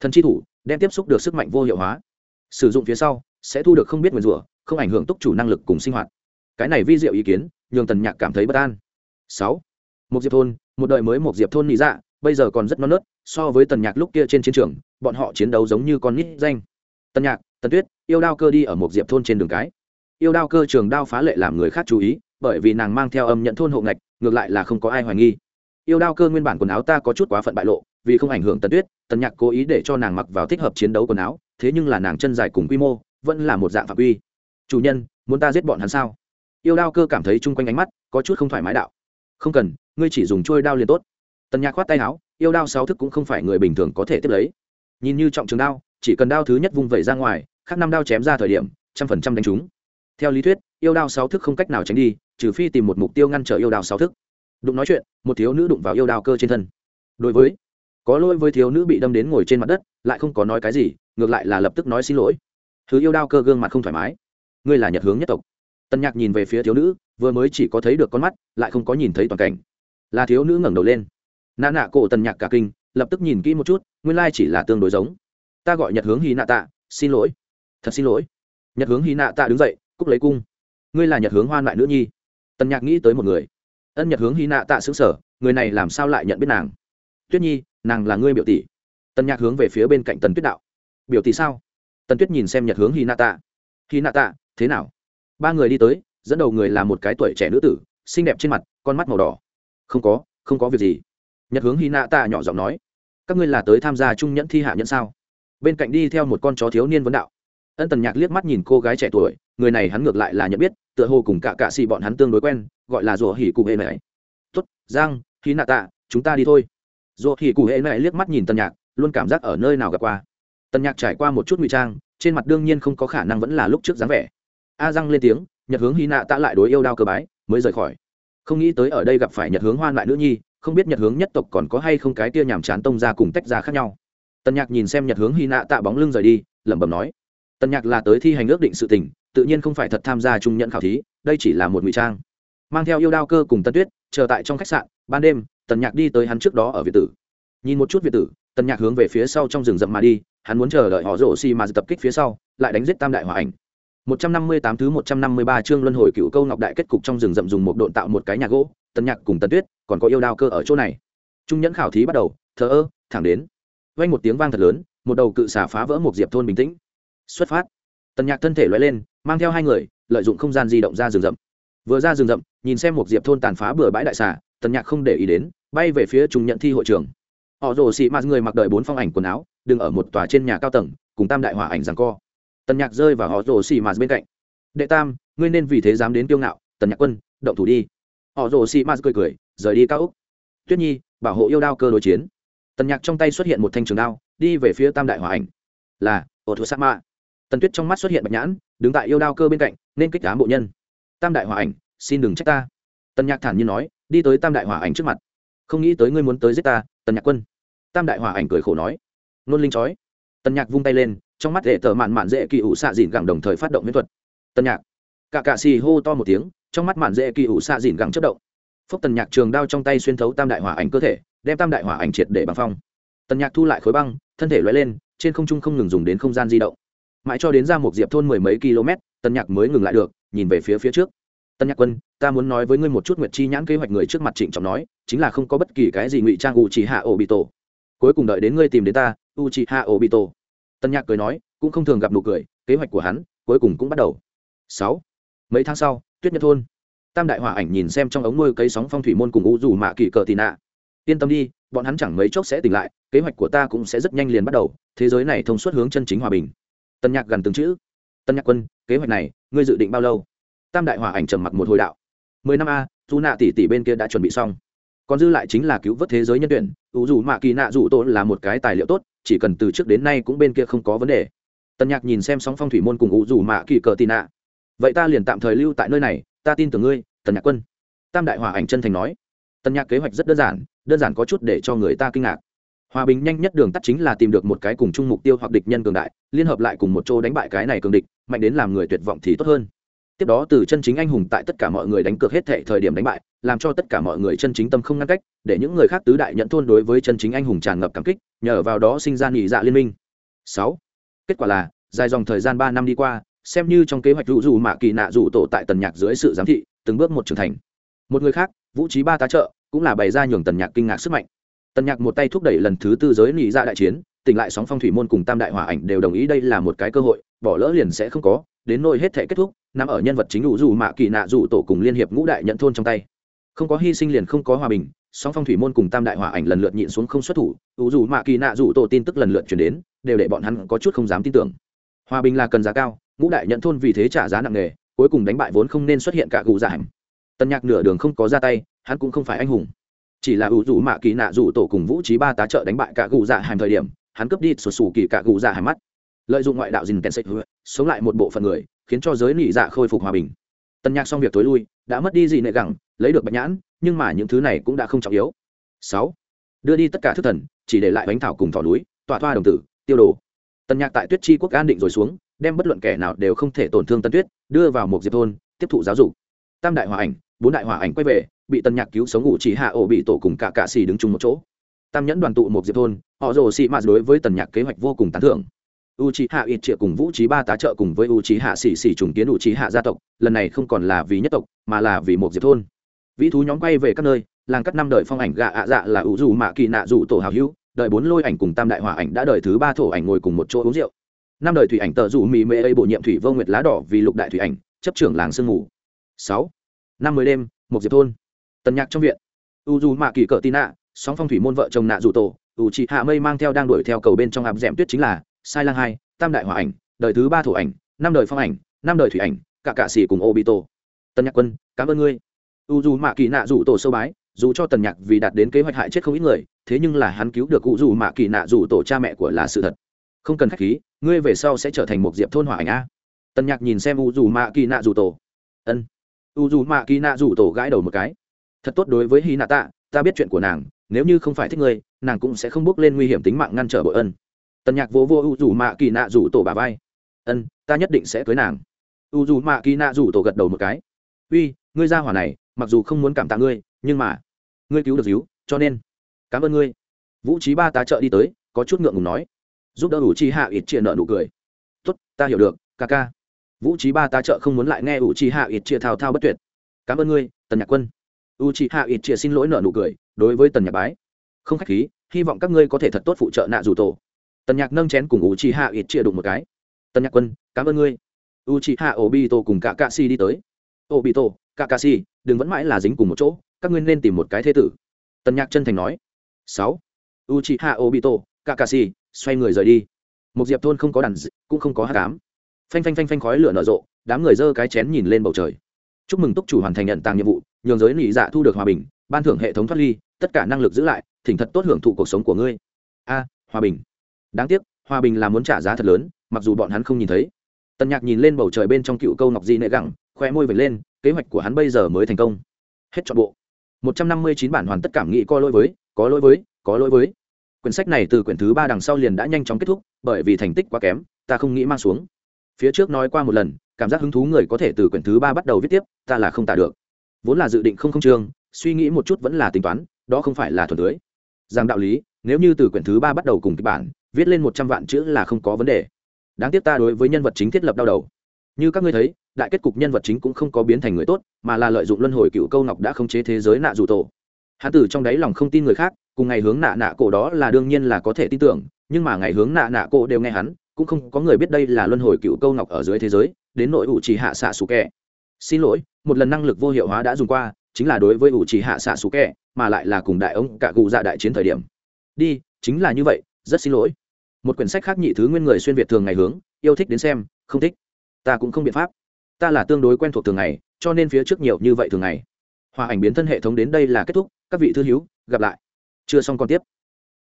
[SPEAKER 1] Thần chi thủ, đem tiếp xúc được sức mạnh vô hiệu hóa sử dụng phía sau, sẽ thu được không biết nguyên rủa, không ảnh hưởng túc chủ năng lực cùng sinh hoạt. Cái này vi diệu ý kiến, nhường tần nhạc cảm thấy bất an. Sáu một diệp thôn, một đời mới một diệp thôn nị dạ bây giờ còn rất non nớt, so với tần nhạc lúc kia trên chiến trường, bọn họ chiến đấu giống như con nít danh. Tần nhạc, tần tuyết, yêu đao cơ đi ở một diệp thôn trên đường cái. Yêu đao cơ trường đao phá lệ làm người khác chú ý, bởi vì nàng mang theo âm nhận thôn hộ ngạch, ngược lại là không có ai hoài nghi. Yêu đao cơ nguyên bản quần áo ta có chút quá phận bại lộ, vì không ảnh hưởng tần tuyết, tần nhạc cố ý để cho nàng mặc vào thích hợp chiến đấu quần áo thế nhưng là nàng chân dài cùng quy mô, vẫn là một dạng phạm quy. Chủ nhân, muốn ta giết bọn hắn sao? Yêu đao cơ cảm thấy chung quanh ánh mắt có chút không thoải mái đạo. Không cần, ngươi chỉ dùng trôi đao liền tốt. Tần nhạc khoát tay áo, yêu đao sáu thức cũng không phải người bình thường có thể tiếp lấy. Nhìn như trọng trường đao, chỉ cần đao thứ nhất vung vẩy ra ngoài, khác năm đao chém ra thời điểm, trăm phần trăm đánh trúng. Theo lý thuyết, yêu đao sáu thức không cách nào tránh đi, trừ phi tìm một mục tiêu ngăn trở yêu đao sáu thức. Đụng nói chuyện, một thiếu nữ đụng vào yêu đao cơ trên thân. Đối với, có lỗi với thiếu nữ bị đâm đến ngồi trên mặt đất, lại không có nói cái gì ngược lại là lập tức nói xin lỗi. Thứ yêu đao cơ gương mặt không thoải mái. Ngươi là nhật hướng nhất tộc. Tân nhạc nhìn về phía thiếu nữ, vừa mới chỉ có thấy được con mắt, lại không có nhìn thấy toàn cảnh. Là thiếu nữ ngẩng đầu lên. Nạ nạ cổ tần nhạc cả kinh, lập tức nhìn kỹ một chút, nguyên lai chỉ là tương đối giống. Ta gọi nhật hướng hy nạ tạ, xin lỗi. Thật xin lỗi. Nhật hướng hy nạ tạ đứng dậy, cúc lấy cung. Ngươi là nhật hướng hoan lại nữ nhi. Tần nhạc nghĩ tới một người. Ân nhật hướng hy nạ tạ xứng sở người này làm sao lại nhận biết nàng? Tuyết nhi, nàng là ngươi biểu tỷ. Tần nhạc hướng về phía bên cạnh tần tuyết đạo biểu tỷ sao? Tần tuyết nhìn xem nhật hướng hy nạ tạ hy nạ tạ thế nào? Ba người đi tới, dẫn đầu người là một cái tuổi trẻ nữ tử, xinh đẹp trên mặt, con mắt màu đỏ. Không có không có việc gì. Nhật hướng hy nạ tạ nhỏ giọng nói. Các ngươi là tới tham gia trung nhẫn thi hạ nhẫn sao? Bên cạnh đi theo một con chó thiếu niên vấn đạo. Ân tần nhạc liếc mắt nhìn cô gái trẻ tuổi, người này hắn ngược lại là nhận biết, tựa hồ cùng cả cạ xì bọn hắn tương đối quen, gọi là rùa hỉ cụ hệ này tuất giang hy nạ tạ chúng ta đi thôi. Rùa hỉ cụ hệ này liếc mắt nhìn tần nhạc, luôn cảm giác ở nơi nào gặp qua tần nhạc trải qua một chút ngụy trang, trên mặt đương nhiên không có khả năng vẫn là lúc trước dáng vẻ. A răng lên tiếng, nhật hướng hy nạ tạ lại đối yêu đao cơ bái, mới rời khỏi. Không nghĩ tới ở đây gặp phải nhật hướng hoan lại nữ nhi, không biết nhật hướng nhất tộc còn có hay không cái tia nhàm chán tông ra cùng tách ra khác nhau. Tần nhạc nhìn xem nhật hướng hy nạ tạ bóng lưng rời đi, lẩm bẩm nói, tần nhạc là tới thi hành ước định sự tình, tự nhiên không phải thật tham gia trung nhận khảo thí, đây chỉ là một ngụy trang. Mang theo yêu đao cơ cùng tân tuyết, chờ tại trong khách sạn, ban đêm, tần nhạc đi tới hắn trước đó ở việt tử. Nhìn một chút việt tử, tần nhạc hướng về phía sau trong rừng rậm mà đi hắn muốn chờ đợi họ rổ xi mà tập kích phía sau lại đánh giết tam đại hòa ảnh 158 thứ 153 chương luân hồi cựu câu ngọc đại kết cục trong rừng rậm dùng một độn tạo một cái nhà gỗ, Tần Nhạc cùng Tần Tuyết, còn có yêu đao cơ ở chỗ này. Trung nhẫn khảo thí bắt đầu, thờ ơ, thẳng đến. Vang một tiếng vang thật lớn, một đầu cự xả phá vỡ một diệp thôn bình tĩnh. Xuất phát. Tần Nhạc thân thể lóe lên, mang theo hai người, lợi dụng không gian di động ra rừng rậm. Vừa ra rừng rậm, nhìn xem một diệp thôn tàn phá bừa bãi đại xả, Tần Nhạc không để ý đến, bay về phía trung nhận thi hội trường. Họ rồ xị mạt người mặc đợi bốn phong ảnh quần áo, đừng ở một tòa trên nhà cao tầng, cùng tam đại hỏa ảnh giằng co. Tần nhạc rơi vào họ rồ xì mạt bên cạnh. Đệ tam ngươi nên vì thế dám đến kiêu ngạo tần nhạc quân động thủ đi. Họ rồ xì mạt cười cười rời đi cao úc. Tuyết nhi bảo hộ yêu đao cơ đối chiến. Tần nhạc trong tay xuất hiện một thanh trường đao đi về phía tam đại hòa ảnh. Là ô thua sát mạ tần tuyết trong mắt xuất hiện bạch nhãn đứng tại yêu đao cơ bên cạnh nên kích đám bộ nhân. Tam đại hòa ảnh xin đừng trách ta. Tần nhạc thản nhiên nói đi tới tam đại hòa ảnh trước mặt. Không nghĩ tới ngươi muốn tới giết ta tần nhạc quân. Tam đại hòa ảnh cười khổ nói nôn linh chói. Tần nhạc vung tay lên, trong mắt hệ tờ mạn mạn dễ kỳ ủ xạ dìn gẳng đồng thời phát động miễn thuật. Tần nhạc cả cạ xì hô to một tiếng, trong mắt mạn dễ kỳ ủ xạ dìn gẳng chất động. Phốc tần nhạc trường đao trong tay xuyên thấu tam đại hỏa ảnh cơ thể, đem tam đại hỏa ảnh triệt để bằng phong. Tần nhạc thu lại khối băng, thân thể loại lên, trên không trung không ngừng dùng đến không gian di động. Mãi cho đến ra một diệp thôn mười mấy km tần nhạc mới ngừng lại được, nhìn về phía phía trước. Tân nhạc quân, ta muốn nói với ngươi một chút nguyệt chi nhãn kế hoạch người trước mặt trịnh trọng nói, chính là không có bất kỳ cái gì ngụy trang ủ chỉ hạ ổ bị tổ cuối cùng đợi đến ngươi tìm đến ta u chỉ hạ ổ bị tổ tân nhạc cười nói, cũng không thường gặp nụ cười, kế hoạch của hắn, cuối cùng cũng bắt đầu. Sáu. Mấy tháng sau, tuyết Nhân thôn. Tam đại hỏa ảnh nhìn xem trong ống nuôi cây sóng phong thủy môn cùng u dù mạ kỳ cờ tì nạ. Yên tâm đi, bọn hắn chẳng mấy chốc sẽ tỉnh lại, kế hoạch của ta cũng sẽ rất nhanh liền bắt đầu, thế giới này thông suốt hướng chân chính hòa bình. Tân nhạc gần từng chữ. Tân nhạc quân, kế hoạch này, ngươi dự định bao lâu? Tam đại hỏa ảnh trầm mặc một hồi đạo. Mười năm a dù nạ tỷ tỷ bên kia đã chuẩn bị xong còn dư lại chính là cứu vớt thế giới nhân tuyển, ủ dù mạ kỳ nạ dù tốt là một cái tài liệu tốt, chỉ cần từ trước đến nay cũng bên kia không có vấn đề. Tần nhạc nhìn xem sóng phong thủy môn cùng ủ dù mạ kỳ cờ tị nạ. Vậy ta liền tạm thời lưu tại nơi này, ta tin tưởng ngươi tần nhạc quân. Tam đại hòa ảnh chân thành nói. Tần nhạc kế hoạch rất đơn giản đơn giản có chút để cho người ta kinh ngạc. Hòa bình nhanh nhất đường tắt chính là tìm được một cái cùng chung mục tiêu hoặc địch nhân cường đại, liên hợp lại cùng một chỗ đánh bại cái này cường địch, mạnh đến làm người tuyệt vọng thì tốt hơn. Tiếp đó từ chân chính anh hùng tại tất cả mọi người đánh cược hết thệ thời điểm đánh bại làm cho tất cả mọi người chân chính tâm không ngăn cách, để những người khác tứ đại nhận thôn đối với chân chính anh hùng tràn ngập cảm kích, nhờ vào đó sinh ra nghỉ dạ liên minh. Sáu, kết quả là, dài dòng thời gian ba năm đi qua, xem như trong kế hoạch rủ dù mạ kỳ nạ rủ tổ tại tần nhạc dưới sự giám thị, từng bước một trưởng thành. Một người khác, vũ trí ba tá trợ, cũng là bày ra nhường tần nhạc kinh ngạc sức mạnh. Tần nhạc một tay thúc đẩy lần thứ tư giới nghỉ dạ đại chiến, tỉnh lại sóng phong thủy môn cùng tam đại hỏa ảnh đều đồng ý đây là một cái cơ hội, bỏ lỡ liền sẽ không có, đến nỗi hết thể kết thúc, nằm ở nhân vật chính đủ dù mạ kỳ nạ dù tổ cùng liên hiệp ngũ đại nhận thôn trong tay không có hy sinh liền không có hòa bình, song phong thủy môn cùng tam đại hỏa ảnh lần lượt nhịn xuống không xuất thủ ủ dù mạ kỳ nạ dù tổ tin tức lần lượt chuyển đến, đều để bọn hắn có chút không dám tin tưởng. Hòa bình là cần giá cao, ngũ đại nhận thôn vì thế trả giá nặng nề, cuối cùng đánh bại vốn không nên xuất hiện cả gù dạ giảm tân nhạc nửa đường không có ra tay, hắn cũng không phải anh hùng. Chỉ là ủ rủ mạ kỳ nạ rủ tổ cùng vũ trí ba tá trợ đánh bại cả gù dạ hàm thời điểm, hắn cướp đi sụt sủ kỳ cả gù dạ hàm mắt. Lợi dụng ngoại đạo dình kèn sạch sống lại một bộ phận người, khiến cho giới nị dạ khôi phục hòa bình. Tần nhạc xong việc tối lui, đã mất đi gì nệ gẳng, lấy được bạch nhãn, nhưng mà những thứ này cũng đã không trọng yếu. Sáu, đưa đi tất cả thức thần, chỉ để lại bánh thảo cùng thỏ núi, tọa thoa đồng tử, tiêu đồ. Tần nhạc tại tuyết chi quốc an định rồi xuống, đem bất luận kẻ nào đều không thể tổn thương tân tuyết, đưa vào một diệp thôn, tiếp thụ giáo dục. Tam đại hòa ảnh, bốn đại hòa ảnh quay về, bị Tần nhạc cứu sống ngủ chỉ hạ ổ bị tổ cùng cả cạ xì đứng chung một chỗ. Tam nhẫn đoàn tụ một diệp thôn, họ rồ xị mạt đối với tần nhạc kế hoạch vô cùng tán thưởng u c h i hạ ít triệu cùng vũ trí ba tá trợ cùng với u c h i hạ xỉ xỉ trùng kiến u c h i hạ gia tộc, lần này không còn là vì nhất tộc, mà là vì một diệp thôn. Vĩ thú nhóm quay về các nơi, làng cắt năm đời phong ảnh gạ ạ dạ là u dù mạ kỳ nạ dù tổ hào hữu, đợi bốn lôi ảnh cùng tam đại hỏa ảnh đã đợi thứ ba thổ ảnh ngồi cùng một chỗ uống rượu. Năm đời thủy ảnh tờ dù mì mê ấy bổ nhiệm thủy vô nguyệt lá đỏ vì lục đại thủy ảnh, chấp trưởng làng sương ngủ sáu. Năm mươi đêm, một diệp thôn. Tần nhạc trong viện. U dù mạ kỳ cỡ tin nạ, sóng phong thủy môn vợ chồng nạ dù tổ u chị hạ mây mang theo đang đuổi theo cầu bên trong áp d tuyết chính là sai lang hai, tam đại hòa ảnh, đời thứ ba thủ ảnh, năm đời phong ảnh, năm đời thủy ảnh, cả cạ xỉ cùng obito. Tân nhạc quân, cảm ơn ngươi. U dù mạ kỳ nạ rủ tổ sâu bái, dù cho tần nhạc vì đạt đến kế hoạch hại chết không ít người, thế nhưng là hắn cứu được cụ dù mạ kỳ nạ rủ tổ cha mẹ của là sự thật. Không cần k h á c h khí, ngươi về sau sẽ trở thành một diệp thôn hỏa ảnh a. Tần nhạc nhìn xem u dù mạ kỳ nạ rủ tổ. Ân. U dù mạ kỳ nạ rủ tổ gãi đầu một cái. Thật tốt đối với hy nạ tạ, ta biết chuyện của nàng, nếu như không phải thích ngươi, nàng cũng sẽ không bước lên nguy hiểm tính mạng ngăn trở bội ân tần nhạc vô vô u dù mạ kỳ nạ rủ tổ bà vai. Ân, ta nhất định sẽ cưới nàng. U dù mạ kỳ nạ rủ tổ gật đầu một cái. Uy, ngươi ra hỏa này, mặc dù không muốn cảm tạ ngươi, nhưng mà ngươi cứu được díu, cho nên cảm ơn ngươi. Vũ trí ba tá trợ đi tới, có chút ngượng ngùng nói. Giúp đỡ ủ chi hạ ít chia nợ nụ cười. Tốt, ta hiểu được, ca ca. Vũ trí ba tá trợ không muốn lại nghe ủ chi hạ ít chia thao thao bất tuyệt. Cảm ơn ngươi, tần nhạc quân. U chi hạ ít chia xin lỗi nợ nụ cười, đối với tần nhạc bái. Không khách khí, hy vọng các ngươi có thể thật tốt phụ trợ nạ dù tổ tần nhạc nâng chén cùng u chi hạ ít chia đụng một cái. Tần nhạc quân, cảm ơn ngươi. U chi hạ obito cùng cả cạ si đi tới. Obito cả cạ si đừng vẫn mãi là dính cùng một chỗ, các ngươi nên tìm một cái thế tử. Tần nhạc chân thành nói. Sáu. U chi hạ obito cả cạ si xoay người rời đi. Một diệp thôn không có đàn cũng không có hát cám phanh phanh phanh phanh khói lửa nở rộ, đám người giơ cái chén nhìn lên bầu trời. Chúc mừng túc chủ hoàn thành nhận tàng nhiệm vụ, nhường giới nị dạ thu được hòa bình, ban thưởng hệ thống thoát ly, tất cả năng lực giữ lại, thỉnh thật tốt hưởng thụ cuộc sống của ngươi. A, hòa bình đáng tiếc, hòa bình là muốn trả giá thật lớn, mặc dù bọn hắn không nhìn thấy. Tần nhạc nhìn lên bầu trời bên trong cựu câu ngọc di nệ gẳng, khoe môi vệt lên, kế hoạch của hắn bây giờ mới thành công. Hết chọn bộ. Một trăm năm mươi chín bản hoàn tất cảm nghĩ có lỗi với, có lỗi với, có lỗi với. Quyển sách này từ quyển thứ ba đằng sau liền đã nhanh chóng kết thúc, bởi vì thành tích quá kém, ta không nghĩ mang xuống. Phía trước nói qua một lần, cảm giác hứng thú người có thể từ quyển thứ ba bắt đầu viết tiếp, ta là không tả được. Vốn là dự định không không chương, suy nghĩ một chút vẫn là tính toán, đó không phải là thuần tưới rằng đạo lý, nếu như từ quyển thứ ba bắt đầu cùng kịch bản viết lên một trăm vạn chữ là không có vấn đề. Đáng tiếc ta đối với nhân vật chính thiết lập đau đầu. Như các ngươi thấy, đại kết cục nhân vật chính cũng không có biến thành người tốt, mà là lợi dụng luân hồi cựu câu ngọc đã khống chế thế giới nạ dù tổ. Hán tử trong đáy lòng không tin người khác, cùng ngày hướng nạ nạ cổ đó là đương nhiên là có thể tin tưởng, nhưng mà ngày hướng nạ nạ cổ đều nghe hắn, cũng không có người biết đây là luân hồi cựu câu ngọc ở dưới thế giới, đến nội ủ trì hạ xạ sủ kẹ xin lỗi, một lần năng lực vô hiệu hóa đã dùng qua, chính là đối với ủ trì hạ xạ sủ kẹ mà lại là cùng đại ông cả cụ dạ đại chiến thời điểm. Đi, chính là như vậy, rất xin lỗi một quyển sách khác nhị thứ nguyên người xuyên việt thường ngày hướng, yêu thích đến xem, không thích. Ta cũng không biện pháp. Ta là tương đối quen thuộc thường ngày, cho nên phía trước nhiều như vậy thường ngày. Hòa ảnh biến thân hệ thống đến đây là kết thúc, các vị thư hữu, gặp lại. Chưa xong còn tiếp.